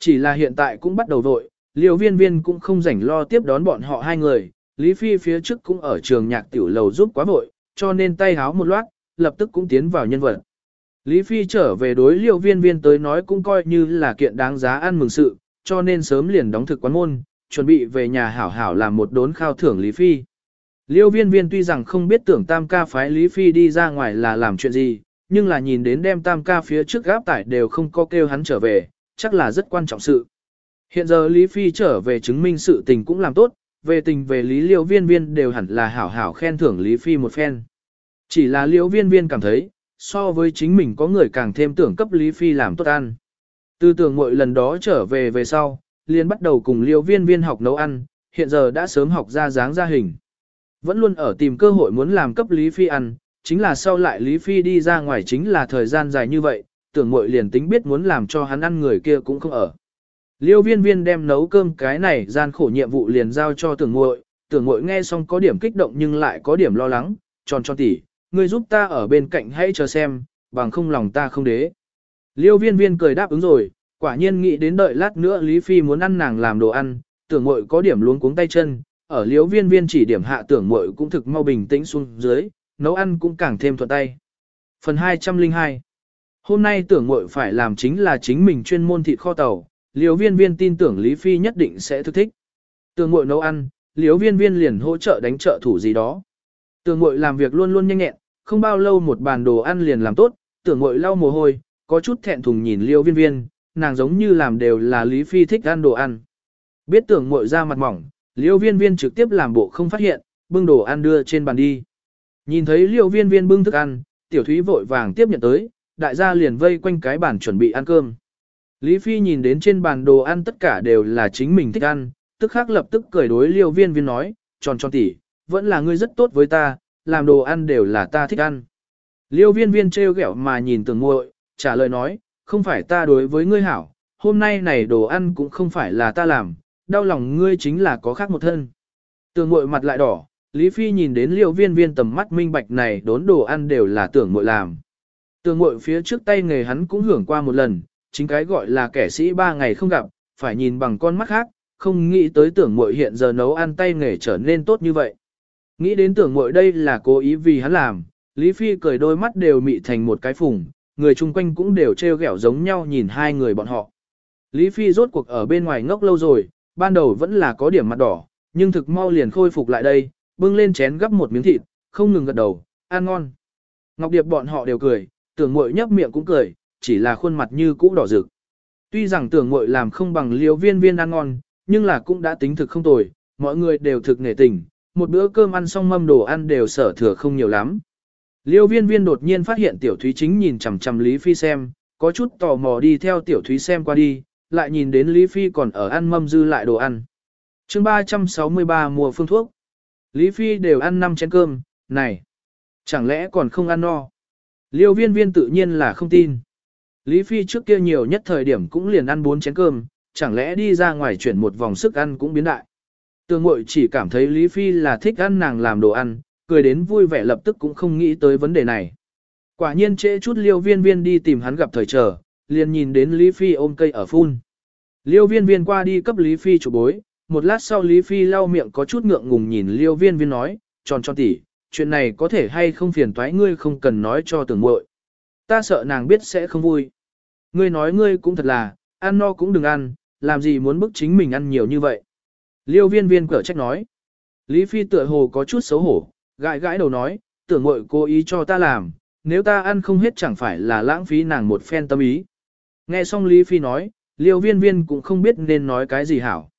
Chỉ là hiện tại cũng bắt đầu vội, liều viên viên cũng không rảnh lo tiếp đón bọn họ hai người, Lý Phi phía trước cũng ở trường nhạc tiểu lầu giúp quá vội, cho nên tay háo một loát, lập tức cũng tiến vào nhân vật. Lý Phi trở về đối liều viên viên tới nói cũng coi như là kiện đáng giá ăn mừng sự, cho nên sớm liền đóng thực quán môn, chuẩn bị về nhà hảo hảo làm một đốn khao thưởng Lý Phi. Liêu viên viên tuy rằng không biết tưởng tam ca phái Lý Phi đi ra ngoài là làm chuyện gì, nhưng là nhìn đến đem tam ca phía trước gáp tải đều không có kêu hắn trở về, chắc là rất quan trọng sự. Hiện giờ Lý Phi trở về chứng minh sự tình cũng làm tốt, về tình về Lý Liêu viên viên đều hẳn là hảo hảo khen thưởng Lý Phi một phen. Chỉ là Liêu viên viên cảm thấy, so với chính mình có người càng thêm tưởng cấp Lý Phi làm tốt ăn. Tư tưởng mỗi lần đó trở về về sau, liền bắt đầu cùng Liêu viên viên học nấu ăn, hiện giờ đã sớm học ra dáng ra hình. Vẫn luôn ở tìm cơ hội muốn làm cấp Lý Phi ăn, chính là sau lại Lý Phi đi ra ngoài chính là thời gian dài như vậy, tưởng muội liền tính biết muốn làm cho hắn ăn người kia cũng không ở. Liêu viên viên đem nấu cơm cái này gian khổ nhiệm vụ liền giao cho tưởng muội tưởng muội nghe xong có điểm kích động nhưng lại có điểm lo lắng, tròn tròn tỉ, ngươi giúp ta ở bên cạnh hãy chờ xem, bằng không lòng ta không đế. Liêu viên viên cười đáp ứng rồi, quả nhiên nghĩ đến đợi lát nữa Lý Phi muốn ăn nàng làm đồ ăn, tưởng muội có điểm luống cuống tay chân, ở liêu viên viên chỉ điểm hạ tưởng muội cũng thực mau bình tĩnh xuống dưới, nấu ăn cũng càng thêm thuận tay. Phần 202 Hôm nay tưởng muội phải làm chính là chính mình chuyên môn thịt kho tàu, liều viên viên tin tưởng Lý Phi nhất định sẽ thức thích. Tưởng muội nấu ăn, liều viên viên liền hỗ trợ đánh trợ thủ gì đó. Tưởng muội làm việc luôn luôn nhanh nhẹn, không bao lâu một bàn đồ ăn liền làm tốt, tưởng muội lau mồ hôi, có chút thẹn thùng nhìn liêu viên viên, nàng giống như làm đều là Lý Phi thích ăn đồ ăn. Biết tưởng muội ra mặt mỏng, liêu viên viên trực tiếp làm bộ không phát hiện, bưng đồ ăn đưa trên bàn đi. Nhìn thấy liêu viên viên bưng thức ăn, tiểu thúy vội vàng tiếp nhận tới, đại gia liền vây quanh cái bàn chuẩn bị ăn cơm. Lý Phi nhìn đến trên bàn đồ ăn tất cả đều là chính mình thích ăn, tức khắc lập tức cười đối liêu viên viên nói, tròn tròn tỉ, vẫn là ngươi rất tốt với ta, làm đồ ăn đều là ta thích ăn. Liêu viên viên trêu ghẹo mà nhìn tưởng muội trả lời nói, không phải ta đối với ngươi hảo, hôm nay này đồ ăn cũng không phải là ta làm, đau lòng ngươi chính là có khác một thân. Tưởng muội mặt lại đỏ, Lý Phi nhìn đến liêu viên viên tầm mắt minh bạch này đốn đồ ăn đều là tưởng muội làm. Tường mội phía trước tay nghề hắn cũng hưởng qua một lần, chính cái gọi là kẻ sĩ ba ngày không gặp, phải nhìn bằng con mắt khác, không nghĩ tới tưởng mội hiện giờ nấu ăn tay nghề trở nên tốt như vậy. Nghĩ đến tưởng mội đây là cố ý vì hắn làm, Lý Phi cười đôi mắt đều mị thành một cái phùng, người chung quanh cũng đều treo ghẹo giống nhau nhìn hai người bọn họ. Lý Phi rốt cuộc ở bên ngoài ngốc lâu rồi, ban đầu vẫn là có điểm mặt đỏ, nhưng thực mau liền khôi phục lại đây, bưng lên chén gắp một miếng thịt, không ngừng gật đầu, ăn ngon. Ngọc Điệp bọn họ đều cười, tưởng muội nhấp miệng cũng cười, chỉ là khuôn mặt như cũ đỏ rực. Tuy rằng tưởng muội làm không bằng liều viên viên ăn ngon, nhưng là cũng đã tính thực không tồi, mọi người đều thực nể tình, một bữa cơm ăn xong mâm đồ ăn đều sở thừa không nhiều lắm. Liêu viên viên đột nhiên phát hiện tiểu thúy chính nhìn chằm chằm Lý Phi xem, có chút tò mò đi theo tiểu thúy xem qua đi, lại nhìn đến Lý Phi còn ở ăn mâm dư lại đồ ăn. chương 363 mùa phương thuốc. Lý Phi đều ăn 5 chén cơm, này, chẳng lẽ còn không ăn no? Liêu viên viên tự nhiên là không tin. Lý Phi trước kia nhiều nhất thời điểm cũng liền ăn 4 chén cơm, chẳng lẽ đi ra ngoài chuyển một vòng sức ăn cũng biến đại. Tường ngội chỉ cảm thấy Lý Phi là thích ăn nàng làm đồ ăn, cười đến vui vẻ lập tức cũng không nghĩ tới vấn đề này. Quả nhiên trễ chút liêu viên viên đi tìm hắn gặp thời trở, liền nhìn đến Lý Phi ôm cây ở phun. Liêu viên viên qua đi cấp Lý Phi chủ bối, một lát sau Lý Phi lau miệng có chút ngượng ngùng nhìn liêu viên viên nói, tròn tròn tỉ, chuyện này có thể hay không phiền toái ngươi không cần nói cho tưởng muội Ta sợ nàng biết sẽ không vui. Ngươi nói ngươi cũng thật là, ăn no cũng đừng ăn, làm gì muốn bức chính mình ăn nhiều như vậy. Liêu viên viên cở trách nói. Lý Phi tựa hồ có chút xấu hổ, gãi gãi đầu nói, tưởng muội cố ý cho ta làm, nếu ta ăn không hết chẳng phải là lãng phí nàng một phen tâm ý. Nghe xong Lý Phi nói, liêu viên viên cũng không biết nên nói cái gì hảo.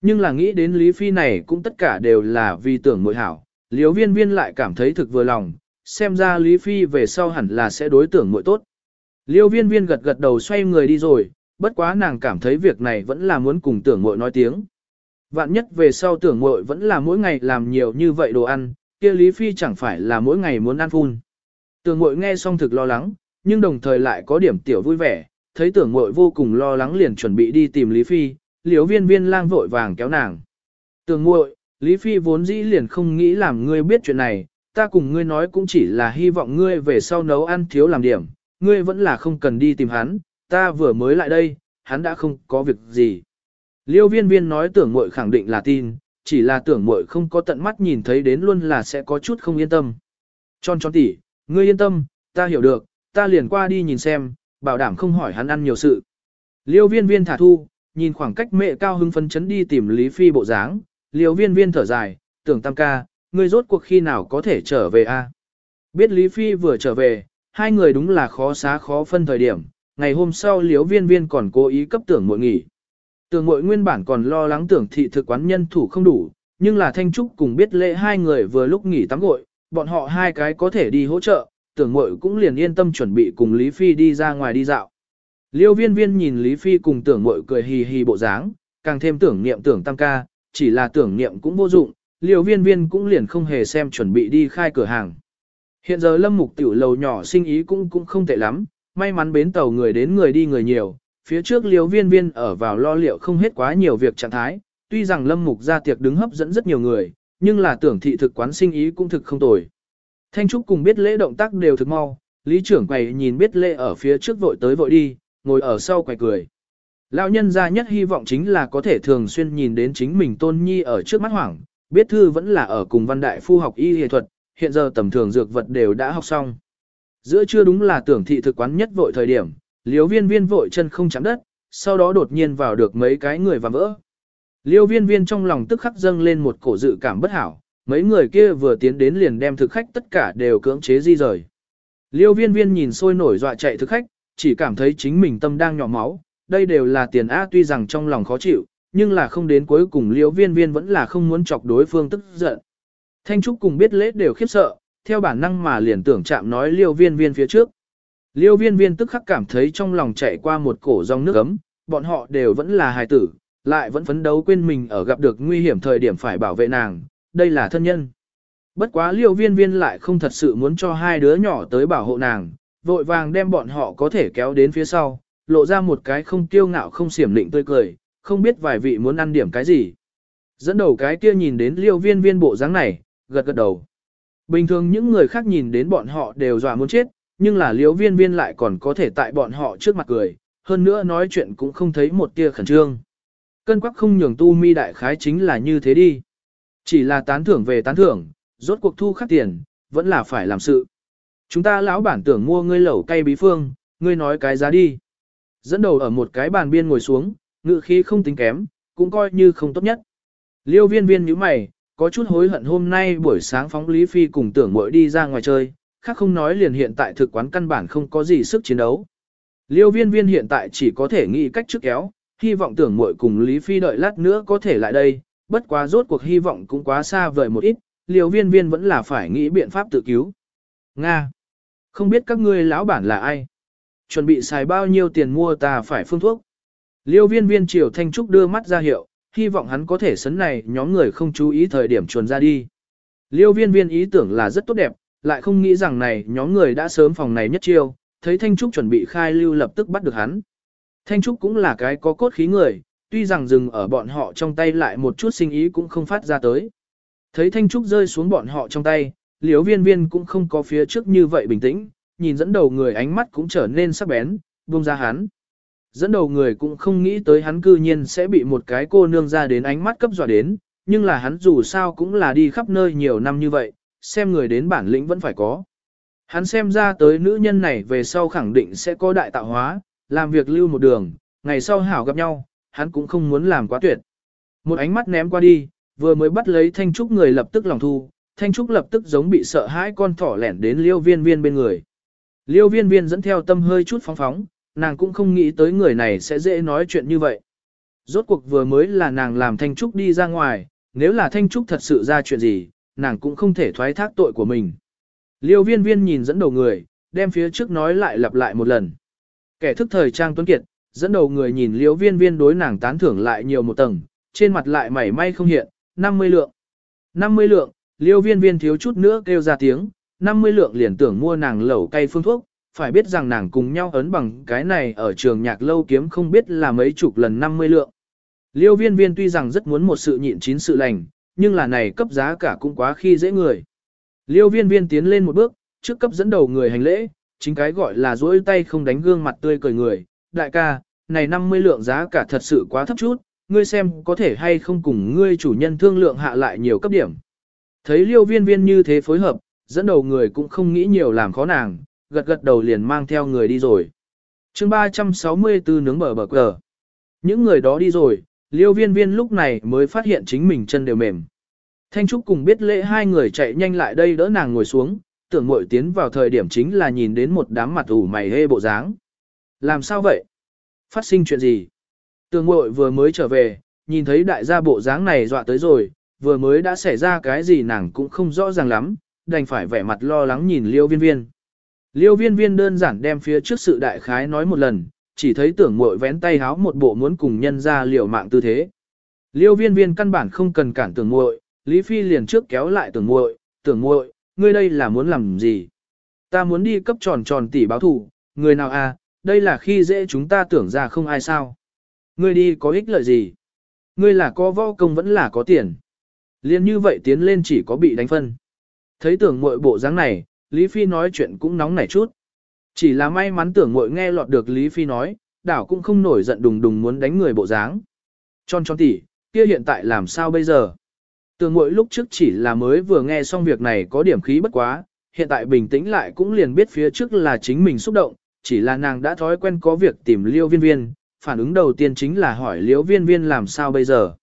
Nhưng là nghĩ đến Lý Phi này cũng tất cả đều là vì tưởng mội hảo, liêu viên viên lại cảm thấy thực vừa lòng, xem ra Lý Phi về sau hẳn là sẽ đối tưởng muội tốt. Liêu viên viên gật gật đầu xoay người đi rồi, bất quá nàng cảm thấy việc này vẫn là muốn cùng tưởng muội nói tiếng. Vạn nhất về sau tưởng muội vẫn là mỗi ngày làm nhiều như vậy đồ ăn, kia Lý Phi chẳng phải là mỗi ngày muốn ăn phun. Tưởng muội nghe xong thực lo lắng, nhưng đồng thời lại có điểm tiểu vui vẻ, thấy tưởng muội vô cùng lo lắng liền chuẩn bị đi tìm Lý Phi, liếu viên viên lang vội vàng kéo nàng. Tưởng muội, Lý Phi vốn dĩ liền không nghĩ làm ngươi biết chuyện này, ta cùng ngươi nói cũng chỉ là hy vọng ngươi về sau nấu ăn thiếu làm điểm, ngươi vẫn là không cần đi tìm hắn, ta vừa mới lại đây, hắn đã không có việc gì. Liêu viên viên nói tưởng muội khẳng định là tin, chỉ là tưởng muội không có tận mắt nhìn thấy đến luôn là sẽ có chút không yên tâm. Tròn tròn tỉ, ngươi yên tâm, ta hiểu được, ta liền qua đi nhìn xem, bảo đảm không hỏi hắn ăn nhiều sự. Liêu viên viên thả thu, nhìn khoảng cách mẹ cao hưng phấn chấn đi tìm Lý Phi bộ dáng, liêu viên viên thở dài, tưởng tam ca, ngươi rốt cuộc khi nào có thể trở về a? Biết Lý Phi vừa trở về, hai người đúng là khó xá khó phân thời điểm, ngày hôm sau liêu viên viên còn cố ý cấp tưởng muội nghỉ. Tưởng muội nguyên bản còn lo lắng tưởng thị thực quán nhân thủ không đủ, nhưng là Thanh Trúc cùng biết lễ hai người vừa lúc nghỉ tắm gội, bọn họ hai cái có thể đi hỗ trợ, tưởng muội cũng liền yên tâm chuẩn bị cùng Lý Phi đi ra ngoài đi dạo. Liêu viên viên nhìn Lý Phi cùng tưởng muội cười hì hì bộ dáng, càng thêm tưởng niệm tưởng tam ca, chỉ là tưởng niệm cũng vô dụng, liều viên viên cũng liền không hề xem chuẩn bị đi khai cửa hàng. Hiện giờ lâm mục tiểu lầu nhỏ sinh ý cũng cũng không tệ lắm, may mắn bến tàu người đến người đi người nhiều, phía trước liều viên viên ở vào lo liệu không hết quá nhiều việc trạng thái, tuy rằng lâm mục ra tiệc đứng hấp dẫn rất nhiều người, nhưng là tưởng thị thực quán sinh ý cũng thực không tồi. Thanh Trúc cùng biết lễ động tác đều thực mau, lý trưởng quầy nhìn biết lễ ở phía trước vội tới vội đi, ngồi ở sau quầy cười. Lão nhân gia nhất hy vọng chính là có thể thường xuyên nhìn đến chính mình tôn nhi ở trước mắt hoảng, biết thư vẫn là ở cùng văn đại phu học y y thuật, hiện giờ tầm thường dược vật đều đã học xong. Giữa trưa đúng là tưởng thị thực quán nhất vội thời điểm, liếu viên viên vội chân không chạm đất, sau đó đột nhiên vào được mấy cái người và vỡ. Liêu viên viên trong lòng tức khắc dâng lên một cổ dự cảm bất hảo, mấy người kia vừa tiến đến liền đem thực khách tất cả đều cưỡng chế di rời. Liêu viên viên nhìn sôi nổi dọa chạy thực khách, chỉ cảm thấy chính mình tâm đang nhỏ máu, đây đều là tiền A tuy rằng trong lòng khó chịu, nhưng là không đến cuối cùng liêu viên viên vẫn là không muốn chọc đối phương tức giận. Thanh Trúc cùng biết lễ đều khiếp sợ, theo bản năng mà liền tưởng chạm nói liêu viên viên phía trước. Liêu viên viên tức khắc cảm thấy trong lòng chạy qua một cổ dòng nước ấm, bọn họ đều vẫn là hài tử, lại vẫn phấn đấu quên mình ở gặp được nguy hiểm thời điểm phải bảo vệ nàng, đây là thân nhân. Bất quá liêu viên viên lại không thật sự muốn cho hai đứa nhỏ tới bảo hộ nàng, vội vàng đem bọn họ có thể kéo đến phía sau, lộ ra một cái không kiêu ngạo không xiểm định tươi cười, không biết vài vị muốn ăn điểm cái gì. Dẫn đầu cái kia nhìn đến liêu viên viên bộ dáng này, gật gật đầu. Bình thường những người khác nhìn đến bọn họ đều dọa muốn chết, nhưng là liêu viên viên lại còn có thể tại bọn họ trước mặt cười, hơn nữa nói chuyện cũng không thấy một tia khẩn trương. Cân quắc không nhường tu mi đại khái chính là như thế đi. Chỉ là tán thưởng về tán thưởng, rốt cuộc thu khắc tiền, vẫn là phải làm sự. Chúng ta lão bản tưởng mua ngươi lẩu cây bí phương, ngươi nói cái giá đi. Dẫn đầu ở một cái bàn biên ngồi xuống, ngự khí không tính kém, cũng coi như không tốt nhất. Liêu viên viên như mày, có chút hối hận hôm nay buổi sáng phóng Lý Phi cùng tưởng mội đi ra ngoài chơi, khác không nói liền hiện tại thực quán căn bản không có gì sức chiến đấu. Liêu viên viên hiện tại chỉ có thể nghĩ cách trước kéo, hy vọng tưởng muội cùng Lý Phi đợi lát nữa có thể lại đây, bất quá rốt cuộc hy vọng cũng quá xa vời một ít, Liêu viên viên vẫn là phải nghĩ biện pháp tự cứu. Nga! Không biết các ngươi lão bản là ai? Chuẩn bị xài bao nhiêu tiền mua ta phải phương thuốc? Liêu viên viên triều Thanh Trúc đưa mắt ra hiệu, hy vọng hắn có thể sấn này nhóm người không chú ý thời điểm chuồn ra đi. Liêu viên viên ý tưởng là rất tốt đẹp, lại không nghĩ rằng này nhóm người đã sớm phòng này nhất chiêu, thấy Thanh Trúc chuẩn bị khai lưu lập tức bắt được hắn. Thanh Trúc cũng là cái có cốt khí người, tuy rằng dừng ở bọn họ trong tay lại một chút sinh ý cũng không phát ra tới. Thấy Thanh Trúc rơi xuống bọn họ trong tay, liếu viên viên cũng không có phía trước như vậy bình tĩnh, nhìn dẫn đầu người ánh mắt cũng trở nên sắc bén, buông ra hắn. Dẫn đầu người cũng không nghĩ tới hắn cư nhiên sẽ bị một cái cô nương ra đến ánh mắt cấp dọa đến, nhưng là hắn dù sao cũng là đi khắp nơi nhiều năm như vậy, xem người đến bản lĩnh vẫn phải có. Hắn xem ra tới nữ nhân này về sau khẳng định sẽ có đại tạo hóa, làm việc lưu một đường, ngày sau hảo gặp nhau, hắn cũng không muốn làm quá tuyệt. Một ánh mắt ném qua đi, vừa mới bắt lấy Thanh Trúc người lập tức lòng thu, Thanh Trúc lập tức giống bị sợ hãi con thỏ lẻn đến liêu viên viên bên người. Liêu viên viên dẫn theo tâm hơi chút phóng phóng, nàng cũng không nghĩ tới người này sẽ dễ nói chuyện như vậy. Rốt cuộc vừa mới là nàng làm Thanh Trúc đi ra ngoài, nếu là Thanh Trúc thật sự ra chuyện gì, nàng cũng không thể thoái thác tội của mình. Liêu viên viên nhìn dẫn đầu người, đem phía trước nói lại lặp lại một lần. Kẻ thức thời trang tuấn kiệt, dẫn đầu người nhìn Liêu viên viên đối nàng tán thưởng lại nhiều một tầng, trên mặt lại mảy may không hiện, 50 lượng. 50 lượng, Liêu viên viên thiếu chút nữa kêu ra tiếng, 50 lượng liền tưởng mua nàng lẩu cây phương thuốc, phải biết rằng nàng cùng nhau ấn bằng cái này ở trường nhạc lâu kiếm không biết là mấy chục lần 50 lượng. Liêu viên viên tuy rằng rất muốn một sự nhịn chín sự lành, nhưng là này cấp giá cả cũng quá khi dễ người. Liêu viên viên tiến lên một bước, trước cấp dẫn đầu người hành lễ, chính cái gọi là dối tay không đánh gương mặt tươi cười người, đại ca, này 50 lượng giá cả thật sự quá thấp chút, ngươi xem có thể hay không cùng ngươi chủ nhân thương lượng hạ lại nhiều cấp điểm. Thấy liêu viên viên như thế phối hợp, dẫn đầu người cũng không nghĩ nhiều làm khó nàng, gật gật đầu liền mang theo người đi rồi. chương 364 nướng bờ bờ cờ. Những người đó đi rồi, liêu viên viên lúc này mới phát hiện chính mình chân đều mềm. Thanh Trúc cùng biết lễ hai người chạy nhanh lại đây đỡ nàng ngồi xuống, tưởng mội tiến vào thời điểm chính là nhìn đến một đám mặt ủ mày hê bộ dáng. Làm sao vậy? Phát sinh chuyện gì? Tưởng mội vừa mới trở về, nhìn thấy đại gia bộ dáng này dọa tới rồi, vừa mới đã xảy ra cái gì nàng cũng không rõ ràng lắm, đành phải vẻ mặt lo lắng nhìn liêu viên viên. Liêu viên viên đơn giản đem phía trước sự đại khái nói một lần, chỉ thấy tưởng mội vén tay háo một bộ muốn cùng nhân ra liều mạng tư thế. Liêu viên viên căn bản không cần cản tưởng muội Lý Phi liền trước kéo lại tưởng muội tưởng muội ngươi đây là muốn làm gì? Ta muốn đi cấp tròn tròn tỷ báo thủ, người nào à, đây là khi dễ chúng ta tưởng ra không ai sao. Ngươi đi có ích lợi gì? Ngươi là có võ công vẫn là có tiền. Liên như vậy tiến lên chỉ có bị đánh phân. Thấy tưởng muội bộ dáng này, Lý Phi nói chuyện cũng nóng nảy chút. Chỉ là may mắn tưởng muội nghe lọt được Lý Phi nói, đảo cũng không nổi giận đùng đùng muốn đánh người bộ dáng. Tròn tròn tỷ, kia hiện tại làm sao bây giờ? Tưởng muội lúc trước chỉ là mới vừa nghe xong việc này có điểm khí bất quá, hiện tại bình tĩnh lại cũng liền biết phía trước là chính mình xúc động, chỉ là nàng đã thói quen có việc tìm liêu viên viên, phản ứng đầu tiên chính là hỏi liêu viên viên làm sao bây giờ.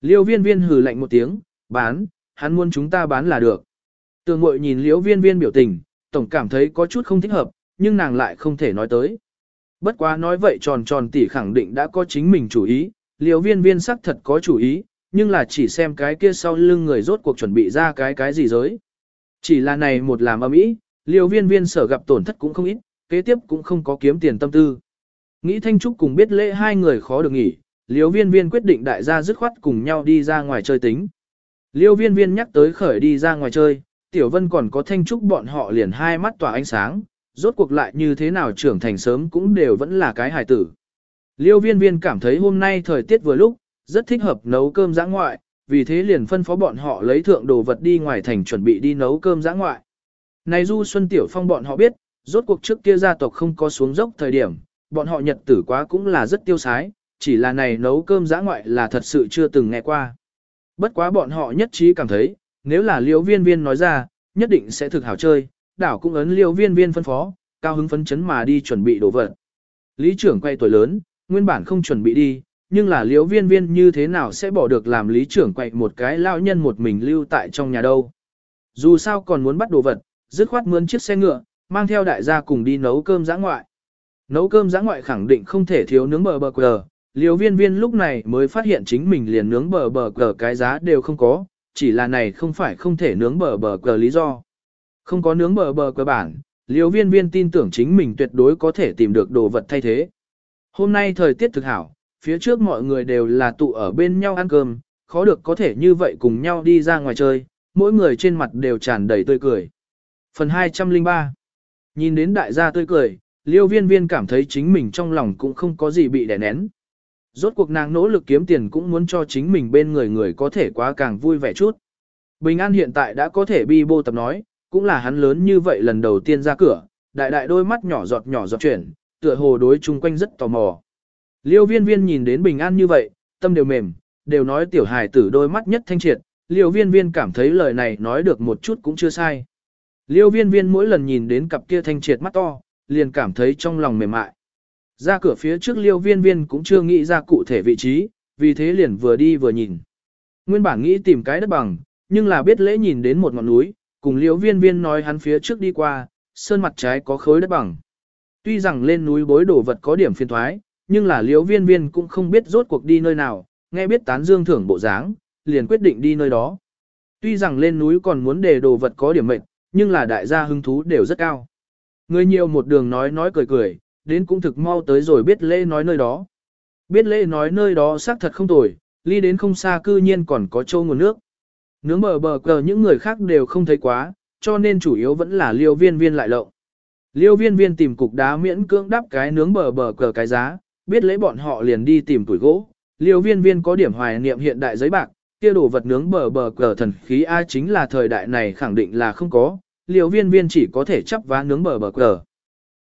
Liêu viên viên hừ lạnh một tiếng, bán, hắn muốn chúng ta bán là được. Tường mội nhìn liễu viên viên biểu tình, tổng cảm thấy có chút không thích hợp, nhưng nàng lại không thể nói tới. Bất quá nói vậy tròn tròn tỷ khẳng định đã có chính mình chủ ý, liễu viên viên sắc thật có chủ ý, nhưng là chỉ xem cái kia sau lưng người rốt cuộc chuẩn bị ra cái cái gì giới. Chỉ là này một làm âm ý, liễu viên viên sở gặp tổn thất cũng không ít, kế tiếp cũng không có kiếm tiền tâm tư. Nghĩ Thanh Trúc cùng biết lễ hai người khó được nghỉ, liễu viên viên quyết định đại gia dứt khoát cùng nhau đi ra ngoài chơi tính. Liêu viên viên nhắc tới khởi đi ra ngoài chơi, Tiểu Vân còn có Thanh Trúc bọn họ liền hai mắt tỏa ánh sáng, rốt cuộc lại như thế nào trưởng thành sớm cũng đều vẫn là cái hài tử. Liêu viên viên cảm thấy hôm nay thời tiết vừa lúc, rất thích hợp nấu cơm giã ngoại, vì thế liền phân phó bọn họ lấy thượng đồ vật đi ngoài thành chuẩn bị đi nấu cơm giã ngoại. Này Du Xuân Tiểu Phong bọn họ biết, rốt cuộc trước kia gia tộc không có xuống dốc thời điểm, bọn họ nhật tử quá cũng là rất tiêu sái, chỉ là này nấu cơm giã ngoại là thật sự chưa từng nghe qua. Bất quá bọn họ nhất trí cảm thấy, nếu là liêu viên viên nói ra, nhất định sẽ thực hảo chơi, đảo cũng ấn liêu viên viên phân phó, cao hứng phấn chấn mà đi chuẩn bị đồ vật. Lý trưởng quay tuổi lớn, nguyên bản không chuẩn bị đi, nhưng là liễu viên viên như thế nào sẽ bỏ được làm lý trưởng quậy một cái lao nhân một mình lưu tại trong nhà đâu. Dù sao còn muốn bắt đồ vật, dứt khoát mướn chiếc xe ngựa, mang theo đại gia cùng đi nấu cơm giã ngoại. Nấu cơm giã ngoại khẳng định không thể thiếu nướng bờ bờ quờ, liều viên viên lúc này mới phát hiện chính mình liền nướng bờ bờ quờ cái giá đều không có, chỉ là này không phải không thể nướng bờ bờ cờ lý do. Không có nướng bờ bờ cờ bản, liều viên viên tin tưởng chính mình tuyệt đối có thể tìm được đồ vật thay thế. Hôm nay thời tiết thực hảo, phía trước mọi người đều là tụ ở bên nhau ăn cơm, khó được có thể như vậy cùng nhau đi ra ngoài chơi, mỗi người trên mặt đều tràn đầy tươi cười. Phần 203 Nhìn đến đại gia tươi cười, liêu viên viên cảm thấy chính mình trong lòng cũng không có gì bị đè nén. Rốt cuộc nàng nỗ lực kiếm tiền cũng muốn cho chính mình bên người người có thể quá càng vui vẻ chút. Bình An hiện tại đã có thể bi bô tập nói, cũng là hắn lớn như vậy lần đầu tiên ra cửa, đại đại đôi mắt nhỏ giọt nhỏ giọt chuyển, tựa hồ đối chung quanh rất tò mò. Liêu viên viên nhìn đến bình an như vậy, tâm đều mềm, đều nói tiểu hài tử đôi mắt nhất thanh triệt, liêu viên viên cảm thấy lời này nói được một chút cũng chưa sai. Liêu viên viên mỗi lần nhìn đến cặp kia thanh triệt mắt to, liền cảm thấy trong lòng mềm mại. Ra cửa phía trước liêu viên viên cũng chưa nghĩ ra cụ thể vị trí, vì thế liền vừa đi vừa nhìn. Nguyên bản nghĩ tìm cái đất bằng, nhưng là biết lễ nhìn đến một ngọn núi, cùng liêu viên viên nói hắn phía trước đi qua, sơn mặt trái có khối đất bằng. Tuy rằng lên núi bối đồ vật có điểm phiên thoái, nhưng là liêu viên viên cũng không biết rốt cuộc đi nơi nào, nghe biết tán dương thưởng bộ dáng, liền quyết định đi nơi đó. Tuy rằng lên núi còn muốn để đồ vật có điểm mệnh, nhưng là đại gia hứng thú đều rất cao. Người nhiều một đường nói nói cười cười, đến cũng thực mau tới rồi biết lễ nói nơi đó. Biết lễ nói nơi đó xác thật không tồi, ly đến không xa cư nhiên còn có châu nguồn nước. Nướng bờ bờ cờ những người khác đều không thấy quá, cho nên chủ yếu vẫn là liêu viên viên lại lộng. Liêu viên viên tìm cục đá miễn cưỡng đắp cái nướng bờ bờ cờ cái giá, biết lấy bọn họ liền đi tìm tuổi gỗ. Liêu viên viên có điểm hoài niệm hiện đại giấy bạc, kia đồ vật nướng bờ bờ cờ thần khí A chính là thời đại này khẳng định là không có, liêu viên viên chỉ có thể chấp vá nướng bờ bờ cờ.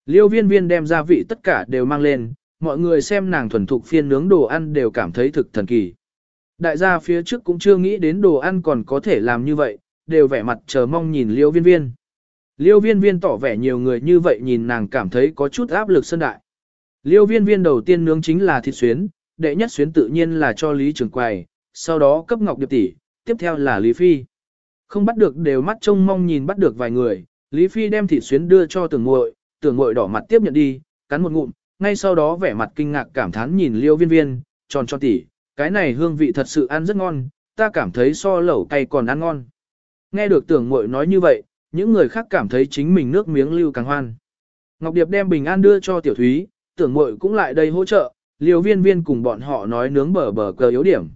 Liêu viên viên đem gia vị tất cả đều mang lên, mọi người xem nàng thuần thục phiên nướng đồ ăn đều cảm thấy thực thần kỳ. Đại gia phía trước cũng chưa nghĩ đến đồ ăn còn có thể làm như vậy, đều vẻ mặt chờ mong nhìn liêu viên viên. Liêu viên viên tỏ vẻ nhiều người như vậy nhìn nàng cảm thấy có chút áp lực sân đại. Liêu viên viên đầu tiên nướng chính là thịt xuyến, đệ nhất xuyến tự nhiên là cho Lý Trường Quầy, sau đó cấp Ngọc Điệp tỷ, tiếp theo là Lý Phi. Không bắt được đều mắt trông mong nhìn bắt được vài người, Lý Phi đem thịt xuyến đưa cho tưởng muội, tưởng ngội đỏ mặt tiếp nhận đi, cắn một ngụm, ngay sau đó vẻ mặt kinh ngạc cảm thán nhìn liêu viên viên, tròn cho tỷ, cái này hương vị thật sự ăn rất ngon, ta cảm thấy so lẩu cay còn ăn ngon. Nghe được tưởng ngội nói như vậy, những người khác cảm thấy chính mình nước miếng lưu càng hoan. Ngọc Điệp đem bình an đưa cho tiểu thúy, tưởng ngội cũng lại đây hỗ trợ, liều viên viên cùng bọn họ nói nướng bờ bờ cờ yếu điểm.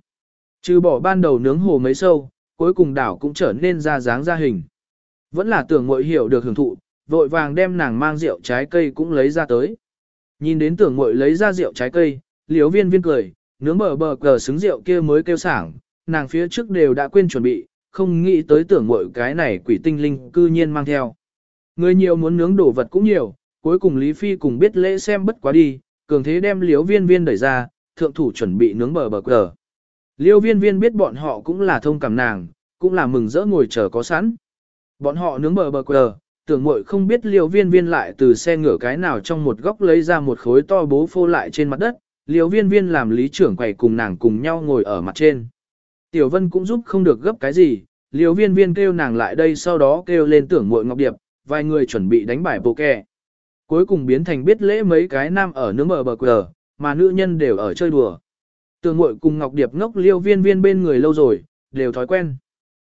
Trừ bỏ ban đầu nướng hồ mấy sâu, cuối cùng đảo cũng trở nên ra dáng ra hình. Vẫn là tưởng muội hiểu được hưởng thụ, vội vàng đem nàng mang rượu trái cây cũng lấy ra tới. Nhìn đến tưởng muội lấy ra rượu trái cây, liếu viên viên cười, nướng bờ bờ cờ xứng rượu kia mới kêu sảng, nàng phía trước đều đã quên chuẩn bị, không nghĩ tới tưởng muội cái này quỷ tinh linh cư nhiên mang theo. Người nhiều muốn nướng đồ vật cũng nhiều, cuối cùng Lý Phi cùng biết lễ xem bất quá đi, cường thế đem liếu viên viên đẩy ra, thượng thủ chuẩn bị nướng bờ bờ cờ. Liêu viên viên biết bọn họ cũng là thông cảm nàng, cũng là mừng rỡ ngồi chờ có sẵn. Bọn họ nướng bờ bờ cờ, tưởng muội không biết liêu viên viên lại từ xe ngửa cái nào trong một góc lấy ra một khối to bố phô lại trên mặt đất, liêu viên viên làm lý trưởng quầy cùng nàng cùng nhau ngồi ở mặt trên. Tiểu Vân cũng giúp không được gấp cái gì, liêu viên viên kêu nàng lại đây sau đó kêu lên tưởng muội ngọc điệp, vài người chuẩn bị đánh bài bộ kè. Cuối cùng biến thành biết lễ mấy cái nam ở nướng bờ bờ quờ, mà nữ nhân đều ở chơi đùa. Tưởng muội cùng Ngọc Điệp ngốc liêu viên viên bên người lâu rồi, đều thói quen.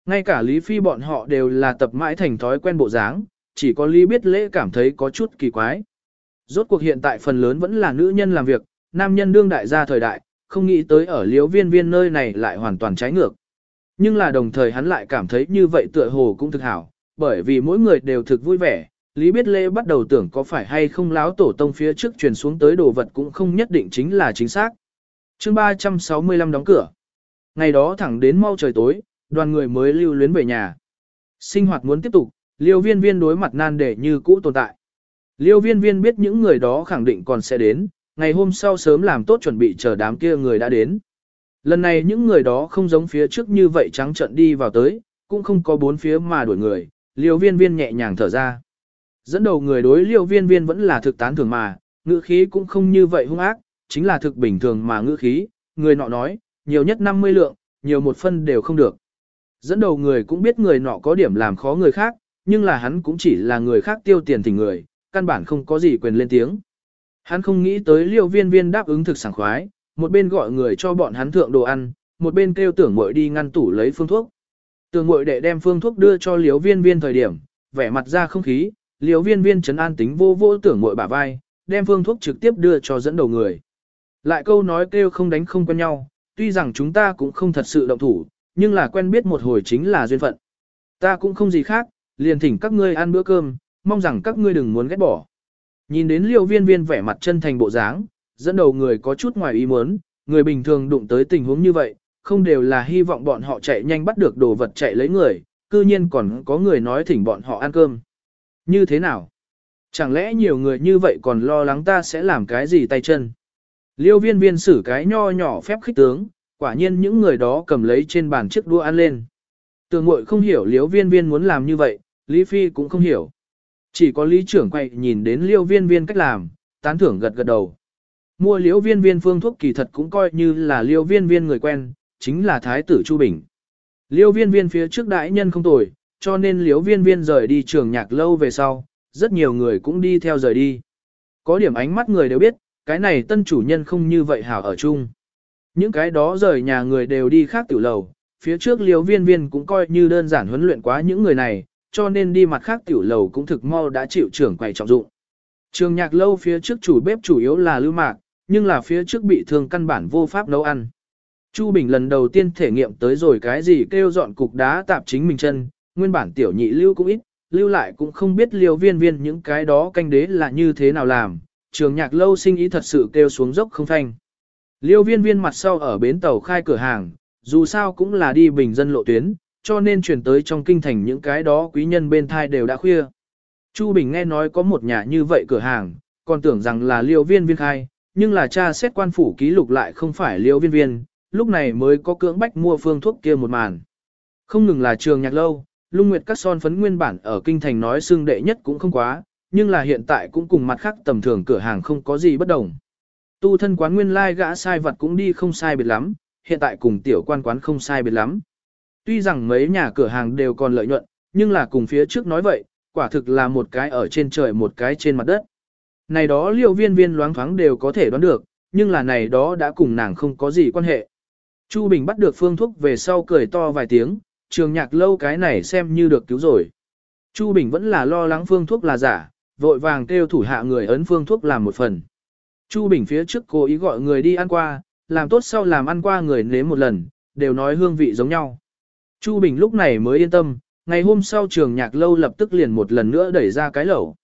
Ngay cả Lý Phi bọn họ đều là tập mãi thành thói quen bộ dáng, chỉ có Lý biết lễ cảm thấy có chút kỳ quái. Rốt cuộc hiện tại phần lớn vẫn là nữ nhân làm việc, nam nhân đương đại gia thời đại, không nghĩ tới ở liếu viên viên nơi này lại hoàn toàn trái ngược. Nhưng là đồng thời hắn lại cảm thấy như vậy tựa hồ cũng thực hảo, bởi vì mỗi người đều thực vui vẻ, Lý biết lễ bắt đầu tưởng có phải hay không láo tổ tông phía trước truyền xuống tới đồ vật cũng không nhất định chính là chính xác. chương 365 đóng cửa. Ngày đó thẳng đến mau trời tối, đoàn người mới lưu luyến về nhà. Sinh hoạt muốn tiếp tục, liêu viên viên đối mặt nan để như cũ tồn tại. Liêu viên viên biết những người đó khẳng định còn sẽ đến, ngày hôm sau sớm làm tốt chuẩn bị chờ đám kia người đã đến. Lần này những người đó không giống phía trước như vậy trắng trận đi vào tới, cũng không có bốn phía mà đuổi người, liêu viên viên nhẹ nhàng thở ra. Dẫn đầu người đối liêu viên viên vẫn là thực tán thường mà, ngữ khí cũng không như vậy hung ác, chính là thực bình thường mà ngữ khí, người nọ nói, nhiều nhất 50 lượng, nhiều một phân đều không được. Dẫn đầu người cũng biết người nọ có điểm làm khó người khác, nhưng là hắn cũng chỉ là người khác tiêu tiền thỉnh người, căn bản không có gì quyền lên tiếng. Hắn không nghĩ tới liêu viên viên đáp ứng thực sảng khoái, một bên gọi người cho bọn hắn thượng đồ ăn, một bên kêu tưởng muội đi ngăn tủ lấy phương thuốc. Tưởng muội đệ đem phương thuốc đưa cho liêu viên viên thời điểm, vẻ mặt ra không khí, liều viên viên trấn an tính vô vô tưởng muội bả vai, đem phương thuốc trực tiếp đưa cho dẫn đầu người. Lại câu nói kêu không đánh không quen nhau, tuy rằng chúng ta cũng không thật sự động thủ, nhưng là quen biết một hồi chính là duyên phận. Ta cũng không gì khác, liền thỉnh các ngươi ăn bữa cơm, mong rằng các ngươi đừng muốn ghét bỏ. Nhìn đến liều viên viên vẻ mặt chân thành bộ dáng, dẫn đầu người có chút ngoài ý muốn, người bình thường đụng tới tình huống như vậy, không đều là hy vọng bọn họ chạy nhanh bắt được đồ vật chạy lấy người, cư nhiên còn có người nói thỉnh bọn họ ăn cơm. Như thế nào? Chẳng lẽ nhiều người như vậy còn lo lắng ta sẽ làm cái gì tay chân? Liêu viên viên xử cái nho nhỏ phép khích tướng, quả nhiên những người đó cầm lấy trên bàn chiếc đua ăn lên. Tường mội không hiểu liêu viên viên muốn làm như vậy, Lý Phi cũng không hiểu. Chỉ có Lý trưởng quay nhìn đến liêu viên viên cách làm, tán thưởng gật gật đầu. Mua liêu viên viên phương thuốc kỳ thật cũng coi như là liêu viên viên người quen, chính là Thái tử Chu Bình. Liêu viên viên phía trước đại nhân không tồi, cho nên Liêu viên viên rời đi trường nhạc lâu về sau, rất nhiều người cũng đi theo rời đi. Có điểm ánh mắt người đều biết, cái này tân chủ nhân không như vậy hảo ở chung. Những cái đó rời nhà người đều đi khác tiểu lầu, phía trước Liêu viên viên cũng coi như đơn giản huấn luyện quá những người này, cho nên đi mặt khác tiểu lầu cũng thực mau đã chịu trưởng quầy trọng dụng. Trường nhạc lâu phía trước chủ bếp chủ yếu là lưu mạc, nhưng là phía trước bị thương căn bản vô pháp nấu ăn. Chu Bình lần đầu tiên thể nghiệm tới rồi cái gì kêu dọn cục đá tạp chính mình chân, nguyên bản tiểu nhị lưu cũng ít, lưu lại cũng không biết liều viên viên những cái đó canh đế là như thế nào làm, trường nhạc lâu sinh ý thật sự kêu xuống dốc không thanh. Liêu viên viên mặt sau ở bến tàu khai cửa hàng, dù sao cũng là đi bình dân lộ tuyến, cho nên chuyển tới trong kinh thành những cái đó quý nhân bên thai đều đã khuya. Chu Bình nghe nói có một nhà như vậy cửa hàng, còn tưởng rằng là liêu viên viên khai, nhưng là cha xét quan phủ ký lục lại không phải liêu viên viên, lúc này mới có cưỡng bách mua phương thuốc kia một màn. Không ngừng là trường nhạc lâu, lung nguyệt các son phấn nguyên bản ở kinh thành nói xương đệ nhất cũng không quá, nhưng là hiện tại cũng cùng mặt khác tầm thường cửa hàng không có gì bất đồng. Tu thân quán nguyên lai gã sai vật cũng đi không sai biệt lắm, hiện tại cùng tiểu quan quán không sai biệt lắm. Tuy rằng mấy nhà cửa hàng đều còn lợi nhuận, nhưng là cùng phía trước nói vậy, quả thực là một cái ở trên trời một cái trên mặt đất. Này đó liêu viên viên loáng thoáng đều có thể đoán được, nhưng là này đó đã cùng nàng không có gì quan hệ. Chu Bình bắt được phương thuốc về sau cười to vài tiếng, trường nhạc lâu cái này xem như được cứu rồi. Chu Bình vẫn là lo lắng phương thuốc là giả, vội vàng kêu thủ hạ người ấn phương thuốc làm một phần. Chu Bình phía trước cố ý gọi người đi ăn qua, làm tốt sau làm ăn qua người nếm một lần, đều nói hương vị giống nhau. Chu Bình lúc này mới yên tâm, ngày hôm sau trường nhạc lâu lập tức liền một lần nữa đẩy ra cái lẩu.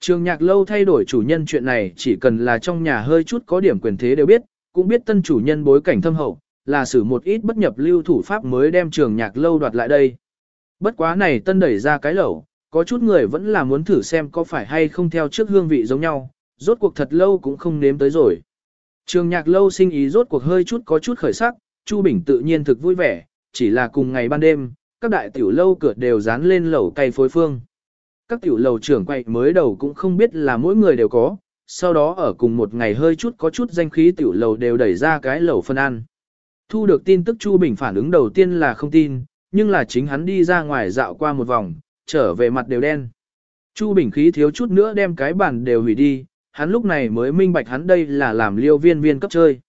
Trường nhạc lâu thay đổi chủ nhân chuyện này chỉ cần là trong nhà hơi chút có điểm quyền thế đều biết, cũng biết tân chủ nhân bối cảnh thâm hậu, là xử một ít bất nhập lưu thủ pháp mới đem trường nhạc lâu đoạt lại đây. Bất quá này tân đẩy ra cái lẩu, có chút người vẫn là muốn thử xem có phải hay không theo trước hương vị giống nhau, rốt cuộc thật lâu cũng không nếm tới rồi. Trường nhạc lâu sinh ý rốt cuộc hơi chút có chút khởi sắc, Chu Bình tự nhiên thực vui vẻ, chỉ là cùng ngày ban đêm, các đại tiểu lâu cửa đều dán lên lẩu cay phối phương. Các tiểu lầu trưởng quay mới đầu cũng không biết là mỗi người đều có, sau đó ở cùng một ngày hơi chút có chút danh khí tiểu lầu đều đẩy ra cái lẩu phân ăn. Thu được tin tức Chu Bình phản ứng đầu tiên là không tin, nhưng là chính hắn đi ra ngoài dạo qua một vòng, trở về mặt đều đen. Chu Bình khí thiếu chút nữa đem cái bàn đều hủy đi, hắn lúc này mới minh bạch hắn đây là làm liêu viên viên cấp chơi.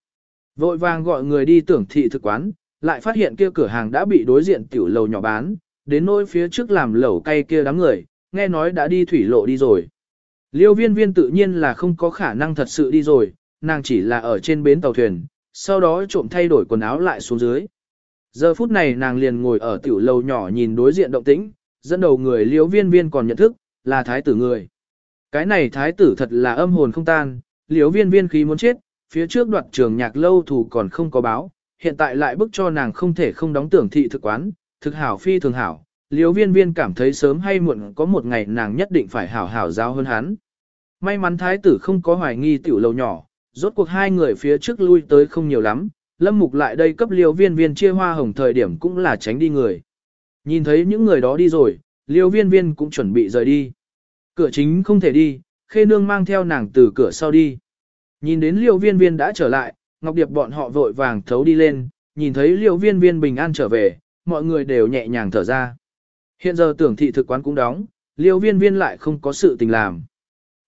Vội vàng gọi người đi tưởng thị thực quán, lại phát hiện kia cửa hàng đã bị đối diện tiểu lầu nhỏ bán, đến nỗi phía trước làm lẩu cay kia đám người, nghe nói đã đi thủy lộ đi rồi. Liêu viên viên tự nhiên là không có khả năng thật sự đi rồi, nàng chỉ là ở trên bến tàu thuyền, sau đó trộm thay đổi quần áo lại xuống dưới. Giờ phút này nàng liền ngồi ở tiểu lầu nhỏ nhìn đối diện động tĩnh, dẫn đầu người liêu viên viên còn nhận thức, là thái tử người. Cái này thái tử thật là âm hồn không tan, liêu viên viên khí muốn chết, phía trước đoạn trường nhạc lâu thủ còn không có báo, hiện tại lại bức cho nàng không thể không đóng tưởng thị thực quán, thực hảo phi thường hảo. Liêu viên viên cảm thấy sớm hay muộn có một ngày nàng nhất định phải hảo hảo giao hơn hắn. May mắn thái tử không có hoài nghi tiểu lầu nhỏ, rốt cuộc hai người phía trước lui tới không nhiều lắm, lâm mục lại đây cấp liêu viên viên chia hoa hồng thời điểm cũng là tránh đi người. Nhìn thấy những người đó đi rồi, liêu viên viên cũng chuẩn bị rời đi. Cửa chính không thể đi, khê nương mang theo nàng từ cửa sau đi. Nhìn đến liêu viên viên đã trở lại, Ngọc Điệp bọn họ vội vàng thấu đi lên, nhìn thấy liêu viên viên bình an trở về, mọi người đều nhẹ nhàng thở ra. Hiện giờ tưởng thị thực quán cũng đóng, liêu viên viên lại không có sự tình làm.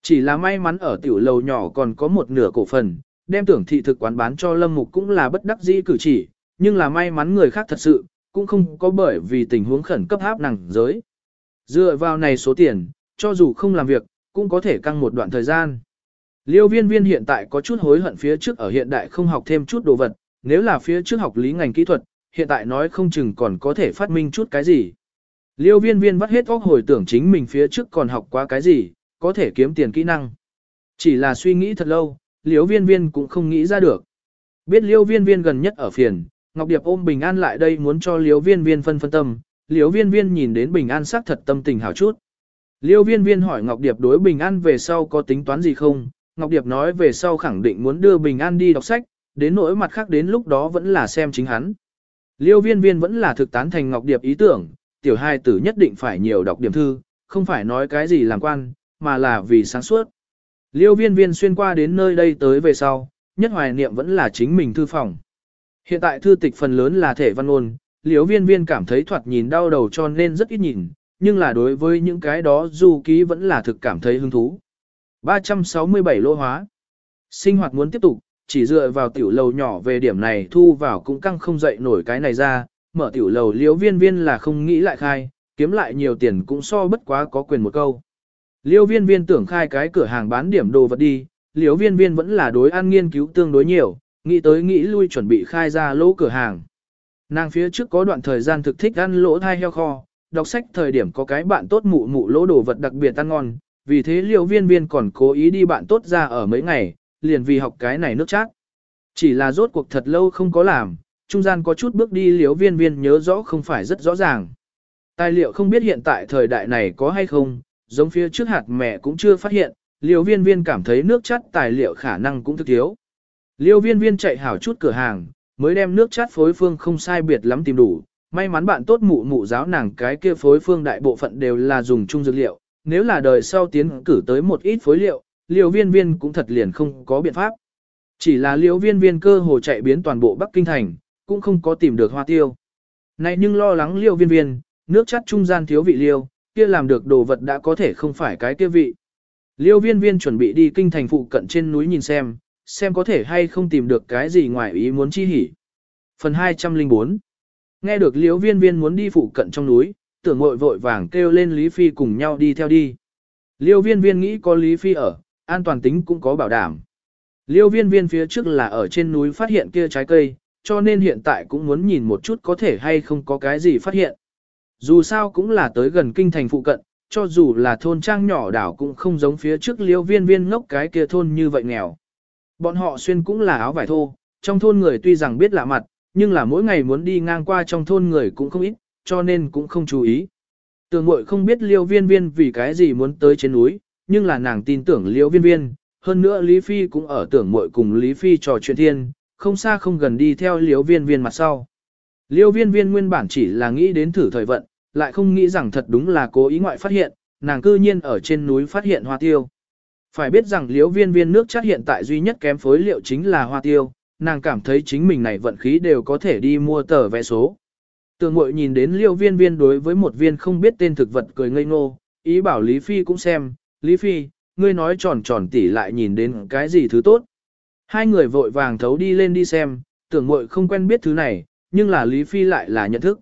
Chỉ là may mắn ở tiểu lầu nhỏ còn có một nửa cổ phần, đem tưởng thị thực quán bán cho Lâm Mục cũng là bất đắc dĩ cử chỉ, nhưng là may mắn người khác thật sự, cũng không có bởi vì tình huống khẩn cấp áp nặng giới. Dựa vào này số tiền, cho dù không làm việc, cũng có thể căng một đoạn thời gian. Liêu viên viên hiện tại có chút hối hận phía trước ở hiện đại không học thêm chút đồ vật, nếu là phía trước học lý ngành kỹ thuật, hiện tại nói không chừng còn có thể phát minh chút cái gì. Liêu viên viên bắt hết óc hồi tưởng chính mình phía trước còn học qua cái gì, có thể kiếm tiền kỹ năng. Chỉ là suy nghĩ thật lâu, liêu viên viên cũng không nghĩ ra được. Biết liêu viên viên gần nhất ở phiền, Ngọc Điệp ôm Bình An lại đây muốn cho liêu viên viên phân phân tâm, liêu viên viên nhìn đến Bình An sắc thật tâm tình hảo chút. Liêu viên viên hỏi Ngọc Điệp đối Bình An về sau có tính toán gì không, Ngọc Điệp nói về sau khẳng định muốn đưa Bình An đi đọc sách, đến nỗi mặt khác đến lúc đó vẫn là xem chính hắn. Liêu viên viên vẫn là thực tán thành Ngọc Điệp ý tưởng, tiểu hai tử nhất định phải nhiều đọc điểm thư, không phải nói cái gì làm quan, mà là vì sáng suốt. Liêu viên viên xuyên qua đến nơi đây tới về sau, nhất hoài niệm vẫn là chính mình thư phòng. Hiện tại thư tịch phần lớn là thể văn ôn, liêu viên viên cảm thấy thoạt nhìn đau đầu cho nên rất ít nhìn, nhưng là đối với những cái đó du ký vẫn là thực cảm thấy hứng thú. 367 lô hóa. Sinh hoạt muốn tiếp tục, chỉ dựa vào tiểu lầu nhỏ về điểm này thu vào cũng căng không dậy nổi cái này ra, mở tiểu lầu liêu viên viên là không nghĩ lại khai, kiếm lại nhiều tiền cũng so bất quá có quyền một câu. Liêu viên viên tưởng khai cái cửa hàng bán điểm đồ vật đi, liêu viên viên vẫn là đối ăn nghiên cứu tương đối nhiều, nghĩ tới nghĩ lui chuẩn bị khai ra lỗ cửa hàng. Nàng phía trước có đoạn thời gian thực thích ăn lỗ thai heo kho, đọc sách thời điểm có cái bạn tốt mụ mụ lỗ đồ vật đặc biệt ăn ngon, vì thế liêu viên viên còn cố ý đi bạn tốt ra ở mấy ngày, liền vì học cái này nước chát. Chỉ là rốt cuộc thật lâu không có làm, trung gian có chút bước đi liêu viên viên nhớ rõ không phải rất rõ ràng. Tài liệu không biết hiện tại thời đại này có hay không, giống phía trước hạt mẹ cũng chưa phát hiện, liêu viên viên cảm thấy nước chát tài liệu khả năng cũng thực thiếu. Liêu viên viên chạy hảo chút cửa hàng, mới đem nước chát phối phương không sai biệt lắm tìm đủ. May mắn bạn tốt mụ mụ giáo nàng cái kia phối phương đại bộ phận đều là dùng chung dược liệu. Nếu là đời sau tiến cử tới một ít phối liệu, liêu viên viên cũng thật liền không có biện pháp. Chỉ là liêu viên viên cơ hồ chạy biến toàn bộ Bắc Kinh Thành, cũng không có tìm được hoa tiêu. Này nhưng lo lắng liêu viên viên, nước chắt trung gian thiếu vị liêu, kia làm được đồ vật đã có thể không phải cái kia vị. Liêu viên viên chuẩn bị đi kinh thành phụ cận trên núi nhìn xem, xem có thể hay không tìm được cái gì ngoài ý muốn chi hỉ. Phần 204 Nghe được liêu viên viên muốn đi phụ cận trong núi, tưởng mội vội vàng kêu lên Lý Phi cùng nhau đi theo đi. Liêu viên viên nghĩ có Lý Phi ở, an toàn tính cũng có bảo đảm. Liêu viên viên phía trước là ở trên núi phát hiện kia trái cây, cho nên hiện tại cũng muốn nhìn một chút có thể hay không có cái gì phát hiện. Dù sao cũng là tới gần kinh thành phụ cận, cho dù là thôn trang nhỏ đảo cũng không giống phía trước liêu viên viên ngốc cái kia thôn như vậy nghèo. Bọn họ xuyên cũng là áo vải thô, trong thôn người tuy rằng biết lạ mặt, nhưng là mỗi ngày muốn đi ngang qua trong thôn người cũng không ít, cho nên cũng không chú ý. Tường mội không biết liêu viên viên vì cái gì muốn tới trên núi, nhưng là nàng tin tưởng liêu viên viên, hơn nữa Lý Phi cũng ở tưởng mội cùng Lý Phi trò chuyện thiên, không xa không gần đi theo liêu viên viên mặt sau. Liêu viên viên nguyên bản chỉ là nghĩ đến thử thời vận, lại không nghĩ rằng thật đúng là cố ý ngoại phát hiện, nàng cư nhiên ở trên núi phát hiện hoa tiêu. Phải biết rằng Liêu viên viên nước chắc hiện tại duy nhất kém phối liệu chính là hoa tiêu, nàng cảm thấy chính mình này vận khí đều có thể đi mua tờ vé số. Tường mội nhìn đến Liêu viên viên đối với một viên không biết tên thực vật cười ngây ngô, ý bảo Lý Phi cũng xem, Lý Phi, ngươi nói tròn tròn tỉ lại nhìn đến cái gì thứ tốt. Hai người vội vàng thấu đi lên đi xem, tưởng mội không quen biết thứ này, nhưng là Lý Phi lại là nhận thức.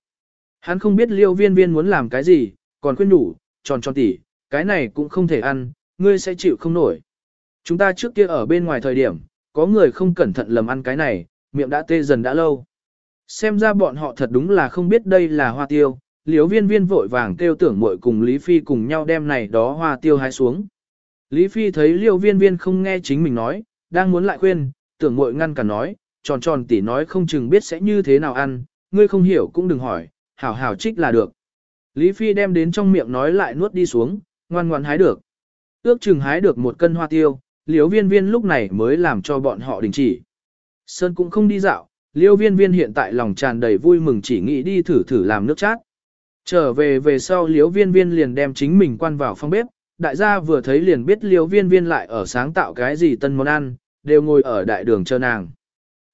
Hắn không biết liêu viên viên muốn làm cái gì, còn khuyên đủ, tròn tròn tỉ, cái này cũng không thể ăn, ngươi sẽ chịu không nổi. Chúng ta trước kia ở bên ngoài thời điểm, có người không cẩn thận lầm ăn cái này, miệng đã tê dần đã lâu. Xem ra bọn họ thật đúng là không biết đây là hoa tiêu, liếu viên viên vội vàng kêu tưởng muội cùng Lý Phi cùng nhau đem này đó hoa tiêu hái xuống. Lý Phi thấy liêu viên viên không nghe chính mình nói, đang muốn lại khuyên, tưởng muội ngăn cả nói, tròn tròn tỉ nói không chừng biết sẽ như thế nào ăn, ngươi không hiểu cũng đừng hỏi, hảo hảo trích là được. Lý Phi đem đến trong miệng nói lại nuốt đi xuống, ngoan ngoan hái được. Ước chừng hái được một cân hoa tiêu, liếu viên viên lúc này mới làm cho bọn họ đình chỉ. Sơn cũng không đi dạo, liêu viên viên hiện tại lòng tràn đầy vui mừng chỉ nghĩ đi thử thử làm nước chát. Trở về về sau Liêu viên viên liền đem chính mình quan vào phòng bếp, đại gia vừa thấy liền biết Liêu viên viên lại ở sáng tạo cái gì tân món ăn, đều ngồi ở đại đường chờ nàng.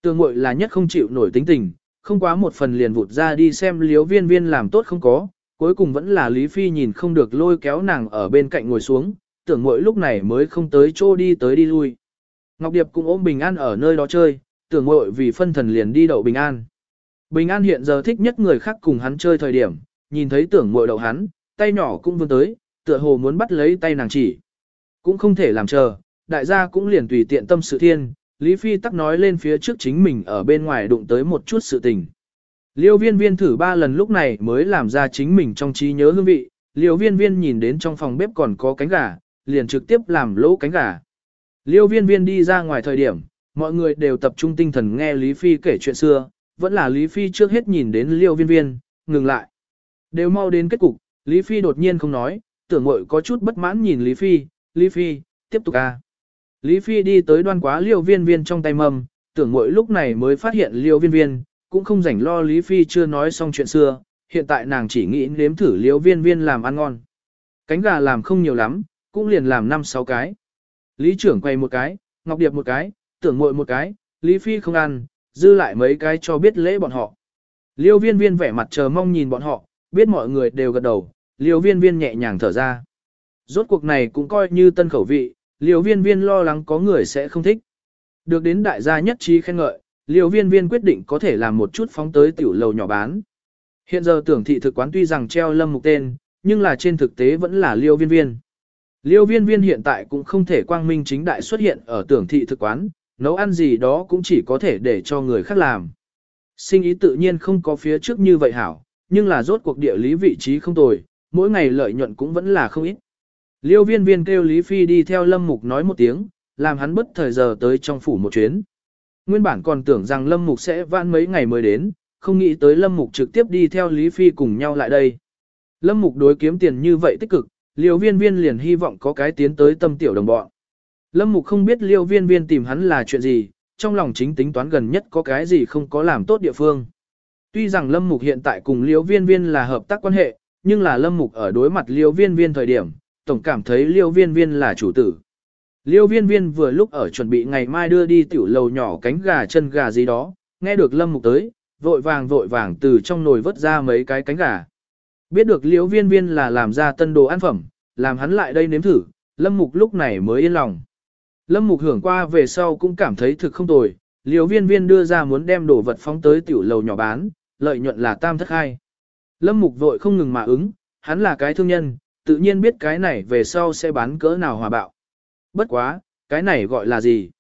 Tương ngội là nhất không chịu nổi tính tình, không quá một phần liền vụt ra đi xem Liêu viên viên làm tốt không có, cuối cùng vẫn là Lý Phi nhìn không được lôi kéo nàng ở bên cạnh ngồi xuống, tưởng mỗi lúc này mới không tới chỗ đi tới đi lui. Ngọc Điệp cũng ôm Bình An ở nơi đó chơi, tưởng mội vì phân thần liền đi đậu Bình An. Bình An hiện giờ thích nhất người khác cùng hắn chơi thời điểm, nhìn thấy tưởng mội đậu hắn, tay nhỏ cũng vươn tới, tựa hồ muốn bắt lấy tay nàng chỉ. Cũng không thể làm chờ, đại gia cũng liền tùy tiện tâm sự thiên, Lý Phi tắc nói lên phía trước chính mình ở bên ngoài đụng tới một chút sự tình. Liêu viên viên thử ba lần lúc này mới làm ra chính mình trong trí nhớ hương vị, liêu viên viên nhìn đến trong phòng bếp còn có cánh gà, liền trực tiếp làm lỗ cánh gà. Liêu viên viên đi ra ngoài thời điểm, mọi người đều tập trung tinh thần nghe Lý Phi kể chuyện xưa, vẫn là Lý Phi trước hết nhìn đến liêu viên viên, ngừng lại. Đều mau đến kết cục, Lý Phi đột nhiên không nói, tưởng mội có chút bất mãn nhìn Lý Phi, Lý Phi, tiếp tục à, Lý Phi đi tới đoan quá liêu viên viên trong tay mầm, tưởng mội lúc này mới phát hiện liêu viên viên, cũng không rảnh lo Lý Phi chưa nói xong chuyện xưa, hiện tại nàng chỉ nghĩ nếm thử liêu viên viên làm ăn ngon. Cánh gà làm không nhiều lắm, cũng liền làm 5-6 cái. Lý trưởng quay một cái, Ngọc Điệp một cái, tưởng muội một cái, Lý Phi không ăn, dư lại mấy cái cho biết lễ bọn họ. Liêu viên viên vẻ mặt chờ mong nhìn bọn họ, biết mọi người đều gật đầu, liêu viên viên nhẹ nhàng thở ra. Rốt cuộc này cũng coi như tân khẩu vị, Liêu viên viên lo lắng có người sẽ không thích. Được đến đại gia nhất trí khen ngợi, Liêu viên viên quyết định có thể làm một chút phóng tới tiểu lầu nhỏ bán. Hiện giờ tưởng thị thực quán tuy rằng treo lâm mục tên, nhưng là trên thực tế vẫn là liêu viên viên. Liêu viên viên hiện tại cũng không thể quang minh chính đại xuất hiện ở tưởng thị thực quán, nấu ăn gì đó cũng chỉ có thể để cho người khác làm. Sinh ý tự nhiên không có phía trước như vậy hảo, nhưng là rốt cuộc địa lý vị trí không tồi, mỗi ngày lợi nhuận cũng vẫn là không ít. Liêu viên viên kêu Lý Phi đi theo Lâm Mục nói một tiếng, làm hắn bất thời giờ tới trong phủ một chuyến. Nguyên bản còn tưởng rằng Lâm Mục sẽ vãn mấy ngày mới đến, không nghĩ tới Lâm Mục trực tiếp đi theo Lý Phi cùng nhau lại đây. Lâm Mục đối kiếm tiền như vậy tích cực, liêu viên viên liền hy vọng có cái tiến tới tâm tiểu đồng bọn. Lâm Mục không biết liêu viên viên tìm hắn là chuyện gì, trong lòng chính tính toán gần nhất có cái gì không có làm tốt địa phương. Tuy rằng Lâm Mục hiện tại cùng liêu viên viên là hợp tác quan hệ, nhưng là Lâm Mục ở đối mặt liêu viên viên thời điểm, tổng cảm thấy liêu viên viên là chủ tử. Liêu viên viên vừa lúc ở chuẩn bị ngày mai đưa đi tiểu lầu nhỏ cánh gà chân gà gì đó, nghe được Lâm Mục tới, vội vàng vội vàng từ trong nồi vớt ra mấy cái cánh gà. Biết được liêu viên viên là làm ra tân đồ ăn phẩm, làm hắn lại đây nếm thử, Lâm Mục lúc này mới yên lòng. Lâm Mục hưởng qua về sau cũng cảm thấy thực không tồi, liêu viên viên đưa ra muốn đem đồ vật phóng tới tiểu lầu nhỏ bán, lợi nhuận là tam thất hai. Lâm Mục vội không ngừng mà ứng, hắn là cái thương nhân, tự nhiên biết cái này về sau sẽ bán cỡ nào hòa bạo. Bất quá, cái này gọi là gì?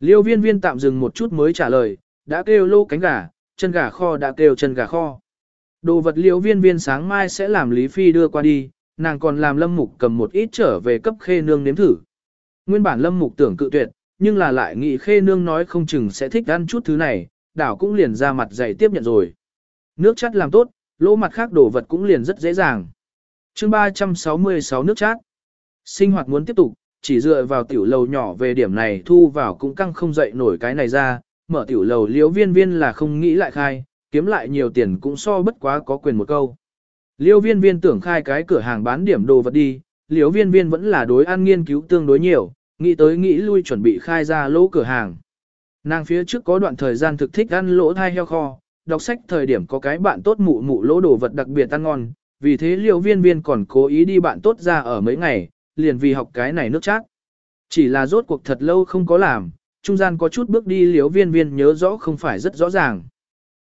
Liêu viên viên tạm dừng một chút mới trả lời, đã kêu lô cánh gà, chân gà kho đã kêu chân gà kho. Đồ vật liêu viên viên sáng mai sẽ làm Lý Phi đưa qua đi, nàng còn làm lâm mục cầm một ít trở về cấp khê nương nếm thử. Nguyên bản lâm mục tưởng cự tuyệt, nhưng là lại nghĩ khê nương nói không chừng sẽ thích ăn chút thứ này, đảo cũng liền ra mặt dạy tiếp nhận rồi. Nước chát làm tốt, lỗ mặt khác đồ vật cũng liền rất dễ dàng. chương 366 nước chát. Sinh hoạt muốn tiếp tục, chỉ dựa vào tiểu lầu nhỏ về điểm này thu vào cũng căng không dậy nổi cái này ra, mở tiểu lầu liễu viên viên là không nghĩ lại khai, kiếm lại nhiều tiền cũng so bất quá có quyền một câu. Liêu viên viên tưởng khai cái cửa hàng bán điểm đồ vật đi, Liễu viên viên vẫn là đối ăn nghiên cứu tương đối nhiều, nghĩ tới nghĩ lui chuẩn bị khai ra lỗ cửa hàng. Nàng phía trước có đoạn thời gian thực thích ăn lỗ thai heo kho, đọc sách thời điểm có cái bạn tốt mụ mụ lỗ đồ vật đặc biệt ăn ngon, vì thế Liễu viên viên còn cố ý đi bạn tốt ra ở mấy ngày, liền vì học cái này nước chát. Chỉ là rốt cuộc thật lâu không có làm, trung gian có chút bước đi Liễu viên viên nhớ rõ không phải rất rõ ràng.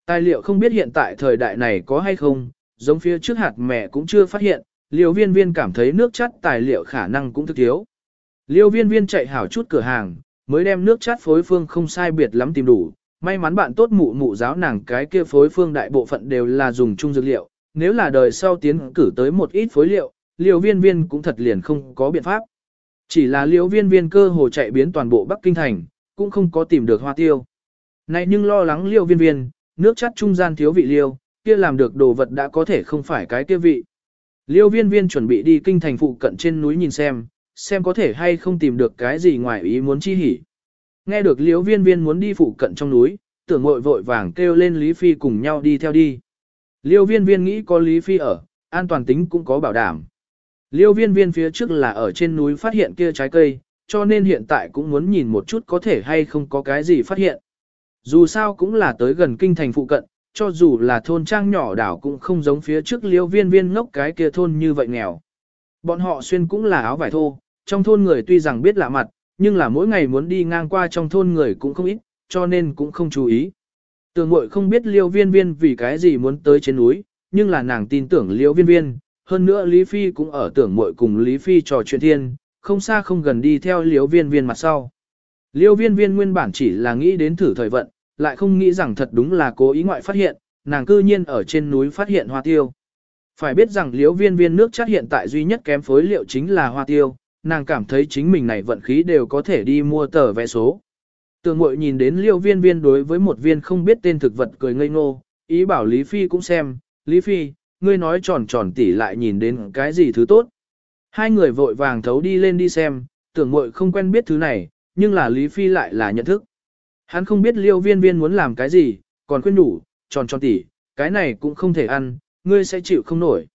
Tài liệu không biết hiện tại thời đại này có hay không, giống phía trước hạt mẹ cũng chưa phát hiện, liều viên viên cảm thấy nước chát tài liệu khả năng cũng thực thiếu. Liêu viên viên chạy hảo chút cửa hàng, mới đem nước chát phối phương không sai biệt lắm tìm đủ. May mắn bạn tốt mụ mụ giáo nàng cái kia phối phương đại bộ phận đều là dùng chung dược liệu. Nếu là đời sau tiến cử tới một ít phối liệu, liều viên viên cũng thật liền không có biện pháp. Chỉ là liều viên viên cơ hồ chạy biến toàn bộ Bắc Kinh Thành, cũng không có tìm được hoa tiêu. Này nhưng lo lắng liều viên viên, nước chát trung gian thiếu vị liêu, kia làm được đồ vật đã có thể không phải cái kia vị. Liêu viên viên chuẩn bị đi kinh thành phụ cận trên núi nhìn xem, xem có thể hay không tìm được cái gì ngoài ý muốn chi hỉ. Nghe được liêu viên viên muốn đi phụ cận trong núi, tưởng mội vội vàng kêu lên Lý Phi cùng nhau đi theo đi. Liêu viên viên nghĩ có Lý Phi ở, an toàn tính cũng có bảo đảm. Liêu viên viên phía trước là ở trên núi phát hiện kia trái cây, cho nên hiện tại cũng muốn nhìn một chút có thể hay không có cái gì phát hiện. Dù sao cũng là tới gần kinh thành phụ cận, cho dù là thôn trang nhỏ đảo cũng không giống phía trước liêu viên viên ngốc cái kia thôn như vậy nghèo. Bọn họ xuyên cũng là áo vải thô, trong thôn người tuy rằng biết lạ mặt, nhưng là mỗi ngày muốn đi ngang qua trong thôn người cũng không ít, cho nên cũng không chú ý. Tường mội không biết liêu viên viên vì cái gì muốn tới trên núi, nhưng là nàng tin tưởng liêu viên viên, hơn nữa Lý Phi cũng ở tưởng mội cùng Lý Phi trò chuyện thiên, không xa không gần đi theo liêu viên viên mặt sau. Liêu viên viên nguyên bản chỉ là nghĩ đến thử thời vận, lại không nghĩ rằng thật đúng là cố ý ngoại phát hiện, nàng cư nhiên ở trên núi phát hiện hoa tiêu. Phải biết rằng liêu viên viên nước chắc hiện tại duy nhất kém phối liệu chính là hoa tiêu, nàng cảm thấy chính mình này vận khí đều có thể đi mua tờ vé số. Tường mội nhìn đến liêu viên viên đối với một viên không biết tên thực vật cười ngây ngô, ý bảo Lý Phi cũng xem, Lý Phi, ngươi nói tròn tròn tỉ lại nhìn đến cái gì thứ tốt. Hai người vội vàng thấu đi lên đi xem, tưởng mội không quen biết thứ này, nhưng là Lý Phi lại là nhận thức. Hắn không biết liêu viên viên muốn làm cái gì, còn khuyên đủ, tròn tròn tỉ, cái này cũng không thể ăn, ngươi sẽ chịu không nổi.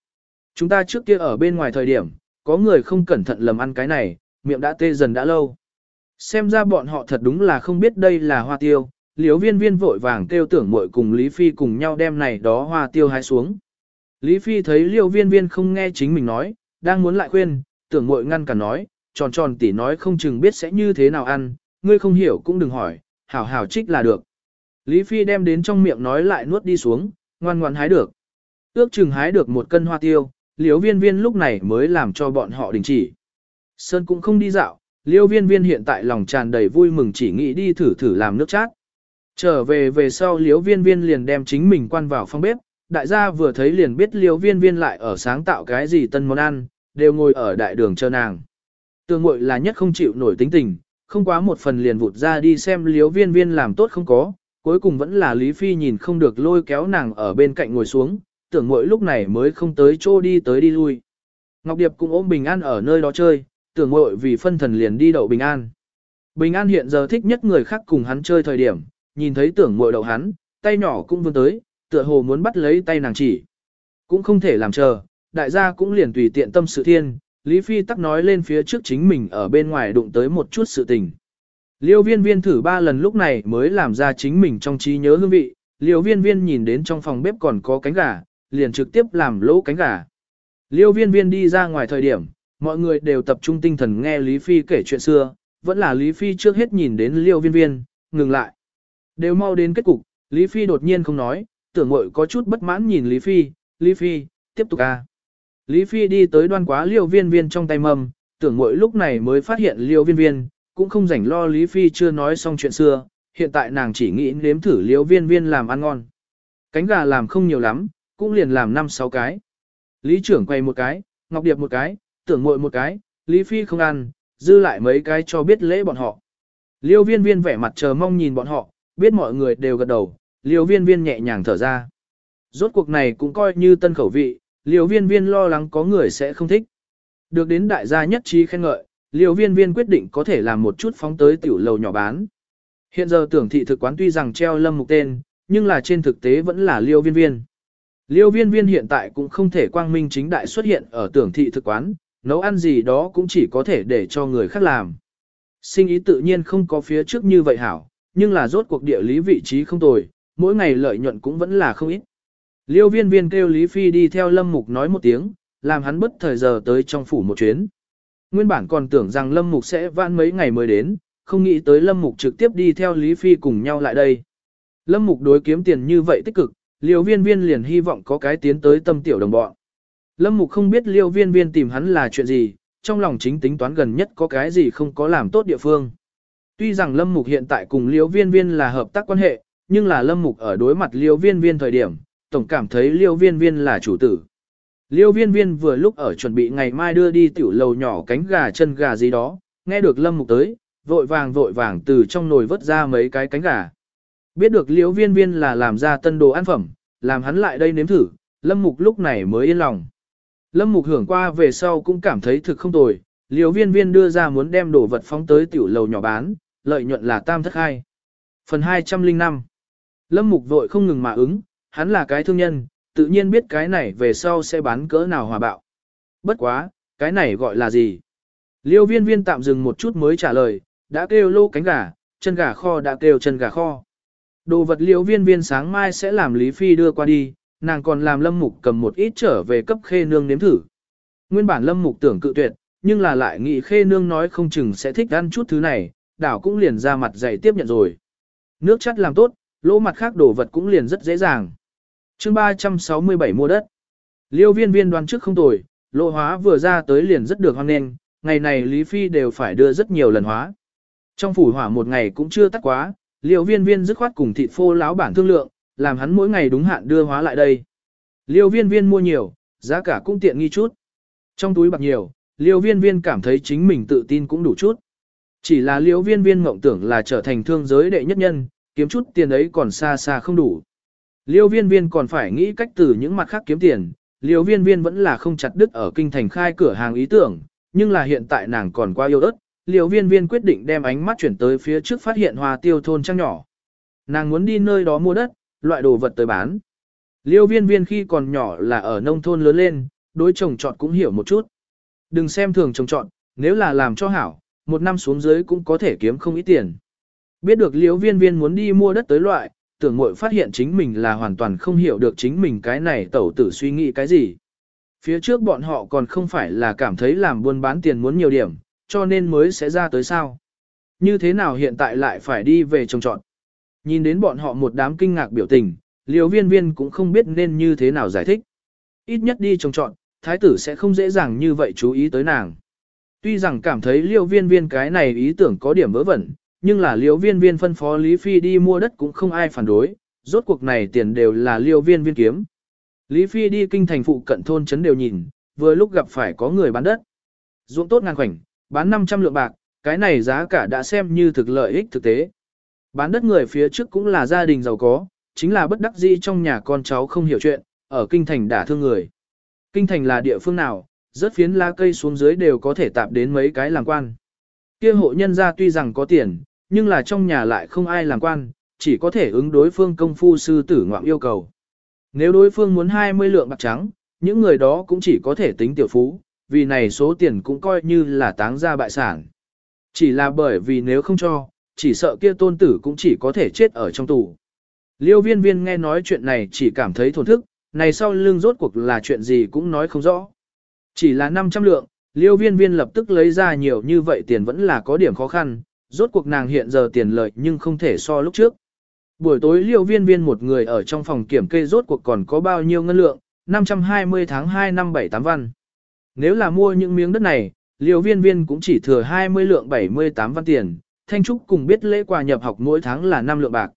Chúng ta trước kia ở bên ngoài thời điểm, có người không cẩn thận lầm ăn cái này, miệng đã tê dần đã lâu. Xem ra bọn họ thật đúng là không biết đây là hoa tiêu, liếu viên viên vội vàng kêu tưởng mội cùng Lý Phi cùng nhau đem này đó hoa tiêu hái xuống. Lý Phi thấy liêu viên viên không nghe chính mình nói, đang muốn lại khuyên, tưởng mội ngăn cả nói, tròn tròn tỉ nói không chừng biết sẽ như thế nào ăn, ngươi không hiểu cũng đừng hỏi, hảo hảo trích là được. Lý Phi đem đến trong miệng nói lại nuốt đi xuống, ngoan ngoan hái được. Ước chừng hái được một cân hoa tiêu, Liễu viên viên lúc này mới làm cho bọn họ đình chỉ. Sơn cũng không đi dạo, liêu viên viên hiện tại lòng tràn đầy vui mừng chỉ nghĩ đi thử thử làm nước chát. Trở về về sau Liễu viên viên liền đem chính mình quan vào phòng bếp, đại gia vừa thấy liền biết liêu viên viên lại ở sáng tạo cái gì tân món ăn, đều ngồi ở đại đường chờ nàng. Tương ngội là nhất không chịu nổi tính tình, không quá một phần liền vụt ra đi xem liếu viên viên làm tốt không có, cuối cùng vẫn là Lý Phi nhìn không được lôi kéo nàng ở bên cạnh ngồi xuống, tưởng mỗi lúc này mới không tới chỗ đi tới đi lui. Ngọc Điệp cũng ôm Bình An ở nơi đó chơi, tưởng mội vì phân thần liền đi đậu Bình An. Bình An hiện giờ thích nhất người khác cùng hắn chơi thời điểm, nhìn thấy tưởng mội đậu hắn, tay nhỏ cũng vươn tới, tựa hồ muốn bắt lấy tay nàng chỉ. Cũng không thể làm chờ, đại gia cũng liền tùy tiện tâm sự thiên, Lý Phi tắc nói lên phía trước chính mình ở bên ngoài đụng tới một chút sự tình. Liêu viên viên thử ba lần lúc này mới làm ra chính mình trong trí nhớ hương vị, liêu viên viên nhìn đến trong phòng bếp còn có cánh gà, liền trực tiếp làm lỗ cánh gà. Liêu viên viên đi ra ngoài thời điểm, mọi người đều tập trung tinh thần nghe Lý Phi kể chuyện xưa, vẫn là Lý Phi trước hết nhìn đến liêu viên viên, ngừng lại. Đều mau đến kết cục, Lý Phi đột nhiên không nói, tưởng mội có chút bất mãn nhìn Lý Phi, Lý Phi, tiếp tục a. Lý Phi đi tới đoan quá liêu viên viên trong tay mầm, tưởng mỗi lúc này mới phát hiện liêu viên viên, cũng không rảnh lo Lý Phi chưa nói xong chuyện xưa, hiện tại nàng chỉ nghĩ nếm thử liêu viên viên làm ăn ngon. Cánh gà làm không nhiều lắm, cũng liền làm 5-6 cái. Lý trưởng quay một cái, Ngọc Điệp một cái, tưởng mội một cái, Lý Phi không ăn, dư lại mấy cái cho biết lễ bọn họ. Liêu viên viên vẻ mặt chờ mong nhìn bọn họ, biết mọi người đều gật đầu, liêu viên viên nhẹ nhàng thở ra. Rốt cuộc này cũng coi như tân khẩu vị, liêu viên viên lo lắng có người sẽ không thích. Được đến đại gia nhất trí khen ngợi, liêu viên viên quyết định có thể làm một chút phóng tới tiểu lầu nhỏ bán. Hiện giờ tưởng thị thực quán tuy rằng treo lâm mục tên, nhưng là trên thực tế vẫn là liêu viên viên. Liêu viên viên hiện tại cũng không thể quang minh chính đại xuất hiện ở tưởng thị thực quán, nấu ăn gì đó cũng chỉ có thể để cho người khác làm. Sinh ý tự nhiên không có phía trước như vậy hảo, nhưng là rốt cuộc địa lý vị trí không tồi, mỗi ngày lợi nhuận cũng vẫn là không ít. Liêu viên viên kêu Lý Phi đi theo Lâm Mục nói một tiếng, làm hắn bất thời giờ tới trong phủ một chuyến. Nguyên bản còn tưởng rằng Lâm Mục sẽ vãn mấy ngày mới đến, không nghĩ tới Lâm Mục trực tiếp đi theo Lý Phi cùng nhau lại đây. Lâm Mục đối kiếm tiền như vậy tích cực, Liêu viên viên liền hy vọng có cái tiến tới tâm tiểu đồng bọn. Lâm Mục không biết Liêu viên viên tìm hắn là chuyện gì, trong lòng chính tính toán gần nhất có cái gì không có làm tốt địa phương. Tuy rằng Lâm Mục hiện tại cùng Liêu viên viên là hợp tác quan hệ, nhưng là Lâm Mục ở đối mặt Liêu viên viên thời điểm, tổng cảm thấy Liêu viên viên là chủ tử. Liêu viên viên vừa lúc ở chuẩn bị ngày mai đưa đi tiểu lầu nhỏ cánh gà chân gà gì đó, nghe được Lâm Mục tới, vội vàng vội vàng từ trong nồi vớt ra mấy cái cánh gà. Biết được liêu viên viên là làm ra tân đồ ăn phẩm, làm hắn lại đây nếm thử, Lâm Mục lúc này mới yên lòng. Lâm Mục hưởng qua về sau cũng cảm thấy thực không tồi, liêu viên viên đưa ra muốn đem đồ vật phóng tới tiểu lầu nhỏ bán, lợi nhuận là tam thất hai. Phần 205 Lâm Mục vội không ngừng mà ứng, hắn là cái thương nhân, tự nhiên biết cái này về sau sẽ bán cỡ nào hòa bạo. Bất quá, cái này gọi là gì? Liêu viên viên tạm dừng một chút mới trả lời, đã kêu lô cánh gà, chân gà kho đã kêu chân gà kho. Đồ vật liêu viên viên sáng mai sẽ làm Lý Phi đưa qua đi, nàng còn làm lâm mục cầm một ít trở về cấp khê nương nếm thử. Nguyên bản lâm mục tưởng cự tuyệt, nhưng là lại nghĩ khê nương nói không chừng sẽ thích ăn chút thứ này, đảo cũng liền ra mặt dạy tiếp nhận rồi. Nước chắt làm tốt, lỗ mặt khác đồ vật cũng liền rất dễ dàng chương 367 mua đất. Liêu viên viên đoán trước không tồi, lộ hóa vừa ra tới liền rất được hoan nghênh, ngày này Lý Phi đều phải đưa rất nhiều lần hóa. Trong phủ hỏa một ngày cũng chưa tắt quá, liêu viên viên dứt khoát cùng thịt phô lão bản thương lượng, làm hắn mỗi ngày đúng hạn đưa hóa lại đây. Liêu viên viên mua nhiều, giá cả cũng tiện nghi chút. Trong túi bạc nhiều, liêu viên viên cảm thấy chính mình tự tin cũng đủ chút. Chỉ là liêu viên viên mộng tưởng là trở thành thương giới đệ nhất nhân, kiếm chút tiền ấy còn xa xa không đủ. Liêu viên viên còn phải nghĩ cách từ những mặt khác kiếm tiền, liêu viên viên vẫn là không chặt đứt ở kinh thành khai cửa hàng ý tưởng, nhưng là hiện tại nàng còn qua yêu ớt, liêu viên viên quyết định đem ánh mắt chuyển tới phía trước phát hiện hoa tiêu thôn trăng nhỏ. Nàng muốn đi nơi đó mua đất, loại đồ vật tới bán. Liêu viên viên khi còn nhỏ là ở nông thôn lớn lên, đối trồng trọt cũng hiểu một chút. Đừng xem thường trồng trọt, nếu là làm cho hảo, một năm xuống dưới cũng có thể kiếm không ít tiền. Biết được liêu viên viên muốn đi mua đất tới loại, tưởng muội phát hiện chính mình là hoàn toàn không hiểu được chính mình cái này tẩu tử suy nghĩ cái gì. Phía trước bọn họ còn không phải là cảm thấy làm buôn bán tiền muốn nhiều điểm, cho nên mới sẽ ra tới sao. Như thế nào hiện tại lại phải đi về trồng trọn. Nhìn đến bọn họ một đám kinh ngạc biểu tình, liều viên viên cũng không biết nên như thế nào giải thích. Ít nhất đi trồng trọn, thái tử sẽ không dễ dàng như vậy chú ý tới nàng. Tuy rằng cảm thấy liêu viên viên cái này ý tưởng có điểm vớ vẩn, nhưng là liêu viên viên phân phó Lý Phi đi mua đất cũng không ai phản đối, rốt cuộc này tiền đều là liêu viên viên kiếm. Lý Phi đi kinh thành phụ cận thôn trấn đều nhìn, vừa lúc gặp phải có người bán đất. Ruộng tốt ngàn khoảnh, bán 500 lượng bạc, cái này giá cả đã xem như thực lợi ích thực tế. Bán đất người phía trước cũng là gia đình giàu có, chính là bất đắc dĩ trong nhà con cháu không hiểu chuyện, ở kinh thành đả thương người. Kinh thành là địa phương nào, rất phiến lá cây xuống dưới đều có thể tạp đến mấy cái làm quan. Kia hộ nhân ra tuy rằng có tiền, nhưng là trong nhà lại không ai làm quan, chỉ có thể ứng đối phương công phu sư tử ngoạm yêu cầu. Nếu đối phương muốn 20 lượng bạc trắng, những người đó cũng chỉ có thể tính tiểu phú, vì này số tiền cũng coi như là táng ra bại sản. Chỉ là bởi vì nếu không cho, chỉ sợ kia tôn tử cũng chỉ có thể chết ở trong tù. Liêu viên viên nghe nói chuyện này chỉ cảm thấy thổn thức, này sau lưng rốt cuộc là chuyện gì cũng nói không rõ. Chỉ là 500 lượng, liêu viên viên lập tức lấy ra nhiều như vậy tiền vẫn là có điểm khó khăn, rốt cuộc nàng hiện giờ tiền lợi nhưng không thể so lúc trước. Buổi tối liêu viên viên một người ở trong phòng kiểm kê rốt cuộc còn có bao nhiêu ngân lượng, 520 tháng 2 năm 78 văn. Nếu là mua những miếng đất này, liêu viên viên cũng chỉ thừa 20 lượng 78 văn tiền, Thanh Trúc cùng biết lễ quà nhập học mỗi tháng là 5 lượng bạc.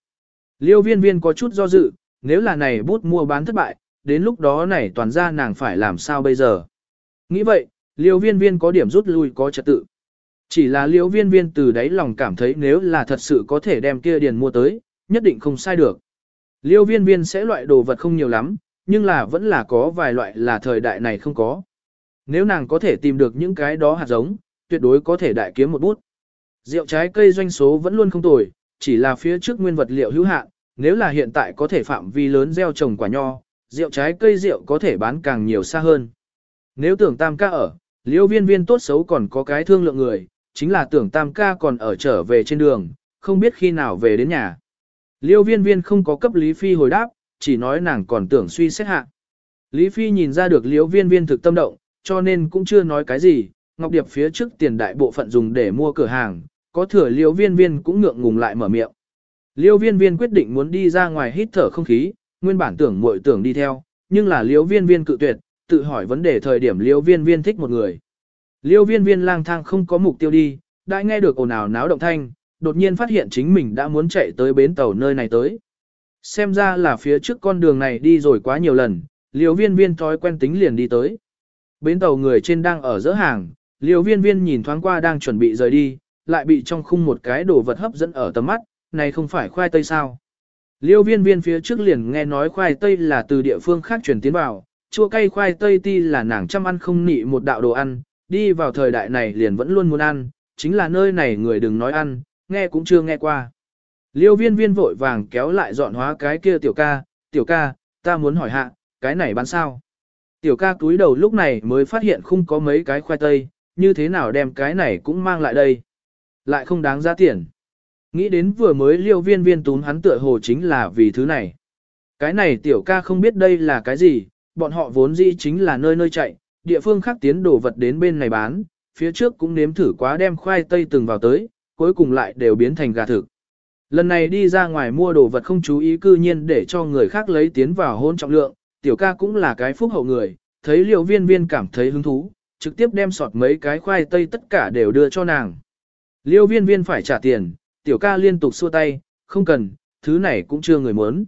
Liêu viên viên có chút do dự, nếu là này bút mua bán thất bại, đến lúc đó này toàn ra nàng phải làm sao bây giờ. Nghĩ vậy, liêu viên viên có điểm rút lui có trật tự. Chỉ là liêu viên viên từ đáy lòng cảm thấy nếu là thật sự có thể đem kia điền mua tới, nhất định không sai được. Liêu viên viên sẽ loại đồ vật không nhiều lắm, nhưng là vẫn là có vài loại là thời đại này không có. Nếu nàng có thể tìm được những cái đó hạt giống, tuyệt đối có thể đại kiếm một bút. Rượu trái cây doanh số vẫn luôn không tồi, chỉ là phía trước nguyên vật liệu hữu hạn, nếu là hiện tại có thể phạm vi lớn gieo trồng quả nho, rượu trái cây rượu có thể bán càng nhiều xa hơn. Nếu tưởng tam ca ở, liêu viên viên tốt xấu còn có cái thương lượng người, chính là tưởng tam ca còn ở trở về trên đường, không biết khi nào về đến nhà. Liêu viên viên không có cấp Lý Phi hồi đáp, chỉ nói nàng còn tưởng suy xét hạ. Lý Phi nhìn ra được liêu viên viên thực tâm động, cho nên cũng chưa nói cái gì, Ngọc Điệp phía trước tiền đại bộ phận dùng để mua cửa hàng, có thừa liêu viên viên cũng ngượng ngùng lại mở miệng. Liêu viên viên quyết định muốn đi ra ngoài hít thở không khí, nguyên bản tưởng muội tưởng đi theo, nhưng là liêu viên viên cự tuyệt, tự hỏi vấn đề thời điểm liêu viên viên thích một người. Liêu viên viên lang thang không có mục tiêu đi, đã nghe được ồn ào náo động thanh, đột nhiên phát hiện chính mình đã muốn chạy tới bến tàu nơi này tới. Xem ra là phía trước con đường này đi rồi quá nhiều lần, liêu viên viên thói quen tính liền đi tới. Bến tàu người trên đang ở giữa hàng, liêu viên viên nhìn thoáng qua đang chuẩn bị rời đi, lại bị trong khung một cái đồ vật hấp dẫn ở tầm mắt, này không phải khoai tây sao. Liêu viên viên phía trước liền nghe nói khoai tây là từ địa phương khác chuyển tiến vào, chua cay khoai tây ti là nàng chăm ăn không nị một đạo đồ ăn, đi vào thời đại này liền vẫn luôn muốn ăn, chính là nơi này người đừng nói ăn, nghe cũng chưa nghe qua. Liêu viên viên vội vàng kéo lại dọn hóa cái kia tiểu ca, tiểu ca, ta muốn hỏi hạ, cái này bán sao? Tiểu ca túi đầu lúc này mới phát hiện không có mấy cái khoai tây, như thế nào đem cái này cũng mang lại đây. Lại không đáng giá tiền. Nghĩ đến vừa mới liêu viên viên tún hắn tựa hồ chính là vì thứ này. Cái này tiểu ca không biết đây là cái gì, bọn họ vốn dĩ chính là nơi nơi chạy, địa phương khác tiến đồ vật đến bên này bán, phía trước cũng nếm thử quá đem khoai tây từng vào tới, cuối cùng lại đều biến thành gà thực. Lần này đi ra ngoài mua đồ vật không chú ý cư nhiên để cho người khác lấy tiến vào hôn trọng lượng, tiểu ca cũng là cái phúc hậu người, thấy liệu viên viên cảm thấy hứng thú, trực tiếp đem sọt mấy cái khoai tây tất cả đều đưa cho nàng. Liêu viên viên phải trả tiền, tiểu ca liên tục xua tay, không cần, thứ này cũng chưa người muốn.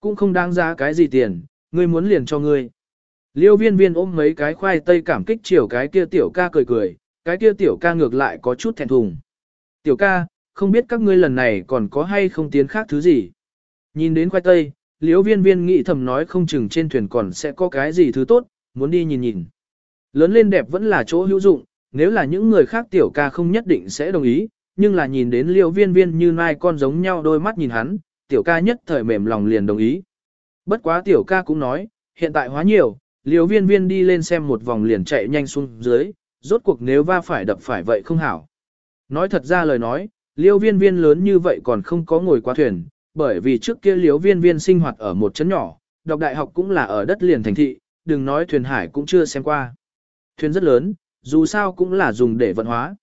Cũng không đáng giá cái gì tiền, ngươi muốn liền cho ngươi. Liêu viên viên ôm mấy cái khoai tây cảm kích chiều cái kia tiểu ca cười cười, cái kia tiểu ca ngược lại có chút thẹn thùng. Tiểu ca, không biết các ngươi lần này còn có hay không tiến khác thứ gì. Nhìn đến khoai tây, liêu viên viên nghĩ thầm nói không chừng trên thuyền còn sẽ có cái gì thứ tốt, muốn đi nhìn nhìn. Lớn lên đẹp vẫn là chỗ hữu dụng, nếu là những người khác tiểu ca không nhất định sẽ đồng ý, nhưng là nhìn đến liêu viên viên như mai con giống nhau đôi mắt nhìn hắn, tiểu ca nhất thời mềm lòng liền đồng ý. Bất quá tiểu ca cũng nói, hiện tại hóa nhiều, liêu viên viên đi lên xem một vòng liền chạy nhanh xuống dưới, rốt cuộc nếu va phải đập phải vậy không hảo. Nói thật ra lời nói, liêu viên viên lớn như vậy còn không có ngồi qua thuyền, bởi vì trước kia liêu viên viên sinh hoạt ở một chấn nhỏ, đọc đại học cũng là ở đất liền thành thị, đừng nói thuyền hải cũng chưa xem qua. Thuyền rất lớn, dù sao cũng là dùng để vận hóa.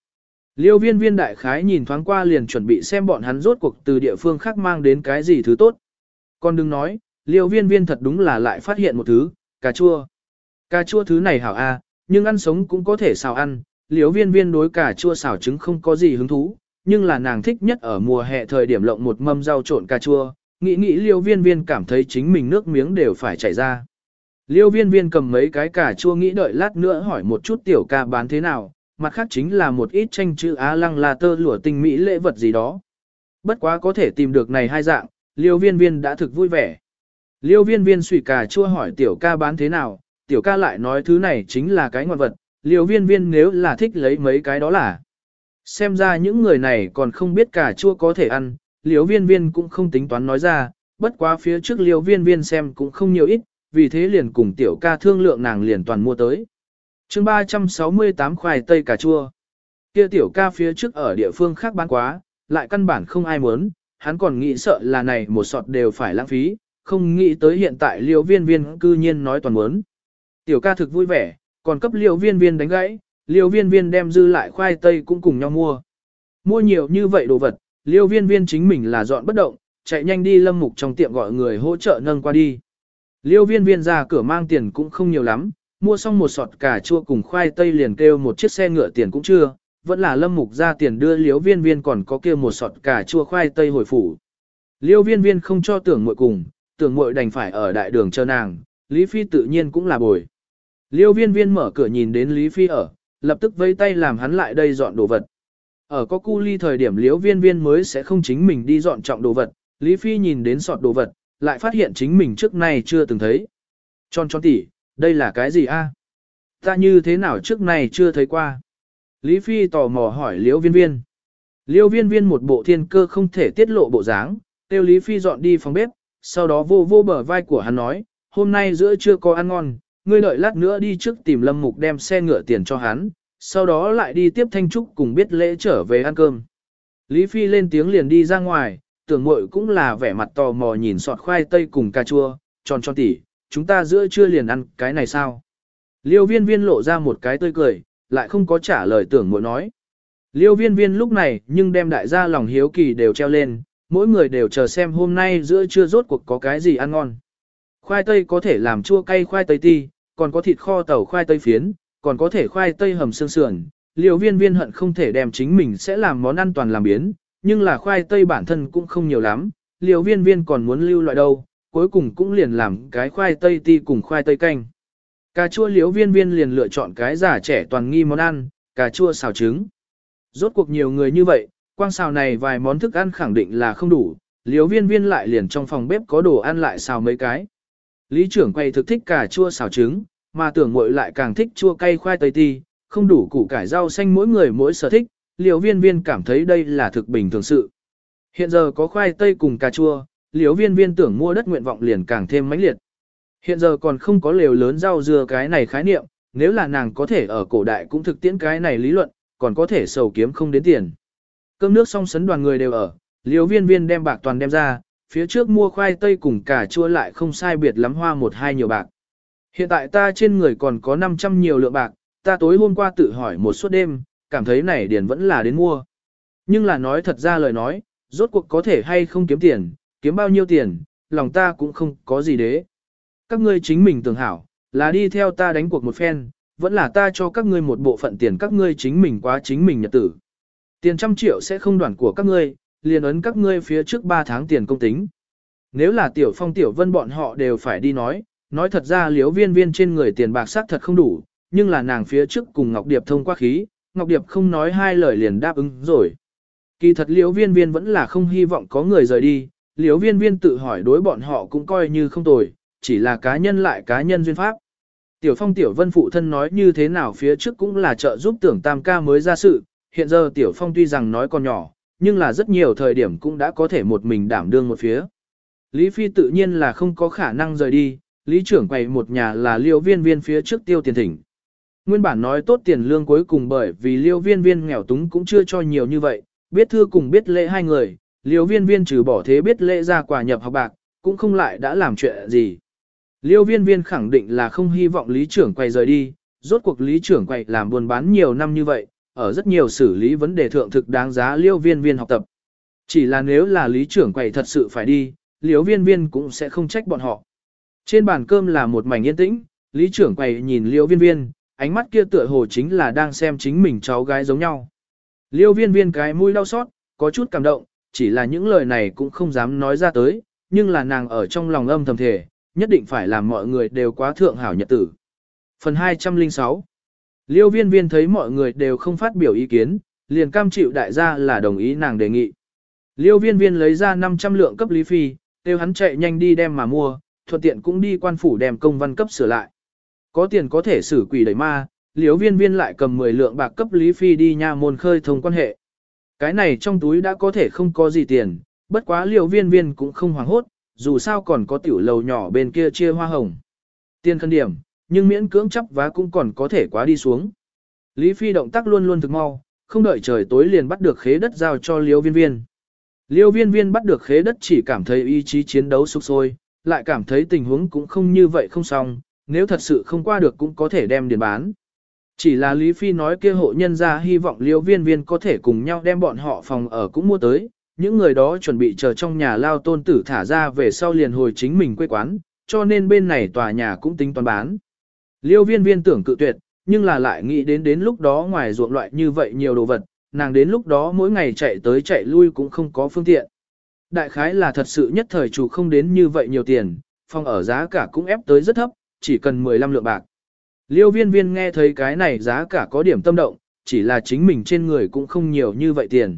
Liêu viên viên đại khái nhìn thoáng qua liền chuẩn bị xem bọn hắn rốt cuộc từ địa phương khác mang đến cái gì thứ tốt. Còn đừng nói, liêu viên viên thật đúng là lại phát hiện một thứ, cà chua. Cà chua thứ này hảo a, nhưng ăn sống cũng có thể xào ăn, liêu viên viên đối cà chua xào trứng không có gì hứng thú, nhưng là nàng thích nhất ở mùa hè thời điểm lộng một mâm rau trộn cà chua, nghĩ nghĩ liêu viên viên cảm thấy chính mình nước miếng đều phải chảy ra. Liêu viên viên cầm mấy cái cà chua nghĩ đợi lát nữa hỏi một chút tiểu ca bán thế nào, mặt khác chính là một ít tranh chữ Á lăng là tơ lụa tinh mỹ lễ vật gì đó. Bất quá có thể tìm được này hai dạng, liêu viên viên đã thực vui vẻ. Liêu viên viên suy cà chua hỏi tiểu ca bán thế nào, tiểu ca lại nói thứ này chính là cái ngoạn vật, liều viên viên nếu là thích lấy mấy cái đó là. Xem ra những người này còn không biết cả chua có thể ăn, liều viên viên cũng không tính toán nói ra, bất quá phía trước liều viên viên xem cũng không nhiều ít, vì thế liền cùng tiểu ca thương lượng nàng liền toàn mua tới. chương 368 khoai tây cà chua. Kia tiểu ca phía trước ở địa phương khác bán quá, lại căn bản không ai muốn, hắn còn nghĩ sợ là này một sọt đều phải lãng phí, không nghĩ tới hiện tại liều viên viên cư nhiên nói toàn muốn. Tiểu ca thực vui vẻ, còn cấp liều viên viên đánh gãy, liều viên viên đem dư lại khoai tây cũng cùng nhau mua. Mua nhiều như vậy đồ vật, liều viên viên chính mình là dọn bất động, chạy nhanh đi lâm mục trong tiệm gọi người hỗ trợ nâng qua đi. Liêu viên viên ra cửa mang tiền cũng không nhiều lắm, mua xong một sọt cà chua cùng khoai tây liền kêu một chiếc xe ngựa tiền cũng chưa, vẫn là lâm mục ra tiền đưa liêu viên viên còn có kêu một sọt cà chua khoai tây hồi phủ. Liêu viên viên không cho tưởng muội cùng, tưởng muội đành phải ở đại đường chờ nàng, Lý Phi tự nhiên cũng là bồi. Liêu viên viên mở cửa nhìn đến Lý Phi ở, lập tức vây tay làm hắn lại đây dọn đồ vật. Ở có cu ly thời điểm liêu viên viên mới sẽ không chính mình đi dọn trọng đồ vật, Lý Phi nhìn đến sọt đồ vật, lại phát hiện chính mình trước nay chưa từng thấy. Tròn tròn tỉ, đây là cái gì a? Ta như thế nào trước nay chưa thấy qua? Lý Phi tò mò hỏi Liêu viên viên. Liêu viên viên một bộ thiên cơ không thể tiết lộ bộ dáng, tiêu Lý Phi dọn đi phòng bếp, sau đó vô vô bờ vai của hắn nói, hôm nay giữa trưa có ăn ngon, ngươi đợi lát nữa đi trước tìm Lâm Mục đem xe ngựa tiền cho hắn, sau đó lại đi tiếp Thanh Trúc cùng biết lễ trở về ăn cơm. Lý Phi lên tiếng liền đi ra ngoài, tưởng muội cũng là vẻ mặt tò mò nhìn sọt khoai tây cùng cà chua, tròn tròn tỉ, chúng ta giữa trưa liền ăn cái này sao? Liêu viên viên lộ ra một cái tươi cười, lại không có trả lời tưởng muội nói. Liêu viên viên lúc này nhưng đem đại gia lòng hiếu kỳ đều treo lên, mỗi người đều chờ xem hôm nay giữa trưa rốt cuộc có cái gì ăn ngon. Khoai tây có thể làm chua cay khoai tây ti, còn có thịt kho tàu khoai tây phiến, còn có thể khoai tây hầm xương sườn. liều viên viên hận không thể đem chính mình sẽ làm món ăn toàn làm biến, nhưng là khoai tây bản thân cũng không nhiều lắm, liều viên viên còn muốn lưu loại đâu, cuối cùng cũng liền làm cái khoai tây ti cùng khoai tây canh. Cà chua liều viên viên liền lựa chọn cái giả trẻ toàn nghi món ăn, cà chua xào trứng. Rốt cuộc nhiều người như vậy, quang xào này vài món thức ăn khẳng định là không đủ, liều viên viên lại liền trong phòng bếp có đồ ăn lại xào mấy cái. Lý trưởng quay thực thích cà chua xào trứng, mà tưởng muội lại càng thích chua cay khoai tây ti, không đủ củ cải rau xanh mỗi người mỗi sở thích, liều viên viên cảm thấy đây là thực bình thường sự. Hiện giờ có khoai tây cùng cà chua, liều viên viên tưởng mua đất nguyện vọng liền càng thêm mãnh liệt. Hiện giờ còn không có lều lớn rau dưa cái này khái niệm, nếu là nàng có thể ở cổ đại cũng thực tiễn cái này lý luận, còn có thể sầu kiếm không đến tiền. Cơm nước xong sấn đoàn người đều ở, liều viên viên đem bạc toàn đem ra, phía trước mua khoai tây cùng cà chua lại không sai biệt lắm hoa một hai nhiều bạc. Hiện tại ta trên người còn có 500 nhiều lượng bạc, ta tối hôm qua tự hỏi một suốt đêm, cảm thấy này điền vẫn là đến mua. Nhưng là nói thật ra lời nói, rốt cuộc có thể hay không kiếm tiền, kiếm bao nhiêu tiền, lòng ta cũng không có gì đế. Các ngươi chính mình tưởng hảo, là đi theo ta đánh cuộc một phen, vẫn là ta cho các ngươi một bộ phận tiền các ngươi chính mình quá chính mình nhật tử. Tiền trăm triệu sẽ không đoàn của các ngươi, liền ấn các ngươi phía trước 3 tháng tiền công tính. Nếu là tiểu phong tiểu vân bọn họ đều phải đi nói, nói thật ra liếu viên viên trên người tiền bạc sắc thật không đủ, nhưng là nàng phía trước cùng Ngọc Điệp thông qua khí, Ngọc Điệp không nói hai lời liền đáp ứng rồi. Kỳ thật liễu viên viên vẫn là không hy vọng có người rời đi, liễu viên viên tự hỏi đối bọn họ cũng coi như không tồi, chỉ là cá nhân lại cá nhân duyên pháp. Tiểu phong tiểu vân phụ thân nói như thế nào phía trước cũng là trợ giúp tưởng tam ca mới ra sự, hiện giờ tiểu phong tuy rằng nói còn nhỏ, nhưng là rất nhiều thời điểm cũng đã có thể một mình đảm đương một phía. Lý Phi tự nhiên là không có khả năng rời đi, Lý trưởng quầy một nhà là Liêu viên viên phía trước tiêu tiền thỉnh. Nguyên bản nói tốt tiền lương cuối cùng bởi vì liêu viên viên nghèo túng cũng chưa cho nhiều như vậy, biết thư cùng biết lễ hai người, liêu viên viên trừ bỏ thế biết lễ ra quà nhập học bạc, cũng không lại đã làm chuyện gì. Liêu viên viên khẳng định là không hy vọng lý trưởng quay rời đi, rốt cuộc lý trưởng quay làm buôn bán nhiều năm như vậy, ở rất nhiều xử lý vấn đề thượng thực đáng giá liêu viên viên học tập. Chỉ là nếu là lý trưởng quầy thật sự phải đi, liêu viên viên cũng sẽ không trách bọn họ. Trên bàn cơm là một mảnh yên tĩnh, lý trưởng quầy nhìn liêu viên viên, ánh mắt kia tựa hồ chính là đang xem chính mình cháu gái giống nhau. Liêu viên viên cái mũi đau xót, có chút cảm động, chỉ là những lời này cũng không dám nói ra tới, nhưng là nàng ở trong lòng âm thầm thể, nhất định phải làm mọi người đều quá thượng hảo nhật tử. Phần 206 Liêu viên viên thấy mọi người đều không phát biểu ý kiến, liền cam chịu đại gia là đồng ý nàng đề nghị. Liêu viên viên lấy ra 500 lượng cấp lý phi, tiêu hắn chạy nhanh đi đem mà mua, thuận tiện cũng đi quan phủ đem công văn cấp sửa lại. Có tiền có thể xử quỷ đẩy ma, Liêu viên viên lại cầm 10 lượng bạc cấp Lý Phi đi nha môn khơi thông quan hệ. Cái này trong túi đã có thể không có gì tiền, bất quá Liêu viên viên cũng không hoảng hốt, dù sao còn có tiểu lầu nhỏ bên kia chia hoa hồng. Tiền khăn điểm, nhưng miễn cưỡng chấp vá cũng còn có thể quá đi xuống. Lý Phi động tác luôn luôn thực mau, không đợi trời tối liền bắt được khế đất giao cho liêu viên viên. Liêu viên viên bắt được khế đất chỉ cảm thấy ý chí chiến đấu sục sôi, lại cảm thấy tình huống cũng không như vậy không xong, nếu thật sự không qua được cũng có thể đem điền bán. Chỉ là Lý Phi nói kia hộ nhân ra hy vọng liêu viên viên có thể cùng nhau đem bọn họ phòng ở cũng mua tới, những người đó chuẩn bị chờ trong nhà lao tôn tử thả ra về sau liền hồi chính mình quê quán, cho nên bên này tòa nhà cũng tính toán bán. Liêu viên viên tưởng cự tuyệt, nhưng là lại nghĩ đến đến lúc đó ngoài ruộng loại như vậy nhiều đồ vật, nàng đến lúc đó mỗi ngày chạy tới chạy lui cũng không có phương tiện. Đại khái là thật sự nhất thời chủ không đến như vậy nhiều tiền, phòng ở giá cả cũng ép tới rất thấp, chỉ cần 15 lượng bạc. Liêu viên viên nghe thấy cái này giá cả có điểm tâm động, chỉ là chính mình trên người cũng không nhiều như vậy tiền.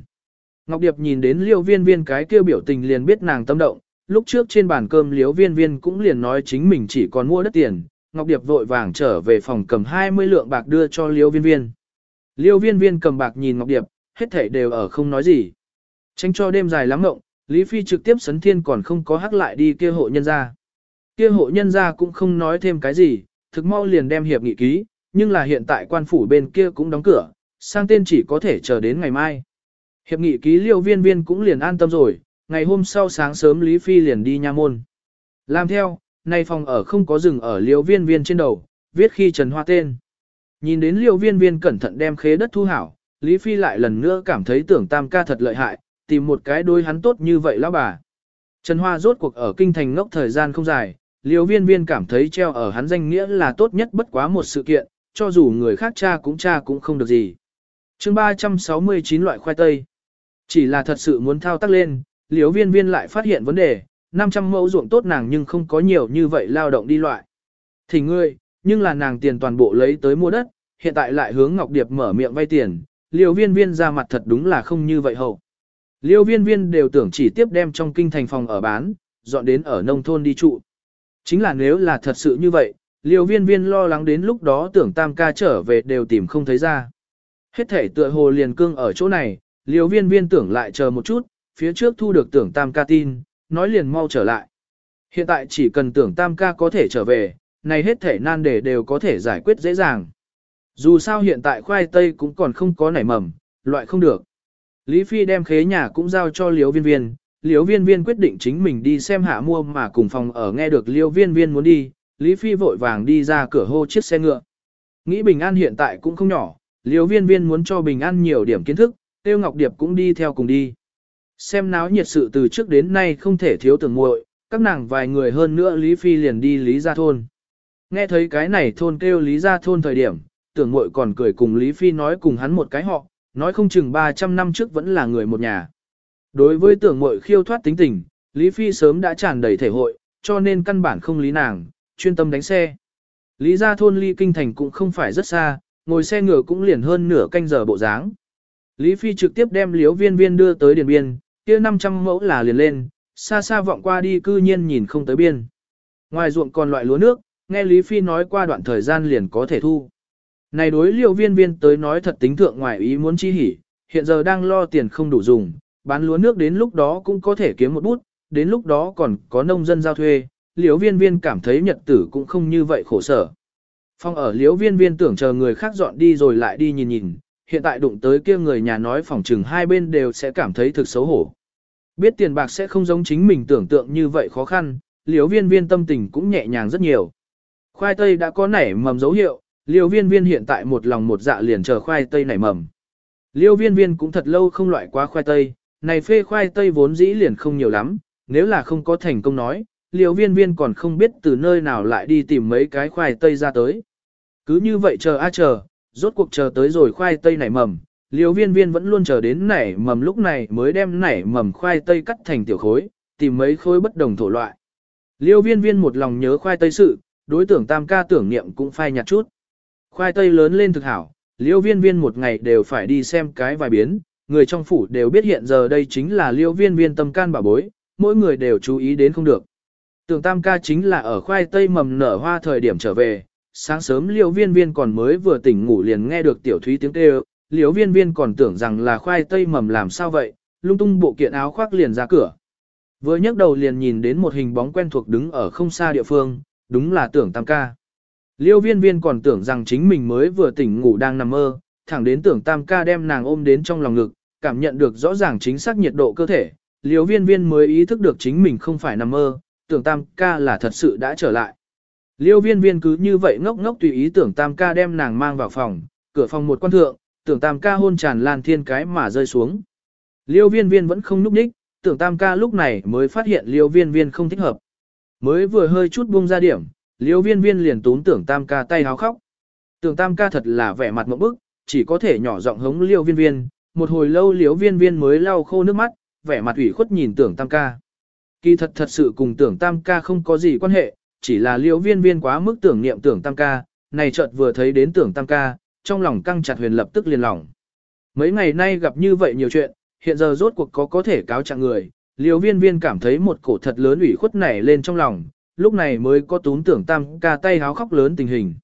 Ngọc Điệp nhìn đến liêu viên viên cái kêu biểu tình liền biết nàng tâm động, lúc trước trên bàn cơm liêu viên viên cũng liền nói chính mình chỉ còn mua đất tiền, Ngọc Điệp vội vàng trở về phòng cầm 20 lượng bạc đưa cho liêu viên viên. Liêu viên viên cầm bạc nhìn Ngọc Điệp, hết thảy đều ở không nói gì. Tránh cho đêm dài lắm ngộng, Lý Phi trực tiếp sấn thiên còn không có hắc lại đi kia hộ nhân ra. Kia hộ nhân ra cũng không nói thêm cái gì, thực mau liền đem hiệp nghị ký, nhưng là hiện tại quan phủ bên kia cũng đóng cửa, sang tên chỉ có thể chờ đến ngày mai. Hiệp nghị ký liêu viên viên cũng liền an tâm rồi, ngày hôm sau sáng sớm Lý Phi liền đi nha môn. Làm theo, nay phòng ở không có rừng ở liêu viên viên trên đầu, viết khi trần hoa tên. Nhìn đến liêu viên viên cẩn thận đem khế đất thu hảo, Lý Phi lại lần nữa cảm thấy tưởng tam ca thật lợi hại, tìm một cái đôi hắn tốt như vậy lão bà. Trần Hoa rốt cuộc ở kinh thành ngốc thời gian không dài, liêu viên viên cảm thấy treo ở hắn danh nghĩa là tốt nhất bất quá một sự kiện, cho dù người khác cha cũng cha cũng không được gì. chương 369 loại khoai tây. Chỉ là thật sự muốn thao tác lên, liêu viên viên lại phát hiện vấn đề, 500 mẫu ruộng tốt nàng nhưng không có nhiều như vậy lao động đi loại. Thì ngươi, nhưng là nàng tiền toàn bộ lấy tới mua đất, hiện tại lại hướng Ngọc Điệp mở miệng vay tiền, liêu viên viên ra mặt thật đúng là không như vậy hậu. Liêu viên viên đều tưởng chỉ tiếp đem trong kinh thành phòng ở bán, dọn đến ở nông thôn đi trụ. Chính là nếu là thật sự như vậy, liêu viên viên lo lắng đến lúc đó tưởng tam ca trở về đều tìm không thấy ra. Hết thể tựa hồ liền cương ở chỗ này, liêu viên viên tưởng lại chờ một chút, phía trước thu được tưởng tam ca tin, nói liền mau trở lại. Hiện tại chỉ cần tưởng tam ca có thể trở về, này hết thể nan đề đều có thể giải quyết dễ dàng. Dù sao hiện tại khoai tây cũng còn không có nảy mầm, loại không được. Lý Phi đem khế nhà cũng giao cho Liễu Viên Viên, Liễu Viên Viên quyết định chính mình đi xem hạ mua mà cùng phòng ở nghe được Liễu Viên Viên muốn đi, Lý Phi vội vàng đi ra cửa hô chiếc xe ngựa. Nghĩ Bình An hiện tại cũng không nhỏ, Liễu Viên Viên muốn cho Bình An nhiều điểm kiến thức, Tiêu Ngọc Điệp cũng đi theo cùng đi. Xem náo nhiệt sự từ trước đến nay không thể thiếu tưởng muội, các nàng vài người hơn nữa Lý Phi liền đi Lý Gia Thôn. Nghe thấy cái này thôn kêu Lý Gia Thôn thời điểm, tưởng muội còn cười cùng Lý Phi nói cùng hắn một cái họ, nói không chừng 300 năm trước vẫn là người một nhà. Đối với tưởng muội khiêu thoát tính tình, Lý Phi sớm đã tràn đầy thể hội, cho nên căn bản không lý nàng, chuyên tâm đánh xe. Lý gia thôn ly kinh thành cũng không phải rất xa, ngồi xe ngựa cũng liền hơn nửa canh giờ bộ dáng. Lý Phi trực tiếp đem liếu viên viên đưa tới điền biên, kia 500 mẫu là liền lên, xa xa vọng qua đi cư nhiên nhìn không tới biên. Ngoài ruộng còn loại lúa nước, nghe Lý Phi nói qua đoạn thời gian liền có thể thu. Này đối liêu viên viên tới nói thật tính thượng ngoài ý muốn chi hỉ, hiện giờ đang lo tiền không đủ dùng, bán lúa nước đến lúc đó cũng có thể kiếm một bút, đến lúc đó còn có nông dân giao thuê, liễu viên viên cảm thấy nhật tử cũng không như vậy khổ sở. Phong ở liễu viên viên tưởng chờ người khác dọn đi rồi lại đi nhìn nhìn, hiện tại đụng tới kia người nhà nói phòng trừng hai bên đều sẽ cảm thấy thực xấu hổ. Biết tiền bạc sẽ không giống chính mình tưởng tượng như vậy khó khăn, liều viên viên tâm tình cũng nhẹ nhàng rất nhiều. Khoai tây đã có nảy mầm dấu hiệu, liêu viên viên hiện tại một lòng một dạ liền chờ khoai tây nảy mầm. Liêu viên viên cũng thật lâu không loại quá khoai tây, này phê khoai tây vốn dĩ liền không nhiều lắm, nếu là không có thành công nói, liêu viên viên còn không biết từ nơi nào lại đi tìm mấy cái khoai tây ra tới. Cứ như vậy chờ a chờ, rốt cuộc chờ tới rồi khoai tây nảy mầm, liêu viên viên vẫn luôn chờ đến nảy mầm lúc này mới đem nảy mầm khoai tây cắt thành tiểu khối, tìm mấy khối bất đồng thổ loại. Liêu viên viên một lòng nhớ khoai tây sự, đối tưởng tam ca tưởng niệm cũng phai nhạt chút. Khoai tây lớn lên thực hảo, liêu viên viên một ngày đều phải đi xem cái vài biến, người trong phủ đều biết hiện giờ đây chính là liêu viên viên tâm can bảo bối, mỗi người đều chú ý đến không được. Tưởng tam ca chính là ở khoai tây mầm nở hoa thời điểm trở về, sáng sớm Liêu viên viên còn mới vừa tỉnh ngủ liền nghe được tiểu thúy tiếng kêu, liễu viên viên còn tưởng rằng là khoai tây mầm làm sao vậy, lung tung bộ kiện áo khoác liền ra cửa. Vừa nhấc đầu liền nhìn đến một hình bóng quen thuộc đứng ở không xa địa phương, đúng là tưởng tam ca. Liêu viên viên còn tưởng rằng chính mình mới vừa tỉnh ngủ đang nằm mơ, thẳng đến tưởng tam ca đem nàng ôm đến trong lòng ngực, cảm nhận được rõ ràng chính xác nhiệt độ cơ thể. Liêu viên viên mới ý thức được chính mình không phải nằm mơ, tưởng tam ca là thật sự đã trở lại. Liêu viên viên cứ như vậy ngốc ngốc tùy ý tưởng tam ca đem nàng mang vào phòng, cửa phòng một quan thượng, tưởng tam ca hôn tràn lan thiên cái mà rơi xuống. Liêu viên viên vẫn không núp đích, tưởng tam ca lúc này mới phát hiện liêu viên viên không thích hợp. Mới vừa hơi chút buông ra điểm, liêu viên viên liền tún tưởng tam ca tay háo khóc. Tưởng tam ca thật là vẻ mặt mẫu bức, chỉ có thể nhỏ giọng hống liêu viên viên, một hồi lâu liêu viên viên mới lau khô nước mắt, vẻ mặt ủy khuất nhìn tưởng tam ca. Kỳ thật thật sự cùng tưởng tam ca không có gì quan hệ, chỉ là liêu viên viên quá mức tưởng niệm tưởng tam ca, này chợt vừa thấy đến tưởng tam ca, trong lòng căng chặt huyền lập tức liền lòng. Mấy ngày nay gặp như vậy nhiều chuyện, hiện giờ rốt cuộc có có thể cáo trạng người, liều viên viên cảm thấy một cổ thật lớn ủy khuất nảy lên trong lòng, lúc này mới có tún tưởng tam ca tay háo khóc lớn tình hình.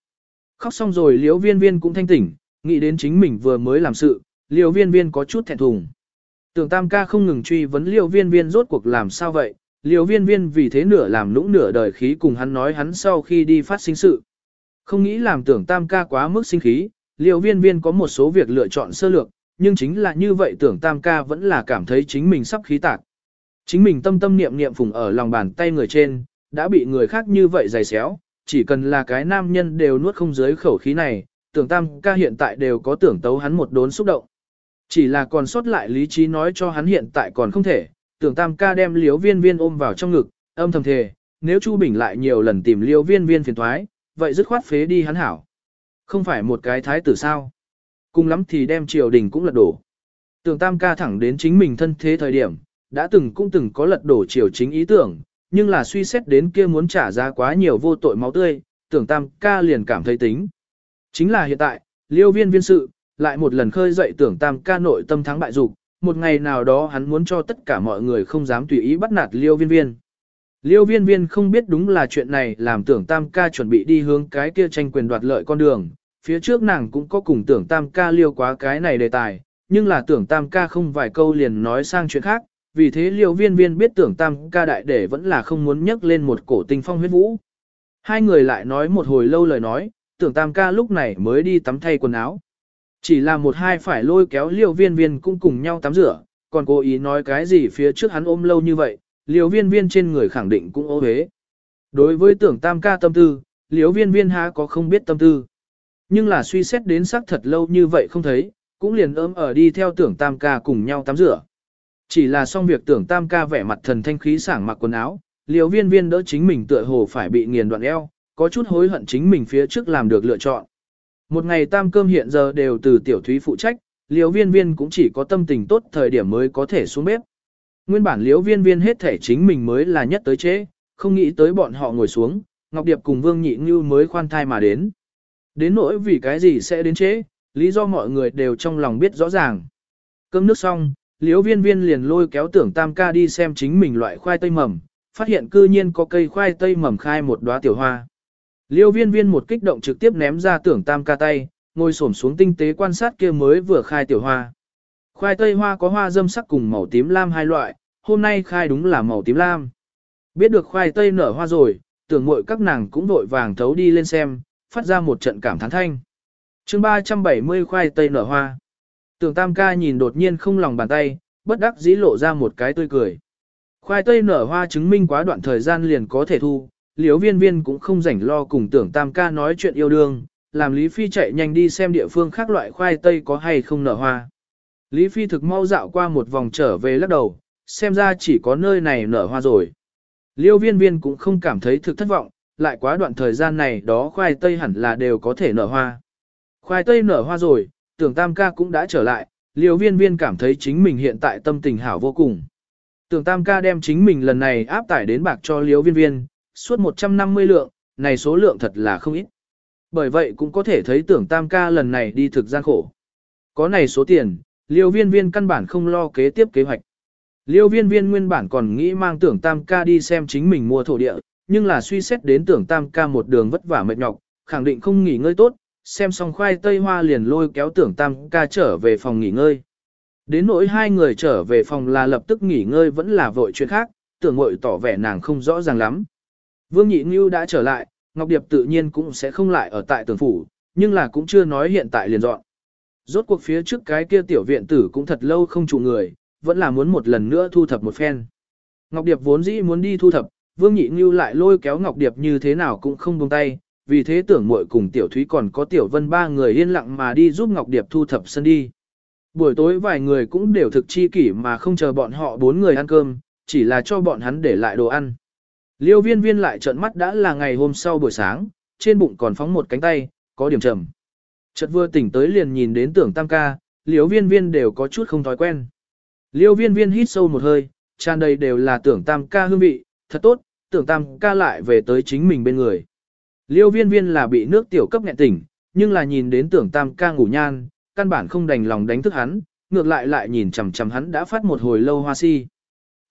Khóc xong rồi liều viên viên cũng thanh tỉnh, nghĩ đến chính mình vừa mới làm sự, liều viên viên có chút thẹn thùng. Tưởng tam ca không ngừng truy vấn liều viên viên rốt cuộc làm sao vậy, liều viên viên vì thế nửa làm lũng nửa đời khí cùng hắn nói hắn sau khi đi phát sinh sự. Không nghĩ làm tưởng tam ca quá mức sinh khí, liều viên viên có một số việc lựa chọn sơ lược, nhưng chính là như vậy tưởng tam ca vẫn là cảm thấy chính mình sắp khí tạc. Chính mình tâm tâm niệm niệm phùng ở lòng bàn tay người trên, đã bị người khác như vậy dày xéo, chỉ cần là cái nam nhân đều nuốt không dưới khẩu khí này, tưởng tam ca hiện tại đều có tưởng tấu hắn một đốn xúc động. Chỉ là còn sót lại lý trí nói cho hắn hiện tại còn không thể, tưởng tam ca đem liếu viên viên ôm vào trong ngực, âm thầm thề, nếu Chu Bình lại nhiều lần tìm liếu viên viên phiền thoái, vậy dứt khoát phế đi hắn hảo. Không phải một cái thái tử sao. Cùng lắm thì đem triều đình cũng lật đổ. Tưởng tam ca thẳng đến chính mình thân thế thời điểm, đã từng cũng từng có lật đổ triều chính ý tưởng, nhưng là suy xét đến kia muốn trả ra quá nhiều vô tội máu tươi, tưởng tam ca liền cảm thấy tính. Chính là hiện tại, liêu viên viên sự, lại một lần khơi dậy tưởng tam ca nội tâm thắng bại dục một ngày nào đó hắn muốn cho tất cả mọi người không dám tùy ý bắt nạt liêu viên viên. Liêu viên viên không biết đúng là chuyện này làm tưởng tam ca chuẩn bị đi hướng cái kia tranh quyền đoạt lợi con đường, phía trước nàng cũng có cùng tưởng tam ca liêu quá cái này đề tài, nhưng là tưởng tam ca không vài câu liền nói sang chuyện khác, vì thế liêu viên viên biết tưởng tam ca đại để vẫn là không muốn nhắc lên một cổ tinh phong huyết vũ. Hai người lại nói một hồi lâu lời nói, tưởng tam ca lúc này mới đi tắm thay quần áo. Chỉ là một hai phải lôi kéo liêu viên viên cũng cùng nhau tắm rửa, còn cố ý nói cái gì phía trước hắn ôm lâu như vậy, liều viên viên trên người khẳng định cũng ô hế. Đối với tưởng tam ca tâm tư, liều viên viên há có không biết tâm tư. Nhưng là suy xét đến xác thật lâu như vậy không thấy, cũng liền ôm ở đi theo tưởng tam ca cùng nhau tắm rửa. Chỉ là xong việc tưởng tam ca vẻ mặt thần thanh khí sảng mặc quần áo, liều viên viên đỡ chính mình tựa hồ phải bị nghiền đoạn eo, có chút hối hận chính mình phía trước làm được lựa chọn. Một ngày tam cơm hiện giờ đều từ tiểu thúy phụ trách, liều viên viên cũng chỉ có tâm tình tốt thời điểm mới có thể xuống bếp. Nguyên bản Liễu viên viên hết thể chính mình mới là nhất tới chế, không nghĩ tới bọn họ ngồi xuống, Ngọc Điệp cùng Vương Nhị Như mới khoan thai mà đến. Đến nỗi vì cái gì sẽ đến chế, lý do mọi người đều trong lòng biết rõ ràng. Cơm nước xong, liễu viên viên liền lôi kéo tưởng tam ca đi xem chính mình loại khoai tây mầm, phát hiện cư nhiên có cây khoai tây mầm khai một đóa tiểu hoa. Liêu viên viên một kích động trực tiếp ném ra tưởng tam ca tay, ngồi xổm xuống tinh tế quan sát kia mới vừa khai tiểu hoa. Khoai tây hoa có hoa dâm sắc cùng màu tím lam hai loại, hôm nay khai đúng là màu tím lam. Biết được khoai tây nở hoa rồi, tưởng mội các nàng cũng vội vàng thấu đi lên xem, phát ra một trận cảm thán thanh. chương 370 khoai tây nở hoa. Tưởng tam ca nhìn đột nhiên không lòng bàn tay, bất đắc dĩ lộ ra một cái tươi cười. Khoai tây nở hoa chứng minh quá đoạn thời gian liền có thể thu, liếu viên viên cũng không rảnh lo cùng tưởng tam ca nói chuyện yêu đương, làm Lý Phi chạy nhanh đi xem địa phương khác loại khoai tây có hay không nở hoa. Lý Phi thực mau dạo qua một vòng trở về lắc đầu, xem ra chỉ có nơi này nở hoa rồi. Liêu viên viên cũng không cảm thấy thực thất vọng, lại quá đoạn thời gian này đó khoai tây hẳn là đều có thể nở hoa. Khoai tây nở hoa rồi, tưởng tam ca cũng đã trở lại, Liêu viên viên cảm thấy chính mình hiện tại tâm tình hảo vô cùng. Tưởng tam ca đem chính mình lần này áp tải đến bạc cho Liêu viên viên, suốt 150 lượng, này số lượng thật là không ít. Bởi vậy cũng có thể thấy tưởng tam ca lần này đi thực gian khổ. Có này số tiền, Liêu viên viên căn bản không lo kế tiếp kế hoạch. Liêu viên viên nguyên bản còn nghĩ mang tưởng tam ca đi xem chính mình mua thổ địa, nhưng là suy xét đến tưởng tam ca một đường vất vả mệt nhọc, khẳng định không nghỉ ngơi tốt, xem xong khoai tây hoa liền lôi kéo tưởng tam ca trở về phòng nghỉ ngơi. Đến nỗi hai người trở về phòng là lập tức nghỉ ngơi vẫn là vội chuyện khác, tưởng mội tỏ vẻ nàng không rõ ràng lắm. Vương Nhị Ngưu đã trở lại, Ngọc Điệp tự nhiên cũng sẽ không lại ở tại Tưởng phủ, nhưng là cũng chưa nói hiện tại liền dọn. Rốt cuộc phía trước cái kia tiểu viện tử cũng thật lâu không trụ người, vẫn là muốn một lần nữa thu thập một phen. Ngọc Điệp vốn dĩ muốn đi thu thập, Vương Nhị Ngưu lại lôi kéo Ngọc Điệp như thế nào cũng không buông tay, vì thế tưởng muội cùng Tiểu Thúy còn có Tiểu Vân ba người yên lặng mà đi giúp Ngọc Điệp thu thập sân đi. Buổi tối vài người cũng đều thực chi kỷ mà không chờ bọn họ bốn người ăn cơm, chỉ là cho bọn hắn để lại đồ ăn. Liêu viên viên lại trợn mắt đã là ngày hôm sau buổi sáng, trên bụng còn phóng một cánh tay, có điểm trầm. Chợt vừa tỉnh tới liền nhìn đến tưởng tam ca, liêu viên viên đều có chút không thói quen. Liêu viên viên hít sâu một hơi, tràn đầy đều là tưởng tam ca hương vị, thật tốt, tưởng tam ca lại về tới chính mình bên người. Liêu viên viên là bị nước tiểu cấp nghẹn tỉnh, nhưng là nhìn đến tưởng tam ca ngủ nhan, căn bản không đành lòng đánh thức hắn, ngược lại lại nhìn chằm chằm hắn đã phát một hồi lâu hoa si.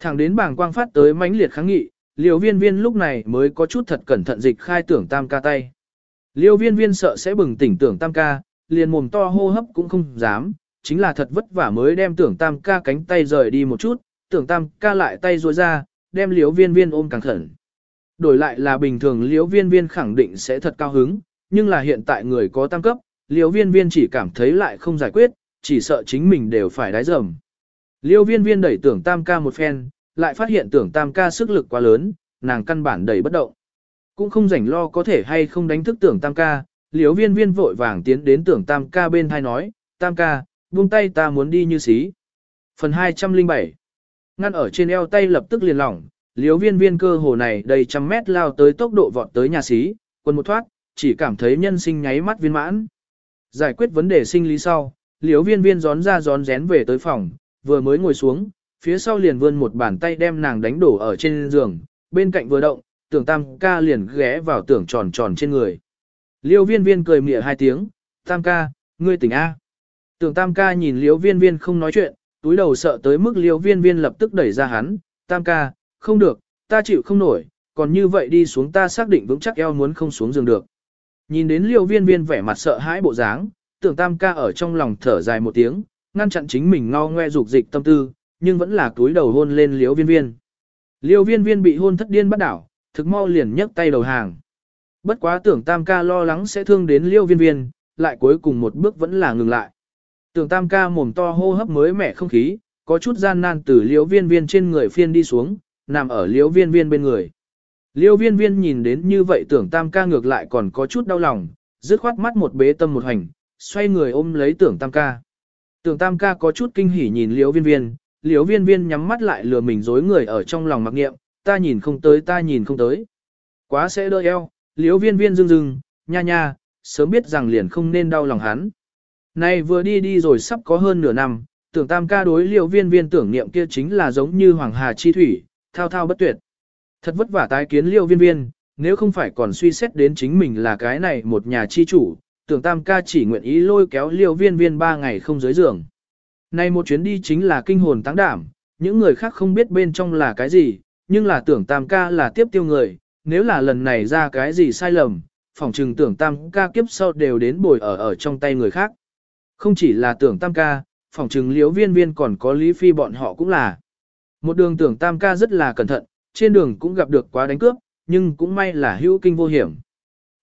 Thẳng đến bảng quang phát tới mãnh liệt kháng nghị, liêu viên viên lúc này mới có chút thật cẩn thận dịch khai tưởng tam ca tay. Liêu viên viên sợ sẽ bừng tỉnh tưởng tam ca, liền mồm to hô hấp cũng không dám, chính là thật vất vả mới đem tưởng tam ca cánh tay rời đi một chút, tưởng tam ca lại tay ruôi ra, đem liêu viên viên ôm càng khẩn. Đổi lại là bình thường liêu viên viên khẳng định sẽ thật cao hứng, nhưng là hiện tại người có tam cấp, liêu viên viên chỉ cảm thấy lại không giải quyết, chỉ sợ chính mình đều phải đái dầm. Liêu viên viên đẩy tưởng tam ca một phen, lại phát hiện tưởng tam ca sức lực quá lớn, nàng căn bản đẩy bất động. Cũng không rảnh lo có thể hay không đánh thức tưởng tam ca, liếu viên viên vội vàng tiến đến tưởng tam ca bên thai nói, tam ca, buông tay ta muốn đi như xí. Phần 207 Ngăn ở trên eo tay lập tức liền lỏng, liếu viên viên cơ hồ này đầy trăm mét lao tới tốc độ vọt tới nhà xí, quân một thoát, chỉ cảm thấy nhân sinh nháy mắt viên mãn. Giải quyết vấn đề sinh lý sau, liếu viên viên gión ra gión rén về tới phòng, vừa mới ngồi xuống, phía sau liền vươn một bàn tay đem nàng đánh đổ ở trên giường, bên cạnh vừa động, tưởng tam ca liền ghé vào tưởng tròn tròn trên người. Liêu viên viên cười mỉa hai tiếng, tam ca, ngươi tỉnh A. Tưởng tam ca nhìn liêu viên viên không nói chuyện, túi đầu sợ tới mức liêu viên viên lập tức đẩy ra hắn, tam ca, không được, ta chịu không nổi, còn như vậy đi xuống ta xác định vững chắc eo muốn không xuống giường được. Nhìn đến liêu viên viên vẻ mặt sợ hãi bộ dáng, tưởng tam ca ở trong lòng thở dài một tiếng, ngăn chặn chính mình ngao ngoe dục dịch tâm tư, nhưng vẫn là túi đầu hôn lên liêu viên viên. Liêu viên viên bị hôn thất điên bắt đảo, thực mau liền nhấc tay đầu hàng. Bất quá tưởng tam ca lo lắng sẽ thương đến liêu viên viên, lại cuối cùng một bước vẫn là ngừng lại. Tưởng tam ca mồm to hô hấp mới mẻ không khí, có chút gian nan từ liêu viên viên trên người phiên đi xuống, nằm ở liêu viên viên bên người. Liêu viên viên nhìn đến như vậy tưởng tam ca ngược lại còn có chút đau lòng, dứt khoát mắt một bế tâm một hành, xoay người ôm lấy tưởng tam ca. Tưởng tam ca có chút kinh hỉ nhìn liêu viên viên, liêu viên viên nhắm mắt lại lừa mình dối người ở trong lòng mặc nghiệm, ta nhìn không tới ta nhìn không tới. Quá sẽ đỡ eo, liếu viên viên rưng rưng, nha nha, sớm biết rằng liền không nên đau lòng hắn. Này vừa đi đi rồi sắp có hơn nửa năm, tưởng tam ca đối liều viên viên tưởng niệm kia chính là giống như hoàng hà chi thủy, thao thao bất tuyệt. Thật vất vả tái kiến liều viên viên, nếu không phải còn suy xét đến chính mình là cái này một nhà chi chủ, tưởng tam ca chỉ nguyện ý lôi kéo liều viên viên ba ngày không dưới giường. Này một chuyến đi chính là kinh hồn táng đảm, những người khác không biết bên trong là cái gì, nhưng là tưởng tam ca là tiếp tiêu người, nếu là lần này ra cái gì sai lầm, phỏng trừng tưởng tam ca kiếp sau đều đến bồi ở ở trong tay người khác. Không chỉ là tưởng tam ca, phỏng trừng liễu viên viên còn có lý phi bọn họ cũng là. Một đường tưởng tam ca rất là cẩn thận, trên đường cũng gặp được quá đánh cướp, nhưng cũng may là hữu kinh vô hiểm.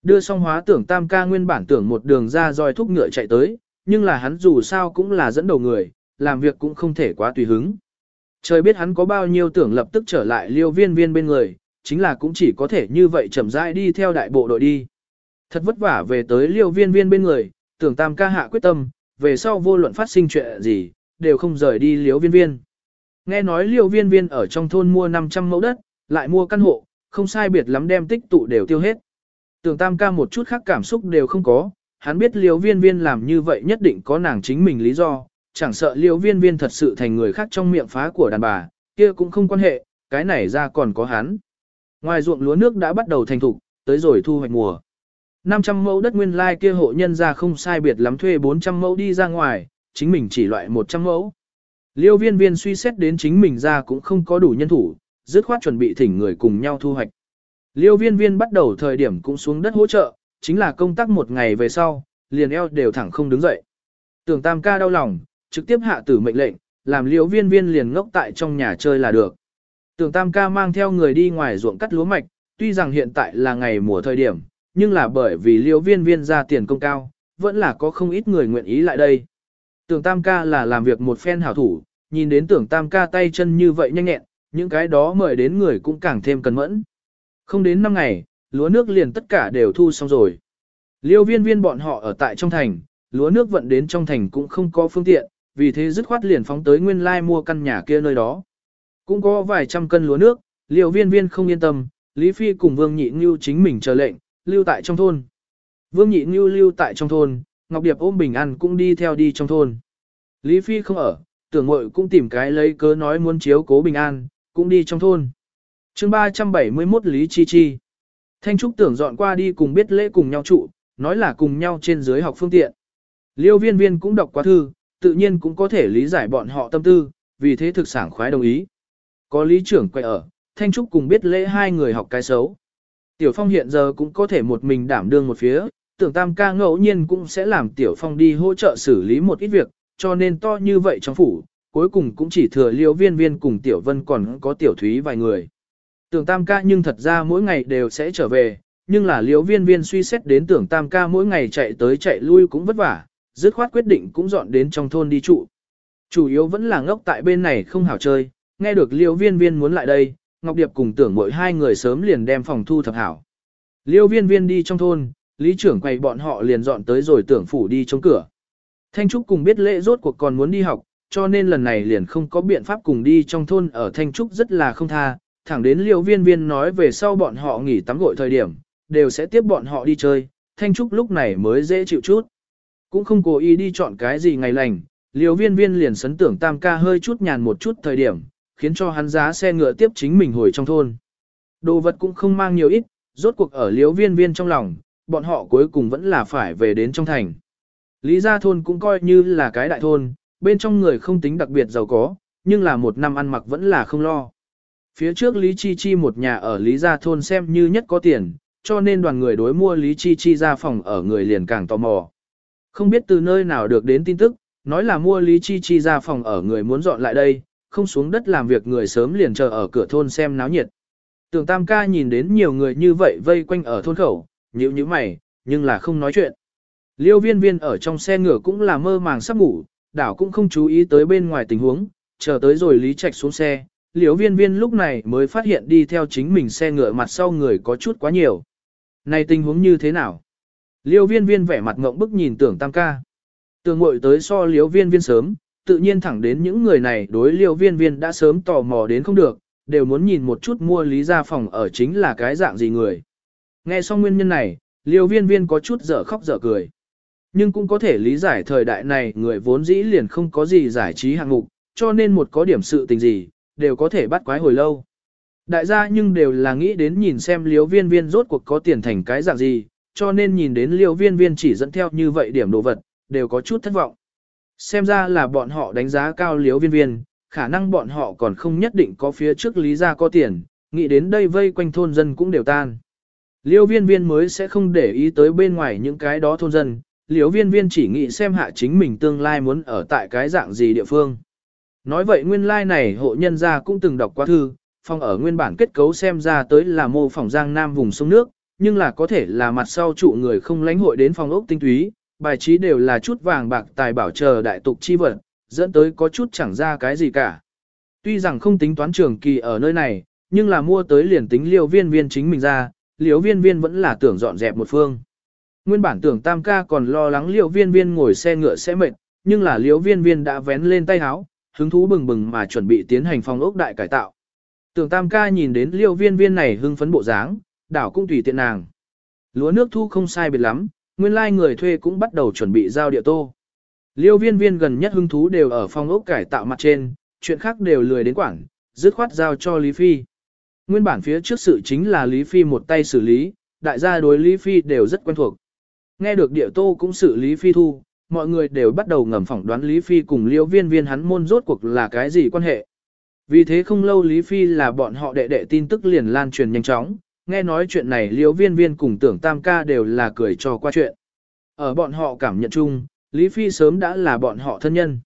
Đưa xong hóa tưởng tam ca nguyên bản tưởng một đường ra roi thúc ngựa chạy tới, nhưng là hắn dù sao cũng là dẫn đầu người, làm việc cũng không thể quá tùy hứng. Trời biết hắn có bao nhiêu tưởng lập tức trở lại liêu viên viên bên người, chính là cũng chỉ có thể như vậy chậm rãi đi theo đại bộ đội đi. Thật vất vả về tới liêu viên viên bên người, tưởng tam ca hạ quyết tâm, về sau vô luận phát sinh chuyện gì, đều không rời đi liêu viên viên. Nghe nói liêu viên viên ở trong thôn mua 500 mẫu đất, lại mua căn hộ, không sai biệt lắm đem tích tụ đều tiêu hết. Tưởng tam ca một chút khác cảm xúc đều không có, hắn biết liêu viên viên làm như vậy nhất định có nàng chính mình lý do, chẳng sợ liêu viên viên thật sự thành người khác trong miệng phá của đàn bà, kia cũng không quan hệ, cái này ra còn có hắn. Ngoài ruộng lúa nước đã bắt đầu thành thục, tới rồi thu hoạch mùa. 500 mẫu đất nguyên lai kia hộ nhân ra không sai biệt lắm thuê 400 mẫu đi ra ngoài, chính mình chỉ loại 100 mẫu. Liêu viên viên suy xét đến chính mình ra cũng không có đủ nhân thủ, dứt khoát chuẩn bị thỉnh người cùng nhau thu hoạch. Liêu viên viên bắt đầu thời điểm cũng xuống đất hỗ trợ, chính là công tác một ngày về sau, liền eo đều thẳng không đứng dậy. Tưởng tam ca đau lòng, trực tiếp hạ tử mệnh lệnh, làm liễu viên viên liền ngốc tại trong nhà chơi là được. Tưởng tam ca mang theo người đi ngoài ruộng cắt lúa mạch, tuy rằng hiện tại là ngày mùa thời điểm, nhưng là bởi vì liễu viên viên ra tiền công cao, vẫn là có không ít người nguyện ý lại đây. Tưởng tam ca là làm việc một phen hảo thủ, nhìn đến tưởng tam ca tay chân như vậy nhanh nhẹn, những cái đó mời đến người cũng càng thêm cẩn mẫn. Không đến 5 ngày, lúa nước liền tất cả đều thu xong rồi. Liêu viên viên bọn họ ở tại trong thành, lúa nước vận đến trong thành cũng không có phương tiện, vì thế dứt khoát liền phóng tới nguyên lai mua căn nhà kia nơi đó. Cũng có vài trăm cân lúa nước, liêu viên viên không yên tâm, Lý Phi cùng Vương Nhị Ngưu chính mình chờ lệnh, lưu tại trong thôn. Vương Nhị Ngưu lưu tại trong thôn, Ngọc Điệp ôm bình ăn cũng đi theo đi trong thôn. Lý Phi không ở, tưởng mội cũng tìm cái lấy cớ nói muốn chiếu cố bình an, cũng đi trong thôn. chương 371 Lý Chi Chi. Thanh Trúc tưởng dọn qua đi cùng biết lễ cùng nhau trụ, nói là cùng nhau trên dưới học phương tiện. Liêu viên viên cũng đọc qua thư, tự nhiên cũng có thể lý giải bọn họ tâm tư, vì thế thực sản khoái đồng ý. Có lý trưởng quay ở, Thanh Trúc cùng biết lễ hai người học cái xấu. Tiểu Phong hiện giờ cũng có thể một mình đảm đương một phía, tưởng tam ca ngẫu nhiên cũng sẽ làm Tiểu Phong đi hỗ trợ xử lý một ít việc, cho nên to như vậy trong phủ, cuối cùng cũng chỉ thừa liêu viên viên cùng Tiểu Vân còn có Tiểu Thúy vài người. Tưởng tam ca nhưng thật ra mỗi ngày đều sẽ trở về, nhưng là liêu viên viên suy xét đến tưởng tam ca mỗi ngày chạy tới chạy lui cũng vất vả, dứt khoát quyết định cũng dọn đến trong thôn đi trụ. Chủ yếu vẫn là ngốc tại bên này không hảo chơi, nghe được liêu viên viên muốn lại đây, Ngọc Điệp cùng tưởng mỗi hai người sớm liền đem phòng thu thập hảo. Liêu viên viên đi trong thôn, lý trưởng quầy bọn họ liền dọn tới rồi tưởng phủ đi trong cửa. Thanh Trúc cùng biết lễ rốt cuộc còn muốn đi học, cho nên lần này liền không có biện pháp cùng đi trong thôn ở Thanh Trúc rất là không tha, thẳng đến liêu viên viên nói về sau bọn họ nghỉ tắm gội thời điểm, đều sẽ tiếp bọn họ đi chơi, Thanh Trúc lúc này mới dễ chịu chút. Cũng không cố ý đi chọn cái gì ngày lành, liều viên viên liền sấn tưởng tam ca hơi chút nhàn một chút thời điểm, khiến cho hắn giá xe ngựa tiếp chính mình hồi trong thôn. Đồ vật cũng không mang nhiều ít, rốt cuộc ở liều viên viên trong lòng, bọn họ cuối cùng vẫn là phải về đến trong thành. Lý gia thôn cũng coi như là cái đại thôn, bên trong người không tính đặc biệt giàu có, nhưng là một năm ăn mặc vẫn là không lo. Phía trước Lý Chi Chi một nhà ở Lý gia thôn xem như nhất có tiền, cho nên đoàn người đối mua Lý Chi Chi ra phòng ở người liền càng tò mò. Không biết từ nơi nào được đến tin tức, nói là mua Lý Chi Chi ra phòng ở người muốn dọn lại đây, không xuống đất làm việc người sớm liền chờ ở cửa thôn xem náo nhiệt. Tưởng Tam ca nhìn đến nhiều người như vậy vây quanh ở thôn khẩu, nhíu nhíu mày, nhưng là không nói chuyện. Liêu viên viên ở trong xe ngựa cũng là mơ màng sắp ngủ, đảo cũng không chú ý tới bên ngoài tình huống, chờ tới rồi Lý Trạch xuống xe. Liêu viên viên lúc này mới phát hiện đi theo chính mình xe ngựa mặt sau người có chút quá nhiều. Này tình huống như thế nào? Liêu viên viên vẻ mặt ngộng bức nhìn tưởng tam ca. Tưởng ngội tới so liêu viên viên sớm, tự nhiên thẳng đến những người này đối liêu viên viên đã sớm tò mò đến không được, đều muốn nhìn một chút mua lý gia phòng ở chính là cái dạng gì người. Nghe xong nguyên nhân này, liêu viên viên có chút dở khóc dở cười. Nhưng cũng có thể lý giải thời đại này người vốn dĩ liền không có gì giải trí hạng mục, cho nên một có điểm sự tình gì, đều có thể bắt quái hồi lâu. Đại gia nhưng đều là nghĩ đến nhìn xem liêu viên viên rốt cuộc có tiền thành cái dạng gì, cho nên nhìn đến liêu viên viên chỉ dẫn theo như vậy điểm đồ vật, đều có chút thất vọng. Xem ra là bọn họ đánh giá cao liêu viên viên, khả năng bọn họ còn không nhất định có phía trước lý gia có tiền, nghĩ đến đây vây quanh thôn dân cũng đều tan. Liêu viên viên mới sẽ không để ý tới bên ngoài những cái đó thôn dân, liêu viên viên chỉ nghĩ xem hạ chính mình tương lai muốn ở tại cái dạng gì địa phương. Nói vậy nguyên lai like này hộ nhân gia cũng từng đọc qua thư, phòng ở nguyên bản kết cấu xem ra tới là mô phỏng giang nam vùng sông nước, nhưng là có thể là mặt sau trụ người không lãnh hội đến phòng ốc tinh túy, bài trí đều là chút vàng bạc tài bảo chờ đại tục chi vật, dẫn tới có chút chẳng ra cái gì cả. Tuy rằng không tính toán trường kỳ ở nơi này, nhưng là mua tới liền tính liều viên viên chính mình ra, liều viên viên vẫn là tưởng dọn dẹp một phương. Nguyên bản tưởng tam ca còn lo lắng liều viên viên ngồi xe ngựa sẽ mệt, nhưng là liều viên viên đã vén lên tay áo, hứng thú bừng bừng mà chuẩn bị tiến hành phòng ốc đại cải tạo. Tưởng tam ca nhìn đến liều viên viên này hưng phấn bộ dáng, đảo cũng tùy tiện nàng. Lúa nước thu không sai biệt lắm, nguyên lai like người thuê cũng bắt đầu chuẩn bị giao địa tô. Liêu viên viên gần nhất hứng thú đều ở phòng ốc cải tạo mặt trên, chuyện khác đều lười đến quảng dứt khoát giao cho Lý Phi. Nguyên bản phía trước sự chính là Lý Phi một tay xử lý, đại gia đối Lý Phi đều rất quen thuộc. Nghe được địa tô cũng xử Lý Phi thu, mọi người đều bắt đầu ngầm phỏng đoán Lý Phi cùng liêu viên viên hắn môn rốt cuộc là cái gì quan hệ. Vì thế không lâu Lý Phi là bọn họ đệ đệ tin tức liền lan truyền nhanh chóng, nghe nói chuyện này liễu viên viên cùng tưởng tam ca đều là cười cho qua chuyện. Ở bọn họ cảm nhận chung, Lý Phi sớm đã là bọn họ thân nhân.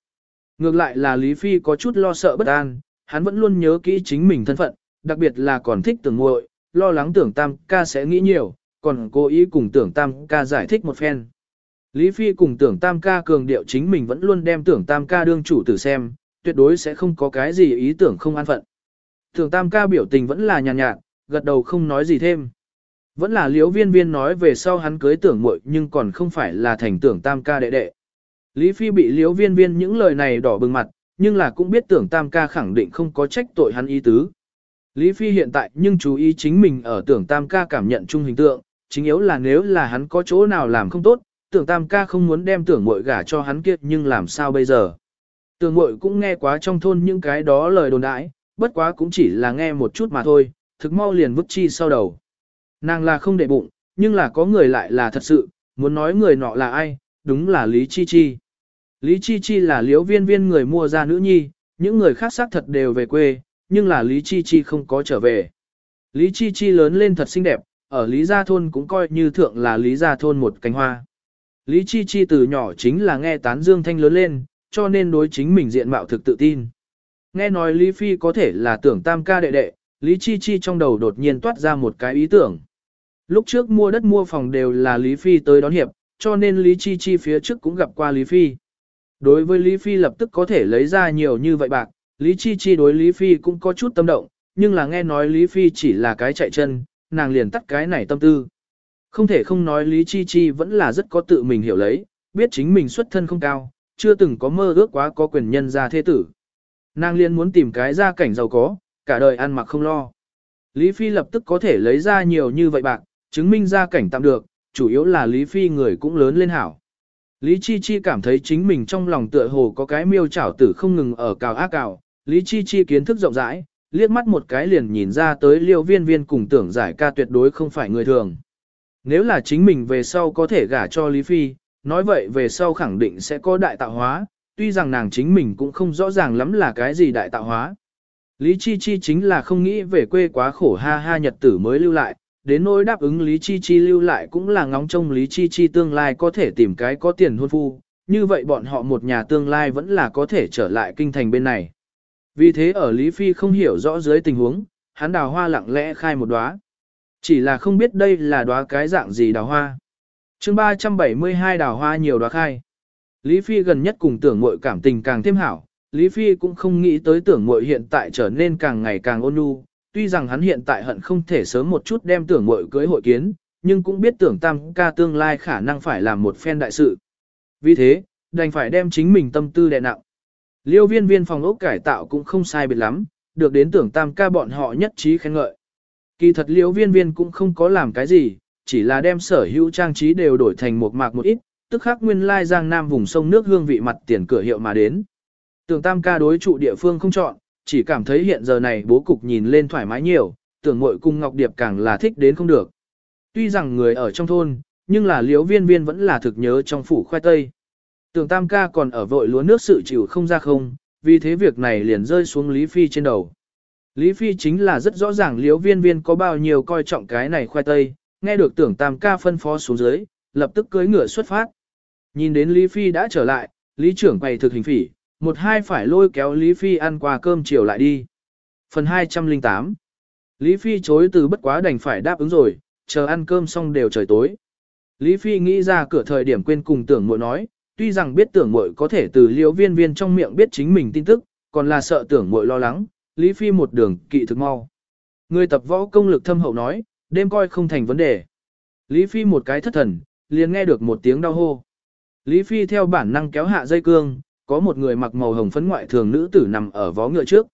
Ngược lại là Lý Phi có chút lo sợ bất an, hắn vẫn luôn nhớ kỹ chính mình thân phận, đặc biệt là còn thích tưởng muội, lo lắng tưởng tam ca sẽ nghĩ nhiều, còn cố ý cùng tưởng tam ca giải thích một phen. Lý Phi cùng tưởng tam ca cường điệu chính mình vẫn luôn đem tưởng tam ca đương chủ tử xem, tuyệt đối sẽ không có cái gì ý tưởng không an phận. Tưởng tam ca biểu tình vẫn là nhàn nhạt, nhạt, gật đầu không nói gì thêm. Vẫn là liễu viên viên nói về sau hắn cưới tưởng muội nhưng còn không phải là thành tưởng tam ca đệ đệ. Lý Phi bị liễu viên viên những lời này đỏ bừng mặt, nhưng là cũng biết tưởng tam ca khẳng định không có trách tội hắn ý tứ. Lý Phi hiện tại nhưng chú ý chính mình ở tưởng tam ca cảm nhận chung hình tượng, chính yếu là nếu là hắn có chỗ nào làm không tốt, tưởng tam ca không muốn đem tưởng muội gả cho hắn kiệt nhưng làm sao bây giờ. Tưởng muội cũng nghe quá trong thôn những cái đó lời đồn đãi, bất quá cũng chỉ là nghe một chút mà thôi, thực mau liền vứt chi sau đầu. Nàng là không để bụng, nhưng là có người lại là thật sự, muốn nói người nọ là ai, đúng là Lý Chi Chi. Lý Chi Chi là Liễu viên viên người mua ra nữ nhi, những người khác xác thật đều về quê, nhưng là Lý Chi Chi không có trở về. Lý Chi Chi lớn lên thật xinh đẹp, ở Lý Gia Thôn cũng coi như thượng là Lý Gia Thôn một cánh hoa. Lý Chi Chi từ nhỏ chính là nghe tán dương thanh lớn lên, cho nên đối chính mình diện mạo thực tự tin. Nghe nói Lý Phi có thể là tưởng tam ca đệ đệ, Lý Chi Chi trong đầu đột nhiên toát ra một cái ý tưởng. Lúc trước mua đất mua phòng đều là Lý Phi tới đón hiệp, cho nên Lý Chi Chi phía trước cũng gặp qua Lý Phi. Đối với Lý Phi lập tức có thể lấy ra nhiều như vậy bạc, Lý Chi Chi đối Lý Phi cũng có chút tâm động, nhưng là nghe nói Lý Phi chỉ là cái chạy chân, nàng liền tắt cái này tâm tư. Không thể không nói Lý Chi Chi vẫn là rất có tự mình hiểu lấy, biết chính mình xuất thân không cao, chưa từng có mơ ước quá có quyền nhân ra thế tử. Nàng liền muốn tìm cái gia cảnh giàu có, cả đời ăn mặc không lo. Lý Phi lập tức có thể lấy ra nhiều như vậy bạc, chứng minh gia cảnh tạm được, chủ yếu là Lý Phi người cũng lớn lên hảo. Lý Chi Chi cảm thấy chính mình trong lòng tựa hồ có cái miêu chảo tử không ngừng ở cào ác cào, Lý Chi Chi kiến thức rộng rãi, liếc mắt một cái liền nhìn ra tới liêu viên viên cùng tưởng giải ca tuyệt đối không phải người thường. Nếu là chính mình về sau có thể gả cho Lý Phi, nói vậy về sau khẳng định sẽ có đại tạo hóa, tuy rằng nàng chính mình cũng không rõ ràng lắm là cái gì đại tạo hóa. Lý Chi Chi chính là không nghĩ về quê quá khổ ha ha nhật tử mới lưu lại, đến nỗi đáp ứng Lý Chi Chi lưu lại cũng là ngóng trông Lý Chi Chi tương lai có thể tìm cái có tiền hôn phu, như vậy bọn họ một nhà tương lai vẫn là có thể trở lại kinh thành bên này. Vì thế ở Lý Phi không hiểu rõ dưới tình huống, hắn đào hoa lặng lẽ khai một đóa. Chỉ là không biết đây là đóa cái dạng gì đào hoa. chương 372 đào hoa nhiều đóa khai. Lý Phi gần nhất cùng tưởng muội cảm tình càng thêm hảo, Lý Phi cũng không nghĩ tới tưởng muội hiện tại trở nên càng ngày càng ôn nhu, tuy rằng hắn hiện tại hận không thể sớm một chút đem tưởng muội cưới hội kiến, nhưng cũng biết tưởng tam ca tương lai khả năng phải làm một phen đại sự. Vì thế, đành phải đem chính mình tâm tư đè nặng. Liêu viên viên phòng ốc cải tạo cũng không sai biệt lắm, được đến tưởng tam ca bọn họ nhất trí khen ngợi. Kỳ thật liêu viên viên cũng không có làm cái gì, chỉ là đem sở hữu trang trí đều đổi thành một mạc một ít, tức khắc nguyên lai giang nam vùng sông nước hương vị mặt tiền cửa hiệu mà đến. Tưởng tam ca đối trụ địa phương không chọn, chỉ cảm thấy hiện giờ này bố cục nhìn lên thoải mái nhiều, tưởng mội cung Ngọc Điệp càng là thích đến không được. Tuy rằng người ở trong thôn, nhưng là liếu viên viên vẫn là thực nhớ trong phủ khoai tây. Tưởng tam ca còn ở vội lúa nước sự chịu không ra không, vì thế việc này liền rơi xuống Lý Phi trên đầu. Lý Phi chính là rất rõ ràng liếu viên viên có bao nhiêu coi trọng cái này khoai tây, nghe được tưởng tam ca phân phó xuống dưới, lập tức cưới ngựa xuất phát. Nhìn đến Lý Phi đã trở lại, Lý trưởng quầy thực hình phỉ, một hai phải lôi kéo Lý Phi ăn qua cơm chiều lại đi. Phần 208 Lý Phi chối từ bất quá đành phải đáp ứng rồi, chờ ăn cơm xong đều trời tối. Lý Phi nghĩ ra cửa thời điểm quên cùng tưởng muội nói, tuy rằng biết tưởng muội có thể từ liễu viên viên trong miệng biết chính mình tin tức, còn là sợ tưởng muội lo lắng, Lý Phi một đường kỵ thực mau. Người tập võ công lực thâm hậu nói, đêm coi không thành vấn đề. Lý Phi một cái thất thần, liền nghe được một tiếng đau hô. Lý Phi theo bản năng kéo hạ dây cương, có một người mặc màu hồng phấn ngoại thường nữ tử nằm ở vó ngựa trước.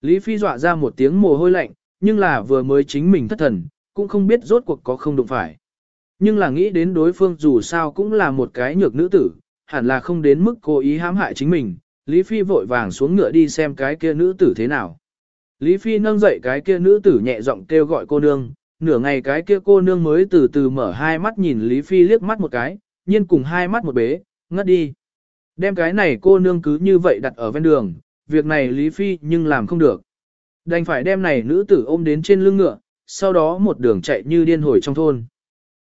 Lý Phi dọa ra một tiếng mồ hôi lạnh, nhưng là vừa mới chính mình thất thần, cũng không biết rốt cuộc có không đụng phải. Nhưng là nghĩ đến đối phương dù sao cũng là một cái nhược nữ tử, hẳn là không đến mức cố ý hãm hại chính mình, Lý Phi vội vàng xuống ngựa đi xem cái kia nữ tử thế nào. Lý Phi nâng dậy cái kia nữ tử nhẹ giọng kêu gọi cô nương, nửa ngày cái kia cô nương mới từ từ mở hai mắt nhìn Lý Phi liếc mắt một cái, nhiên cùng hai mắt một bế, ngất đi. Đem cái này cô nương cứ như vậy đặt ở ven đường, việc này Lý Phi nhưng làm không được. Đành phải đem này nữ tử ôm đến trên lưng ngựa, sau đó một đường chạy như điên hồi trong thôn.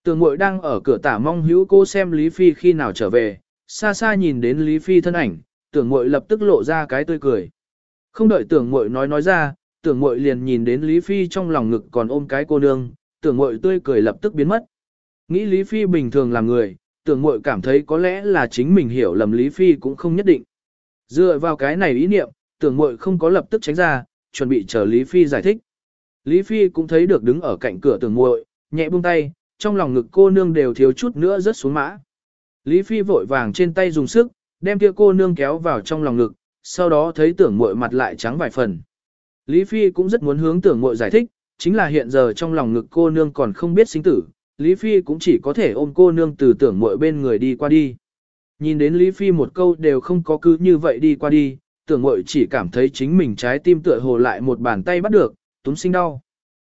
Tường mội đang ở cửa tả mong hữu cô xem Lý Phi khi nào trở về, xa xa nhìn đến Lý Phi thân ảnh, tưởng mội lập tức lộ ra cái tươi cười. Không đợi tưởng mội nói nói ra, tưởng mội liền nhìn đến Lý Phi trong lòng ngực còn ôm cái cô nương, tưởng mội tươi cười lập tức biến mất. Nghĩ Lý Phi bình thường là người, tưởng muội cảm thấy có lẽ là chính mình hiểu lầm Lý Phi cũng không nhất định. Dựa vào cái này ý niệm, tưởng muội không có lập tức tránh ra, chuẩn bị chờ Lý Phi giải thích. Lý Phi cũng thấy được đứng ở cạnh cửa tưởng muội, nhẹ buông tay, trong lòng ngực cô nương đều thiếu chút nữa rớt xuống mã. Lý Phi vội vàng trên tay dùng sức, đem kia cô nương kéo vào trong lòng ngực, sau đó thấy tưởng muội mặt lại trắng vài phần. Lý Phi cũng rất muốn hướng tưởng muội giải thích, chính là hiện giờ trong lòng ngực cô nương còn không biết sinh tử, Lý Phi cũng chỉ có thể ôm cô nương từ tưởng muội bên người đi qua đi. Nhìn đến Lý Phi một câu đều không có cứ như vậy đi qua đi, tưởng muội chỉ cảm thấy chính mình trái tim tựa hồ lại một bàn tay bắt được, túm sinh đau.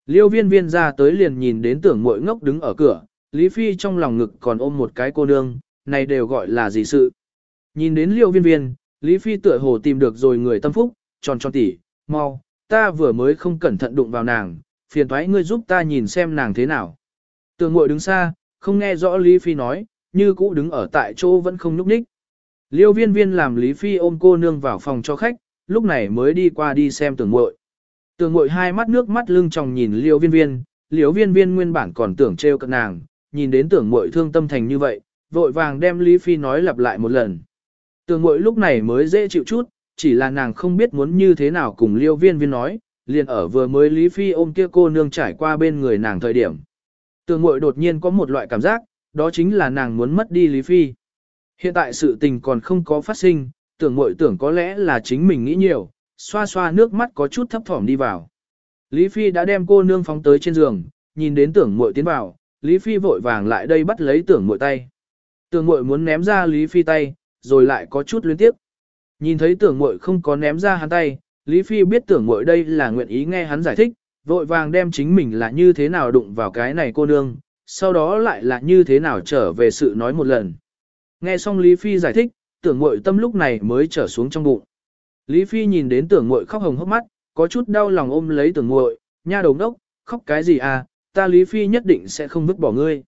Liêu viên viên ra tới liền nhìn đến tưởng muội ngốc đứng ở cửa, Lý Phi trong lòng ngực còn ôm một cái cô nương, này đều gọi là gì sự. Nhìn đến liêu viên viên, Lý Phi tựa hồ tìm được rồi người tâm phúc, tròn tròn tỉ, mau, ta vừa mới không cẩn thận đụng vào nàng, phiền thoái ngươi giúp ta nhìn xem nàng thế nào. Tường ngội đứng xa, không nghe rõ Lý Phi nói, như cũ đứng ở tại chỗ vẫn không nhúc ních. Liêu viên viên làm Lý Phi ôm cô nương vào phòng cho khách, lúc này mới đi qua đi xem tường ngội. Tường ngội hai mắt nước mắt lưng tròng nhìn liêu viên viên, liêu viên viên nguyên bản còn tưởng trêu cận nàng, nhìn đến tưởng ngội thương tâm thành như vậy, vội vàng đem Lý Phi nói lặp lại một lần. Tường ngội lúc này mới dễ chịu chút, chỉ là nàng không biết muốn như thế nào cùng liêu viên viên nói, liền ở vừa mới Lý Phi ôm kia cô nương trải qua bên người nàng thời điểm. Tường mội đột nhiên có một loại cảm giác, đó chính là nàng muốn mất đi Lý Phi. Hiện tại sự tình còn không có phát sinh, tưởng mội tưởng có lẽ là chính mình nghĩ nhiều, xoa xoa nước mắt có chút thấp thỏm đi vào. Lý Phi đã đem cô nương phóng tới trên giường, nhìn đến tưởng mội tiến vào, Lý Phi vội vàng lại đây bắt lấy tưởng mội tay. Tưởng mội muốn ném ra Lý Phi tay, rồi lại có chút luyến tiếp. Nhìn thấy tưởng mội không có ném ra hắn tay, Lý Phi biết tưởng mội đây là nguyện ý nghe hắn giải thích, vội vàng đem chính mình là như thế nào đụng vào cái này cô nương, sau đó lại là như thế nào trở về sự nói một lần. Nghe xong Lý Phi giải thích, tưởng mội tâm lúc này mới trở xuống trong bụng. Lý Phi nhìn đến tưởng mội khóc hồng hốc mắt, có chút đau lòng ôm lấy tưởng mội, nha đầu đốc, khóc cái gì à, ta Lý Phi nhất định sẽ không vứt bỏ ngươi.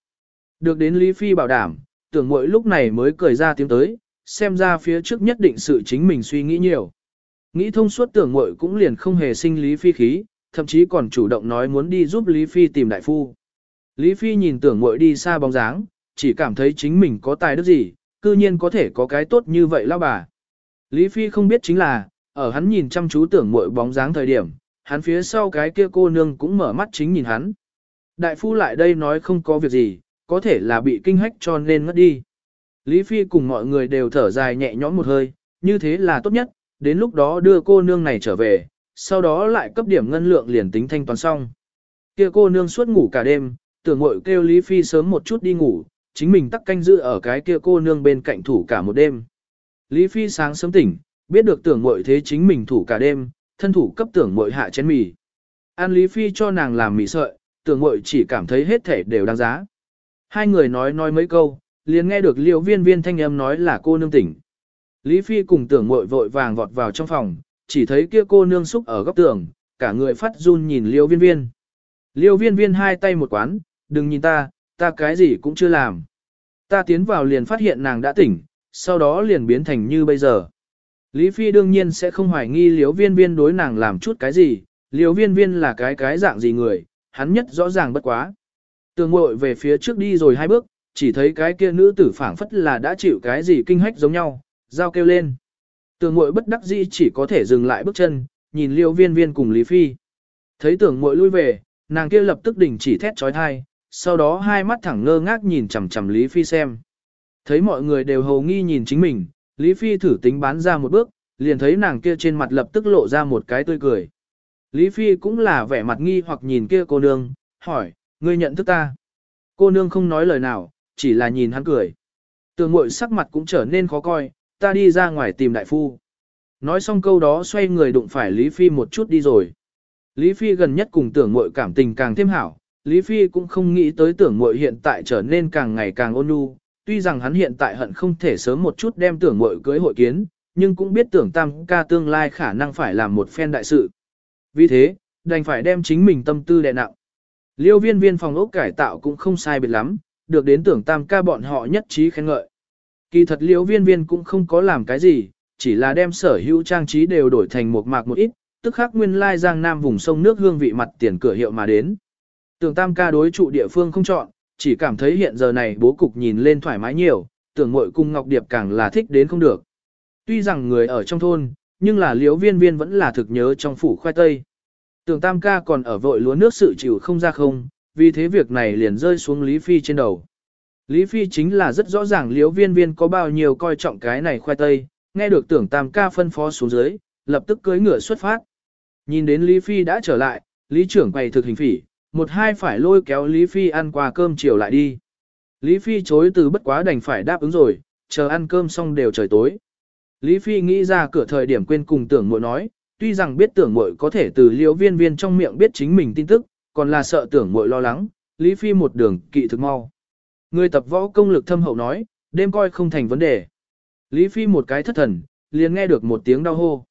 Được đến Lý Phi bảo đảm, tưởng mội lúc này mới cười ra tiếng tới, xem ra phía trước nhất định sự chính mình suy nghĩ nhiều. Nghĩ thông suốt tưởng mội cũng liền không hề sinh Lý Phi khí, thậm chí còn chủ động nói muốn đi giúp Lý Phi tìm đại phu. Lý Phi nhìn tưởng muội đi xa bóng dáng, chỉ cảm thấy chính mình có tài đức gì, cư nhiên có thể có cái tốt như vậy lao bà. Lý Phi không biết chính là, ở hắn nhìn chăm chú tưởng muội bóng dáng thời điểm, hắn phía sau cái kia cô nương cũng mở mắt chính nhìn hắn. Đại phu lại đây nói không có việc gì, có thể là bị kinh hách cho nên ngất đi. Lý Phi cùng mọi người đều thở dài nhẹ nhõm một hơi, như thế là tốt nhất, đến lúc đó đưa cô nương này trở về, sau đó lại cấp điểm ngân lượng liền tính thanh toán xong. Kia cô nương suốt ngủ cả đêm, tưởng ngội kêu Lý Phi sớm một chút đi ngủ, chính mình tắc canh giữ ở cái kia cô nương bên cạnh thủ cả một đêm. Lý Phi sáng sớm tỉnh, biết được tưởng ngội thế chính mình thủ cả đêm, thân thủ cấp tưởng ngội hạ chén mì. An Lý Phi cho nàng làm mì sợi, tưởng ngội chỉ cảm thấy hết thể đều đáng giá. Hai người nói nói mấy câu, liền nghe được liễu viên viên thanh âm nói là cô nương tỉnh. Lý Phi cùng tưởng ngội vội vàng vọt vào trong phòng, chỉ thấy kia cô nương xúc ở góc tường, cả người phát run nhìn liêu viên viên. liêu viên viên hai tay một quán, đừng nhìn ta, ta cái gì cũng chưa làm. Ta tiến vào liền phát hiện nàng đã tỉnh, sau đó liền biến thành như bây giờ. Lý Phi đương nhiên sẽ không hoài nghi liêu viên viên đối nàng làm chút cái gì, liêu viên viên là cái cái dạng gì người, hắn nhất rõ ràng bất quá. Tường ngội về phía trước đi rồi hai bước, chỉ thấy cái kia nữ tử phảng phất là đã chịu cái gì kinh hách giống nhau, dao kêu lên. Tường mội bất đắc dĩ chỉ có thể dừng lại bước chân, nhìn Liêu viên viên cùng Lý Phi. Thấy tưởng mội lui về, nàng kia lập tức đình chỉ thét trói thai, sau đó hai mắt thẳng ngơ ngác nhìn chằm chằm Lý Phi xem. Thấy mọi người đều hầu nghi nhìn chính mình, Lý Phi thử tính bán ra một bước, liền thấy nàng kia trên mặt lập tức lộ ra một cái tươi cười. Lý Phi cũng là vẻ mặt nghi hoặc nhìn kia cô nương, hỏi, ngươi nhận thức ta. Cô nương không nói lời nào, chỉ là nhìn hắn cười. Tường mội sắc mặt cũng trở nên khó coi, ta đi ra ngoài tìm đại phu. Nói xong câu đó xoay người đụng phải Lý Phi một chút đi rồi. Lý Phi gần nhất cùng tưởng mội cảm tình càng thêm hảo, Lý Phi cũng không nghĩ tới tưởng mội hiện tại trở nên càng ngày càng ôn nhu, tuy rằng hắn hiện tại hận không thể sớm một chút đem tưởng mội cưới hội kiến, nhưng cũng biết tưởng tam ca tương lai khả năng phải làm một phen đại sự. Vì thế, đành phải đem chính mình tâm tư đè nặng. Liêu viên viên phòng ốc cải tạo cũng không sai biệt lắm, được đến tưởng tam ca bọn họ nhất trí khen ngợi. Kỳ thật liễu viên viên cũng không có làm cái gì, chỉ là đem sở hữu trang trí đều đổi thành một mạc một ít, tức khắc nguyên lai giang nam vùng sông nước hương vị mặt tiền cửa hiệu mà đến. Tưởng tam ca đối trụ địa phương không chọn, chỉ cảm thấy hiện giờ này bố cục nhìn lên thoải mái nhiều, tưởng mội cung Ngọc Điệp càng là thích đến không được. Tuy rằng người ở trong thôn, nhưng là liễu viên viên vẫn là thực nhớ trong phủ khoai tây. Tưởng tam ca còn ở vội lúa nước sự chịu không ra không, vì thế việc này liền rơi xuống Lý Phi trên đầu. Lý Phi chính là rất rõ ràng liếu viên viên có bao nhiêu coi trọng cái này khoai tây, nghe được tưởng tam ca phân phó xuống dưới, lập tức cưới ngựa xuất phát. Nhìn đến Lý Phi đã trở lại, Lý trưởng quầy thực hình phỉ, một hai phải lôi kéo Lý Phi ăn qua cơm chiều lại đi. Lý Phi chối từ bất quá đành phải đáp ứng rồi, chờ ăn cơm xong đều trời tối. Lý Phi nghĩ ra cửa thời điểm quên cùng tưởng muội nói, tuy rằng biết tưởng muội có thể từ liễu viên viên trong miệng biết chính mình tin tức, còn là sợ tưởng muội lo lắng, Lý Phi một đường kỵ thực mau. Người tập võ công lực thâm hậu nói, đêm coi không thành vấn đề. Lý Phi một cái thất thần, liền nghe được một tiếng đau hô.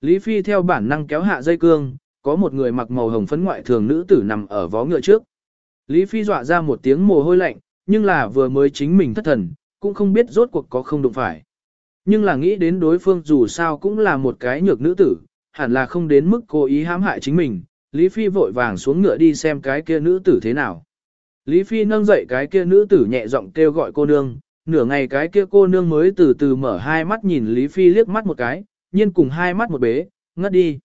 Lý Phi theo bản năng kéo hạ dây cương, có một người mặc màu hồng phấn ngoại thường nữ tử nằm ở vó ngựa trước. Lý Phi dọa ra một tiếng mồ hôi lạnh, nhưng là vừa mới chính mình thất thần, cũng không biết rốt cuộc có không đụng phải. Nhưng là nghĩ đến đối phương dù sao cũng là một cái nhược nữ tử, hẳn là không đến mức cố ý hãm hại chính mình, Lý Phi vội vàng xuống ngựa đi xem cái kia nữ tử thế nào. Lý Phi nâng dậy cái kia nữ tử nhẹ giọng kêu gọi cô nương, nửa ngày cái kia cô nương mới từ từ mở hai mắt nhìn Lý Phi liếc mắt một cái, nhiên cùng hai mắt một bế, ngất đi.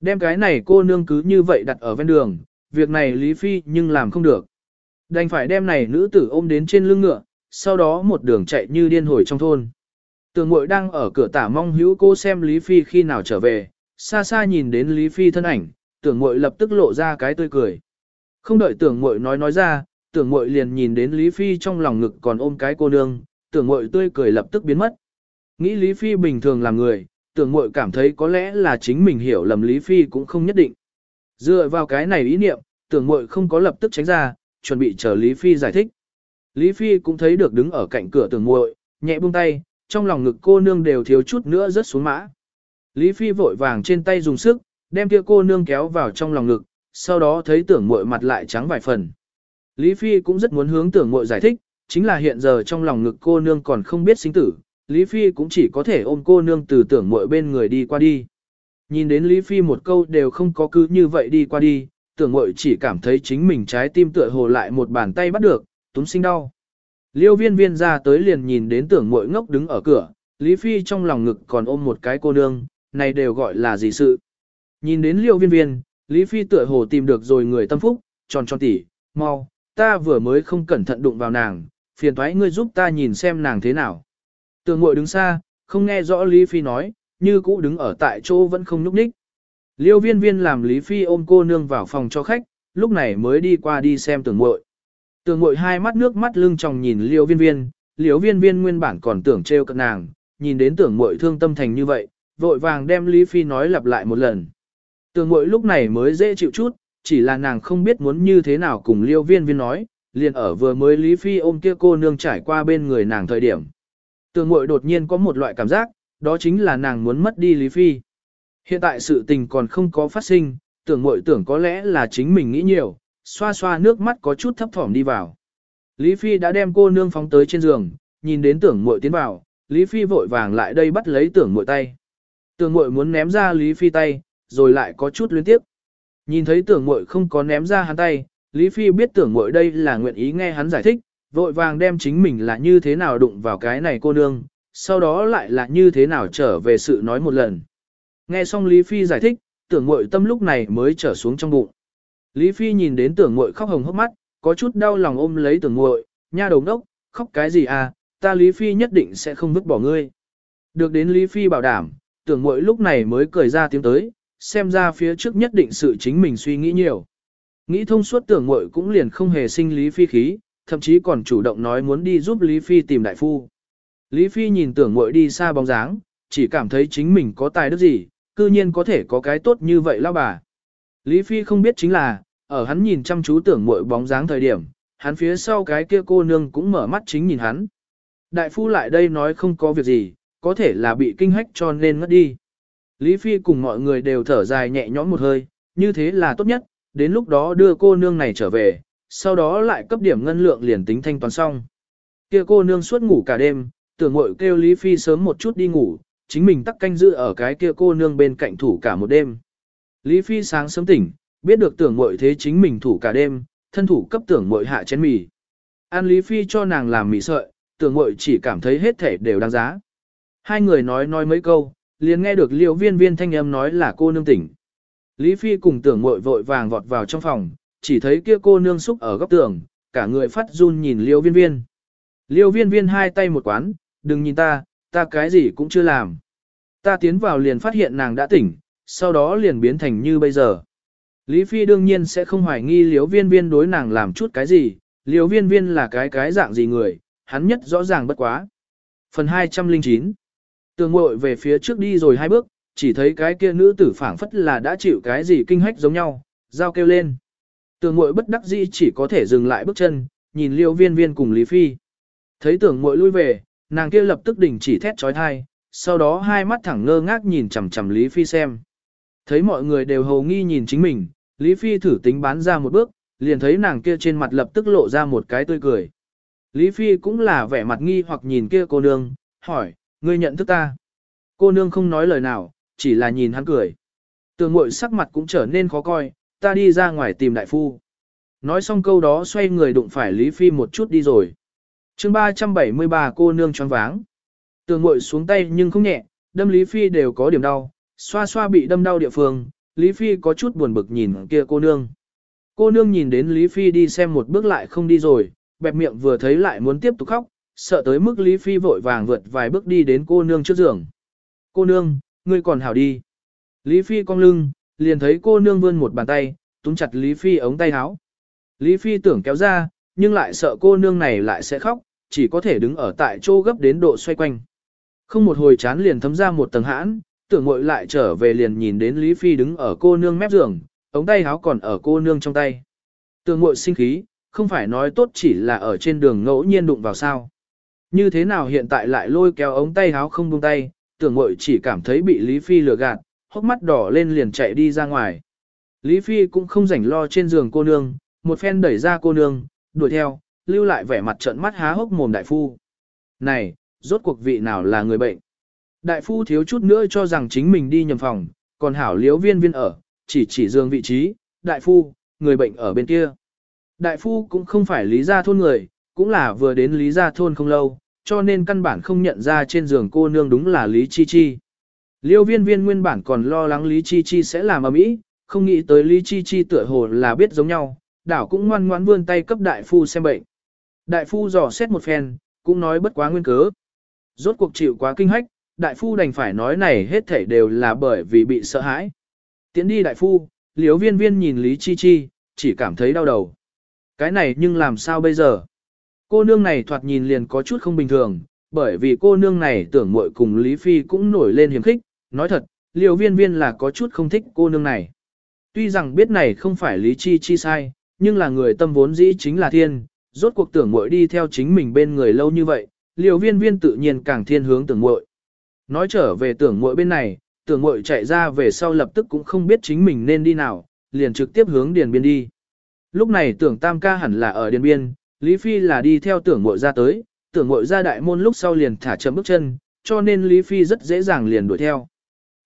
Đem cái này cô nương cứ như vậy đặt ở ven đường, việc này Lý Phi nhưng làm không được. Đành phải đem này nữ tử ôm đến trên lưng ngựa, sau đó một đường chạy như điên hồi trong thôn. Tường mội đang ở cửa tả mong hữu cô xem Lý Phi khi nào trở về, xa xa nhìn đến Lý Phi thân ảnh, tưởng mội lập tức lộ ra cái tươi cười. Không đợi tưởng mội nói nói ra, tưởng mội liền nhìn đến Lý Phi trong lòng ngực còn ôm cái cô nương, tưởng mội tươi cười lập tức biến mất. Nghĩ Lý Phi bình thường là người, tưởng mội cảm thấy có lẽ là chính mình hiểu lầm Lý Phi cũng không nhất định. Dựa vào cái này ý niệm, tưởng mội không có lập tức tránh ra, chuẩn bị chờ Lý Phi giải thích. Lý Phi cũng thấy được đứng ở cạnh cửa tưởng muội, nhẹ buông tay, trong lòng ngực cô nương đều thiếu chút nữa rớt xuống mã. Lý Phi vội vàng trên tay dùng sức, đem kia cô nương kéo vào trong lòng ngực, sau đó thấy tưởng muội mặt lại trắng vài phần. Lý Phi cũng rất muốn hướng tưởng muội giải thích, chính là hiện giờ trong lòng ngực cô nương còn không biết sinh tử, Lý Phi cũng chỉ có thể ôm cô nương từ tưởng muội bên người đi qua đi. Nhìn đến Lý Phi một câu đều không có cứ như vậy đi qua đi, tưởng muội chỉ cảm thấy chính mình trái tim tựa hồ lại một bàn tay bắt được, túm sinh đau. Liêu viên viên ra tới liền nhìn đến tưởng muội ngốc đứng ở cửa, Lý Phi trong lòng ngực còn ôm một cái cô nương, này đều gọi là gì sự. Nhìn đến liêu viên viên, Lý Phi tựa hồ tìm được rồi người tâm phúc, tròn tròn tỉ, mau, ta vừa mới không cẩn thận đụng vào nàng, phiền thoái ngươi giúp ta nhìn xem nàng thế nào. Tường ngội đứng xa, không nghe rõ Lý Phi nói, như cũ đứng ở tại chỗ vẫn không nhúc nhích. Liêu viên viên làm Lý Phi ôm cô nương vào phòng cho khách, lúc này mới đi qua đi xem tường ngội. Tường ngội hai mắt nước mắt lưng tròng nhìn liêu viên viên, liêu viên viên nguyên bản còn tưởng trêu cận nàng, nhìn đến tưởng ngội thương tâm thành như vậy, vội vàng đem Lý Phi nói lặp lại một lần. Tường ngội lúc này mới dễ chịu chút, chỉ là nàng không biết muốn như thế nào cùng liêu viên viên nói, liền ở vừa mới Lý Phi ôm kia cô nương trải qua bên người nàng thời điểm. Tường mội đột nhiên có một loại cảm giác, đó chính là nàng muốn mất đi Lý Phi. Hiện tại sự tình còn không có phát sinh, tưởng mội tưởng có lẽ là chính mình nghĩ nhiều, xoa xoa nước mắt có chút thấp thỏm đi vào. Lý Phi đã đem cô nương phóng tới trên giường, nhìn đến tưởng mội tiến vào, Lý Phi vội vàng lại đây bắt lấy tưởng mội tay. Tưởng mội muốn ném ra Lý Phi tay, rồi lại có chút luyến tiếp. Nhìn thấy tưởng muội không có ném ra hắn tay, Lý Phi biết tưởng muội đây là nguyện ý nghe hắn giải thích, vội vàng đem chính mình là như thế nào đụng vào cái này cô nương, sau đó lại là như thế nào trở về sự nói một lần. Nghe xong Lý Phi giải thích, tưởng muội tâm lúc này mới trở xuống trong bụng. Lý Phi nhìn đến tưởng muội khóc hồng hốc mắt, có chút đau lòng ôm lấy tưởng muội, nha đầu đốc, khóc cái gì à, ta Lý Phi nhất định sẽ không vứt bỏ ngươi. Được đến Lý Phi bảo đảm, tưởng muội lúc này mới cười ra tiếng tới, xem ra phía trước nhất định sự chính mình suy nghĩ nhiều. Nghĩ thông suốt tưởng muội cũng liền không hề sinh Lý Phi khí, thậm chí còn chủ động nói muốn đi giúp Lý Phi tìm đại phu. Lý Phi nhìn tưởng muội đi xa bóng dáng, chỉ cảm thấy chính mình có tài đức gì, cư nhiên có thể có cái tốt như vậy lao bà. Lý Phi không biết chính là, ở hắn nhìn chăm chú tưởng muội bóng dáng thời điểm, hắn phía sau cái kia cô nương cũng mở mắt chính nhìn hắn. Đại phu lại đây nói không có việc gì, có thể là bị kinh hách cho nên ngất đi. Lý Phi cùng mọi người đều thở dài nhẹ nhõm một hơi, như thế là tốt nhất, đến lúc đó đưa cô nương này trở về, sau đó lại cấp điểm ngân lượng liền tính thanh toán xong. Kia cô nương suốt ngủ cả đêm, tưởng ngội kêu Lý Phi sớm một chút đi ngủ, chính mình tắc canh giữ ở cái kia cô nương bên cạnh thủ cả một đêm. Lý Phi sáng sớm tỉnh, biết được tưởng ngội thế chính mình thủ cả đêm, thân thủ cấp tưởng ngội hạ chén mì. An Lý Phi cho nàng làm mì sợi, tưởng ngội chỉ cảm thấy hết thể đều đáng giá. Hai người nói nói mấy câu, liền nghe được liêu viên viên thanh âm nói là cô nương tỉnh. Lý Phi cùng tưởng mội vội vàng vọt vào trong phòng, chỉ thấy kia cô nương xúc ở góc tường, cả người phát run nhìn liêu viên viên. Liêu viên viên hai tay một quán, đừng nhìn ta, ta cái gì cũng chưa làm. Ta tiến vào liền phát hiện nàng đã tỉnh, sau đó liền biến thành như bây giờ. Lý Phi đương nhiên sẽ không hoài nghi liêu viên viên đối nàng làm chút cái gì, liêu viên viên là cái cái dạng gì người, hắn nhất rõ ràng bất quá. Phần 209 Tường ngội về phía trước đi rồi hai bước, chỉ thấy cái kia nữ tử phảng phất là đã chịu cái gì kinh hách giống nhau, dao kêu lên. Tường ngội bất đắc dĩ chỉ có thể dừng lại bước chân, nhìn liêu viên viên cùng Lý Phi. Thấy tưởng ngội lui về, nàng kia lập tức đình chỉ thét trói thai, sau đó hai mắt thẳng ngơ ngác nhìn chằm chằm Lý Phi xem. Thấy mọi người đều hầu nghi nhìn chính mình, Lý Phi thử tính bán ra một bước, liền thấy nàng kia trên mặt lập tức lộ ra một cái tươi cười. Lý Phi cũng là vẻ mặt nghi hoặc nhìn kia cô nương, hỏi, ngươi nhận thức ta. Cô nương không nói lời nào, chỉ là nhìn hắn cười. Tường mội sắc mặt cũng trở nên khó coi, ta đi ra ngoài tìm đại phu. Nói xong câu đó xoay người đụng phải Lý Phi một chút đi rồi. chương 373 cô nương choáng váng. Tường mội xuống tay nhưng không nhẹ, đâm Lý Phi đều có điểm đau, xoa xoa bị đâm đau địa phương, Lý Phi có chút buồn bực nhìn kia cô nương. Cô nương nhìn đến Lý Phi đi xem một bước lại không đi rồi, bẹp miệng vừa thấy lại muốn tiếp tục khóc, sợ tới mức Lý Phi vội vàng vượt vài bước đi đến cô nương trước giường. Cô nương, ngươi còn hảo đi. Lý Phi cong lưng, liền thấy cô nương vươn một bàn tay, túm chặt Lý Phi ống tay áo. Lý Phi tưởng kéo ra, nhưng lại sợ cô nương này lại sẽ khóc, chỉ có thể đứng ở tại chỗ gấp đến độ xoay quanh. Không một hồi chán liền thấm ra một tầng hãn, tưởng ngội lại trở về liền nhìn đến Lý Phi đứng ở cô nương mép giường, ống tay áo còn ở cô nương trong tay. Tưởng ngội sinh khí, không phải nói tốt chỉ là ở trên đường ngẫu nhiên đụng vào sao. Như thế nào hiện tại lại lôi kéo ống tay áo không buông tay, tưởng mội chỉ cảm thấy bị Lý Phi lừa gạt, hốc mắt đỏ lên liền chạy đi ra ngoài. Lý Phi cũng không rảnh lo trên giường cô nương, một phen đẩy ra cô nương, đuổi theo, lưu lại vẻ mặt trợn mắt há hốc mồm đại phu. Này, rốt cuộc vị nào là người bệnh? Đại phu thiếu chút nữa cho rằng chính mình đi nhầm phòng, còn hảo liếu viên viên ở, chỉ chỉ giường vị trí, đại phu, người bệnh ở bên kia. Đại phu cũng không phải lý gia thôn người, cũng là vừa đến lý gia thôn không lâu, cho nên căn bản không nhận ra trên giường cô nương đúng là Lý Chi Chi. Liêu viên viên nguyên bản còn lo lắng Lý Chi Chi sẽ làm ở mỹ, không nghĩ tới Lý Chi Chi tựa hồ là biết giống nhau, đảo cũng ngoan ngoãn vươn tay cấp đại phu xem bệnh. Đại phu dò xét một phen, cũng nói bất quá nguyên cớ. Rốt cuộc chịu quá kinh hách, đại phu đành phải nói này hết thảy đều là bởi vì bị sợ hãi. Tiến đi đại phu, liếu viên viên nhìn Lý Chi Chi, chỉ cảm thấy đau đầu. Cái này nhưng làm sao bây giờ? Cô nương này thoạt nhìn liền có chút không bình thường, bởi vì cô nương này tưởng muội cùng Lý Phi cũng nổi lên hiềm khích, nói thật, liều viên viên là có chút không thích cô nương này. Tuy rằng biết này không phải Lý Chi Chi sai, nhưng là người tâm vốn dĩ chính là thiên, rốt cuộc tưởng muội đi theo chính mình bên người lâu như vậy, liều viên viên tự nhiên càng thiên hướng tưởng muội. Nói trở về tưởng muội bên này, tưởng muội chạy ra về sau lập tức cũng không biết chính mình nên đi nào, liền trực tiếp hướng điền biên đi. Lúc này tưởng tam ca hẳn là ở điền biên, Lý Phi là đi theo tưởng mội ra tới, tưởng mội ra đại môn lúc sau liền thả chậm bước chân, cho nên Lý Phi rất dễ dàng liền đuổi theo.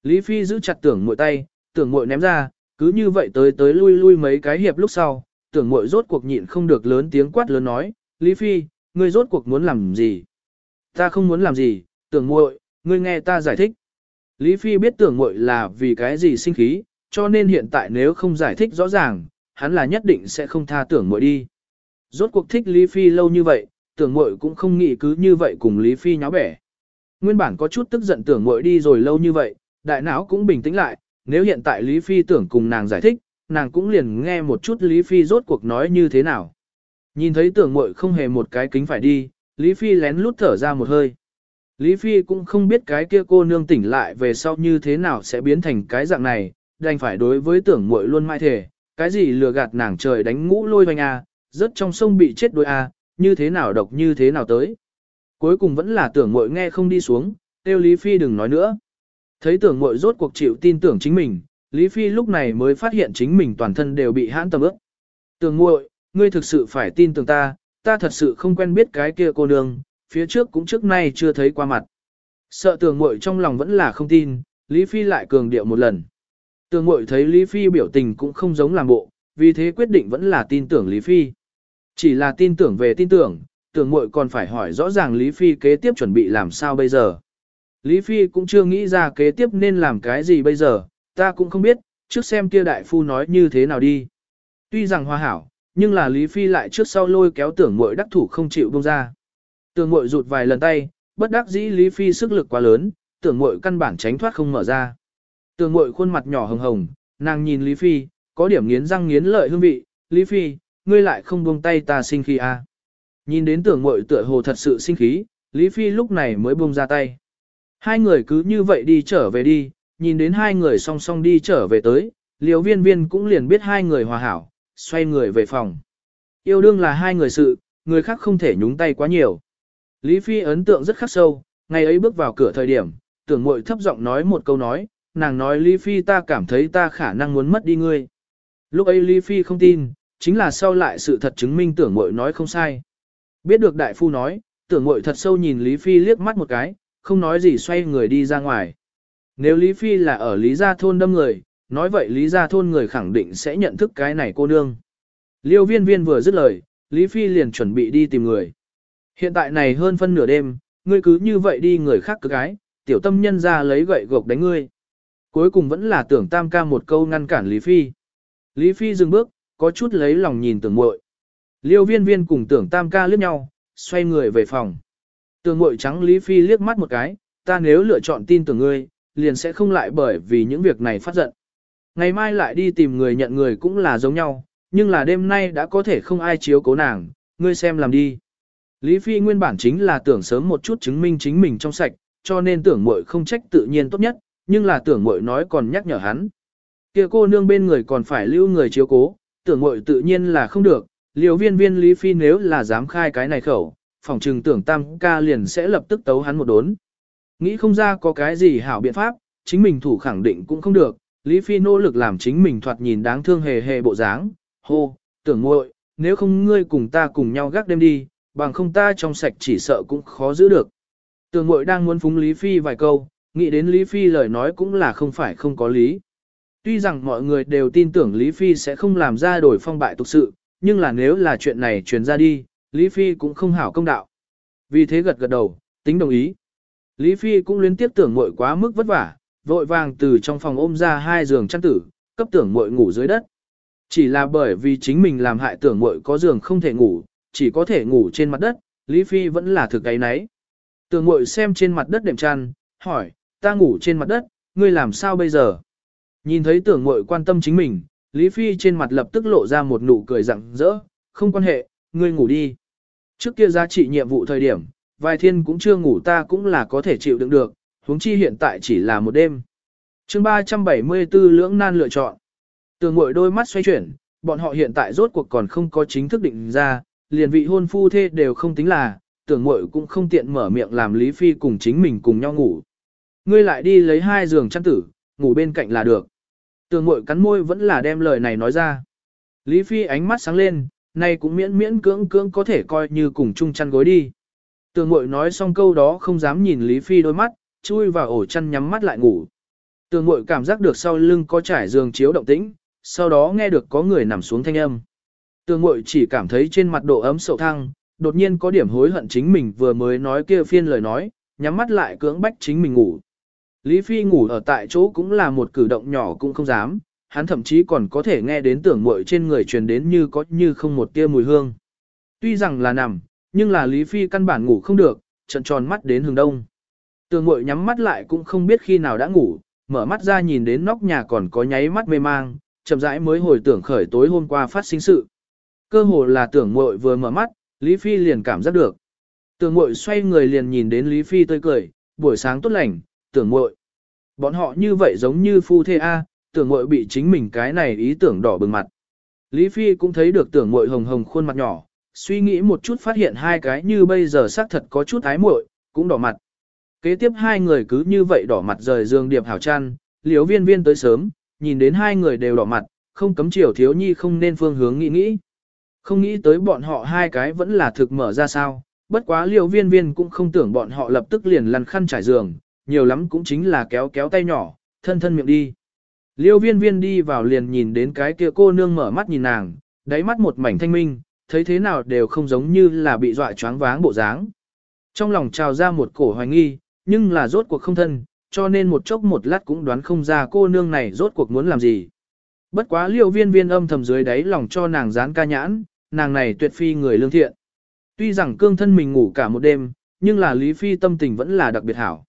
Lý Phi giữ chặt tưởng mội tay, tưởng mội ném ra, cứ như vậy tới tới lui lui mấy cái hiệp lúc sau, tưởng mội rốt cuộc nhịn không được lớn tiếng quát lớn nói, Lý Phi, ngươi rốt cuộc muốn làm gì? Ta không muốn làm gì, tưởng muội, ngươi nghe ta giải thích. Lý Phi biết tưởng muội là vì cái gì sinh khí, cho nên hiện tại nếu không giải thích rõ ràng, hắn là nhất định sẽ không tha tưởng muội đi. Rốt cuộc thích Lý Phi lâu như vậy, tưởng muội cũng không nghĩ cứ như vậy cùng Lý Phi nháo bẻ. Nguyên bản có chút tức giận tưởng muội đi rồi lâu như vậy, đại não cũng bình tĩnh lại, nếu hiện tại Lý Phi tưởng cùng nàng giải thích, nàng cũng liền nghe một chút Lý Phi rốt cuộc nói như thế nào. Nhìn thấy tưởng muội không hề một cái kính phải đi, Lý Phi lén lút thở ra một hơi. Lý Phi cũng không biết cái kia cô nương tỉnh lại về sau như thế nào sẽ biến thành cái dạng này, đành phải đối với tưởng muội luôn mai thể, cái gì lừa gạt nàng trời đánh ngũ lôi hoành à, rớt trong sông bị chết đôi a, à, như thế nào độc như thế nào tới. Cuối cùng vẫn là tưởng muội nghe không đi xuống, tiêu Lý Phi đừng nói nữa. Thấy tưởng muội rốt cuộc chịu tin tưởng chính mình, Lý Phi lúc này mới phát hiện chính mình toàn thân đều bị hãn tầm ướp. Tưởng muội, ngươi thực sự phải tin tưởng ta, ta thật sự không quen biết cái kia cô nương, phía trước cũng trước nay chưa thấy qua mặt. Sợ tưởng muội trong lòng vẫn là không tin, Lý Phi lại cường điệu một lần. tưởng muội thấy Lý Phi biểu tình cũng không giống làm bộ, vì thế quyết định vẫn là tin tưởng Lý Phi. Chỉ là tin tưởng về tin tưởng, tưởng muội còn phải hỏi rõ ràng Lý Phi kế tiếp chuẩn bị làm sao bây giờ. Lý Phi cũng chưa nghĩ ra kế tiếp nên làm cái gì bây giờ, ta cũng không biết, trước xem kia đại phu nói như thế nào đi. Tuy rằng hòa hảo, nhưng là Lý Phi lại trước sau lôi kéo tưởng muội đắc thủ không chịu buông ra. Tưởng muội rụt vài lần tay, bất đắc dĩ Lý Phi sức lực quá lớn, tưởng muội căn bản tránh thoát không mở ra. Tưởng muội khuôn mặt nhỏ hồng hồng, nàng nhìn Lý Phi, có điểm nghiến răng nghiến lợi hương vị, Lý Phi, ngươi lại không buông tay ta sinh khí à. Nhìn đến tưởng mội tựa hồ thật sự sinh khí, Lý Phi lúc này mới buông ra tay. Hai người cứ như vậy đi trở về đi, nhìn đến hai người song song đi trở về tới, liều viên viên cũng liền biết hai người hòa hảo, xoay người về phòng. Yêu đương là hai người sự, người khác không thể nhúng tay quá nhiều. Lý Phi ấn tượng rất khắc sâu, ngày ấy bước vào cửa thời điểm, tưởng mội thấp giọng nói một câu nói, nàng nói Lý Phi ta cảm thấy ta khả năng muốn mất đi ngươi. Lúc ấy Lý Phi không tin, chính là sau lại sự thật chứng minh tưởng mội nói không sai. Biết được đại phu nói, tưởng mội thật sâu nhìn Lý Phi liếc mắt một cái, không nói gì xoay người đi ra ngoài. Nếu Lý Phi là ở Lý Gia Thôn đâm người, nói vậy Lý Gia Thôn người khẳng định sẽ nhận thức cái này cô nương. Liêu viên viên vừa dứt lời, Lý Phi liền chuẩn bị đi tìm người. Hiện tại này hơn phân nửa đêm, ngươi cứ như vậy đi người khác cực gái, tiểu tâm nhân ra lấy gậy gộc đánh ngươi. Cuối cùng vẫn là tưởng tam ca một câu ngăn cản Lý Phi. Lý Phi dừng bước, có chút lấy lòng nhìn tưởng muội. Liêu viên viên cùng tưởng tam ca liếc nhau, xoay người về phòng. Tưởng muội trắng Lý Phi liếc mắt một cái, ta nếu lựa chọn tin tưởng ngươi, liền sẽ không lại bởi vì những việc này phát giận. Ngày mai lại đi tìm người nhận người cũng là giống nhau, nhưng là đêm nay đã có thể không ai chiếu cố nàng, ngươi xem làm đi. Lý Phi nguyên bản chính là tưởng sớm một chút chứng minh chính mình trong sạch, cho nên tưởng muội không trách tự nhiên tốt nhất, nhưng là tưởng muội nói còn nhắc nhở hắn. kia cô nương bên người còn phải lưu người chiếu cố, tưởng muội tự nhiên là không được, liều viên viên Lý Phi nếu là dám khai cái này khẩu, phòng trừng tưởng tam ca liền sẽ lập tức tấu hắn một đốn. Nghĩ không ra có cái gì hảo biện pháp, chính mình thủ khẳng định cũng không được, Lý Phi nỗ lực làm chính mình thoạt nhìn đáng thương hề hề bộ dáng, hô, tưởng muội, nếu không ngươi cùng ta cùng nhau gác đêm đi, bằng không ta trong sạch chỉ sợ cũng khó giữ được. Tưởng muội đang muốn phúng Lý Phi vài câu, nghĩ đến Lý Phi lời nói cũng là không phải không có lý. Tuy rằng mọi người đều tin tưởng Lý Phi sẽ không làm ra đổi phong bại tục sự, nhưng là nếu là chuyện này truyền ra đi, Lý Phi cũng không hảo công đạo. Vì thế gật gật đầu, tính đồng ý. Lý Phi cũng liên tiếp tưởng muội quá mức vất vả, vội vàng từ trong phòng ôm ra hai giường chăn tử, cấp tưởng muội ngủ dưới đất. Chỉ là bởi vì chính mình làm hại tưởng muội có giường không thể ngủ, chỉ có thể ngủ trên mặt đất, Lý Phi vẫn là thực cái nấy. Tưởng muội xem trên mặt đất đệm chăn, hỏi, ta ngủ trên mặt đất, ngươi làm sao bây giờ? Nhìn thấy tưởng muội quan tâm chính mình, Lý Phi trên mặt lập tức lộ ra một nụ cười rặng rỡ, không quan hệ, ngươi ngủ đi. Trước kia giá trị nhiệm vụ thời điểm, vài thiên cũng chưa ngủ ta cũng là có thể chịu đựng được, huống chi hiện tại chỉ là một đêm. chương 374 lưỡng nan lựa chọn. Tường ngội đôi mắt xoay chuyển, bọn họ hiện tại rốt cuộc còn không có chính thức định ra, liền vị hôn phu thê đều không tính là, tưởng muội cũng không tiện mở miệng làm Lý Phi cùng chính mình cùng nhau ngủ. Ngươi lại đi lấy hai giường chăn tử, ngủ bên cạnh là được. Tường mội cắn môi vẫn là đem lời này nói ra. Lý Phi ánh mắt sáng lên, nay cũng miễn miễn cưỡng cưỡng có thể coi như cùng chung chăn gối đi. Tường mội nói xong câu đó không dám nhìn Lý Phi đôi mắt, chui vào ổ chăn nhắm mắt lại ngủ. Tường mội cảm giác được sau lưng có trải giường chiếu động tĩnh, sau đó nghe được có người nằm xuống thanh âm. Tường mội chỉ cảm thấy trên mặt độ ấm sậu thăng, đột nhiên có điểm hối hận chính mình vừa mới nói kia phiên lời nói, nhắm mắt lại cưỡng bách chính mình ngủ. Lý Phi ngủ ở tại chỗ cũng là một cử động nhỏ cũng không dám, hắn thậm chí còn có thể nghe đến tưởng muội trên người truyền đến như có như không một tia mùi hương. Tuy rằng là nằm, nhưng là Lý Phi căn bản ngủ không được, trận tròn mắt đến hướng đông. Tưởng muội nhắm mắt lại cũng không biết khi nào đã ngủ, mở mắt ra nhìn đến nóc nhà còn có nháy mắt mê mang, chậm rãi mới hồi tưởng khởi tối hôm qua phát sinh sự. Cơ hồ là tưởng muội vừa mở mắt, Lý Phi liền cảm giác được. Tưởng muội xoay người liền nhìn đến Lý Phi tươi cười, buổi sáng tốt lành, tưởng muội. Bọn họ như vậy giống như phu thê A, tưởng muội bị chính mình cái này ý tưởng đỏ bừng mặt. Lý Phi cũng thấy được tưởng muội hồng hồng khuôn mặt nhỏ, suy nghĩ một chút phát hiện hai cái như bây giờ xác thật có chút ái muội, cũng đỏ mặt. Kế tiếp hai người cứ như vậy đỏ mặt rời giường điệp hảo chăn, liếu viên viên tới sớm, nhìn đến hai người đều đỏ mặt, không cấm chiều thiếu nhi không nên phương hướng nghĩ nghĩ. Không nghĩ tới bọn họ hai cái vẫn là thực mở ra sao, bất quá liều viên viên cũng không tưởng bọn họ lập tức liền lăn khăn trải giường, nhiều lắm cũng chính là kéo kéo tay nhỏ, thân thân miệng đi. Liêu viên viên đi vào liền nhìn đến cái kia cô nương mở mắt nhìn nàng, đáy mắt một mảnh thanh minh, thấy thế nào đều không giống như là bị dọa choáng váng bộ dáng. Trong lòng trào ra một cổ hoài nghi, nhưng là rốt cuộc không thân, cho nên một chốc một lát cũng đoán không ra cô nương này rốt cuộc muốn làm gì. Bất quá liêu viên viên âm thầm dưới đáy lòng cho nàng dán ca nhãn, nàng này tuyệt phi người lương thiện. Tuy rằng cương thân mình ngủ cả một đêm, nhưng là Lý Phi tâm tình vẫn là đặc biệt hảo.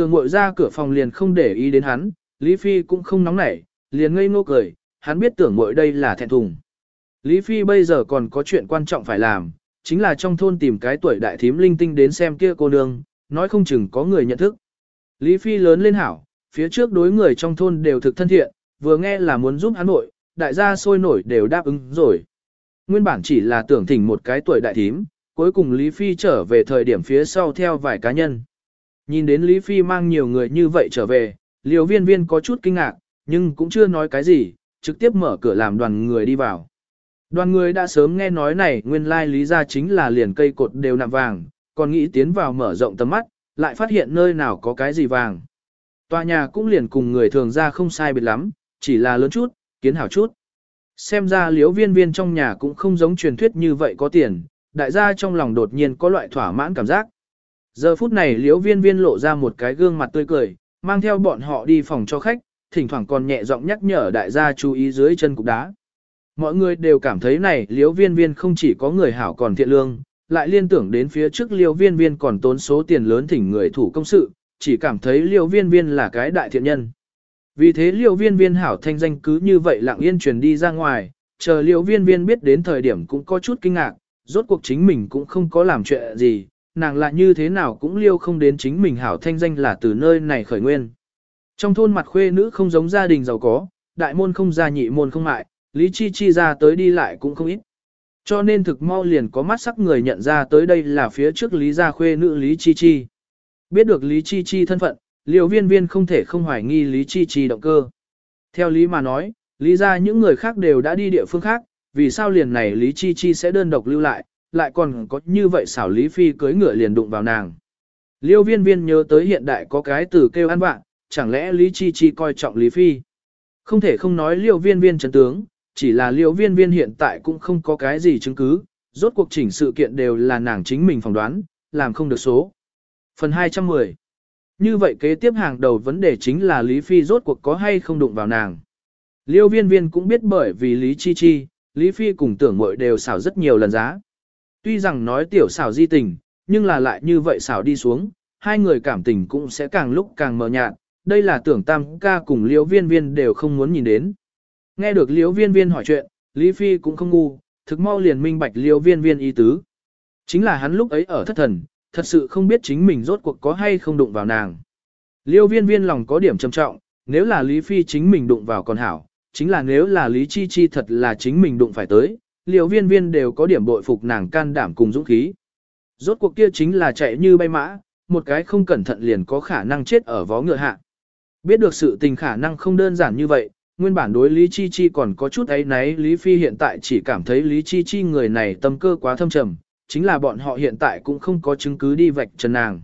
Tường ngội ra cửa phòng liền không để ý đến hắn, Lý Phi cũng không nóng nảy, liền ngây ngô cười, hắn biết tưởng ngội đây là thẹn thùng. Lý Phi bây giờ còn có chuyện quan trọng phải làm, chính là trong thôn tìm cái tuổi đại thím linh tinh đến xem kia cô nương, nói không chừng có người nhận thức. Lý Phi lớn lên hảo, phía trước đối người trong thôn đều thực thân thiện, vừa nghe là muốn giúp hắn nội, đại gia sôi nổi đều đáp ứng rồi. Nguyên bản chỉ là tưởng thỉnh một cái tuổi đại thím, cuối cùng Lý Phi trở về thời điểm phía sau theo vài cá nhân. Nhìn đến Lý Phi mang nhiều người như vậy trở về, liều viên viên có chút kinh ngạc, nhưng cũng chưa nói cái gì, trực tiếp mở cửa làm đoàn người đi vào. Đoàn người đã sớm nghe nói này nguyên lai lý ra chính là liền cây cột đều nạm vàng, còn nghĩ tiến vào mở rộng tầm mắt, lại phát hiện nơi nào có cái gì vàng. Tòa nhà cũng liền cùng người thường ra không sai biệt lắm, chỉ là lớn chút, kiến hảo chút. Xem ra liếu viên viên trong nhà cũng không giống truyền thuyết như vậy có tiền, đại gia trong lòng đột nhiên có loại thỏa mãn cảm giác. Giờ phút này liễu viên viên lộ ra một cái gương mặt tươi cười, mang theo bọn họ đi phòng cho khách, thỉnh thoảng còn nhẹ giọng nhắc nhở đại gia chú ý dưới chân cục đá. Mọi người đều cảm thấy này liễu viên viên không chỉ có người hảo còn thiện lương, lại liên tưởng đến phía trước liễu viên viên còn tốn số tiền lớn thỉnh người thủ công sự, chỉ cảm thấy liễu viên viên là cái đại thiện nhân. Vì thế liễu viên viên hảo thanh danh cứ như vậy lặng yên truyền đi ra ngoài, chờ liễu viên viên biết đến thời điểm cũng có chút kinh ngạc, rốt cuộc chính mình cũng không có làm chuyện gì, nàng lại như thế nào cũng liêu không đến chính mình hảo thanh danh là từ nơi này khởi nguyên. Trong thôn mặt khuê nữ không giống gia đình giàu có, đại môn không gia nhị môn không mại, Lý Chi Chi ra tới đi lại cũng không ít. Cho nên thực mau liền có mắt sắc người nhận ra tới đây là phía trước Lý gia khuê nữ Lý Chi Chi. Biết được Lý Chi Chi thân phận, liều viên viên không thể không hoài nghi Lý Chi Chi động cơ. Theo Lý mà nói, Lý gia những người khác đều đã đi địa phương khác, vì sao liền này Lý Chi Chi sẽ đơn độc lưu lại, lại còn có như vậy xảo Lý Phi cưới ngựa liền đụng vào nàng. Liêu viên viên nhớ tới hiện đại có cái từ kêu ăn bạn, chẳng lẽ Lý Chi Chi coi trọng Lý Phi. Không thể không nói liêu viên viên chấn tướng, chỉ là liêu viên viên hiện tại cũng không có cái gì chứng cứ, rốt cuộc chỉnh sự kiện đều là nàng chính mình phỏng đoán, làm không được số. Phần 210 Như vậy kế tiếp hàng đầu vấn đề chính là Lý Phi rốt cuộc có hay không đụng vào nàng. Liêu viên viên cũng biết bởi vì Lý Chi Chi, Lý Phi cùng tưởng mội đều xảo rất nhiều lần giá. Tuy rằng nói tiểu xảo di tình, nhưng là lại như vậy xảo đi xuống, hai người cảm tình cũng sẽ càng lúc càng mờ nhạt, đây là tưởng tam ca cùng liễu viên viên đều không muốn nhìn đến. Nghe được liễu viên viên hỏi chuyện, Lý Phi cũng không ngu, thực mau liền minh bạch liễu viên viên ý tứ. Chính là hắn lúc ấy ở thất thần, thật sự không biết chính mình rốt cuộc có hay không đụng vào nàng. Liêu viên viên lòng có điểm trầm trọng, nếu là Lý Phi chính mình đụng vào còn hảo, chính là nếu là Lý Chi Chi thật là chính mình đụng phải tới, liều viên viên đều có điểm bội phục nàng can đảm cùng dũng khí. Rốt cuộc kia chính là chạy như bay mã, một cái không cẩn thận liền có khả năng chết ở vó ngựa hạ. Biết được sự tình khả năng không đơn giản như vậy, nguyên bản đối Lý Chi Chi còn có chút ấy náy Lý Phi hiện tại chỉ cảm thấy Lý Chi Chi người này tâm cơ quá thâm trầm, chính là bọn họ hiện tại cũng không có chứng cứ đi vạch trần nàng.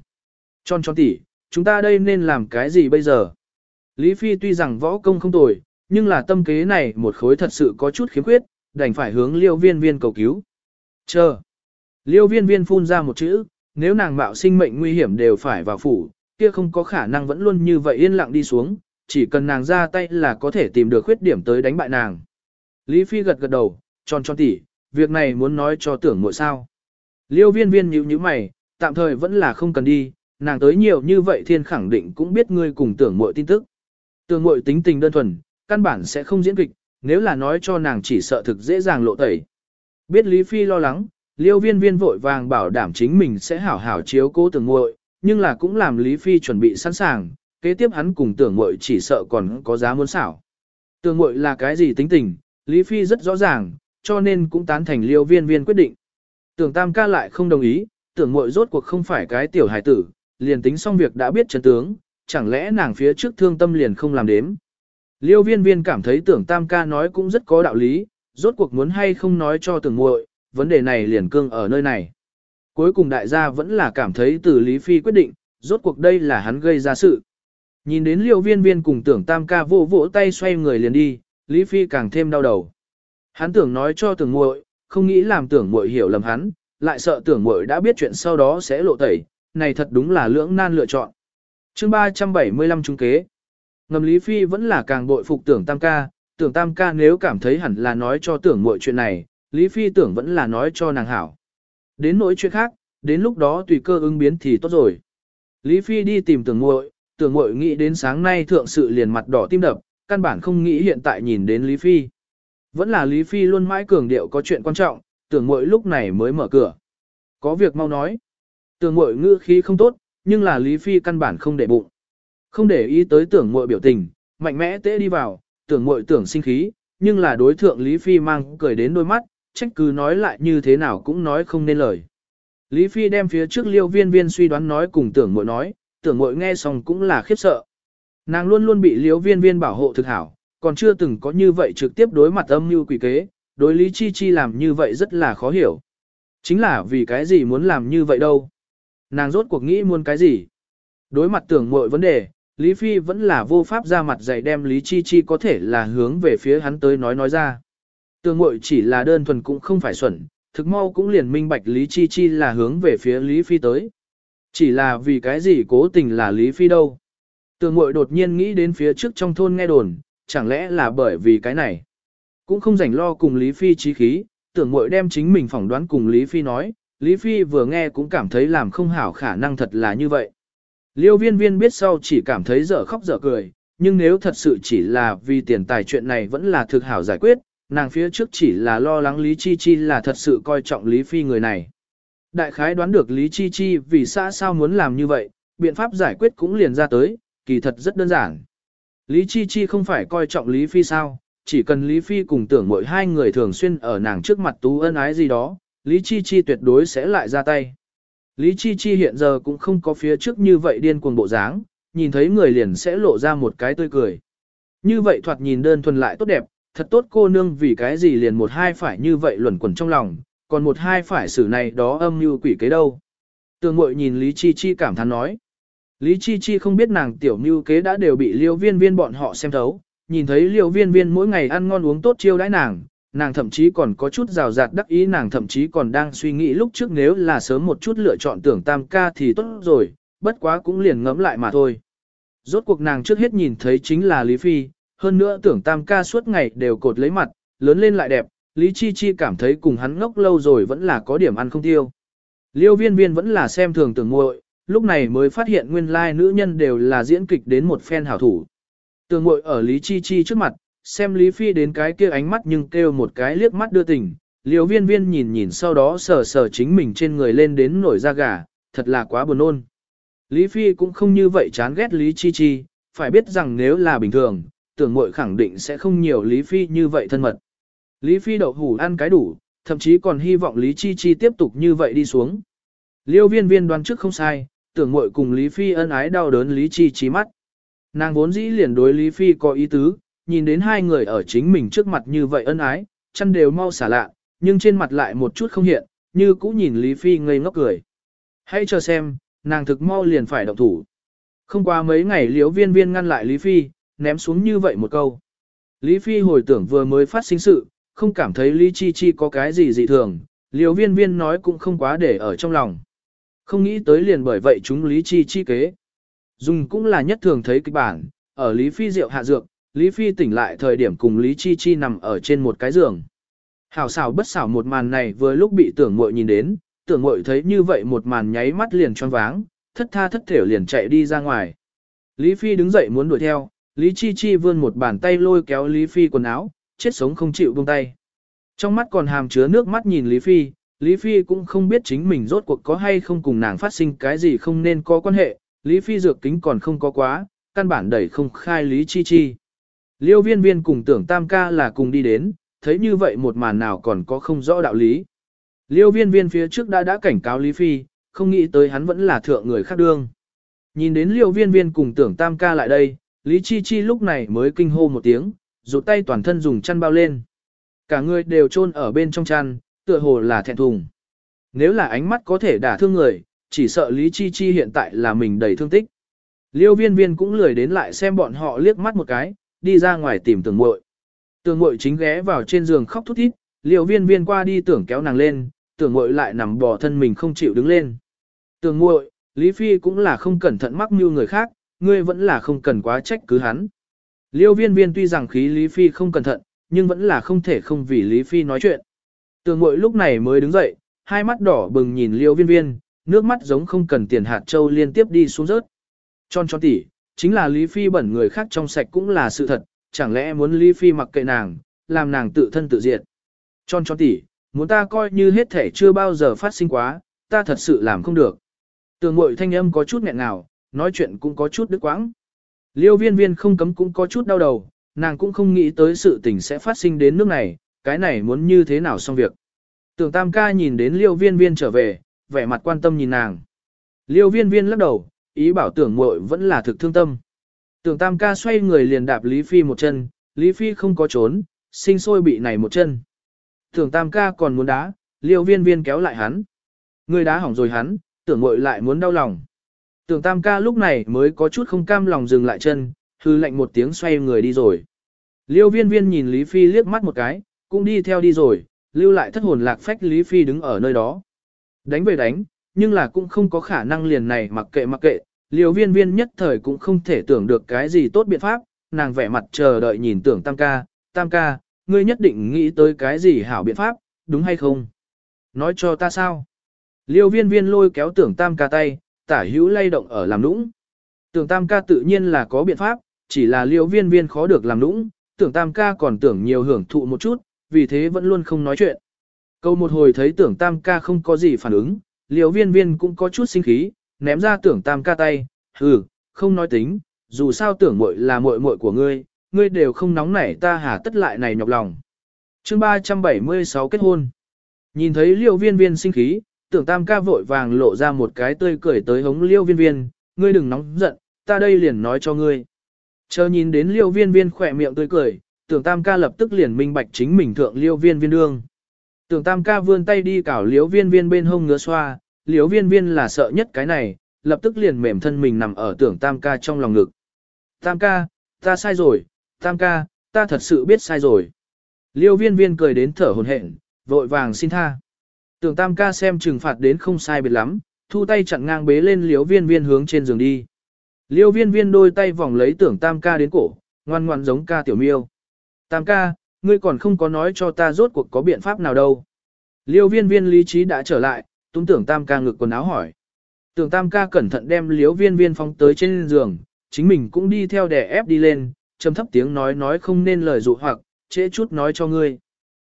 Tròn tròn tỉ, chúng ta đây nên làm cái gì bây giờ? Lý Phi tuy rằng võ công không tồi, nhưng là tâm kế này một khối thật sự có chút khiếm khuyết, đành phải hướng liêu viên viên cầu cứu. Chờ. Liêu viên viên phun ra một chữ, nếu nàng mạo sinh mệnh nguy hiểm đều phải vào phủ, kia không có khả năng vẫn luôn như vậy yên lặng đi xuống, chỉ cần nàng ra tay là có thể tìm được khuyết điểm tới đánh bại nàng. Lý Phi gật gật đầu, tròn tròn tỉ, việc này muốn nói cho tưởng mội sao. Liêu viên viên nhíu như mày, tạm thời vẫn là không cần đi, nàng tới nhiều như vậy thiên khẳng định cũng biết ngươi cùng tưởng mội tin tức. Tưởng mội tính tình đơn thuần, căn bản sẽ không diễn kịch, nếu là nói cho nàng chỉ sợ thực dễ dàng lộ tẩy. Biết Lý Phi lo lắng, liêu viên viên vội vàng bảo đảm chính mình sẽ hảo hảo chiếu cố tưởng muội nhưng là cũng làm Lý Phi chuẩn bị sẵn sàng, kế tiếp hắn cùng tưởng muội chỉ sợ còn có giá muốn xảo. Tưởng muội là cái gì tính tình, Lý Phi rất rõ ràng, cho nên cũng tán thành liêu viên viên quyết định. Tưởng tam ca lại không đồng ý, tưởng muội rốt cuộc không phải cái tiểu hài tử, liền tính xong việc đã biết chân tướng, chẳng lẽ nàng phía trước thương tâm liền không làm đếm. Liêu viên viên cảm thấy tưởng tam ca nói cũng rất có đạo lý, rốt cuộc muốn hay không nói cho tưởng muội, vấn đề này liền cương ở nơi này. Cuối cùng đại gia vẫn là cảm thấy từ Lý Phi quyết định, rốt cuộc đây là hắn gây ra sự. Nhìn đến liêu viên viên cùng tưởng tam ca vỗ vỗ tay xoay người liền đi, Lý Phi càng thêm đau đầu. Hắn tưởng nói cho tưởng muội, không nghĩ làm tưởng muội hiểu lầm hắn, lại sợ tưởng muội đã biết chuyện sau đó sẽ lộ tẩy, này thật đúng là lưỡng nan lựa chọn. chương 375 trung kế. Ngầm Lý Phi vẫn là càng bội phục tưởng tam ca, tưởng tam ca nếu cảm thấy hẳn là nói cho tưởng mọi chuyện này, Lý Phi tưởng vẫn là nói cho nàng hảo. Đến nỗi chuyện khác, đến lúc đó tùy cơ ứng biến thì tốt rồi. Lý Phi đi tìm tưởng muội, tưởng muội nghĩ đến sáng nay thượng sự liền mặt đỏ tim đập, căn bản không nghĩ hiện tại nhìn đến Lý Phi. Vẫn là Lý Phi luôn mãi cường điệu có chuyện quan trọng, tưởng muội lúc này mới mở cửa. Có việc mau nói. Tưởng muội ngữ khí không tốt, nhưng là Lý Phi căn bản không để bụng. Không để ý tới tưởng muội biểu tình, mạnh mẽ tế đi vào, tưởng muội tưởng sinh khí, nhưng là đối thượng Lý Phi mang cười đến đôi mắt, trách cứ nói lại như thế nào cũng nói không nên lời. Lý Phi đem phía trước liêu viên viên suy đoán nói cùng tưởng muội nói, tưởng muội nghe xong cũng là khiếp sợ. Nàng luôn luôn bị liêu viên viên bảo hộ thực hảo, còn chưa từng có như vậy trực tiếp đối mặt âm mưu quỷ kế, đối Lý Chi Chi làm như vậy rất là khó hiểu. Chính là vì cái gì muốn làm như vậy đâu. Nàng rốt cuộc nghĩ muốn cái gì. Đối mặt tưởng muội vấn đề, Lý Phi vẫn là vô pháp ra mặt dạy đem Lý Chi Chi có thể là hướng về phía hắn tới nói nói ra. Tưởng muội chỉ là đơn thuần cũng không phải xuẩn, thực mau cũng liền minh bạch Lý Chi Chi là hướng về phía Lý Phi tới. Chỉ là vì cái gì cố tình là Lý Phi đâu. Tưởng muội đột nhiên nghĩ đến phía trước trong thôn nghe đồn, chẳng lẽ là bởi vì cái này. Cũng không rảnh lo cùng Lý Phi trí khí, tưởng muội đem chính mình phỏng đoán cùng Lý Phi nói, Lý Phi vừa nghe cũng cảm thấy làm không hảo khả năng thật là như vậy. Liêu viên viên biết sau chỉ cảm thấy dở khóc dở cười, nhưng nếu thật sự chỉ là vì tiền tài chuyện này vẫn là thực hảo giải quyết, nàng phía trước chỉ là lo lắng Lý Chi Chi là thật sự coi trọng Lý Phi người này. Đại khái đoán được Lý Chi Chi vì sao sao muốn làm như vậy, biện pháp giải quyết cũng liền ra tới, kỳ thật rất đơn giản. Lý Chi Chi không phải coi trọng Lý Phi sao, chỉ cần Lý Phi cùng tưởng mỗi hai người thường xuyên ở nàng trước mặt tú ân ái gì đó, Lý Chi Chi tuyệt đối sẽ lại ra tay. Lý Chi Chi hiện giờ cũng không có phía trước như vậy điên cuồng bộ dáng, nhìn thấy người liền sẽ lộ ra một cái tươi cười. Như vậy thoạt nhìn đơn thuần lại tốt đẹp, thật tốt cô nương vì cái gì liền một hai phải như vậy luẩn quẩn trong lòng, còn một hai phải xử này đó âm như quỷ kế đâu. Tường mội nhìn Lý Chi Chi cảm thán nói. Lý Chi Chi không biết nàng tiểu mưu kế đã đều bị liêu viên viên bọn họ xem thấu, nhìn thấy liêu viên viên mỗi ngày ăn ngon uống tốt chiêu đãi nàng, nàng thậm chí còn có chút rào rạt đắc ý nàng thậm chí còn đang suy nghĩ lúc trước nếu là sớm một chút lựa chọn tưởng tam ca thì tốt rồi, bất quá cũng liền ngẫm lại mà thôi. Rốt cuộc nàng trước hết nhìn thấy chính là Lý Phi, hơn nữa tưởng tam ca suốt ngày đều cột lấy mặt, lớn lên lại đẹp, Lý Chi Chi cảm thấy cùng hắn ngốc lâu rồi vẫn là có điểm ăn không tiêu. Liêu viên viên vẫn là xem thường tưởng muội lúc này mới phát hiện nguyên lai nữ nhân đều là diễn kịch đến một phen hảo thủ. Tưởng muội ở Lý Chi Chi trước mặt, xem Lý Phi đến cái kia ánh mắt nhưng kêu một cái liếc mắt đưa tình, liều viên viên nhìn nhìn sau đó sờ sờ chính mình trên người lên đến nổi da gà, thật là quá buồn ôn. Lý Phi cũng không như vậy chán ghét Lý Chi Chi, phải biết rằng nếu là bình thường, tưởng muội khẳng định sẽ không nhiều Lý Phi như vậy thân mật. Lý Phi đậu hủ ăn cái đủ, thậm chí còn hy vọng Lý Chi Chi tiếp tục như vậy đi xuống. Liêu viên viên đoán trước không sai, tưởng muội cùng Lý Phi ân ái đau đớn Lý Chi Chi mắt. Nàng vốn dĩ liền đối Lý Phi có ý tứ, nhìn đến hai người ở chính mình trước mặt như vậy ân ái, chăn đều mau xả lạ, nhưng trên mặt lại một chút không hiện, như cũ nhìn Lý Phi ngây ngốc cười. Hãy chờ xem, nàng thực mau liền phải động thủ. Không qua mấy ngày Liễu viên viên ngăn lại Lý Phi, ném xuống như vậy một câu. Lý Phi hồi tưởng vừa mới phát sinh sự, không cảm thấy Lý Chi Chi có cái gì dị thường, Liễu viên viên nói cũng không quá để ở trong lòng. Không nghĩ tới liền bởi vậy chúng Lý Chi Chi kế. Dùng cũng là nhất thường thấy kịch bản, ở Lý Phi rượu hạ dược, Lý Phi tỉnh lại thời điểm cùng Lý Chi Chi nằm ở trên một cái giường. Hảo xảo bất xảo một màn này vừa lúc bị tưởng muội nhìn đến, tưởng muội thấy như vậy một màn nháy mắt liền choáng váng, thất tha thất thểu liền chạy đi ra ngoài. Lý Phi đứng dậy muốn đuổi theo, Lý Chi Chi vươn một bàn tay lôi kéo Lý Phi quần áo, chết sống không chịu buông tay. Trong mắt còn hàm chứa nước mắt nhìn Lý Phi, Lý Phi cũng không biết chính mình rốt cuộc có hay không cùng nàng phát sinh cái gì không nên có quan hệ, Lý Phi dược kính còn không có quá, căn bản đẩy không khai Lý Chi Chi. Liêu viên viên cùng tưởng tam ca là cùng đi đến, thấy như vậy một màn nào còn có không rõ đạo lý. Liêu viên viên phía trước đã đã cảnh cáo Lý Phi, không nghĩ tới hắn vẫn là thượng người khác đương. Nhìn đến liêu viên viên cùng tưởng tam ca lại đây, Lý Chi Chi lúc này mới kinh hô một tiếng, rụt tay toàn thân dùng chăn bao lên. Cả người đều chôn ở bên trong chăn, tựa hồ là thẹn thùng. Nếu là ánh mắt có thể đả thương người, chỉ sợ Lý Chi Chi hiện tại là mình đầy thương tích. Liêu viên viên cũng lười đến lại xem bọn họ liếc mắt một cái, đi ra ngoài tìm tưởng muội. Tưởng muội chính ghé vào trên giường khóc thút thít, liêu viên viên qua đi tưởng kéo nàng lên, tưởng muội lại nằm bò thân mình không chịu đứng lên. Tưởng muội, Lý Phi cũng là không cẩn thận mắc mưu người khác, ngươi vẫn là không cần quá trách cứ hắn. Liêu viên viên tuy rằng khí Lý Phi không cẩn thận, nhưng vẫn là không thể không vì Lý Phi nói chuyện. Tường mội lúc này mới đứng dậy, hai mắt đỏ bừng nhìn liêu viên viên, nước mắt giống không cần tiền hạt châu liên tiếp đi xuống rớt. Tròn tròn tỉ, chính là Lý Phi bẩn người khác trong sạch cũng là sự thật, chẳng lẽ muốn Lý Phi mặc kệ nàng, làm nàng tự thân tự diệt. Tròn tròn tỉ, muốn ta coi như hết thể chưa bao giờ phát sinh quá, ta thật sự làm không được. Tường mội thanh âm có chút nghẹn ngào, nói chuyện cũng có chút đứt quãng. Liêu viên viên không cấm cũng có chút đau đầu, nàng cũng không nghĩ tới sự tình sẽ phát sinh đến nước này, cái này muốn như thế nào xong việc. Tưởng tam ca nhìn đến liêu viên viên trở về, vẻ mặt quan tâm nhìn nàng. Liêu viên viên lắc đầu, ý bảo tưởng muội vẫn là thực thương tâm. Tưởng tam ca xoay người liền đạp Lý Phi một chân, Lý Phi không có trốn, sinh sôi bị này một chân. Tưởng tam ca còn muốn đá, liêu viên viên kéo lại hắn. Người đá hỏng rồi hắn, tưởng muội lại muốn đau lòng. Tưởng tam ca lúc này mới có chút không cam lòng dừng lại chân, hư lệnh một tiếng xoay người đi rồi. Liêu viên viên nhìn Lý Phi liếc mắt một cái, cũng đi theo đi rồi, lưu lại thất hồn lạc phách Lý Phi đứng ở nơi đó. Đánh về đánh, nhưng là cũng không có khả năng liền này mặc kệ mặc kệ, liêu viên viên nhất thời cũng không thể tưởng được cái gì tốt biện pháp, nàng vẻ mặt chờ đợi nhìn tưởng tam ca, tam ca, ngươi nhất định nghĩ tới cái gì hảo biện pháp, đúng hay không? Nói cho ta sao? Liêu viên viên lôi kéo tưởng tam ca tay, tả hữu lay động ở làm nũng. Tưởng tam ca tự nhiên là có biện pháp, chỉ là liêu viên viên khó được làm nũng, tưởng tam ca còn tưởng nhiều hưởng thụ một chút, vì thế vẫn luôn không nói chuyện. Câu một hồi thấy tưởng tam ca không có gì phản ứng, liêu viên viên cũng có chút sinh khí, ném ra tưởng tam ca tay, hừ, không nói tính, dù sao tưởng muội là muội muội của ngươi, ngươi đều không nóng nảy ta hà tất lại này nhọc lòng. chương 376 kết hôn. Nhìn thấy liêu viên viên sinh khí, tưởng tam ca vội vàng lộ ra một cái tươi cười tới hống liêu viên viên, ngươi đừng nóng giận, ta đây liền nói cho ngươi. Chờ nhìn đến liêu viên viên khỏe miệng tươi cười, tưởng tam ca lập tức liền minh bạch chính mình thượng liêu viên viên đương. Tưởng tam ca vươn tay đi cào liếu viên viên bên hông ngứa xoa, liếu viên viên là sợ nhất cái này, lập tức liền mềm thân mình nằm ở tưởng tam ca trong lòng ngực. Tam ca, ta sai rồi, tam ca, ta thật sự biết sai rồi. Liêu viên viên cười đến thở hồn hển, vội vàng xin tha. Tưởng tam ca xem trừng phạt đến không sai biệt lắm, thu tay chặn ngang bế lên liếu viên viên hướng trên giường đi. Liêu viên viên đôi tay vòng lấy tưởng tam ca đến cổ, ngoan ngoan giống ca tiểu miêu. Tam ca, ngươi còn không có nói cho ta rốt cuộc có biện pháp nào đâu. Liêu viên viên lý trí đã trở lại, túm tưởng tam ca ngực quần áo hỏi. Tưởng tam ca cẩn thận đem Liêu viên viên phóng tới trên giường, chính mình cũng đi theo đè ép đi lên, trầm thấp tiếng nói nói không nên lời dụ hoặc, trễ chút nói cho ngươi.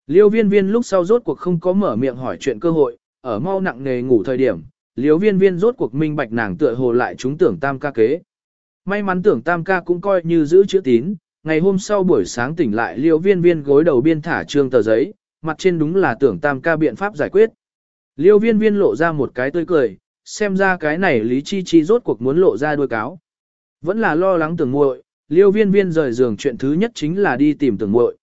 Liêu viên viên lúc sau rốt cuộc không có mở miệng hỏi chuyện cơ hội, ở mau nặng nề ngủ thời điểm, liêu viên viên rốt cuộc minh bạch nàng tựa hồ lại chúng tưởng tam ca kế. May mắn tưởng tam ca cũng coi như giữ chữ tín, ngày hôm sau buổi sáng tỉnh lại liêu viên viên gối đầu biên thả trương tờ giấy, mặt trên đúng là tưởng tam ca biện pháp giải quyết. Liêu viên viên lộ ra một cái tươi cười, xem ra cái này lý chi chi rốt cuộc muốn lộ ra đuôi cáo. Vẫn là lo lắng tưởng muội, liêu viên viên rời giường chuyện thứ nhất chính là đi tìm tưởng muội.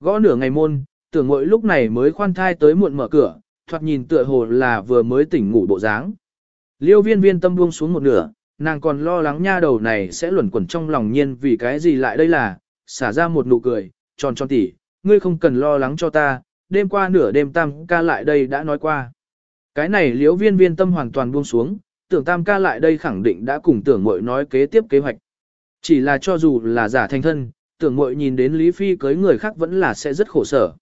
Gõ nửa ngày môn, tưởng muội lúc này mới khoan thai tới muộn mở cửa, thoạt nhìn tựa hồ là vừa mới tỉnh ngủ bộ dáng. Liêu viên viên tâm buông xuống một nửa, nàng còn lo lắng nha đầu này sẽ luẩn quẩn trong lòng nhiên vì cái gì lại đây là, xả ra một nụ cười, tròn tròn tỉ, ngươi không cần lo lắng cho ta, đêm qua nửa đêm tam ca lại đây đã nói qua. Cái này liêu viên viên tâm hoàn toàn buông xuống, tưởng tam ca lại đây khẳng định đã cùng tưởng mội nói kế tiếp kế hoạch. Chỉ là cho dù là giả thành thân, tưởng mội nhìn đến Lý Phi cưới người khác vẫn là sẽ rất khổ sở.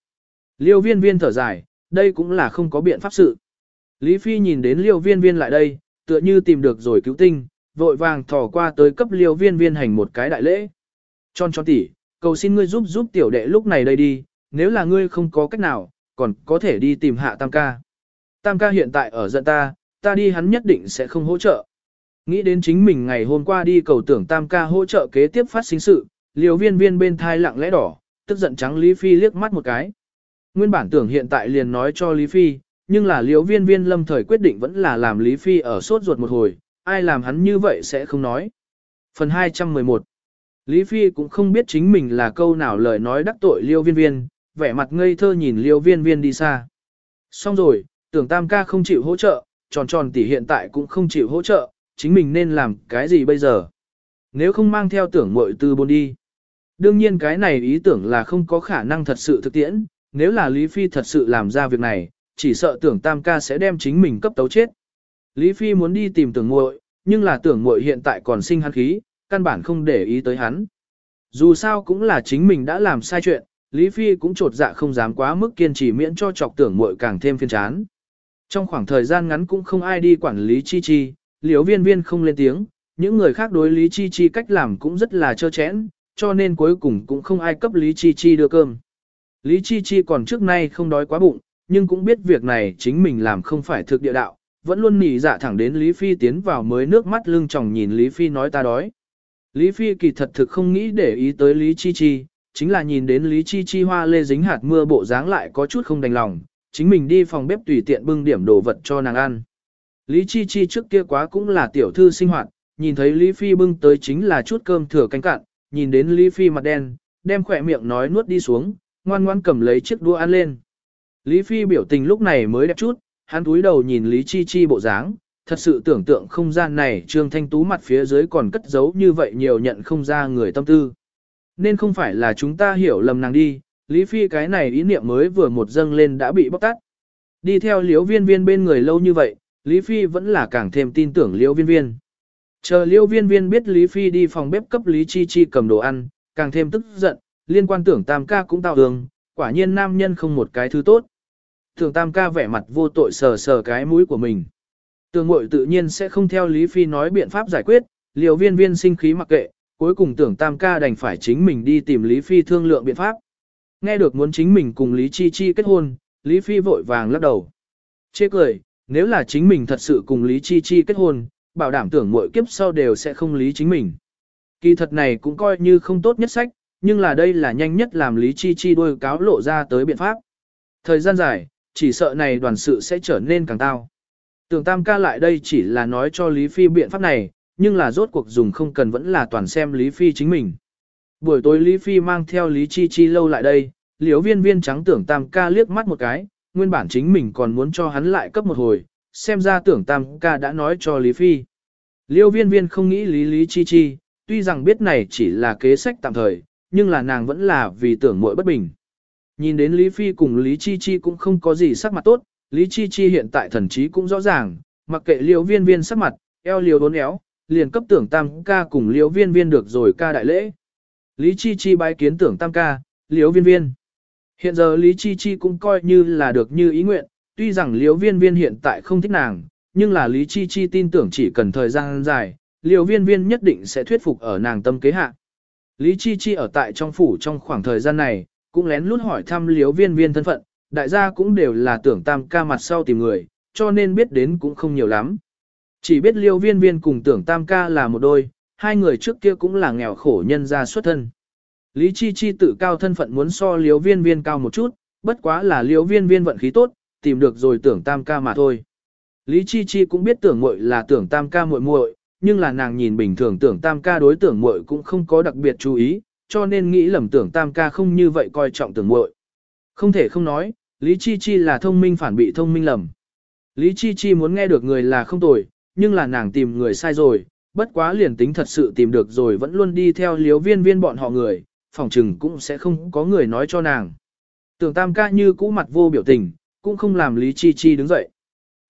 Liêu viên viên thở dài, đây cũng là không có biện pháp sự. Lý Phi nhìn đến liêu viên viên lại đây, tựa như tìm được rồi cứu tinh, vội vàng thò qua tới cấp liêu viên viên hành một cái đại lễ. Tròn tròn tỉ, cầu xin ngươi giúp giúp tiểu đệ lúc này đây đi, nếu là ngươi không có cách nào, còn có thể đi tìm hạ tam ca. Tam ca hiện tại ở giận ta, ta đi hắn nhất định sẽ không hỗ trợ. Nghĩ đến chính mình ngày hôm qua đi cầu tưởng tam ca hỗ trợ kế tiếp phát sinh sự, liều viên viên bên thai lặng lẽ đỏ, tức giận trắng Lý Phi liếc mắt một cái. Nguyên bản tưởng hiện tại liền nói cho Lý Phi, nhưng là liều viên viên lâm thời quyết định vẫn là làm Lý Phi ở sốt ruột một hồi, ai làm hắn như vậy sẽ không nói. Phần 211 Lý Phi cũng không biết chính mình là câu nào lời nói đắc tội liêu viên viên, vẻ mặt ngây thơ nhìn liêu viên viên đi xa. Xong rồi, tưởng tam ca không chịu hỗ trợ, tròn tròn tỷ hiện tại cũng không chịu hỗ trợ, chính mình nên làm cái gì bây giờ? Nếu không mang theo tưởng mội tư bôn đi. Đương nhiên cái này ý tưởng là không có khả năng thật sự thực tiễn, nếu là Lý Phi thật sự làm ra việc này, chỉ sợ tưởng tam ca sẽ đem chính mình cấp tấu chết. Lý Phi muốn đi tìm tưởng muội, nhưng là tưởng muội hiện tại còn sinh hắn khí, căn bản không để ý tới hắn. Dù sao cũng là chính mình đã làm sai chuyện, Lý Phi cũng trột dạ không dám quá mức kiên trì miễn cho chọc tưởng muội càng thêm phiền chán. Trong khoảng thời gian ngắn cũng không ai đi quản lý chi chi, Liễu viên viên không lên tiếng, những người khác đối lý chi chi cách làm cũng rất là trơ chẽn, cho nên cuối cùng cũng không ai cấp lý chi chi đưa cơm. Lý chi chi còn trước nay không đói quá bụng, nhưng cũng biết việc này chính mình làm không phải thực địa đạo, vẫn luôn nỉ dạ thẳng đến Lý Phi tiến vào mới nước mắt lưng tròng nhìn Lý Phi nói ta đói. Lý Phi kỳ thật thực không nghĩ để ý tới Lý Chi Chi, chính là nhìn đến Lý Chi Chi hoa lê dính hạt mưa bộ dáng lại có chút không đành lòng, chính mình đi phòng bếp tùy tiện bưng điểm đồ vật cho nàng ăn. Lý Chi Chi trước kia quá cũng là tiểu thư sinh hoạt, nhìn thấy Lý Phi bưng tới chính là chút cơm thừa canh cạn, nhìn đến Lý Phi mặt đen, đem khỏe miệng nói nuốt đi xuống, ngoan ngoan cầm lấy chiếc đũa ăn lên. Lý Phi biểu tình lúc này mới đẹp chút, hắn túi đầu nhìn Lý Chi Chi bộ dáng, thật sự tưởng tượng không gian này Trương Thanh Tú mặt phía dưới còn cất giấu như vậy nhiều nhận không ra người tâm tư. Nên không phải là chúng ta hiểu lầm nàng đi, Lý Phi cái này ý niệm mới vừa một dâng lên đã bị bóc tắt. Đi theo liễu viên viên bên người lâu như vậy, Lý Phi vẫn là càng thêm tin tưởng liễu viên viên. Chờ liễu viên viên biết Lý Phi đi phòng bếp cấp Lý Chi Chi cầm đồ ăn, càng thêm tức giận, liên quan tưởng tam ca cũng tạo đường, quả nhiên nam nhân không một cái thứ tốt. Tưởng tam ca vẻ mặt vô tội sờ sờ cái mũi của mình. Tưởng mội tự nhiên sẽ không theo Lý Phi nói biện pháp giải quyết, liều viên viên sinh khí mặc kệ, cuối cùng tưởng tam ca đành phải chính mình đi tìm Lý Phi thương lượng biện pháp. Nghe được muốn chính mình cùng Lý Chi Chi kết hôn, Lý Phi vội vàng lắc đầu. Chê cười, nếu là chính mình thật sự cùng Lý Chi Chi kết hôn, bảo đảm tưởng mỗi kiếp sau đều sẽ không lý chính mình. Kỳ thật này cũng coi như không tốt nhất sách, nhưng là đây là nhanh nhất làm Lý Chi Chi đôi cáo lộ ra tới biện pháp. Thời gian dài, chỉ sợ này đoàn sự sẽ trở nên càng tao. Tưởng Tam ca lại đây chỉ là nói cho Lý Phi biện pháp này, nhưng là rốt cuộc dùng không cần vẫn là toàn xem Lý Phi chính mình. Buổi tối Lý Phi mang theo Lý Chi Chi lâu lại đây, liếu viên viên trắng tưởng Tam ca liếc mắt một cái, nguyên bản chính mình còn muốn cho hắn lại cấp một hồi, xem ra tưởng Tam ca đã nói cho Lý Phi. Liêu viên viên không nghĩ Lý Lý Chi Chi, tuy rằng biết này chỉ là kế sách tạm thời, nhưng là nàng vẫn là vì tưởng muội bất bình. Nhìn đến Lý Phi cùng Lý Chi Chi cũng không có gì sắc mặt tốt, Lý Chi Chi hiện tại thần trí cũng rõ ràng, mặc kệ liêu viên viên sắc mặt, eo liều đốn éo, liền cấp tưởng tam ca cùng liêu viên viên được rồi ca đại lễ. Lý Chi Chi bái kiến tưởng tam ca, liêu viên viên. Hiện giờ Lý Chi Chi cũng coi như là được như ý nguyện, tuy rằng liêu viên viên hiện tại không thích nàng, nhưng là Lý Chi Chi tin tưởng chỉ cần thời gian dài, liêu viên viên nhất định sẽ thuyết phục ở nàng tâm kế hạ. Lý Chi Chi ở tại trong phủ trong khoảng thời gian này, cũng lén lút hỏi thăm liếu viên viên thân phận, đại gia cũng đều là tưởng tam ca mặt sau tìm người, cho nên biết đến cũng không nhiều lắm. Chỉ biết liêu viên viên cùng tưởng tam ca là một đôi, hai người trước kia cũng là nghèo khổ nhân gia xuất thân. Lý Chi Chi tự cao thân phận muốn so liêu viên viên cao một chút, bất quá là liêu viên viên vận khí tốt, tìm được rồi tưởng tam ca mà thôi. Lý Chi Chi cũng biết tưởng muội là tưởng tam ca muội muội, nhưng là nàng nhìn bình thường tưởng tam ca đối tưởng muội cũng không có đặc biệt chú ý, cho nên nghĩ lầm tưởng tam ca không như vậy coi trọng tưởng muội. Không thể không nói, Lý Chi Chi là thông minh phản bị thông minh lầm. Lý Chi Chi muốn nghe được người là không tồi, nhưng là nàng tìm người sai rồi, bất quá liền tính thật sự tìm được rồi vẫn luôn đi theo liếu viên viên bọn họ người, phòng trừng cũng sẽ không có người nói cho nàng. Tưởng tam ca như cũ mặt vô biểu tình, cũng không làm Lý Chi Chi đứng dậy.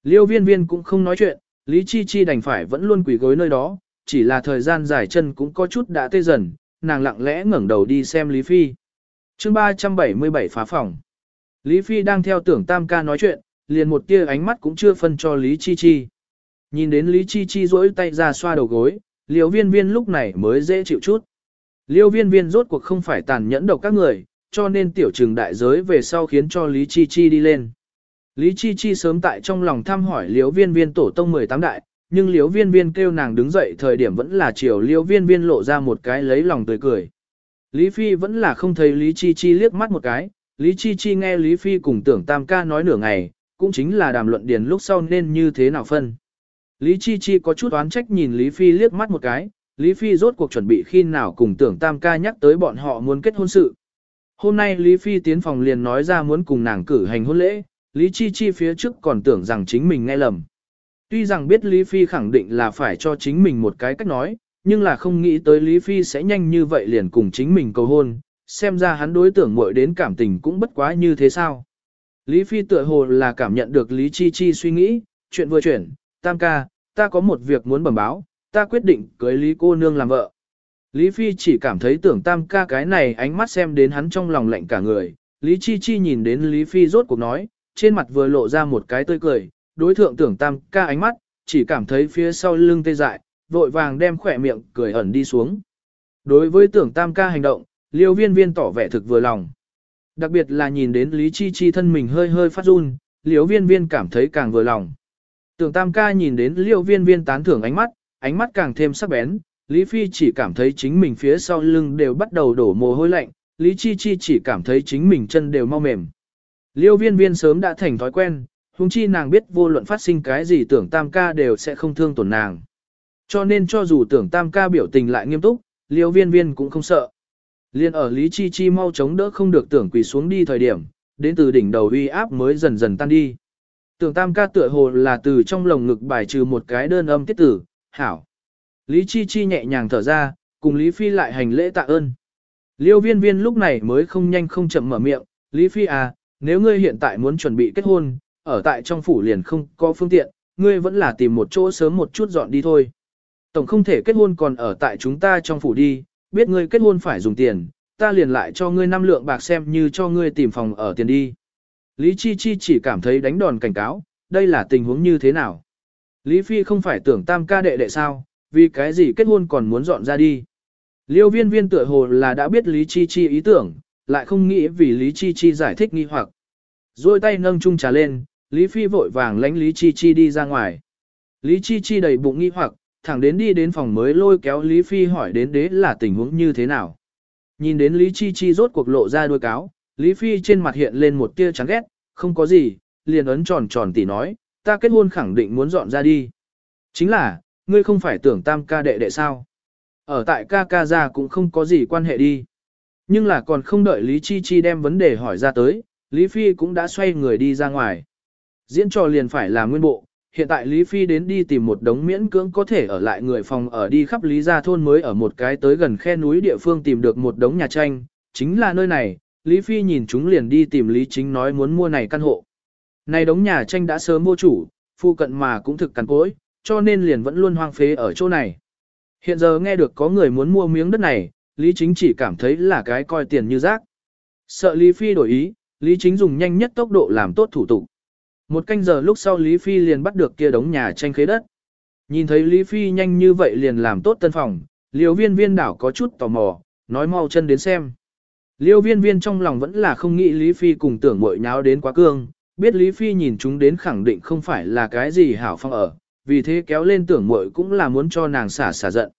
Liêu viên viên cũng không nói chuyện, Lý Chi Chi đành phải vẫn luôn quỳ gối nơi đó, chỉ là thời gian dài chân cũng có chút đã tê dần, nàng lặng lẽ ngẩng đầu đi xem Lý Phi. chương 377 phá phòng. Lý Phi đang theo tưởng tam ca nói chuyện, liền một tia ánh mắt cũng chưa phân cho Lý Chi Chi. Nhìn đến Lý Chi Chi rỗi tay ra xoa đầu gối, liêu viên viên lúc này mới dễ chịu chút. Liêu viên viên rốt cuộc không phải tàn nhẫn độc các người, cho nên tiểu trừng đại giới về sau khiến cho Lý Chi Chi đi lên. Lý Chi Chi sớm tại trong lòng thăm hỏi liêu viên viên tổ tông 18 đại, nhưng liễu viên viên kêu nàng đứng dậy thời điểm vẫn là chiều liễu viên viên lộ ra một cái lấy lòng tươi cười. Lý Phi vẫn là không thấy Lý Chi Chi liếc mắt một cái, Lý Chi Chi nghe Lý Phi cùng tưởng tam ca nói nửa ngày, cũng chính là đàm luận điền lúc sau nên như thế nào phân. Lý Chi Chi có chút oán trách nhìn Lý Phi liếc mắt một cái, Lý Phi rốt cuộc chuẩn bị khi nào cùng tưởng tam ca nhắc tới bọn họ muốn kết hôn sự. Hôm nay Lý Phi tiến phòng liền nói ra muốn cùng nàng cử hành hôn lễ, Lý Chi Chi phía trước còn tưởng rằng chính mình nghe lầm. Tuy rằng biết Lý Phi khẳng định là phải cho chính mình một cái cách nói, nhưng là không nghĩ tới Lý Phi sẽ nhanh như vậy liền cùng chính mình cầu hôn, xem ra hắn đối tưởng muội đến cảm tình cũng bất quá như thế sao. Lý Phi tựa hồ là cảm nhận được Lý Chi Chi suy nghĩ, chuyện vừa chuyển, tam ca, ta có một việc muốn bẩm báo, ta quyết định cưới Lý cô nương làm vợ. Lý Phi chỉ cảm thấy tưởng tam ca cái này ánh mắt xem đến hắn trong lòng lạnh cả người, Lý Chi Chi nhìn đến Lý Phi rốt cuộc nói, trên mặt vừa lộ ra một cái tươi cười, đối thượng tưởng tam ca ánh mắt, chỉ cảm thấy phía sau lưng tê dại, vội vàng đem khỏe miệng cười ẩn đi xuống. Đối với tưởng tam ca hành động, liêu viên viên tỏ vẻ thực vừa lòng. Đặc biệt là nhìn đến Lý Chi Chi thân mình hơi hơi phát run, liêu viên viên cảm thấy càng vừa lòng. Tưởng tam ca nhìn đến liêu viên viên tán thưởng ánh mắt, ánh mắt càng thêm sắc bén, Lý Phi chỉ cảm thấy chính mình phía sau lưng đều bắt đầu đổ mồ hôi lạnh, Lý Chi Chi chỉ cảm thấy chính mình chân đều mau mềm. Liêu viên viên sớm đã thành thói quen, huống chi nàng biết vô luận phát sinh cái gì tưởng tam ca đều sẽ không thương tổn nàng. Cho nên cho dù tưởng tam ca biểu tình lại nghiêm túc, liêu viên viên cũng không sợ. Liên ở Lý Chi Chi mau chống đỡ không được tưởng quỳ xuống đi thời điểm, đến từ đỉnh đầu uy áp mới dần dần tan đi. Tưởng tam ca tựa hồ là từ trong lồng ngực bài trừ một cái đơn âm tiết tử, hảo. Lý Chi Chi nhẹ nhàng thở ra, cùng Lý Phi lại hành lễ tạ ơn. Liêu viên viên lúc này mới không nhanh không chậm mở miệng, Lý Phi à, nếu ngươi hiện tại muốn chuẩn bị kết hôn, ở tại trong phủ liền không có phương tiện, ngươi vẫn là tìm một chỗ sớm một chút dọn đi thôi. Tổng không thể kết hôn còn ở tại chúng ta trong phủ đi, biết ngươi kết hôn phải dùng tiền, ta liền lại cho ngươi năm lượng bạc xem như cho ngươi tìm phòng ở tiền đi. Lý Chi Chi chỉ cảm thấy đánh đòn cảnh cáo, đây là tình huống như thế nào. Lý Phi không phải tưởng tam ca đệ đệ sao, vì cái gì kết hôn còn muốn dọn ra đi. Liêu viên viên tựa hồ là đã biết Lý Chi Chi ý tưởng, lại không nghĩ vì Lý Chi Chi giải thích nghi hoặc. Rồi tay nâng chung trà lên, Lý Phi vội vàng lánh Lý Chi Chi đi ra ngoài. Lý Chi Chi đầy bụng nghi hoặc, thẳng đến đi đến phòng mới lôi kéo Lý Phi hỏi đến đế là tình huống như thế nào. Nhìn đến Lý Chi Chi rốt cuộc lộ ra đuôi cáo, Lý Phi trên mặt hiện lên một tia chán ghét, không có gì, liền ấn tròn tròn tỉ nói, ta kết hôn khẳng định muốn dọn ra đi. Chính là, ngươi không phải tưởng tam ca đệ đệ sao. Ở tại ca ca ra cũng không có gì quan hệ đi. Nhưng là còn không đợi Lý Chi Chi đem vấn đề hỏi ra tới, Lý Phi cũng đã xoay người đi ra ngoài. Diễn trò liền phải là nguyên bộ, hiện tại Lý Phi đến đi tìm một đống miễn cưỡng có thể ở lại người phòng ở đi khắp Lý Gia Thôn mới ở một cái tới gần khe núi địa phương tìm được một đống nhà tranh, chính là nơi này, Lý Phi nhìn chúng liền đi tìm Lý Chính nói muốn mua này căn hộ. Này đống nhà tranh đã sớm mua chủ, phu cận mà cũng thực cằn cối, cho nên liền vẫn luôn hoang phế ở chỗ này. Hiện giờ nghe được có người muốn mua miếng đất này, Lý Chính chỉ cảm thấy là cái coi tiền như rác. Sợ Lý Phi đổi ý, Lý Chính dùng nhanh nhất tốc độ làm tốt thủ tục. Một canh giờ lúc sau Lý Phi liền bắt được kia đống nhà tranh khế đất. Nhìn thấy Lý Phi nhanh như vậy liền làm tốt tân phòng, liều viên viên đảo có chút tò mò, nói mau chân đến xem. Liêu viên viên trong lòng vẫn là không nghĩ Lý Phi cùng tưởng mội nháo đến quá cương, biết Lý Phi nhìn chúng đến khẳng định không phải là cái gì hảo phong ở, vì thế kéo lên tưởng mội cũng là muốn cho nàng xả xả giận.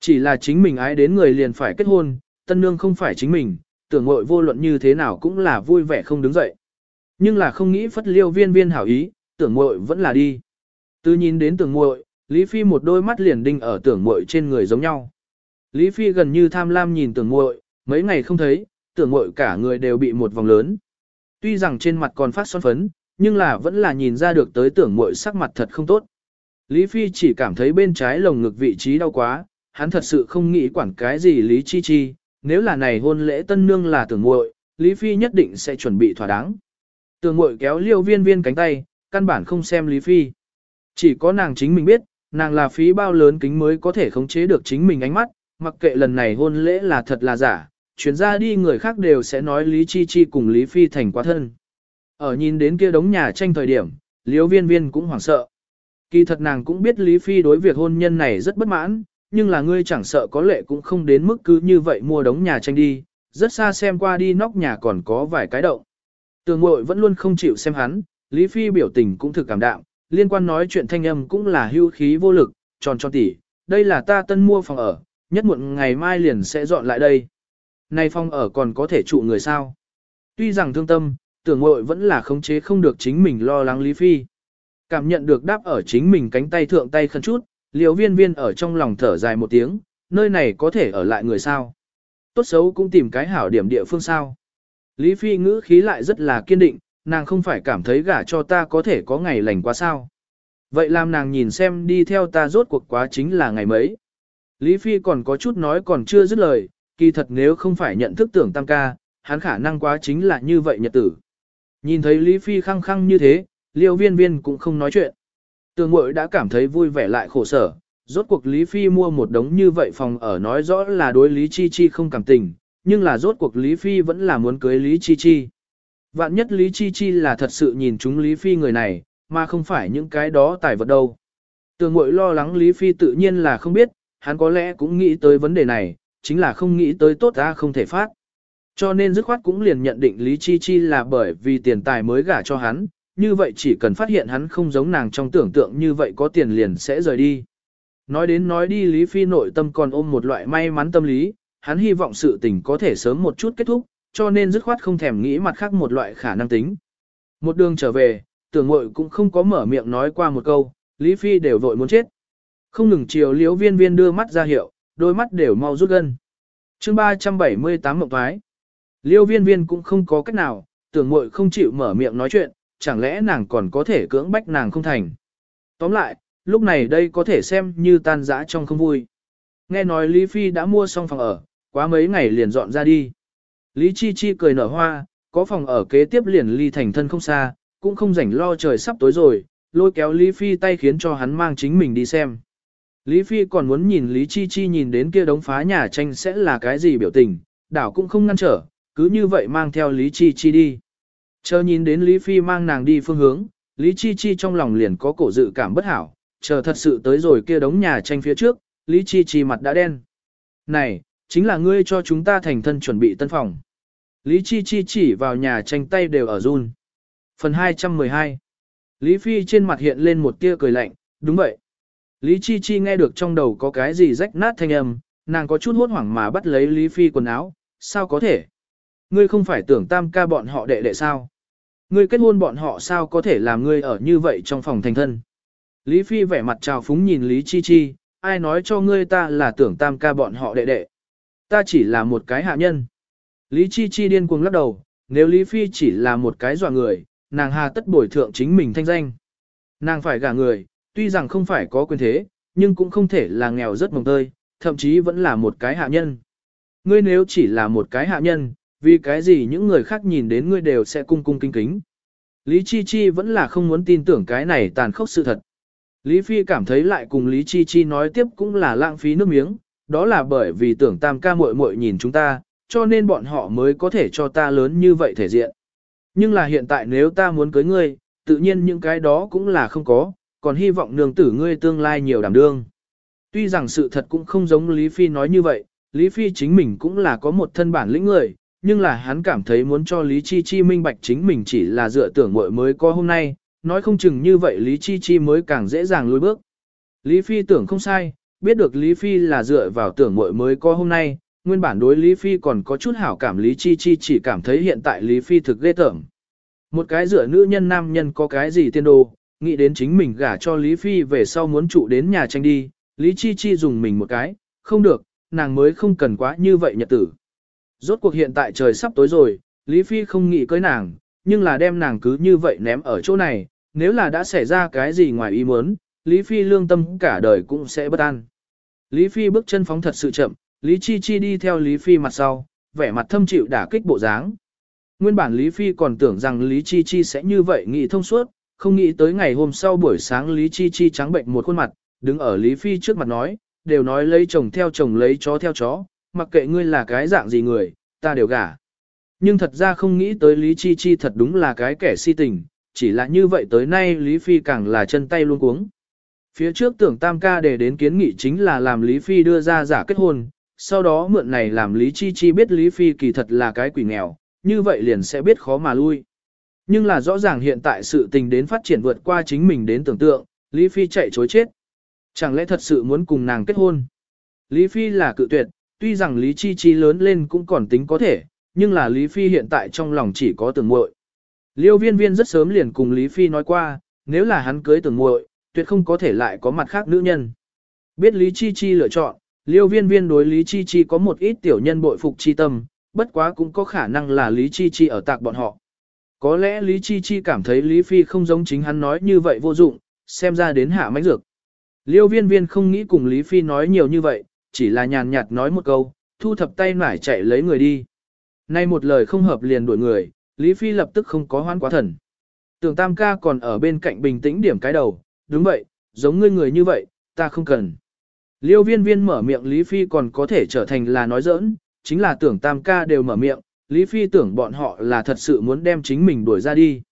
Chỉ là chính mình ái đến người liền phải kết hôn, tân nương không phải chính mình, tưởng mội vô luận như thế nào cũng là vui vẻ không đứng dậy. Nhưng là không nghĩ phất liêu viên viên hảo ý, tưởng muội vẫn là đi. Từ nhìn đến tưởng muội, Lý Phi một đôi mắt liền đinh ở tưởng muội trên người giống nhau. Lý Phi gần như tham lam nhìn tưởng muội, mấy ngày không thấy, tưởng muội cả người đều bị một vòng lớn. Tuy rằng trên mặt còn phát son phấn, nhưng là vẫn là nhìn ra được tới tưởng muội sắc mặt thật không tốt. Lý Phi chỉ cảm thấy bên trái lồng ngực vị trí đau quá, hắn thật sự không nghĩ quản cái gì Lý Chi Chi, nếu là này hôn lễ tân nương là tưởng muội, Lý Phi nhất định sẽ chuẩn bị thỏa đáng. Tường mội kéo liêu viên viên cánh tay, căn bản không xem Lý Phi. Chỉ có nàng chính mình biết, nàng là phí bao lớn kính mới có thể khống chế được chính mình ánh mắt, mặc kệ lần này hôn lễ là thật là giả, chuyển ra đi người khác đều sẽ nói Lý Chi Chi cùng Lý Phi thành quá thân. Ở nhìn đến kia đống nhà tranh thời điểm, liêu viên viên cũng hoảng sợ. Kỳ thật nàng cũng biết Lý Phi đối việc hôn nhân này rất bất mãn, nhưng là ngươi chẳng sợ có lệ cũng không đến mức cứ như vậy mua đống nhà tranh đi, rất xa xem qua đi nóc nhà còn có vài cái động. Tường mội vẫn luôn không chịu xem hắn, Lý Phi biểu tình cũng thực cảm đạm, liên quan nói chuyện thanh âm cũng là hưu khí vô lực, tròn tròn tỉ, đây là ta tân mua phòng ở, nhất muộn ngày mai liền sẽ dọn lại đây. Này phòng ở còn có thể trụ người sao? Tuy rằng thương tâm, tưởng mội vẫn là khống chế không được chính mình lo lắng Lý Phi. Cảm nhận được đáp ở chính mình cánh tay thượng tay khẩn chút, liều viên viên ở trong lòng thở dài một tiếng, nơi này có thể ở lại người sao. Tốt xấu cũng tìm cái hảo điểm địa phương sao. Lý Phi ngữ khí lại rất là kiên định, nàng không phải cảm thấy gả cho ta có thể có ngày lành quá sao. Vậy làm nàng nhìn xem đi theo ta rốt cuộc quá chính là ngày mấy. Lý Phi còn có chút nói còn chưa dứt lời, kỳ thật nếu không phải nhận thức tưởng tam ca, hắn khả năng quá chính là như vậy nhật tử. Nhìn thấy Lý Phi khăng khăng như thế, liêu viên viên cũng không nói chuyện. Tường mội đã cảm thấy vui vẻ lại khổ sở, rốt cuộc Lý Phi mua một đống như vậy phòng ở nói rõ là đối Lý Chi Chi không cảm tình, nhưng là rốt cuộc Lý Phi vẫn là muốn cưới Lý Chi Chi. Vạn nhất Lý Chi Chi là thật sự nhìn chúng Lý Phi người này, mà không phải những cái đó tài vật đâu. Tường mội lo lắng Lý Phi tự nhiên là không biết, hắn có lẽ cũng nghĩ tới vấn đề này, chính là không nghĩ tới tốt ra không thể phát. Cho nên dứt khoát cũng liền nhận định Lý Chi Chi là bởi vì tiền tài mới gả cho hắn, như vậy chỉ cần phát hiện hắn không giống nàng trong tưởng tượng như vậy có tiền liền sẽ rời đi. Nói đến nói đi Lý Phi nội tâm còn ôm một loại may mắn tâm lý, hắn hy vọng sự tình có thể sớm một chút kết thúc, cho nên dứt khoát không thèm nghĩ mặt khác một loại khả năng tính. Một đường trở về, tưởng mội cũng không có mở miệng nói qua một câu, Lý Phi đều vội muốn chết. Không ngừng chiều liếu viên viên đưa mắt ra hiệu, đôi mắt đều mau rút gân. chương 378 mộng thoái. Liêu viên viên cũng không có cách nào, tưởng mội không chịu mở miệng nói chuyện, chẳng lẽ nàng còn có thể cưỡng bách nàng không thành. Tóm lại, lúc này đây có thể xem như tan dã trong không vui. Nghe nói Lý Phi đã mua xong phòng ở, quá mấy ngày liền dọn ra đi. Lý Chi Chi cười nở hoa, có phòng ở kế tiếp liền ly thành thân không xa, cũng không rảnh lo trời sắp tối rồi, lôi kéo Lý Phi tay khiến cho hắn mang chính mình đi xem. Lý Phi còn muốn nhìn Lý Chi Chi nhìn đến kia đống phá nhà tranh sẽ là cái gì biểu tình, đảo cũng không ngăn trở, cứ như vậy mang theo Lý Chi Chi đi. Chờ nhìn đến Lý Phi mang nàng đi phương hướng, Lý Chi Chi trong lòng liền có cổ dự cảm bất hảo, chờ thật sự tới rồi kia đống nhà tranh phía trước, Lý Chi Chi mặt đã đen. Này, chính là ngươi cho chúng ta thành thân chuẩn bị tân phòng. Lý Chi Chi chỉ vào nhà tranh tay đều ở run. Phần 212 Lý Phi trên mặt hiện lên một tia cười lạnh, đúng vậy. Lý Chi Chi nghe được trong đầu có cái gì rách nát thanh âm, nàng có chút hốt hoảng mà bắt lấy Lý Phi quần áo, sao có thể? Ngươi không phải tưởng tam ca bọn họ đệ đệ sao? Ngươi kết hôn bọn họ sao có thể làm ngươi ở như vậy trong phòng thành thân? Lý Phi vẻ mặt trào phúng nhìn Lý Chi Chi, ai nói cho ngươi ta là tưởng tam ca bọn họ đệ đệ? Ta chỉ là một cái hạ nhân. Lý Chi Chi điên cuồng lắc đầu, nếu Lý Phi chỉ là một cái dọa người, nàng hà tất bồi thượng chính mình thanh danh. Nàng phải gả người, tuy rằng không phải có quyền thế, nhưng cũng không thể là nghèo rất mồng tơi, thậm chí vẫn là một cái hạ nhân. Ngươi nếu chỉ là một cái hạ nhân, vì cái gì những người khác nhìn đến ngươi đều sẽ cung cung kính kính. Lý Chi Chi vẫn là không muốn tin tưởng cái này tàn khốc sự thật. Lý Phi cảm thấy lại cùng Lý Chi Chi nói tiếp cũng là lãng phí nước miếng, đó là bởi vì tưởng tam ca muội muội nhìn chúng ta, cho nên bọn họ mới có thể cho ta lớn như vậy thể diện. Nhưng là hiện tại nếu ta muốn cưới ngươi, tự nhiên những cái đó cũng là không có, còn hy vọng nương tử ngươi tương lai nhiều đảm đương. Tuy rằng sự thật cũng không giống Lý Phi nói như vậy, Lý Phi chính mình cũng là có một thân bản lĩnh người, nhưng là hắn cảm thấy muốn cho Lý Chi Chi minh bạch chính mình chỉ là dựa tưởng muội mới có hôm nay, nói không chừng như vậy Lý Chi Chi mới càng dễ dàng lùi bước. Lý Phi tưởng không sai, biết được Lý Phi là dựa vào tưởng muội mới có hôm nay, nguyên bản đối Lý Phi còn có chút hảo cảm Lý Chi Chi chỉ cảm thấy hiện tại Lý Phi thực ghê tởm. Một cái dựa nữ nhân nam nhân có cái gì tiên đồ, nghĩ đến chính mình gả cho Lý Phi về sau muốn trụ đến nhà tranh đi, Lý Chi Chi dùng mình một cái, không được, nàng mới không cần quá như vậy nhật tử. Rốt cuộc hiện tại trời sắp tối rồi, Lý Phi không nghĩ cưới nàng, nhưng là đem nàng cứ như vậy ném ở chỗ này, nếu là đã xảy ra cái gì ngoài ý muốn, Lý Phi lương tâm cả đời cũng sẽ bất an. Lý Phi bước chân phóng thật sự chậm, Lý Chi Chi đi theo Lý Phi mặt sau, vẻ mặt thâm chịu đả kích bộ dáng. Nguyên bản Lý Phi còn tưởng rằng Lý Chi Chi sẽ như vậy nghĩ thông suốt, không nghĩ tới ngày hôm sau buổi sáng Lý Chi Chi trắng bệnh một khuôn mặt, đứng ở Lý Phi trước mặt nói, đều nói lấy chồng theo chồng lấy chó theo chó, mặc kệ ngươi là cái dạng gì người, ta đều gả. Nhưng thật ra không nghĩ tới Lý Chi Chi thật đúng là cái kẻ si tình, chỉ là như vậy tới nay Lý Phi càng là chân tay luôn cuống. Phía trước tưởng Tam ca để đến kiến nghị chính là làm Lý Phi đưa ra giả kết hôn, sau đó mượn này làm Lý Chi Chi biết Lý Phi kỳ thật là cái quỷ nghèo, như vậy liền sẽ biết khó mà lui. Nhưng là rõ ràng hiện tại sự tình đến phát triển vượt qua chính mình đến tưởng tượng, Lý Phi chạy chối chết. Chẳng lẽ thật sự muốn cùng nàng kết hôn? Lý Phi là cự tuyệt, tuy rằng Lý Chi Chi lớn lên cũng còn tính có thể, nhưng là Lý Phi hiện tại trong lòng chỉ có tưởng muội. Liêu viên viên rất sớm liền cùng Lý Phi nói qua, nếu là hắn cưới tưởng muội, tuyệt không có thể lại có mặt khác nữ nhân. Biết Lý Chi Chi lựa chọn, Liêu viên viên đối Lý Chi Chi có một ít tiểu nhân bội phục chi tâm, bất quá cũng có khả năng là Lý Chi Chi ở tạc bọn họ. Có lẽ Lý Chi Chi cảm thấy Lý Phi không giống chính hắn nói như vậy vô dụng, xem ra đến hạ mánh dược. Liêu viên viên không nghĩ cùng Lý Phi nói nhiều như vậy, chỉ là nhàn nhạt nói một câu, thu thập tay nải chạy lấy người đi. Nay một lời không hợp liền đuổi người, Lý Phi lập tức không có hoan quá thần. Tưởng tam ca còn ở bên cạnh bình tĩnh điểm cái đầu, đúng vậy, giống ngươi người như vậy, ta không cần. Liêu viên viên mở miệng Lý Phi còn có thể trở thành là nói giỡn, chính là tưởng tam ca đều mở miệng, Lý Phi tưởng bọn họ là thật sự muốn đem chính mình đuổi ra đi.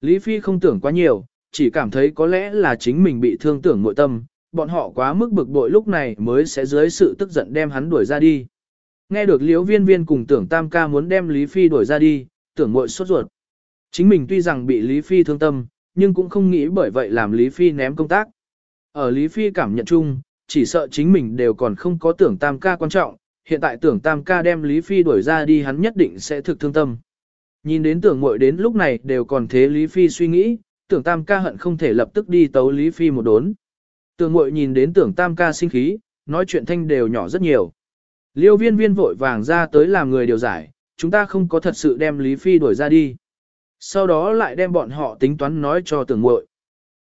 Lý Phi không tưởng quá nhiều, chỉ cảm thấy có lẽ là chính mình bị thương tưởng nội tâm, bọn họ quá mức bực bội lúc này mới sẽ dưới sự tức giận đem hắn đuổi ra đi. Nghe được liễu viên viên cùng tưởng tam ca muốn đem Lý Phi đuổi ra đi, tưởng mội sốt ruột. Chính mình tuy rằng bị Lý Phi thương tâm, nhưng cũng không nghĩ bởi vậy làm Lý Phi ném công tác. Ở Lý Phi cảm nhận chung, chỉ sợ chính mình đều còn không có tưởng tam ca quan trọng, hiện tại tưởng tam ca đem Lý Phi đuổi ra đi hắn nhất định sẽ thực thương tâm. Nhìn đến tưởng muội đến lúc này đều còn thế Lý Phi suy nghĩ, tưởng tam ca hận không thể lập tức đi tấu Lý Phi một đốn. Tưởng muội nhìn đến tưởng tam ca sinh khí, nói chuyện thanh đều nhỏ rất nhiều. Liêu viên viên vội vàng ra tới làm người điều giải, chúng ta không có thật sự đem Lý Phi đuổi ra đi. Sau đó lại đem bọn họ tính toán nói cho tưởng muội.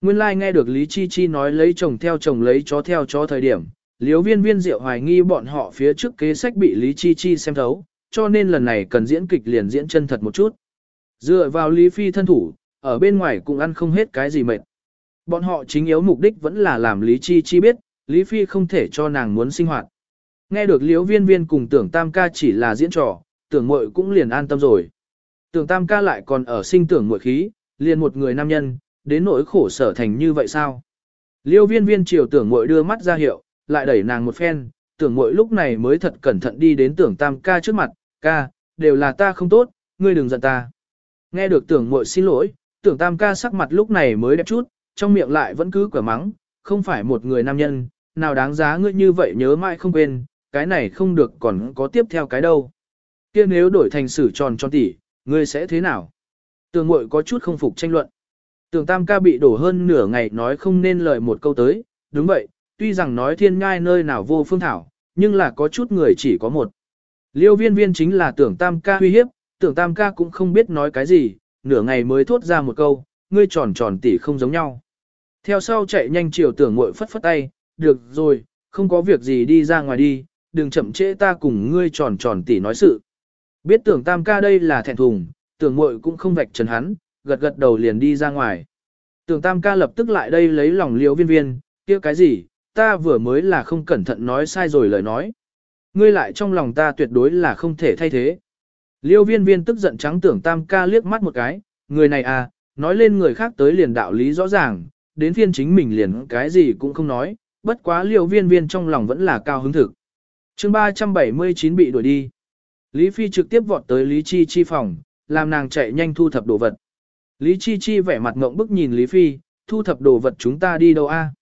Nguyên lai like nghe được Lý Chi Chi nói lấy chồng theo chồng lấy chó theo chó thời điểm, liếu viên viên diệu hoài nghi bọn họ phía trước kế sách bị Lý Chi Chi xem thấu, cho nên lần này cần diễn kịch liền diễn chân thật một chút. Dựa vào Lý Phi thân thủ, ở bên ngoài cũng ăn không hết cái gì mệt. Bọn họ chính yếu mục đích vẫn là làm Lý Chi Chi biết, Lý Phi không thể cho nàng muốn sinh hoạt. Nghe được liếu viên viên cùng tưởng tam ca chỉ là diễn trò, tưởng mội cũng liền an tâm rồi. Tưởng tam ca lại còn ở sinh tưởng muội khí, liền một người nam nhân, đến nỗi khổ sở thành như vậy sao? Liêu viên viên chiều tưởng muội đưa mắt ra hiệu, lại đẩy nàng một phen, tưởng muội lúc này mới thật cẩn thận đi đến tưởng tam ca trước mặt, ca, đều là ta không tốt, ngươi đừng giận ta. Nghe được tưởng muội xin lỗi, tưởng tam ca sắc mặt lúc này mới đẹp chút, trong miệng lại vẫn cứ quả mắng, không phải một người nam nhân, nào đáng giá ngươi như vậy nhớ mãi không quên, cái này không được còn có tiếp theo cái đâu. kia nếu đổi thành sử tròn tròn tỉ, ngươi sẽ thế nào? Tưởng muội có chút không phục tranh luận. Tưởng tam ca bị đổ hơn nửa ngày nói không nên lời một câu tới, đúng vậy, tuy rằng nói thiên ngai nơi nào vô phương thảo, nhưng là có chút người chỉ có một. Liêu viên viên chính là tưởng tam ca uy hiếp, tưởng tam ca cũng không biết nói cái gì, nửa ngày mới thốt ra một câu, ngươi tròn tròn tỉ không giống nhau. Theo sau chạy nhanh chiều tưởng muội phất phất tay, được rồi, không có việc gì đi ra ngoài đi, đừng chậm trễ ta cùng ngươi tròn tròn tỉ nói sự. Biết tưởng tam ca đây là thẹn thùng, tưởng muội cũng không vạch trần hắn, gật gật đầu liền đi ra ngoài. Tưởng tam ca lập tức lại đây lấy lòng liêu viên viên, kia cái gì, ta vừa mới là không cẩn thận nói sai rồi lời nói. Ngươi lại trong lòng ta tuyệt đối là không thể thay thế. Liêu viên viên tức giận trắng tưởng tam ca liếc mắt một cái, người này à, nói lên người khác tới liền đạo lý rõ ràng, đến phiên chính mình liền cái gì cũng không nói, bất quá liêu viên viên trong lòng vẫn là cao hứng thực. chương 379 bị đuổi đi. Lý Phi trực tiếp vọt tới Lý Chi Chi phòng, làm nàng chạy nhanh thu thập đồ vật. Lý Chi Chi vẻ mặt ngộng bức nhìn Lý Phi, thu thập đồ vật chúng ta đi đâu a?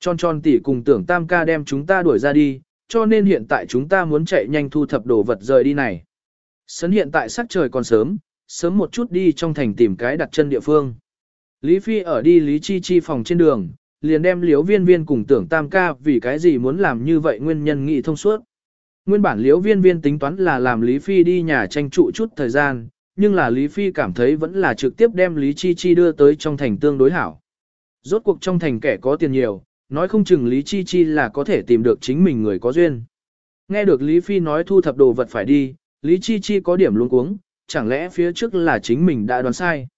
Tròn tròn tỷ cùng tưởng tam ca đem chúng ta đuổi ra đi, cho nên hiện tại chúng ta muốn chạy nhanh thu thập đồ vật rời đi này. Sấn hiện tại sắc trời còn sớm, sớm một chút đi trong thành tìm cái đặt chân địa phương. Lý Phi ở đi Lý Chi Chi phòng trên đường, liền đem liếu viên viên cùng tưởng tam ca vì cái gì muốn làm như vậy nguyên nhân nghị thông suốt. Nguyên bản Liễu viên viên tính toán là làm Lý Phi đi nhà tranh trụ chút thời gian, nhưng là Lý Phi cảm thấy vẫn là trực tiếp đem Lý Chi Chi đưa tới trong thành tương đối hảo. Rốt cuộc trong thành kẻ có tiền nhiều, nói không chừng Lý Chi Chi là có thể tìm được chính mình người có duyên. Nghe được Lý Phi nói thu thập đồ vật phải đi, Lý Chi Chi có điểm luống cuống, chẳng lẽ phía trước là chính mình đã đoán sai.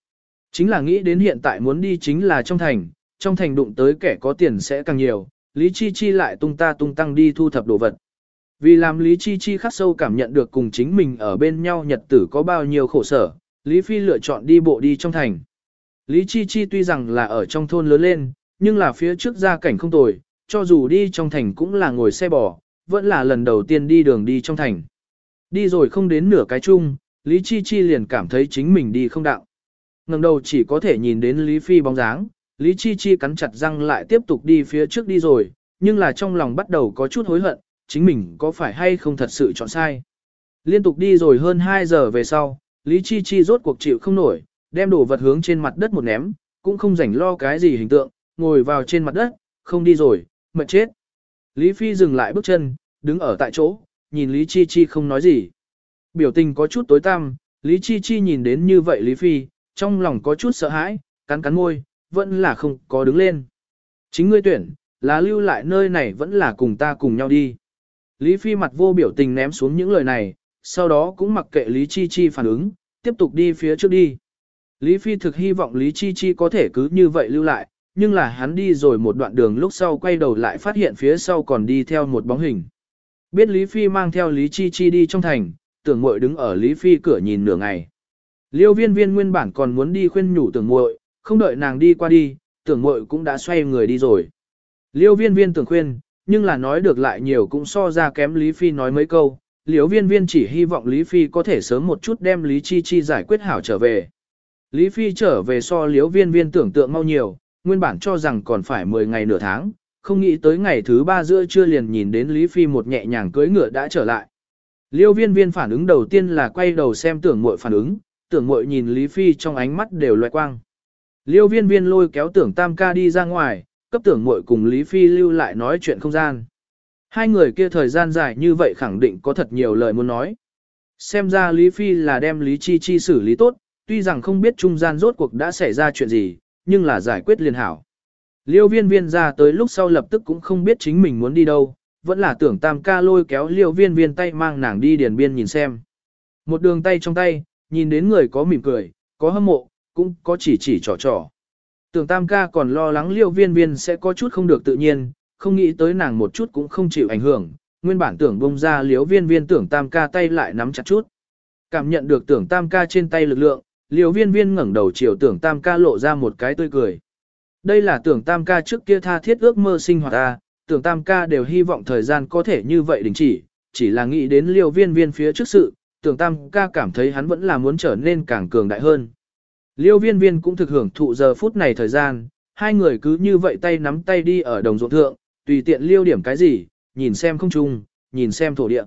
Chính là nghĩ đến hiện tại muốn đi chính là trong thành, trong thành đụng tới kẻ có tiền sẽ càng nhiều, Lý Chi Chi lại tung ta tung tăng đi thu thập đồ vật. Vì làm Lý Chi Chi khắc sâu cảm nhận được cùng chính mình ở bên nhau nhật tử có bao nhiêu khổ sở, Lý Phi lựa chọn đi bộ đi trong thành. Lý Chi Chi tuy rằng là ở trong thôn lớn lên, nhưng là phía trước gia cảnh không tồi, cho dù đi trong thành cũng là ngồi xe bò, vẫn là lần đầu tiên đi đường đi trong thành. Đi rồi không đến nửa cái chung, Lý Chi Chi liền cảm thấy chính mình đi không đạo. ngẩng đầu chỉ có thể nhìn đến Lý Phi bóng dáng, Lý Chi Chi cắn chặt răng lại tiếp tục đi phía trước đi rồi, nhưng là trong lòng bắt đầu có chút hối hận, chính mình có phải hay không thật sự chọn sai. Liên tục đi rồi hơn 2 giờ về sau, Lý Chi Chi rốt cuộc chịu không nổi, đem đồ vật hướng trên mặt đất một ném, cũng không rảnh lo cái gì hình tượng, ngồi vào trên mặt đất, không đi rồi, mệt chết. Lý Phi dừng lại bước chân, đứng ở tại chỗ, nhìn Lý Chi Chi không nói gì. Biểu tình có chút tối tăm, Lý Chi Chi nhìn đến như vậy Lý Phi, trong lòng có chút sợ hãi, cắn cắn môi, vẫn là không có đứng lên. Chính ngươi tuyển, là lưu lại nơi này vẫn là cùng ta cùng nhau đi. Lý Phi mặt vô biểu tình ném xuống những lời này, sau đó cũng mặc kệ Lý Chi Chi phản ứng, tiếp tục đi phía trước đi. Lý Phi thực hy vọng Lý Chi Chi có thể cứ như vậy lưu lại, nhưng là hắn đi rồi một đoạn đường lúc sau quay đầu lại phát hiện phía sau còn đi theo một bóng hình. Biết Lý Phi mang theo Lý Chi Chi đi trong thành, tưởng muội đứng ở Lý Phi cửa nhìn nửa ngày. Liêu viên viên nguyên bản còn muốn đi khuyên nhủ tưởng muội, không đợi nàng đi qua đi, tưởng muội cũng đã xoay người đi rồi. Liêu viên viên tưởng khuyên, nhưng là nói được lại nhiều cũng so ra kém Lý Phi nói mấy câu. Liêu viên viên chỉ hy vọng Lý Phi có thể sớm một chút đem Lý Chi Chi giải quyết hảo trở về. Lý Phi trở về so Liễu viên viên tưởng tượng mau nhiều, nguyên bản cho rằng còn phải 10 ngày nửa tháng, không nghĩ tới ngày thứ ba giữa trưa liền nhìn đến Lý Phi một nhẹ nhàng cưỡi ngựa đã trở lại. Liêu viên viên phản ứng đầu tiên là quay đầu xem tưởng muội phản ứng, tưởng muội nhìn Lý Phi trong ánh mắt đều loại quang. Liêu viên viên lôi kéo tưởng tam ca đi ra ngoài, cấp tưởng muội cùng Lý Phi lưu lại nói chuyện không gian. Hai người kia thời gian dài như vậy khẳng định có thật nhiều lời muốn nói. Xem ra Lý Phi là đem Lý Chi Chi xử lý tốt, tuy rằng không biết trung gian rốt cuộc đã xảy ra chuyện gì, nhưng là giải quyết liền hảo. Liêu viên viên ra tới lúc sau lập tức cũng không biết chính mình muốn đi đâu, vẫn là tưởng tam ca lôi kéo liêu viên viên tay mang nàng đi điền biên nhìn xem. Một đường tay trong tay, nhìn đến người có mỉm cười, có hâm mộ, cũng có chỉ chỉ trò trò. Tưởng tam ca còn lo lắng liêu viên viên sẽ có chút không được tự nhiên, không nghĩ tới nàng một chút cũng không chịu ảnh hưởng, nguyên bản tưởng bông ra liêu viên viên tưởng tam ca tay lại nắm chặt chút. Cảm nhận được tưởng tam ca trên tay lực lượng, liêu viên viên ngẩng đầu chiều tưởng tam ca lộ ra một cái tươi cười. Đây là tưởng tam ca trước kia tha thiết ước mơ sinh hoạt ta, tưởng tam ca đều hy vọng thời gian có thể như vậy đình chỉ, chỉ là nghĩ đến liêu viên viên phía trước sự, tưởng tam ca cảm thấy hắn vẫn là muốn trở nên càng cường đại hơn. Liêu viên viên cũng thực hưởng thụ giờ phút này thời gian, hai người cứ như vậy tay nắm tay đi ở đồng ruộng thượng, tùy tiện liêu điểm cái gì, nhìn xem không chung, nhìn xem thổ địa.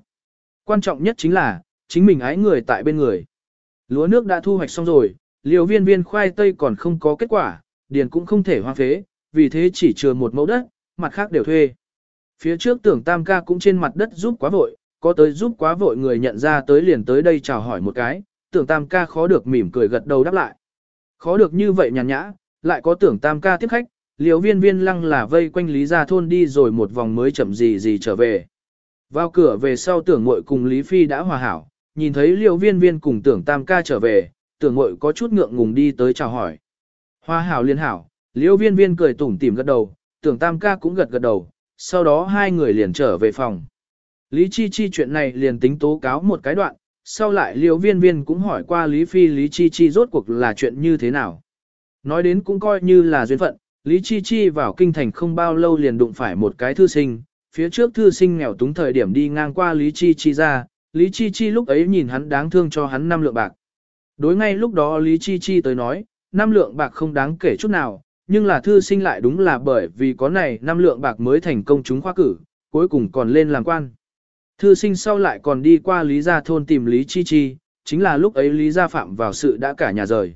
Quan trọng nhất chính là, chính mình ái người tại bên người. Lúa nước đã thu hoạch xong rồi, liêu viên viên khoai tây còn không có kết quả, điền cũng không thể hoang phế, vì thế chỉ chừa một mẫu đất, mặt khác đều thuê. Phía trước tưởng tam ca cũng trên mặt đất giúp quá vội, có tới giúp quá vội người nhận ra tới liền tới đây chào hỏi một cái, tưởng tam ca khó được mỉm cười gật đầu đáp lại. Khó được như vậy nhàn nhã, lại có tưởng tam ca tiếp khách, liều viên viên lăng là vây quanh lý gia thôn đi rồi một vòng mới chậm gì gì trở về. Vào cửa về sau tưởng Mội cùng Lý Phi đã hòa hảo, nhìn thấy liều viên viên cùng tưởng tam ca trở về, tưởng Mội có chút ngượng ngùng đi tới chào hỏi. Hòa hảo liên hảo, liều viên viên cười tủm tỉm gật đầu, tưởng tam ca cũng gật gật đầu, sau đó hai người liền trở về phòng. Lý Chi Chi chuyện này liền tính tố cáo một cái đoạn, sau lại liêu viên viên cũng hỏi qua Lý Phi Lý Chi Chi rốt cuộc là chuyện như thế nào. Nói đến cũng coi như là duyên phận, Lý Chi Chi vào kinh thành không bao lâu liền đụng phải một cái thư sinh, phía trước thư sinh nghèo túng thời điểm đi ngang qua Lý Chi Chi ra, Lý Chi Chi lúc ấy nhìn hắn đáng thương cho hắn năm lượng bạc. Đối ngay lúc đó Lý Chi Chi tới nói, năm lượng bạc không đáng kể chút nào, nhưng là thư sinh lại đúng là bởi vì có này năm lượng bạc mới thành công chúng khoa cử, cuối cùng còn lên làm quan. Thư sinh sau lại còn đi qua Lý Gia thôn tìm Lý Chi Chi, chính là lúc ấy Lý Gia phạm vào sự đã cả nhà rời.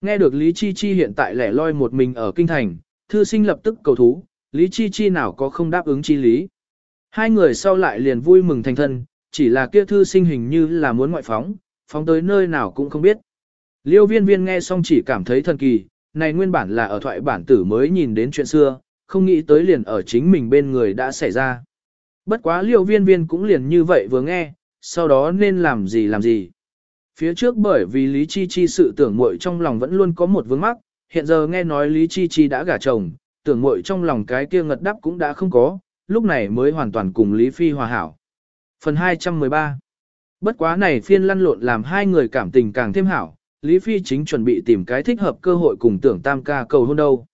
Nghe được Lý Chi Chi hiện tại lẻ loi một mình ở kinh thành, thư sinh lập tức cầu thú, Lý Chi Chi nào có không đáp ứng chi lý. Hai người sau lại liền vui mừng thành thân, chỉ là kia thư sinh hình như là muốn ngoại phóng, phóng tới nơi nào cũng không biết. Liêu viên viên nghe xong chỉ cảm thấy thần kỳ, này nguyên bản là ở thoại bản tử mới nhìn đến chuyện xưa, không nghĩ tới liền ở chính mình bên người đã xảy ra. Bất quá liêu viên viên cũng liền như vậy vừa nghe, sau đó nên làm gì làm gì. Phía trước bởi vì Lý Chi Chi sự tưởng muội trong lòng vẫn luôn có một vướng mắc, hiện giờ nghe nói Lý Chi Chi đã gả chồng, tưởng muội trong lòng cái kia ngật đắp cũng đã không có, lúc này mới hoàn toàn cùng Lý Phi hòa hảo. Phần 213 Bất quá này phiên lăn lộn làm hai người cảm tình càng thêm hảo, Lý Phi chính chuẩn bị tìm cái thích hợp cơ hội cùng tưởng tam ca cầu hôn đâu.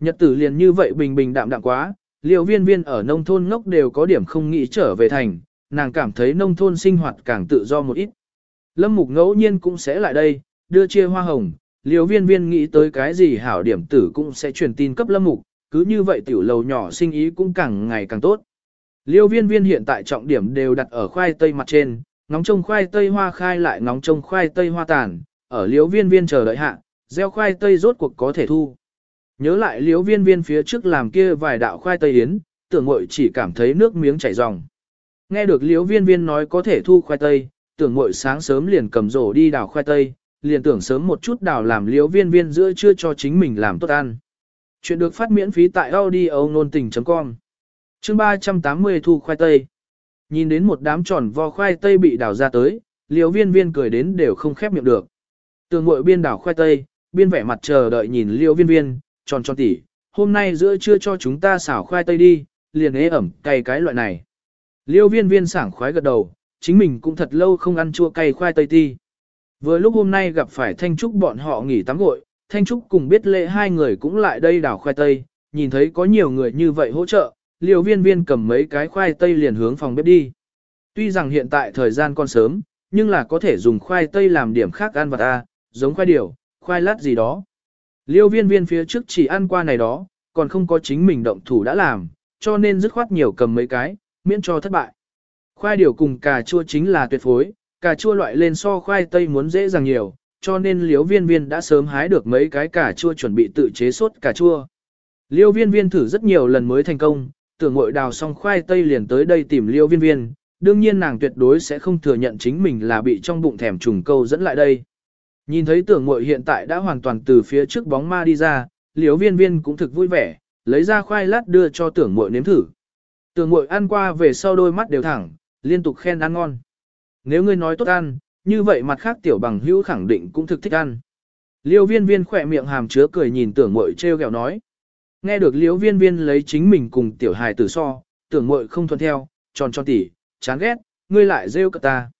Nhật tử liền như vậy bình bình đạm đạm quá, liệu viên viên ở nông thôn ngốc đều có điểm không nghĩ trở về thành, nàng cảm thấy nông thôn sinh hoạt càng tự do một ít. Lâm mục ngẫu nhiên cũng sẽ lại đây, đưa chia hoa hồng, liệu viên viên nghĩ tới cái gì hảo điểm tử cũng sẽ truyền tin cấp lâm mục, cứ như vậy tiểu lầu nhỏ sinh ý cũng càng ngày càng tốt. Liêu viên viên hiện tại trọng điểm đều đặt ở khoai tây mặt trên, ngóng trông khoai tây hoa khai lại ngóng trông khoai tây hoa tàn, ở liêu viên viên chờ đợi hạ, gieo khoai tây rốt cuộc có thể thu. Nhớ lại liếu viên viên phía trước làm kia vài đạo khoai tây yến, tưởng mội chỉ cảm thấy nước miếng chảy ròng. Nghe được liếu viên viên nói có thể thu khoai tây, tưởng mội sáng sớm liền cầm rổ đi đào khoai tây, liền tưởng sớm một chút đào làm liếu viên viên giữa trưa cho chính mình làm tốt ăn. Chuyện được phát miễn phí tại audio nôn tình.com Chương 380 thu khoai tây Nhìn đến một đám tròn vo khoai tây bị đào ra tới, liếu viên viên cười đến đều không khép miệng được. Tường mội biên đào khoai tây, biên vẻ mặt chờ đợi nhìn liếu viên viên, tròn tròn tỉ, hôm nay giữa trưa cho chúng ta xảo khoai tây đi, liền ế ẩm cay cái loại này. Liêu viên viên sảng khoái gật đầu, chính mình cũng thật lâu không ăn chua cay khoai tây ti. Vừa lúc hôm nay gặp phải Thanh Trúc bọn họ nghỉ tắm gội, Thanh Trúc cùng biết lệ hai người cũng lại đây đảo khoai tây, nhìn thấy có nhiều người như vậy hỗ trợ, liều viên viên cầm mấy cái khoai tây liền hướng phòng bếp đi. Tuy rằng hiện tại thời gian còn sớm, nhưng là có thể dùng khoai tây làm điểm khác ăn vật a, à, giống khoai điều, khoai lát gì đó. Liêu viên viên phía trước chỉ ăn qua này đó, còn không có chính mình động thủ đã làm, cho nên dứt khoát nhiều cầm mấy cái, miễn cho thất bại. Khoai điều cùng cà chua chính là tuyệt phối, cà chua loại lên so khoai tây muốn dễ dàng nhiều, cho nên liêu viên viên đã sớm hái được mấy cái cà chua chuẩn bị tự chế sốt cà chua. Liêu viên viên thử rất nhiều lần mới thành công, tưởng ngội đào xong khoai tây liền tới đây tìm liêu viên viên, đương nhiên nàng tuyệt đối sẽ không thừa nhận chính mình là bị trong bụng thèm trùng câu dẫn lại đây. Nhìn thấy tưởng muội hiện tại đã hoàn toàn từ phía trước bóng ma đi ra, liêu viên viên cũng thực vui vẻ, lấy ra khoai lát đưa cho tưởng muội nếm thử. Tưởng muội ăn qua về sau đôi mắt đều thẳng, liên tục khen ăn ngon. Nếu ngươi nói tốt ăn, như vậy mặt khác tiểu bằng hữu khẳng định cũng thực thích ăn. Liêu viên viên khỏe miệng hàm chứa cười nhìn tưởng muội treo gẹo nói. Nghe được liêu viên viên lấy chính mình cùng tiểu hài tử so, tưởng muội không thuận theo, tròn tròn tỉ, chán ghét, ngươi lại rêu cả ta.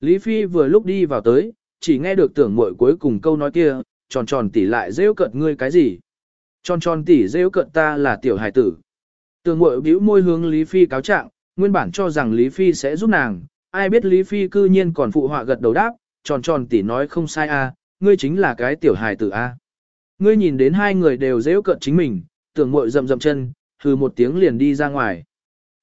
Lý Phi vừa lúc đi vào tới, chỉ nghe được tưởng muội cuối cùng câu nói kia, tròn tròn tỷ lại rêu cợt ngươi cái gì. Tròn tròn tỷ rêu cợt ta là tiểu hài tử. Tưởng muội bĩu môi hướng Lý Phi cáo trạng, nguyên bản cho rằng Lý Phi sẽ giúp nàng, ai biết Lý Phi cư nhiên còn phụ họa gật đầu đáp, tròn tròn tỷ nói không sai a, ngươi chính là cái tiểu hài tử a. Ngươi nhìn đến hai người đều dễ cận chính mình, tưởng muội rậm rậm chân, hừ một tiếng liền đi ra ngoài.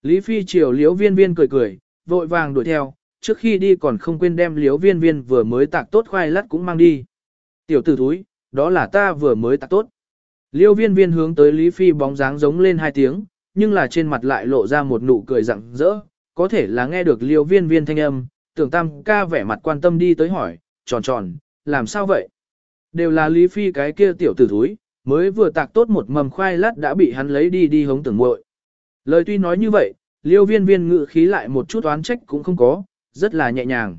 Lý Phi chiều liếu viên viên cười cười, vội vàng đuổi theo, trước khi đi còn không quên đem liếu viên viên vừa mới tạc tốt khoai lát cũng mang đi. Tiểu tử thúi, đó là ta vừa mới tạc tốt. Liêu viên viên hướng tới Lý Phi bóng dáng giống lên hai tiếng, nhưng là trên mặt lại lộ ra một nụ cười rặng rỡ, có thể là nghe được liêu viên viên thanh âm, tưởng tam ca vẻ mặt quan tâm đi tới hỏi, tròn tròn, làm sao vậy? Đều là Lý Phi cái kia tiểu tử thúi, mới vừa tạc tốt một mầm khoai lát đã bị hắn lấy đi đi hống tưởng muội. Lời tuy nói như vậy, liêu viên viên ngự khí lại một chút oán trách cũng không có, rất là nhẹ nhàng.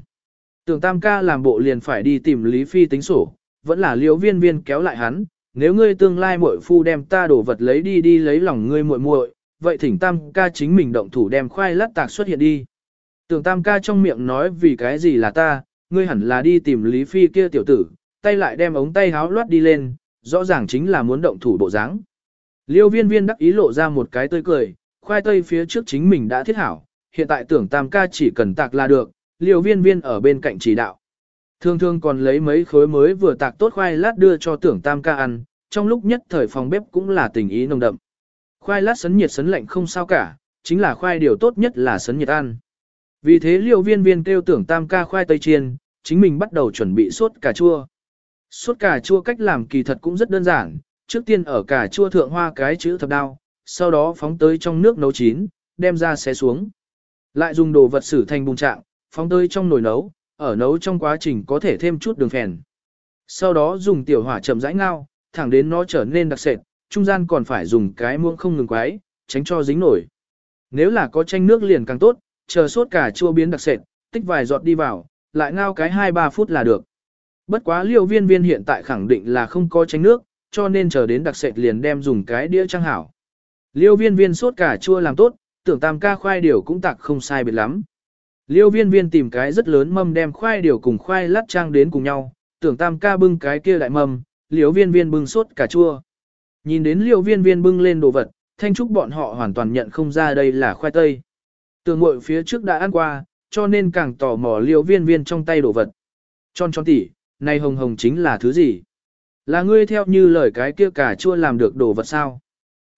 Tưởng tam ca làm bộ liền phải đi tìm Lý Phi tính sổ, vẫn là liêu viên viên kéo lại hắn, nếu ngươi tương lai muội phu đem ta đổ vật lấy đi đi lấy lòng ngươi muội muội, vậy thỉnh tam ca chính mình động thủ đem khoai lát tạc xuất hiện đi. Tưởng tam ca trong miệng nói vì cái gì là ta, ngươi hẳn là đi tìm Lý Phi kia tiểu tử, tay lại đem ống tay háo loát đi lên, rõ ràng chính là muốn động thủ bộ dáng. Liêu viên viên đắc ý lộ ra một cái tươi cười, khoai tây phía trước chính mình đã thiết hảo, hiện tại tưởng tam ca chỉ cần tạc là được, liều viên viên ở bên cạnh chỉ đạo. Thường thường còn lấy mấy khối mới vừa tạc tốt khoai lát đưa cho tưởng tam ca ăn, trong lúc nhất thời phòng bếp cũng là tình ý nồng đậm. Khoai lát sấn nhiệt sấn lạnh không sao cả, chính là khoai điều tốt nhất là sấn nhiệt ăn. Vì thế liều viên viên kêu tưởng tam ca khoai tây chiên, chính mình bắt đầu chuẩn bị sốt cà chua. Sốt cà chua cách làm kỳ thật cũng rất đơn giản, trước tiên ở cà chua thượng hoa cái chữ thập đao, sau đó phóng tới trong nước nấu chín, đem ra xé xuống. Lại dùng đồ vật xử thành bùng trạng, phóng tới trong nồi nấu, ở nấu trong quá trình có thể thêm chút đường phèn. Sau đó dùng tiểu hỏa chậm rãi ngao, thẳng đến nó trở nên đặc sệt, trung gian còn phải dùng cái muỗng không ngừng quái, tránh cho dính nổi. Nếu là có chanh nước liền càng tốt, chờ sốt cà chua biến đặc sệt, tích vài giọt đi vào, lại ngao cái 2-3 phút là được. Bất quá liều viên viên hiện tại khẳng định là không có chanh nước, cho nên chờ đến đặc sệt liền đem dùng cái đĩa trang hảo. Liêu viên viên sốt cà chua làm tốt, tưởng tam ca khoai điều cũng tạc không sai biệt lắm. Liêu viên viên tìm cái rất lớn mâm đem khoai điều cùng khoai lát trang đến cùng nhau, tưởng tam ca bưng cái kia lại mâm, liêu viên viên bưng sốt cà chua. Nhìn đến liêu viên viên bưng lên đồ vật, thanh trúc bọn họ hoàn toàn nhận không ra đây là khoai tây. Tường mội phía trước đã ăn qua, cho nên càng tò mò liêu viên viên trong tay đồ vật. Tròn tròn tỉ, này hồng hồng chính là thứ gì? Là ngươi theo như lời cái kia cà chua làm được đồ vật sao?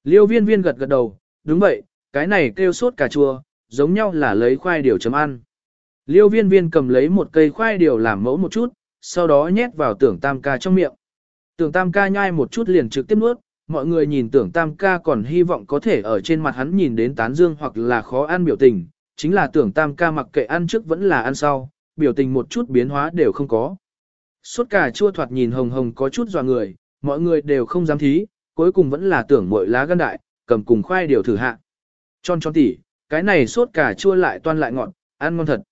Liêu viên viên gật gật đầu, đúng vậy, cái này kêu sốt cà chua, giống nhau là lấy khoai điều chấm ăn. Liêu viên viên cầm lấy một cây khoai điều làm mẫu một chút, sau đó nhét vào tưởng tam ca trong miệng. Tưởng tam ca nhai một chút liền trực tiếp nuốt, mọi người nhìn tưởng tam ca còn hy vọng có thể ở trên mặt hắn nhìn đến tán dương hoặc là khó ăn biểu tình, chính là tưởng tam ca mặc kệ ăn trước vẫn là ăn sau, biểu tình một chút biến hóa đều không có. Suốt cả chua thoạt nhìn hồng hồng có chút dò người, mọi người đều không dám thí, cuối cùng vẫn là tưởng mội lá gan đại, cầm cùng khoai điều thử hạ. Tròn tròn tỉ, cái này sốt cà chua lại toan lại ngọt, ăn ngon thật.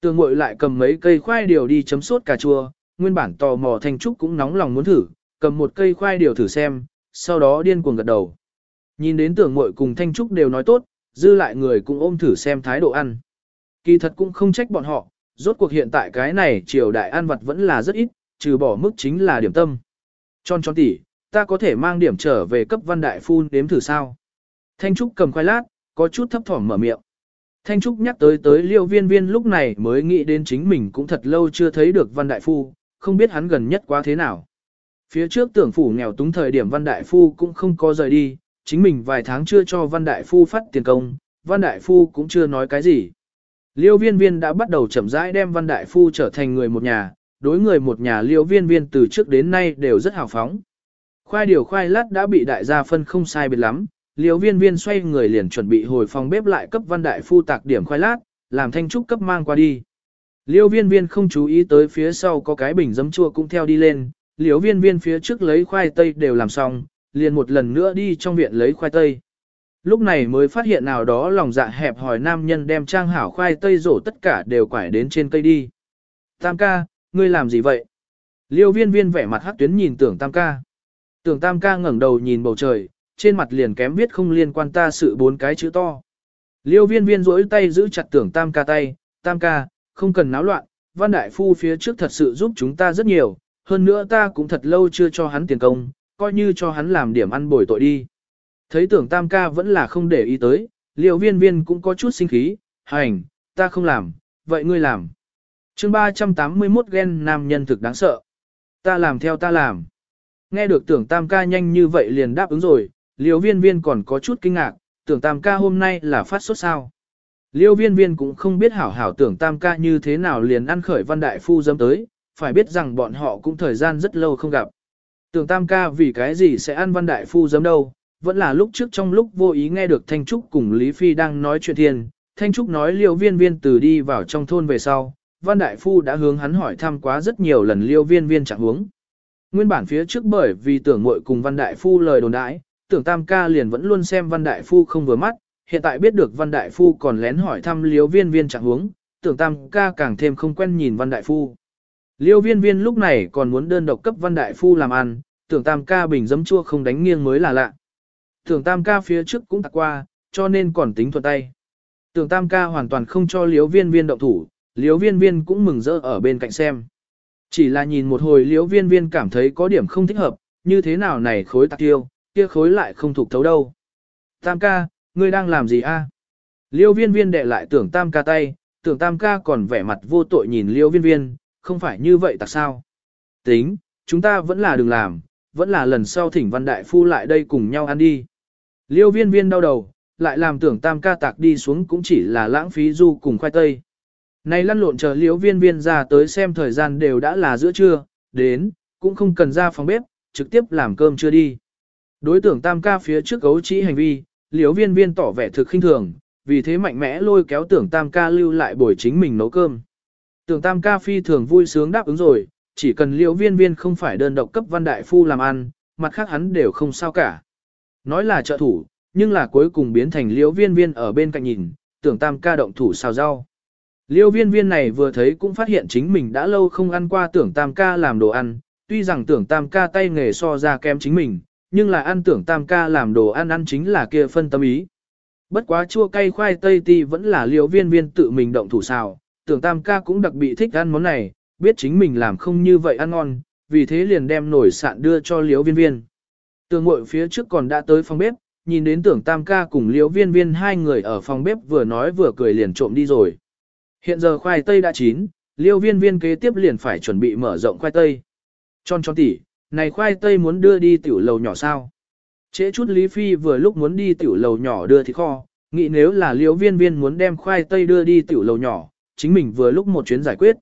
Tường ngội lại cầm mấy cây khoai điều đi chấm sốt cà chua, nguyên bản tò mò Thanh Trúc cũng nóng lòng muốn thử, cầm một cây khoai điều thử xem, sau đó điên cuồng gật đầu. Nhìn đến tưởng mội cùng Thanh Trúc đều nói tốt, dư lại người cũng ôm thử xem thái độ ăn. Kỳ thật cũng không trách bọn họ, rốt cuộc hiện tại cái này triều đại ăn vật vẫn là rất ít, trừ bỏ mức chính là điểm tâm. Tròn tròn tỉ, ta có thể mang điểm trở về cấp văn đại phu đếm thử sao. Thanh Trúc cầm khoai lát, có chút thấp thỏm mở miệng. Thanh Trúc nhắc tới tới liêu viên viên lúc này mới nghĩ đến chính mình cũng thật lâu chưa thấy được văn đại phu, không biết hắn gần nhất quá thế nào. Phía trước tưởng phủ nghèo túng thời điểm văn đại phu cũng không có rời đi, chính mình vài tháng chưa cho văn đại phu phát tiền công, văn đại phu cũng chưa nói cái gì. Liêu viên viên đã bắt đầu chậm rãi đem văn đại phu trở thành người một nhà, đối người một nhà liêu viên viên từ trước đến nay đều rất hào phóng. Khoai điều khoai lát đã bị đại gia phân không sai biệt lắm, liêu viên viên xoay người liền chuẩn bị hồi phòng bếp lại cấp văn đại phu tạc điểm khoai lát, làm thanh trúc cấp mang qua đi. Liêu viên viên không chú ý tới phía sau có cái bình giấm chua cũng theo đi lên, liêu viên viên phía trước lấy khoai tây đều làm xong, liền một lần nữa đi trong viện lấy khoai tây. Lúc này mới phát hiện nào đó lòng dạ hẹp hỏi nam nhân đem trang hảo khoai tây rổ tất cả đều quải đến trên cây đi. Tam ca, ngươi làm gì vậy? Liêu viên viên vẻ mặt hắc tuyến nhìn tưởng tam ca. Tưởng tam ca ngẩng đầu nhìn bầu trời, trên mặt liền kém viết không liên quan ta sự bốn cái chữ to. Liêu viên viên rỗi tay giữ chặt tưởng tam ca tay, tam ca, không cần náo loạn, văn đại phu phía trước thật sự giúp chúng ta rất nhiều, hơn nữa ta cũng thật lâu chưa cho hắn tiền công, coi như cho hắn làm điểm ăn bồi tội đi. Thấy tưởng tam ca vẫn là không để ý tới, liêu viên viên cũng có chút sinh khí, hành, ta không làm, vậy ngươi làm. chương 381 ghen nam nhân thực đáng sợ. Ta làm theo ta làm. Nghe được tưởng tam ca nhanh như vậy liền đáp ứng rồi, liêu viên viên còn có chút kinh ngạc, tưởng tam ca hôm nay là phát sốt sao. Liêu viên viên cũng không biết hảo hảo tưởng tam ca như thế nào liền ăn khởi văn đại phu dâm tới, phải biết rằng bọn họ cũng thời gian rất lâu không gặp. Tưởng tam ca vì cái gì sẽ ăn văn đại phu dâm đâu, vẫn là lúc trước trong lúc vô ý nghe được Thanh Trúc cùng Lý Phi đang nói chuyện thiên, Thanh Trúc nói liêu viên viên từ đi vào trong thôn về sau, văn đại phu đã hướng hắn hỏi thăm quá rất nhiều lần liêu viên viên chẳng huống. Nguyên bản phía trước bởi vì tưởng muội cùng văn đại phu lời đồn đãi, tưởng tam ca liền vẫn luôn xem văn đại phu không vừa mắt, hiện tại biết được văn đại phu còn lén hỏi thăm liêu viên viên trạng huống, tưởng tam ca càng thêm không quen nhìn văn đại phu. Liêu viên viên lúc này còn muốn đơn độc cấp văn đại phu làm ăn, tưởng tam ca bình dấm chua không đánh nghiêng mới là lạ. Tưởng tam ca phía trước cũng tạc qua, cho nên còn tính thuận tay. Tưởng tam ca hoàn toàn không cho liếu viên viên động thủ, liếu viên viên cũng mừng rỡ ở bên cạnh xem. Chỉ là nhìn một hồi liếu viên viên cảm thấy có điểm không thích hợp, như thế nào này khối tạc tiêu, kia khối lại không thuộc thấu đâu. Tam ca, ngươi đang làm gì a? Liêu viên viên đệ lại tưởng tam ca tay, tưởng tam ca còn vẻ mặt vô tội nhìn liêu viên viên, không phải như vậy tại sao? Tính, chúng ta vẫn là đừng làm, vẫn là lần sau thỉnh văn đại phu lại đây cùng nhau ăn đi. Liêu viên viên đau đầu, lại làm tưởng tam ca tạc đi xuống cũng chỉ là lãng phí du cùng khoai tây. Này lăn lộn chờ liêu viên viên ra tới xem thời gian đều đã là giữa trưa, đến, cũng không cần ra phòng bếp, trực tiếp làm cơm chưa đi. Đối tượng tam ca phía trước gấu trĩ hành vi, liếu viên viên tỏ vẻ thực khinh thường, vì thế mạnh mẽ lôi kéo tưởng tam ca lưu lại bồi chính mình nấu cơm. Tưởng tam ca phi thường vui sướng đáp ứng rồi, chỉ cần liếu viên viên không phải đơn độc cấp văn đại phu làm ăn, mặt khác hắn đều không sao cả. Nói là trợ thủ, nhưng là cuối cùng biến thành liễu viên viên ở bên cạnh nhìn, tưởng tam ca động thủ xào rau. Liêu viên viên này vừa thấy cũng phát hiện chính mình đã lâu không ăn qua tưởng tam ca làm đồ ăn, tuy rằng tưởng tam ca tay nghề so ra kém chính mình, nhưng là ăn tưởng tam ca làm đồ ăn ăn chính là kia phân tâm ý. Bất quá chua cay khoai tây ti vẫn là liều viên viên tự mình động thủ xào, tưởng tam ca cũng đặc biệt thích ăn món này, biết chính mình làm không như vậy ăn ngon, vì thế liền đem nổi sạn đưa cho liều viên viên. Tường mội phía trước còn đã tới phòng bếp, nhìn đến tưởng tam ca cùng liễu viên viên hai người ở phòng bếp vừa nói vừa cười liền trộm đi rồi. Hiện giờ khoai tây đã chín, liêu viên viên kế tiếp liền phải chuẩn bị mở rộng khoai tây. Tròn tròn tỉ, này khoai tây muốn đưa đi tiểu lầu nhỏ sao? Trễ chút Lý Phi vừa lúc muốn đi tiểu lầu nhỏ đưa thịt kho, nghĩ nếu là liêu viên viên muốn đem khoai tây đưa đi tiểu lầu nhỏ, chính mình vừa lúc một chuyến giải quyết.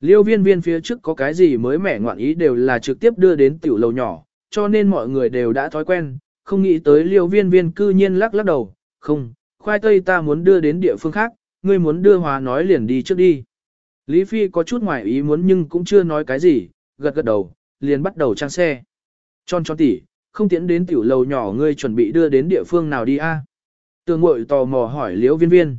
Liêu viên viên phía trước có cái gì mới mẻ ngoạn ý đều là trực tiếp đưa đến tiểu lầu nhỏ, cho nên mọi người đều đã thói quen, không nghĩ tới liêu viên viên cư nhiên lắc lắc đầu, không, khoai tây ta muốn đưa đến địa phương khác, ngươi muốn đưa hóa nói liền đi trước đi. Lý Phi có chút ngoài ý muốn nhưng cũng chưa nói cái gì, gật gật đầu, liền bắt đầu trang xe. Tròn tròn tỉ, không tiến đến tiểu lầu nhỏ ngươi chuẩn bị đưa đến địa phương nào đi a? À? Tường ngội tò mò hỏi liễu viên viên.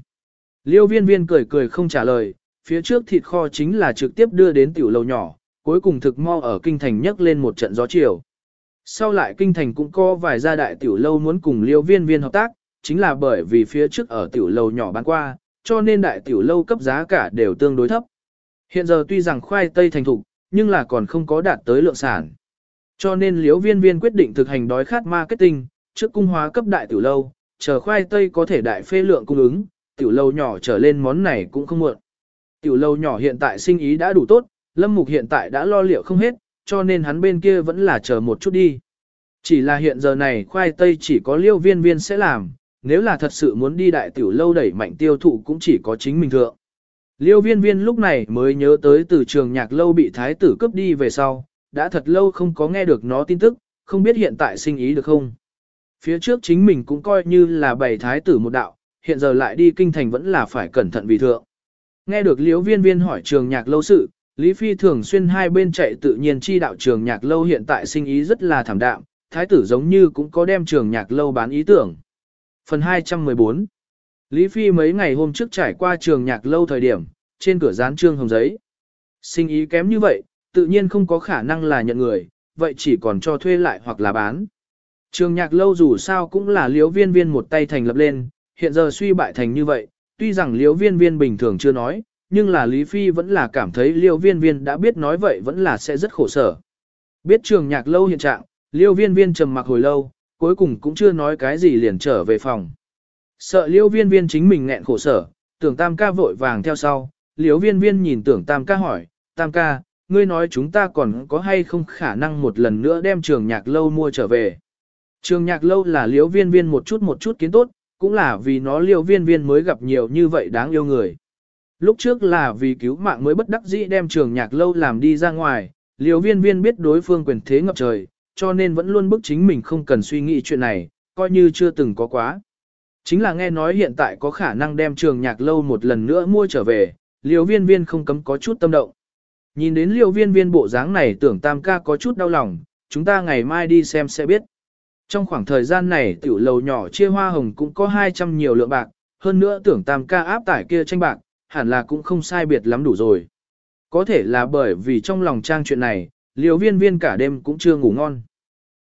Liễu viên viên cười cười không trả lời, phía trước thịt kho chính là trực tiếp đưa đến tiểu lầu nhỏ, cuối cùng thực mo ở kinh thành nhấc lên một trận gió chiều. Sau lại kinh thành cũng có vài gia đại tiểu lâu muốn cùng liêu viên viên hợp tác, chính là bởi vì phía trước ở tiểu lầu nhỏ bán qua, cho nên đại tiểu lâu cấp giá cả đều tương đối thấp. Hiện giờ tuy rằng khoai tây thành thục, nhưng là còn không có đạt tới lượng sản. Cho nên liếu viên viên quyết định thực hành đói khát marketing, trước cung hóa cấp đại tiểu lâu, chờ khoai tây có thể đại phê lượng cung ứng, tiểu lâu nhỏ trở lên món này cũng không muộn. Tiểu lâu nhỏ hiện tại sinh ý đã đủ tốt, lâm mục hiện tại đã lo liệu không hết, cho nên hắn bên kia vẫn là chờ một chút đi. Chỉ là hiện giờ này khoai tây chỉ có liêu viên viên sẽ làm, nếu là thật sự muốn đi đại tiểu lâu đẩy mạnh tiêu thụ cũng chỉ có chính mình thượng. Liêu viên viên lúc này mới nhớ tới từ trường nhạc lâu bị thái tử cướp đi về sau, đã thật lâu không có nghe được nó tin tức, không biết hiện tại sinh ý được không. Phía trước chính mình cũng coi như là bày thái tử một đạo, hiện giờ lại đi kinh thành vẫn là phải cẩn thận vì thượng. Nghe được liêu viên viên hỏi trường nhạc lâu sự, Lý Phi thường xuyên hai bên chạy tự nhiên chi đạo trường nhạc lâu hiện tại sinh ý rất là thảm đạm, thái tử giống như cũng có đem trường nhạc lâu bán ý tưởng. Phần 214 Lý Phi mấy ngày hôm trước trải qua trường nhạc lâu thời điểm, trên cửa dán trương hồng giấy. Sinh ý kém như vậy, tự nhiên không có khả năng là nhận người, vậy chỉ còn cho thuê lại hoặc là bán. Trường nhạc lâu dù sao cũng là liếu viên viên một tay thành lập lên, hiện giờ suy bại thành như vậy, tuy rằng liếu viên viên bình thường chưa nói, nhưng là Lý Phi vẫn là cảm thấy liêu viên viên đã biết nói vậy vẫn là sẽ rất khổ sở. Biết trường nhạc lâu hiện trạng, liêu viên viên trầm mặc hồi lâu, cuối cùng cũng chưa nói cái gì liền trở về phòng. Sợ liêu viên viên chính mình nghẹn khổ sở, tưởng tam ca vội vàng theo sau, liêu viên viên nhìn tưởng tam ca hỏi, tam ca, ngươi nói chúng ta còn có hay không khả năng một lần nữa đem trường nhạc lâu mua trở về. Trường nhạc lâu là liêu viên viên một chút một chút kiến tốt, cũng là vì nó liêu viên viên mới gặp nhiều như vậy đáng yêu người. Lúc trước là vì cứu mạng mới bất đắc dĩ đem trường nhạc lâu làm đi ra ngoài, liêu viên viên biết đối phương quyền thế ngập trời, cho nên vẫn luôn bức chính mình không cần suy nghĩ chuyện này, coi như chưa từng có quá. Chính là nghe nói hiện tại có khả năng đem trường nhạc lâu một lần nữa mua trở về, liều viên viên không cấm có chút tâm động. Nhìn đến liều viên viên bộ dáng này tưởng tam ca có chút đau lòng, chúng ta ngày mai đi xem sẽ biết. Trong khoảng thời gian này tiểu lầu nhỏ chia hoa hồng cũng có 200 nhiều lượng bạc, hơn nữa tưởng tam ca áp tải kia tranh bạc, hẳn là cũng không sai biệt lắm đủ rồi. Có thể là bởi vì trong lòng trang chuyện này, liều viên viên cả đêm cũng chưa ngủ ngon.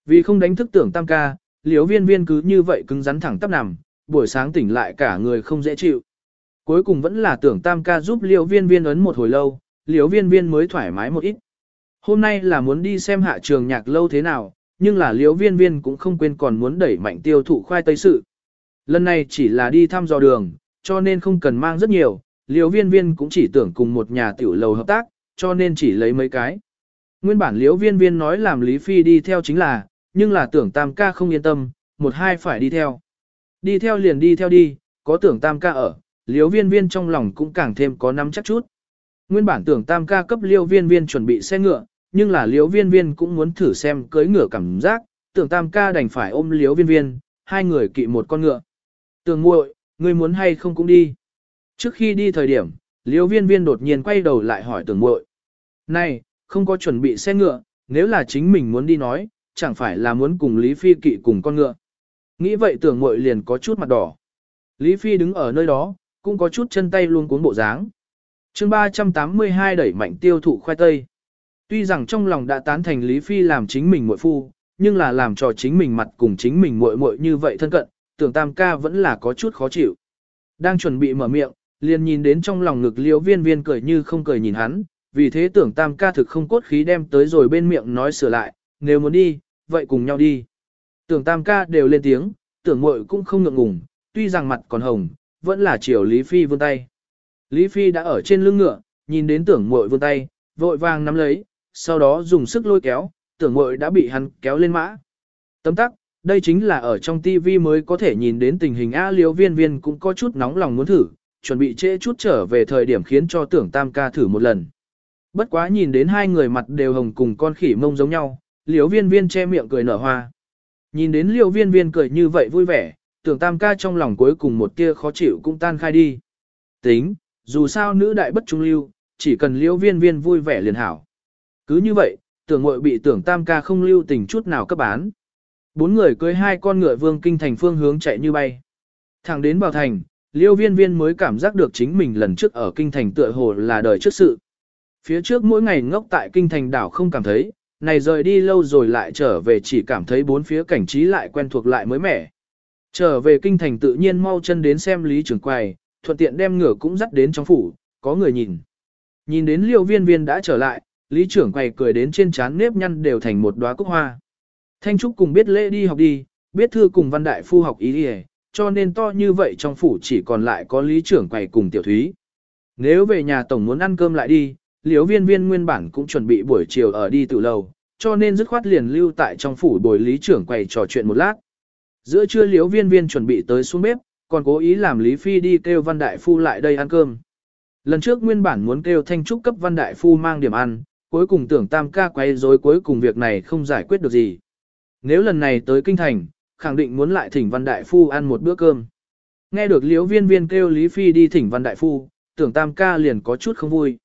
Vì không đánh thức tưởng tam ca, liều viên viên cứ như vậy cứng rắn thẳng tắp nằm, buổi sáng tỉnh lại cả người không dễ chịu. Cuối cùng vẫn là tưởng tam ca giúp Liễu viên viên ấn một hồi lâu, Liễu viên viên mới thoải mái một ít. Hôm nay là muốn đi xem hạ trường nhạc lâu thế nào, nhưng là Liễu viên viên cũng không quên còn muốn đẩy mạnh tiêu thụ khoai tây sự. Lần này chỉ là đi thăm dò đường, cho nên không cần mang rất nhiều, Liễu viên viên cũng chỉ tưởng cùng một nhà tiểu lầu hợp tác, cho nên chỉ lấy mấy cái. Nguyên bản liễu viên viên nói làm Lý Phi đi theo chính là, nhưng là tưởng tam ca không yên tâm, một hai phải đi theo. Đi theo liền đi theo đi, có tưởng tam ca ở, liễu viên viên trong lòng cũng càng thêm có nắm chắc chút. Nguyên bản tưởng tam ca cấp liễu viên viên chuẩn bị xe ngựa, nhưng là liễu viên viên cũng muốn thử xem cưới ngựa cảm giác, tưởng tam ca đành phải ôm liễu viên viên, hai người kỵ một con ngựa. Tưởng muội, người muốn hay không cũng đi. Trước khi đi thời điểm, liễu viên viên đột nhiên quay đầu lại hỏi tưởng muội Này, không có chuẩn bị xe ngựa, nếu là chính mình muốn đi nói, chẳng phải là muốn cùng Lý Phi kỵ cùng con ngựa. Nghĩ vậy tưởng muội liền có chút mặt đỏ. Lý Phi đứng ở nơi đó, cũng có chút chân tay luôn cuốn bộ dáng. chương 382 đẩy mạnh tiêu thụ khoai tây. Tuy rằng trong lòng đã tán thành Lý Phi làm chính mình muội phu, nhưng là làm cho chính mình mặt cùng chính mình muội muội như vậy thân cận, tưởng tam ca vẫn là có chút khó chịu. Đang chuẩn bị mở miệng, liền nhìn đến trong lòng ngực liễu viên viên cười như không cười nhìn hắn, vì thế tưởng tam ca thực không cốt khí đem tới rồi bên miệng nói sửa lại, nếu muốn đi, vậy cùng nhau đi. Tưởng tam ca đều lên tiếng, tưởng muội cũng không ngượng ngùng, tuy rằng mặt còn hồng, vẫn là chiều Lý Phi vươn tay. Lý Phi đã ở trên lưng ngựa, nhìn đến tưởng muội vươn tay, vội vàng nắm lấy, sau đó dùng sức lôi kéo, tưởng muội đã bị hắn kéo lên mã. Tấm tắc, đây chính là ở trong TV mới có thể nhìn đến tình hình A liêu viên viên cũng có chút nóng lòng muốn thử, chuẩn bị trễ chút trở về thời điểm khiến cho tưởng tam ca thử một lần. Bất quá nhìn đến hai người mặt đều hồng cùng con khỉ mông giống nhau, liễu viên viên che miệng cười nở hoa. Nhìn đến liêu viên viên cười như vậy vui vẻ, tưởng tam ca trong lòng cuối cùng một tia khó chịu cũng tan khai đi. Tính, dù sao nữ đại bất trung lưu, chỉ cần liêu viên viên vui vẻ liền hảo. Cứ như vậy, tưởng mội bị tưởng tam ca không lưu tình chút nào cấp bán. Bốn người cưới hai con ngựa vương kinh thành phương hướng chạy như bay. Thẳng đến vào thành, liêu viên viên mới cảm giác được chính mình lần trước ở kinh thành tựa hồ là đời trước sự. Phía trước mỗi ngày ngốc tại kinh thành đảo không cảm thấy, này rời đi lâu rồi lại trở về chỉ cảm thấy bốn phía cảnh trí lại quen thuộc lại mới mẻ. Trở về kinh thành tự nhiên mau chân đến xem lý trưởng quầy, thuận tiện đem ngựa cũng dắt đến trong phủ, có người nhìn. Nhìn đến liêu viên viên đã trở lại, lý trưởng quầy cười đến trên trán nếp nhăn đều thành một đóa cúc hoa. Thanh Trúc cùng biết lễ đi học đi, biết thư cùng văn đại phu học ý đi cho nên to như vậy trong phủ chỉ còn lại có lý trưởng quầy cùng tiểu thúy. Nếu về nhà tổng muốn ăn cơm lại đi, liếu viên viên nguyên bản cũng chuẩn bị buổi chiều ở đi tự lầu, cho nên dứt khoát liền lưu tại trong phủ bồi lý trưởng quầy trò chuyện một lát. Giữa trưa liếu viên viên chuẩn bị tới xuống bếp, còn cố ý làm Lý Phi đi kêu Văn Đại Phu lại đây ăn cơm. Lần trước nguyên bản muốn kêu Thanh Trúc cấp Văn Đại Phu mang điểm ăn, cuối cùng tưởng tam ca quay rối cuối cùng việc này không giải quyết được gì. Nếu lần này tới Kinh Thành, khẳng định muốn lại thỉnh Văn Đại Phu ăn một bữa cơm. Nghe được liễu viên viên kêu Lý Phi đi thỉnh Văn Đại Phu, tưởng tam ca liền có chút không vui.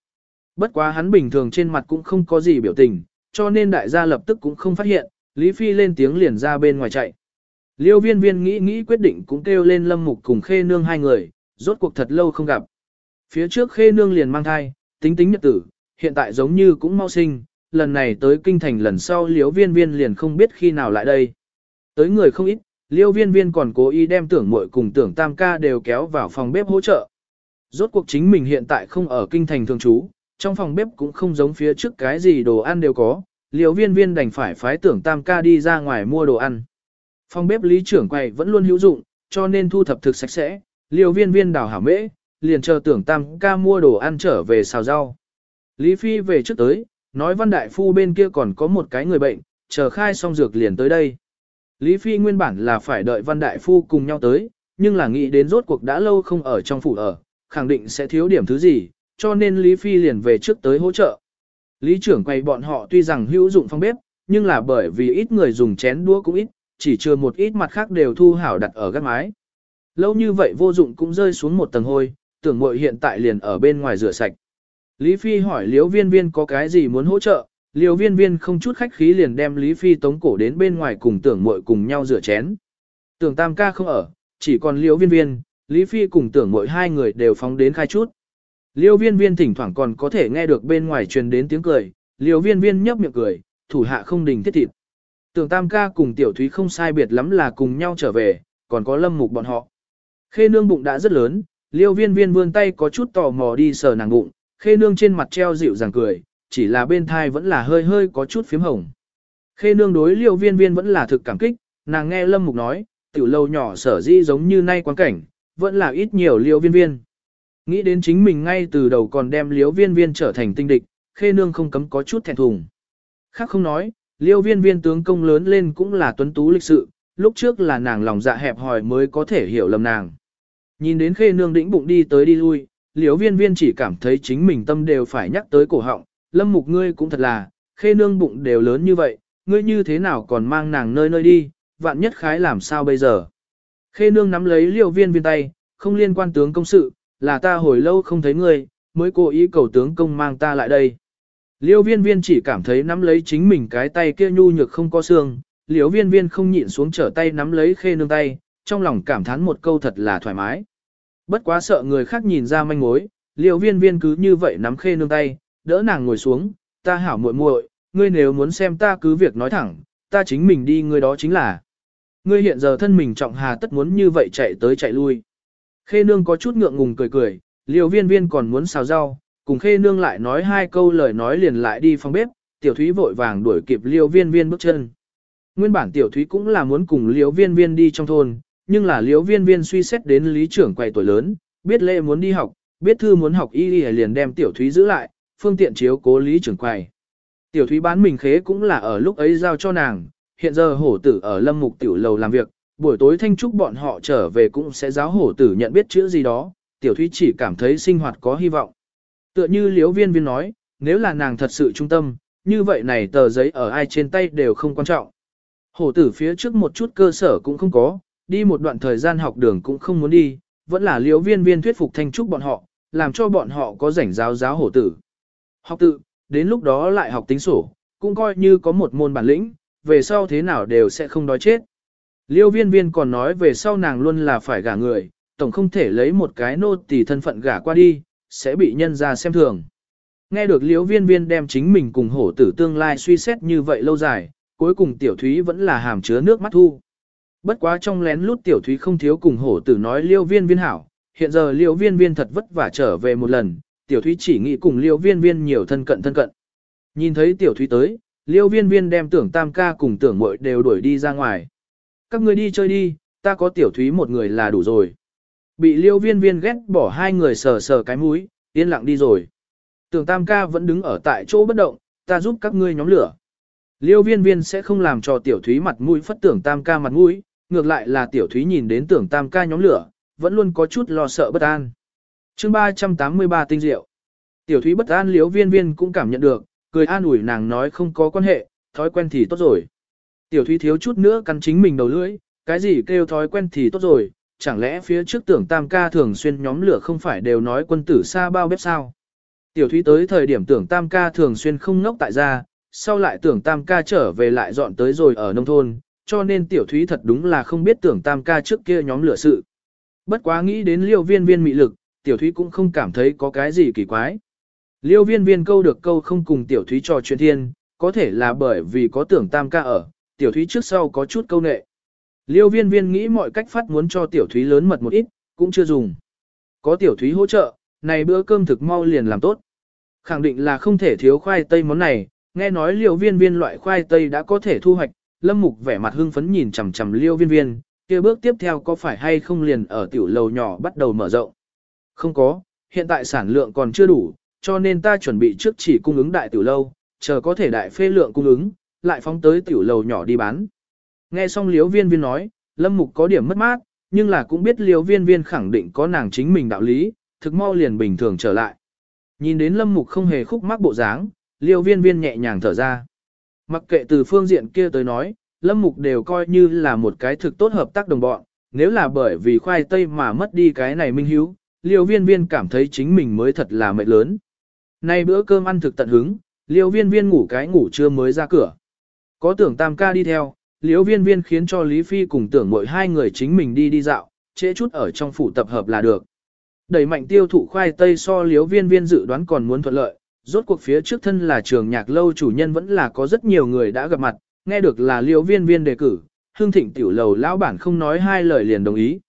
Bất quá hắn bình thường trên mặt cũng không có gì biểu tình, cho nên đại gia lập tức cũng không phát hiện, Lý Phi lên tiếng liền ra bên ngoài chạy. Liêu viên viên nghĩ nghĩ quyết định cũng kêu lên lâm mục cùng khê nương hai người, rốt cuộc thật lâu không gặp. Phía trước khê nương liền mang thai, tính tính nhật tử, hiện tại giống như cũng mau sinh, lần này tới kinh thành lần sau liêu viên viên liền không biết khi nào lại đây. Tới người không ít, liêu viên viên còn cố ý đem tưởng muội cùng tưởng tam ca đều kéo vào phòng bếp hỗ trợ. Rốt cuộc chính mình hiện tại không ở kinh thành thường trú, trong phòng bếp cũng không giống phía trước cái gì đồ ăn đều có, liều viên viên đành phải phái tưởng tam ca đi ra ngoài mua đồ ăn. Phòng bếp lý trưởng quầy vẫn luôn hữu dụng, cho nên thu thập thực sạch sẽ, liều viên viên đào hảo mễ, liền chờ tưởng tam ca mua đồ ăn trở về xào rau. Lý Phi về trước tới, nói văn đại phu bên kia còn có một cái người bệnh, chờ khai xong dược liền tới đây. Lý Phi nguyên bản là phải đợi văn đại phu cùng nhau tới, nhưng là nghĩ đến rốt cuộc đã lâu không ở trong phủ ở, khẳng định sẽ thiếu điểm thứ gì, cho nên Lý Phi liền về trước tới hỗ trợ. Lý trưởng quầy bọn họ tuy rằng hữu dụng phong bếp, nhưng là bởi vì ít người dùng chén đũa cũng ít, chỉ chưa một ít mặt khác đều thu hảo đặt ở gác mái. Lâu như vậy vô dụng cũng rơi xuống một tầng hôi, tưởng muội hiện tại liền ở bên ngoài rửa sạch. Lý Phi hỏi Liễu Viên Viên có cái gì muốn hỗ trợ, Liễu Viên Viên không chút khách khí liền đem Lý Phi tống cổ đến bên ngoài cùng tưởng muội cùng nhau rửa chén. Tưởng Tam ca không ở, chỉ còn Liễu Viên Viên, Lý Phi cùng tưởng muội hai người đều phóng đến khai chút. Liêu Viên Viên thỉnh thoảng còn có thể nghe được bên ngoài truyền đến tiếng cười, Liêu Viên Viên nhấp miệng cười, thủ hạ không đình thiết thịt. Tưởng Tam ca cùng Tiểu Thúy không sai biệt lắm là cùng nhau trở về, còn có lâm mục bọn họ. Khê nương bụng đã rất lớn, liêu viên viên vươn tay có chút tò mò đi sờ nàng bụng, khê nương trên mặt treo dịu dàng cười, chỉ là bên thai vẫn là hơi hơi có chút phím hồng. Khê nương đối liêu viên viên vẫn là thực cảm kích, nàng nghe lâm mục nói, tiểu lâu nhỏ sở di giống như nay quán cảnh, vẫn là ít nhiều liêu viên viên. Nghĩ đến chính mình ngay từ đầu còn đem liêu viên viên trở thành tinh địch, khê nương không cấm có chút thẹn thùng. Khác không nói, Liêu viên viên tướng công lớn lên cũng là tuấn tú lịch sự, lúc trước là nàng lòng dạ hẹp hòi mới có thể hiểu lầm nàng. Nhìn đến khê nương đĩnh bụng đi tới đi lui, liêu viên viên chỉ cảm thấy chính mình tâm đều phải nhắc tới cổ họng, lâm mục ngươi cũng thật là, khê nương bụng đều lớn như vậy, ngươi như thế nào còn mang nàng nơi nơi đi, vạn nhất khái làm sao bây giờ. Khê nương nắm lấy liêu viên viên tay, không liên quan tướng công sự, là ta hồi lâu không thấy ngươi, mới cố ý cầu tướng công mang ta lại đây. Liêu viên viên chỉ cảm thấy nắm lấy chính mình cái tay kia nhu nhược không có xương, liêu viên viên không nhịn xuống trở tay nắm lấy khê nương tay, trong lòng cảm thán một câu thật là thoải mái. Bất quá sợ người khác nhìn ra manh mối, liêu viên viên cứ như vậy nắm khê nương tay, đỡ nàng ngồi xuống, ta hảo muội muội, ngươi nếu muốn xem ta cứ việc nói thẳng, ta chính mình đi ngươi đó chính là. Ngươi hiện giờ thân mình trọng hà tất muốn như vậy chạy tới chạy lui. Khê nương có chút ngượng ngùng cười cười, liêu viên viên còn muốn xào rau, cùng khê nương lại nói hai câu lời nói liền lại đi phòng bếp, tiểu thúy vội vàng đuổi kịp liêu viên viên bước chân. Nguyên bản tiểu thúy cũng là muốn cùng liêu viên viên đi trong thôn, nhưng là liêu viên viên suy xét đến lý trưởng quầy tuổi lớn, biết lệ muốn đi học, biết thư muốn học y liền đem tiểu thúy giữ lại, phương tiện chiếu cố lý trưởng quầy. Tiểu thúy bán mình khế cũng là ở lúc ấy giao cho nàng, hiện giờ hổ tử ở lâm mục tiểu lầu làm việc, buổi tối thanh trúc bọn họ trở về cũng sẽ giáo hổ tử nhận biết chữ gì đó, tiểu thúy chỉ cảm thấy sinh hoạt có hy vọng. Tựa như liếu viên viên nói, nếu là nàng thật sự trung tâm, như vậy này tờ giấy ở ai trên tay đều không quan trọng. Hổ tử phía trước một chút cơ sở cũng không có, đi một đoạn thời gian học đường cũng không muốn đi, vẫn là liễu viên viên thuyết phục thanh trúc bọn họ, làm cho bọn họ có rảnh giáo giáo hổ tử. Học tự, đến lúc đó lại học tính sổ, cũng coi như có một môn bản lĩnh, về sau thế nào đều sẽ không đói chết. Liêu viên viên còn nói về sau nàng luôn là phải gả người, tổng không thể lấy một cái nô tỳ thân phận gả qua đi, sẽ bị nhân ra xem thường. Nghe được liêu viên viên đem chính mình cùng hổ tử tương lai suy xét như vậy lâu dài, cuối cùng tiểu thúy vẫn là hàm chứa nước mắt thu. Bất quá trong lén lút tiểu thúy không thiếu cùng hổ tử nói liêu viên viên hảo, hiện giờ liêu viên viên thật vất vả trở về một lần, tiểu thúy chỉ nghĩ cùng liêu viên viên nhiều thân cận thân cận. Nhìn thấy tiểu thúy tới, liêu viên viên đem tưởng tam ca cùng tưởng mội đều đuổi đi ra ngoài. Các người đi chơi đi, ta có tiểu thúy một người là đủ rồi. Bị liêu viên viên ghét bỏ hai người sờ sờ cái mũi, yên lặng đi rồi. Tưởng tam ca vẫn đứng ở tại chỗ bất động, ta giúp các ngươi nhóm lửa. Liêu viên viên sẽ không làm cho tiểu thúy mặt mũi phất tưởng tam ca mặt mũi, ngược lại là tiểu thúy nhìn đến tưởng tam ca nhóm lửa, vẫn luôn có chút lo sợ bất an. chương 383 tinh diệu. Tiểu thúy bất an liêu viên viên cũng cảm nhận được, cười an ủi nàng nói không có quan hệ, thói quen thì tốt rồi. Tiểu thúy thiếu chút nữa cắn chính mình đầu lưỡi, cái gì kêu thói quen thì tốt rồi, chẳng lẽ phía trước tưởng tam ca thường xuyên nhóm lửa không phải đều nói quân tử xa bao bếp sao. Tiểu thúy tới thời điểm tưởng tam ca thường xuyên không ngốc tại gia, sau lại tưởng tam ca trở về lại dọn tới rồi ở nông thôn, cho nên tiểu thúy thật đúng là không biết tưởng tam ca trước kia nhóm lửa sự. Bất quá nghĩ đến liêu viên viên mị lực, tiểu thúy cũng không cảm thấy có cái gì kỳ quái. Liêu viên viên câu được câu không cùng tiểu thúy trò chuyện thiên, có thể là bởi vì có tưởng tam ca ở, tiểu thúy trước sau có chút câu nệ. Liêu viên viên nghĩ mọi cách phát muốn cho tiểu thúy lớn mật một ít, cũng chưa dùng. Có tiểu thúy hỗ trợ, này bữa cơm thực mau liền làm tốt. Khẳng định là không thể thiếu khoai tây món này, nghe nói liêu viên viên loại khoai tây đã có thể thu hoạch, lâm mục vẻ mặt hưng phấn nhìn chằm chằm liêu viên viên, kia bước tiếp theo có phải hay không liền ở tiểu lầu nhỏ bắt đầu mở rộng. Không có, hiện tại sản lượng còn chưa đủ, cho nên ta chuẩn bị trước chỉ cung ứng đại tiểu lâu, chờ có thể đại phê lượng cung ứng, lại phóng tới tiểu lầu nhỏ đi bán. Nghe xong liếu viên viên nói, lâm mục có điểm mất mát, nhưng là cũng biết liếu viên viên khẳng định có nàng chính mình đạo lý, thực mau liền bình thường trở lại. Nhìn đến lâm mục không hề khúc mắc bộ dáng, liêu viên viên nhẹ nhàng thở ra. Mặc kệ từ phương diện kia tới nói, lâm mục đều coi như là một cái thực tốt hợp tác đồng bọn, nếu là bởi vì khoai tây mà mất đi cái này minh hiếu, liêu viên viên cảm thấy chính mình mới thật là mệt lớn. Nay bữa cơm ăn thực tận hứng, liêu viên viên ngủ cái ngủ trưa mới ra cửa. Có tưởng tam ca đi theo, liễu viên viên khiến cho Lý Phi cùng tưởng mỗi hai người chính mình đi đi dạo, trễ chút ở trong phủ tập hợp là được. Đẩy mạnh tiêu thụ khoai tây so liễu viên viên dự đoán còn muốn thuận lợi, rốt cuộc phía trước thân là trường nhạc lâu chủ nhân vẫn là có rất nhiều người đã gặp mặt, nghe được là liễu viên viên đề cử, hương thịnh tiểu lầu lão bản không nói hai lời liền đồng ý.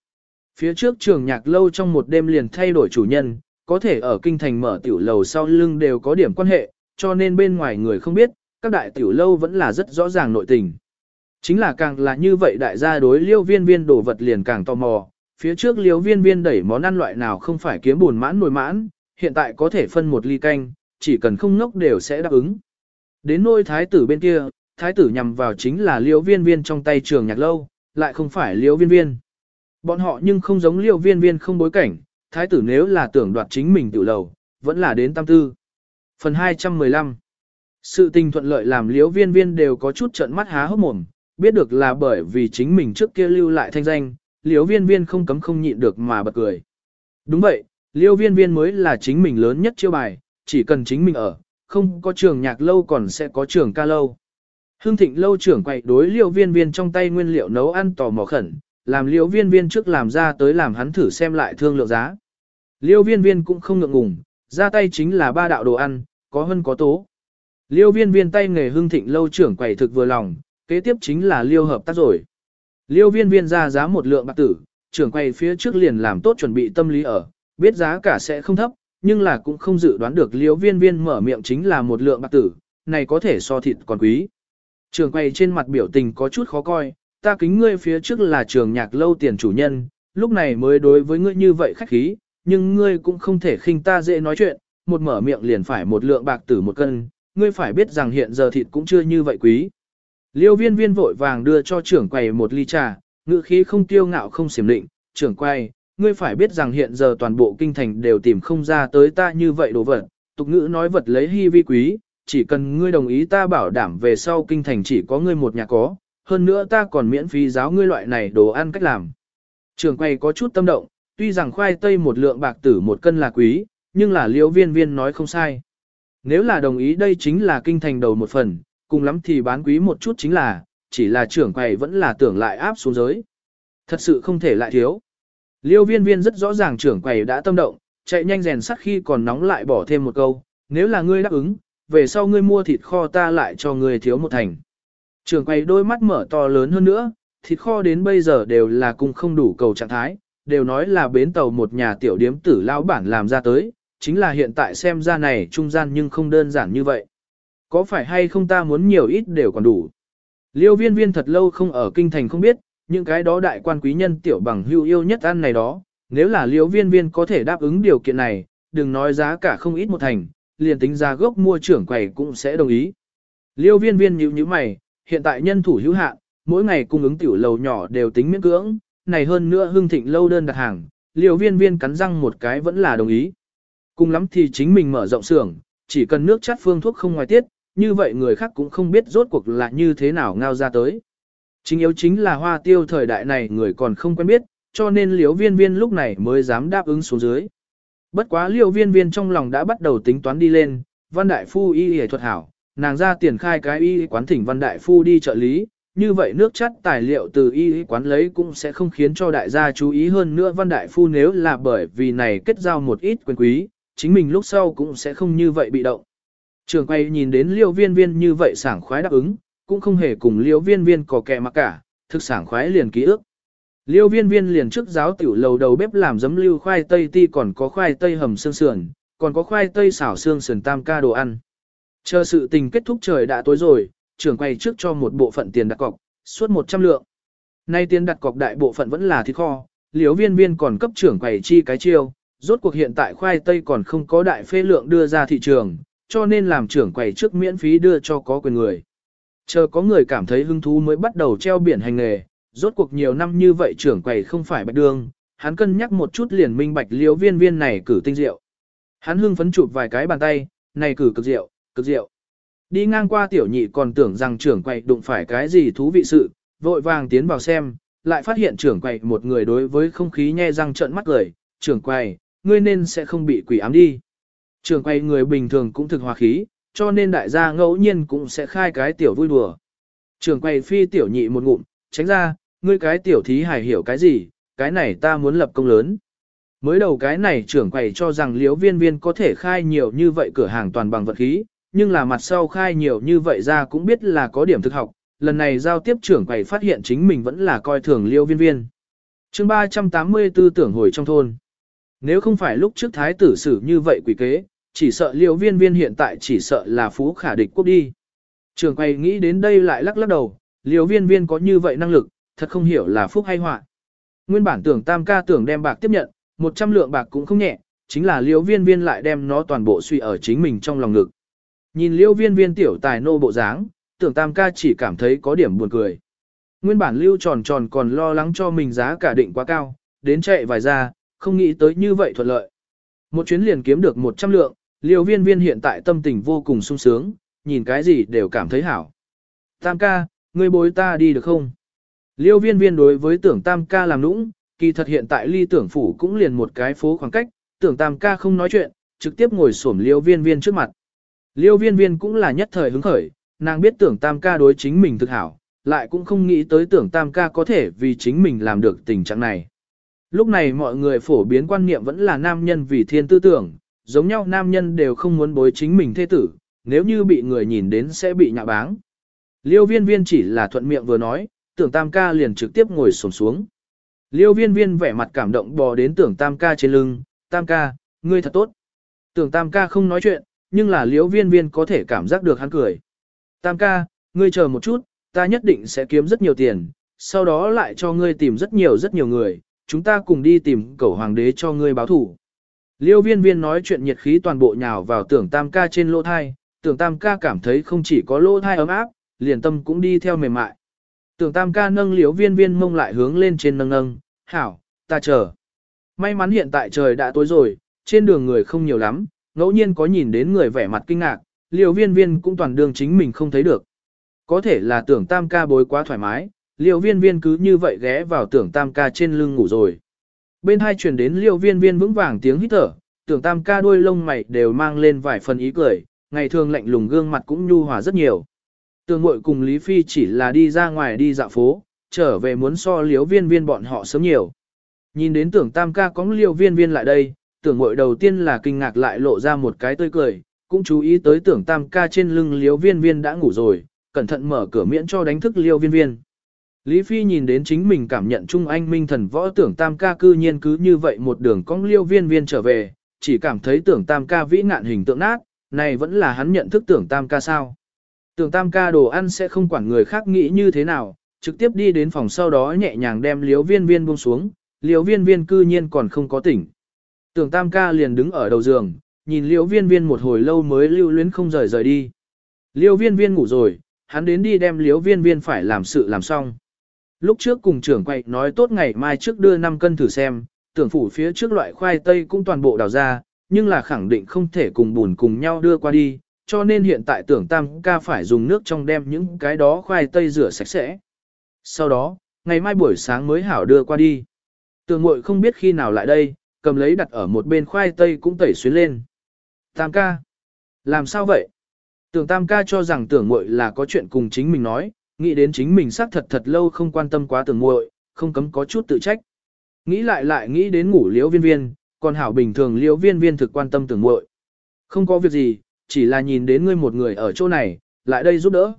Phía trước trường nhạc lâu trong một đêm liền thay đổi chủ nhân, có thể ở kinh thành mở tiểu lầu sau lưng đều có điểm quan hệ, cho nên bên ngoài người không biết, các đại tiểu lâu vẫn là rất rõ ràng nội tình. Chính là càng là như vậy đại gia đối liêu viên viên đồ vật liền càng tò mò, phía trước liêu viên viên đẩy món ăn loại nào không phải kiếm buồn mãn nồi mãn, hiện tại có thể phân một ly canh, chỉ cần không ngốc đều sẽ đáp ứng. Đến nôi thái tử bên kia, thái tử nhằm vào chính là liêu viên viên trong tay trường nhạc lâu, lại không phải liêu viên viên. Bọn họ nhưng không giống liêu viên viên không bối cảnh, thái tử nếu là tưởng đoạt chính mình tự lầu, vẫn là đến tam tư. Phần 215 sự tình thuận lợi làm liễu viên viên đều có chút trận mắt há hốc mồm, biết được là bởi vì chính mình trước kia lưu lại thanh danh, liễu viên viên không cấm không nhịn được mà bật cười. Đúng vậy, liễu viên viên mới là chính mình lớn nhất chiêu bài, chỉ cần chính mình ở, không có trường nhạc lâu còn sẽ có trường ca lâu. Hương thịnh lâu trưởng quậy đối liễu viên viên trong tay nguyên liệu nấu ăn tò mò khẩn, làm liễu viên viên trước làm ra tới làm hắn thử xem lại thương lượng giá. Liêu viên viên cũng không ngượng ngùng, ra tay chính là ba đạo đồ ăn, có hơn có tố. Liêu viên viên tay nghề hưng thịnh lâu trưởng quầy thực vừa lòng, kế tiếp chính là liêu hợp tác rồi. Liêu viên viên ra giá một lượng bạc tử, trưởng quầy phía trước liền làm tốt chuẩn bị tâm lý ở, biết giá cả sẽ không thấp, nhưng là cũng không dự đoán được liêu viên viên mở miệng chính là một lượng bạc tử, này có thể so thịt còn quý. Trưởng quầy trên mặt biểu tình có chút khó coi, ta kính ngươi phía trước là trường nhạc lâu tiền chủ nhân, lúc này mới đối với ngươi như vậy khách khí, nhưng ngươi cũng không thể khinh ta dễ nói chuyện, một mở miệng liền phải một lượng bạc tử một cân, ngươi phải biết rằng hiện giờ thịt cũng chưa như vậy quý. Liêu viên viên vội vàng đưa cho trưởng quầy một ly trà, ngữ khí không tiêu ngạo không xiểm định, trưởng quầy, ngươi phải biết rằng hiện giờ toàn bộ kinh thành đều tìm không ra tới ta như vậy đồ vật, tục ngữ nói vật lấy hy vi quý, chỉ cần ngươi đồng ý ta bảo đảm về sau kinh thành chỉ có ngươi một nhà có, hơn nữa ta còn miễn phí giáo ngươi loại này đồ ăn cách làm. Trưởng quầy có chút tâm động, tuy rằng khoai tây một lượng bạc tử một cân là quý, nhưng là liễu viên viên nói không sai. Nếu là đồng ý đây chính là kinh thành đầu một phần, cùng lắm thì bán quý một chút chính là, chỉ là trưởng quầy vẫn là tưởng lại áp xuống giới. Thật sự không thể lại thiếu. Liêu viên viên rất rõ ràng trưởng quầy đã tâm động, chạy nhanh rèn sắt khi còn nóng lại bỏ thêm một câu, nếu là ngươi đáp ứng, về sau ngươi mua thịt kho ta lại cho ngươi thiếu một thành. Trưởng quầy đôi mắt mở to lớn hơn nữa, thịt kho đến bây giờ đều là cùng không đủ cầu trạng thái, đều nói là bến tàu một nhà tiểu điếm tử lao bản làm ra tới, chính là hiện tại xem ra này trung gian nhưng không đơn giản như vậy. Có phải hay không ta muốn nhiều ít đều còn đủ. Liêu viên viên thật lâu không ở kinh thành không biết, những cái đó đại quan quý nhân tiểu bằng hưu yêu nhất ăn này đó, nếu là liêu viên viên có thể đáp ứng điều kiện này, đừng nói giá cả không ít một thành, liền tính ra gốc mua trưởng quầy cũng sẽ đồng ý. Liêu viên viên nhíu như mày, hiện tại nhân thủ hữu hạn, mỗi ngày cung ứng tiểu lầu nhỏ đều tính miễn cưỡng, này hơn nữa hưng thịnh lâu đơn đặt hàng, liêu viên viên cắn răng một cái vẫn là đồng ý. Cùng lắm thì chính mình mở rộng xưởng, chỉ cần nước chắt phương thuốc không ngoài tiết, như vậy người khác cũng không biết rốt cuộc là như thế nào ngao ra tới. Chính yếu chính là hoa tiêu thời đại này người còn không quen biết, cho nên liễu viên viên lúc này mới dám đáp ứng xuống dưới. Bất quá liễu viên viên trong lòng đã bắt đầu tính toán đi lên, văn đại phu y y thuật hảo, nàng ra tiền khai cái y quán thỉnh văn đại phu đi trợ lý, như vậy nước chắt tài liệu từ y quán lấy cũng sẽ không khiến cho đại gia chú ý hơn nữa văn đại phu nếu là bởi vì này kết giao một ít quyền quý, chính mình lúc sau cũng sẽ không như vậy bị động. Trường quay nhìn đến liêu viên viên như vậy sảng khoái đáp ứng, cũng không hề cùng liêu viên viên có kẻ mà cả, thực sảng khoái liền ký ức. Liêu viên viên liền trước giáo tiểu lầu đầu bếp làm giấm lưu khoai tây ti còn có khoai tây hầm xương sườn, còn có khoai tây xảo xương sườn tam ca đồ ăn. Chờ sự tình kết thúc trời đã tối rồi, trưởng quay trước cho một bộ phận tiền đặt cọc, suốt 100 lượng. Nay tiền đặt cọc đại bộ phận vẫn là thịt kho, liêu viên viên còn cấp trưởng quầy chi cái chiêu, rốt cuộc hiện tại khoai tây còn không có đại phê lượng đưa ra thị trường, cho nên làm trưởng quầy trước miễn phí đưa cho có quyền người. Chờ có người cảm thấy hứng thú mới bắt đầu treo biển hành nghề, rốt cuộc nhiều năm như vậy trưởng quầy không phải bạch đường, hắn cân nhắc một chút liền minh bạch liếu viên viên này cử tinh rượu. Hắn hưng phấn chụp vài cái bàn tay, này cử cực rượu, cực rượu. Đi ngang qua tiểu nhị còn tưởng rằng trưởng quầy đụng phải cái gì thú vị sự, vội vàng tiến vào xem, lại phát hiện trưởng quầy một người đối với không khí nhe răng trợn mắt cười, trưởng quầy, ngươi nên sẽ không bị quỷ ám đi. Trường quay người bình thường cũng thực hòa khí, cho nên đại gia ngẫu nhiên cũng sẽ khai cái tiểu vui đùa. Trường quay phi tiểu nhị một ngụm, tránh ra, ngươi cái tiểu thí hài hiểu cái gì, cái này ta muốn lập công lớn. Mới đầu cái này trưởng quầy cho rằng liếu viên viên có thể khai nhiều như vậy cửa hàng toàn bằng vật khí, nhưng là mặt sau khai nhiều như vậy ra cũng biết là có điểm thực học, lần này giao tiếp trưởng quầy phát hiện chính mình vẫn là coi thường liêu viên viên. chương 384 tưởng hồi trong thôn. Nếu không phải lúc trước thái tử xử như vậy quỷ kế, chỉ sợ liều viên viên hiện tại chỉ sợ là phú khả địch quốc đi. Trường quay nghĩ đến đây lại lắc lắc đầu, liều viên viên có như vậy năng lực, thật không hiểu là phúc hay họa. Nguyên bản tưởng tam ca tưởng đem bạc tiếp nhận, 100 lượng bạc cũng không nhẹ, chính là liều viên viên lại đem nó toàn bộ suy ở chính mình trong lòng ngực. Nhìn liêu viên viên tiểu tài nô bộ dáng, tưởng tam ca chỉ cảm thấy có điểm buồn cười. Nguyên bản lưu tròn tròn còn lo lắng cho mình giá cả định quá cao, đến chạy vài ra, không nghĩ tới như vậy thuận lợi. Một chuyến liền kiếm được 100 lượng, liều viên viên hiện tại tâm tình vô cùng sung sướng, nhìn cái gì đều cảm thấy hảo. Tam ca, ngươi bối ta đi được không? Liêu viên viên đối với tưởng tam ca làm nũng, kỳ thật hiện tại ly tưởng phủ cũng liền một cái phố khoảng cách, tưởng tam ca không nói chuyện, trực tiếp ngồi xổm liêu viên viên trước mặt. Liêu viên viên cũng là nhất thời hứng khởi, nàng biết tưởng tam ca đối chính mình thực hảo, lại cũng không nghĩ tới tưởng tam ca có thể vì chính mình làm được tình trạng này. Lúc này mọi người phổ biến quan niệm vẫn là nam nhân vì thiên tư tưởng, giống nhau nam nhân đều không muốn bối chính mình thê tử, nếu như bị người nhìn đến sẽ bị nhạ báng. Liêu viên viên chỉ là thuận miệng vừa nói, tưởng tam ca liền trực tiếp ngồi sổm xuống. Liêu viên viên vẻ mặt cảm động bò đến tưởng tam ca trên lưng, tam ca, ngươi thật tốt. Tưởng tam ca không nói chuyện, nhưng là liêu viên viên có thể cảm giác được hắn cười. Tam ca, ngươi chờ một chút, ta nhất định sẽ kiếm rất nhiều tiền, sau đó lại cho ngươi tìm rất nhiều rất nhiều người, chúng ta cùng đi tìm cẩu hoàng đế cho ngươi báo thủ. Liêu viên viên nói chuyện nhiệt khí toàn bộ nhào vào tưởng tam ca trên lỗ thai, tưởng tam ca cảm thấy không chỉ có lỗ thai ấm áp, liền tâm cũng đi theo mềm mại. Tưởng tam ca nâng liêu viên viên mông lại hướng lên trên nâng nâng, hảo, ta chờ. May mắn hiện tại trời đã tối rồi, trên đường người không nhiều lắm, ngẫu nhiên có nhìn đến người vẻ mặt kinh ngạc, liêu viên viên cũng toàn đường chính mình không thấy được. Có thể là tưởng tam ca bối quá thoải mái, liều viên viên cứ như vậy ghé vào tưởng tam ca trên lưng ngủ rồi. Bên hai truyền đến liêu viên viên vững vàng tiếng hít thở, tưởng tam ca đuôi lông mày đều mang lên vài phần ý cười, ngày thường lạnh lùng gương mặt cũng nhu hòa rất nhiều. Tường mội cùng Lý Phi chỉ là đi ra ngoài đi dạo phố, trở về muốn so Liêu viên viên bọn họ sớm nhiều. Nhìn đến tưởng tam ca có liêu viên viên lại đây, tưởng mội đầu tiên là kinh ngạc lại lộ ra một cái tươi cười, cũng chú ý tới tưởng tam ca trên lưng Liêu viên viên đã ngủ rồi, cẩn thận mở cửa miễn cho đánh thức liêu viên viên. Lý Phi nhìn đến chính mình cảm nhận Trung Anh Minh thần võ tưởng tam ca cư nhiên cứ như vậy một đường cong liêu viên viên trở về, chỉ cảm thấy tưởng tam ca vĩ ngạn hình tượng nát, này vẫn là hắn nhận thức tưởng tam ca sao. Tưởng tam ca đồ ăn sẽ không quản người khác nghĩ như thế nào, trực tiếp đi đến phòng sau đó nhẹ nhàng đem liếu viên viên buông xuống, liếu viên viên cư nhiên còn không có tỉnh. Tưởng tam ca liền đứng ở đầu giường, nhìn liếu viên viên một hồi lâu mới lưu luyến không rời rời đi. Liêu viên viên ngủ rồi, hắn đến đi đem liếu viên viên phải làm sự làm xong. Lúc trước cùng trưởng quậy nói tốt ngày mai trước đưa 5 cân thử xem, tưởng phủ phía trước loại khoai tây cũng toàn bộ đào ra, nhưng là khẳng định không thể cùng bùn cùng nhau đưa qua đi, cho nên hiện tại tưởng tam ca phải dùng nước trong đem những cái đó khoai tây rửa sạch sẽ. Sau đó, ngày mai buổi sáng mới hảo đưa qua đi. Tưởng muội không biết khi nào lại đây, cầm lấy đặt ở một bên khoai tây cũng tẩy xuyến lên. Tam ca. Làm sao vậy? Tưởng tam ca cho rằng tưởng muội là có chuyện cùng chính mình nói, nghĩ đến chính mình xác thật thật lâu không quan tâm quá tưởng muội, không cấm có chút tự trách. Nghĩ lại lại nghĩ đến ngủ liễu viên viên, còn hảo bình thường liễu viên viên thực quan tâm tưởng muội. Không có việc gì, chỉ là nhìn đến ngươi một người ở chỗ này, lại đây giúp đỡ.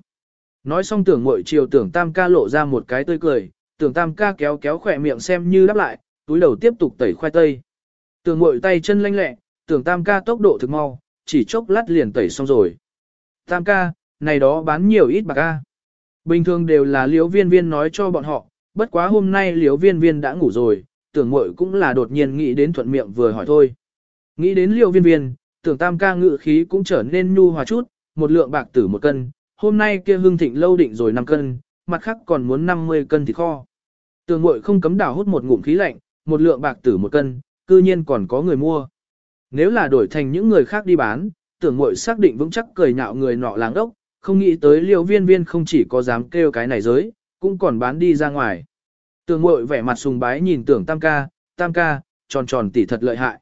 Nói xong tưởng muội chiều tưởng tam ca lộ ra một cái tươi cười, tưởng tam ca kéo kéo khỏe miệng xem như đáp lại, túi đầu tiếp tục tẩy khoai tây. Tưởng muội tay chân lanh lẹ, tưởng tam ca tốc độ thực mau, chỉ chốc lát liền tẩy xong rồi. Tam ca, này đó bán nhiều ít bạc ca. Bình thường đều là liếu viên viên nói cho bọn họ, bất quá hôm nay liếu viên viên đã ngủ rồi, tưởng mội cũng là đột nhiên nghĩ đến thuận miệng vừa hỏi thôi. Nghĩ đến liêu viên viên, tưởng tam ca ngự khí cũng trở nên nhu hòa chút, một lượng bạc tử một cân, hôm nay kia hương thịnh lâu định rồi 5 cân, mặt khác còn muốn 50 cân thịt kho. Tưởng mội không cấm đảo hút một ngụm khí lạnh, một lượng bạc tử một cân, cư nhiên còn có người mua. Nếu là đổi thành những người khác đi bán, tưởng mội xác định vững chắc cười nhạo người nọ láng ốc, không nghĩ tới liêu viên viên không chỉ có dám kêu cái này giới, cũng còn bán đi ra ngoài. Tường mội vẻ mặt sùng bái nhìn tưởng tam ca, tam ca, tròn tròn tỉ thật lợi hại.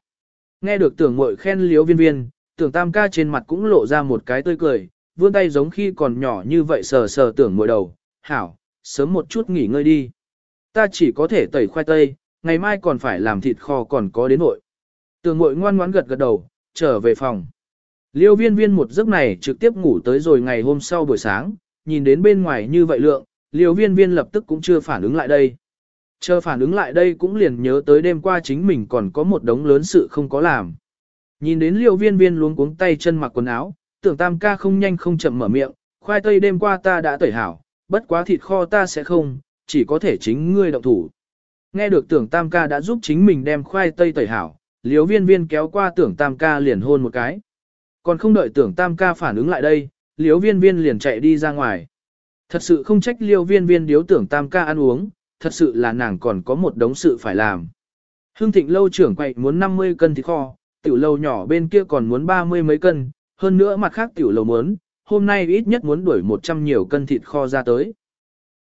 Nghe được tưởng mội khen Liễu viên viên, tưởng tam ca trên mặt cũng lộ ra một cái tươi cười, vươn tay giống khi còn nhỏ như vậy sờ sờ tưởng mội đầu, hảo, sớm một chút nghỉ ngơi đi. Ta chỉ có thể tẩy khoai tây, ngày mai còn phải làm thịt kho còn có đến nội. Tường mội ngoan ngoãn gật gật đầu, trở về phòng. Liêu viên viên một giấc này trực tiếp ngủ tới rồi ngày hôm sau buổi sáng, nhìn đến bên ngoài như vậy lượng, liêu viên viên lập tức cũng chưa phản ứng lại đây. Chờ phản ứng lại đây cũng liền nhớ tới đêm qua chính mình còn có một đống lớn sự không có làm. Nhìn đến liêu viên viên luống cuống tay chân mặc quần áo, tưởng tam ca không nhanh không chậm mở miệng, khoai tây đêm qua ta đã tẩy hảo, bất quá thịt kho ta sẽ không, chỉ có thể chính ngươi động thủ. Nghe được tưởng tam ca đã giúp chính mình đem khoai tây tẩy hảo, liêu viên viên kéo qua tưởng tam ca liền hôn một cái. Còn không đợi tưởng tam ca phản ứng lại đây, liếu viên viên liền chạy đi ra ngoài. Thật sự không trách liêu viên viên điếu tưởng tam ca ăn uống, thật sự là nàng còn có một đống sự phải làm. Hương thịnh lâu trưởng quậy muốn 50 cân thịt kho, tiểu lâu nhỏ bên kia còn muốn 30 mấy cân, hơn nữa mặt khác tiểu lâu muốn, hôm nay ít nhất muốn đuổi 100 nhiều cân thịt kho ra tới.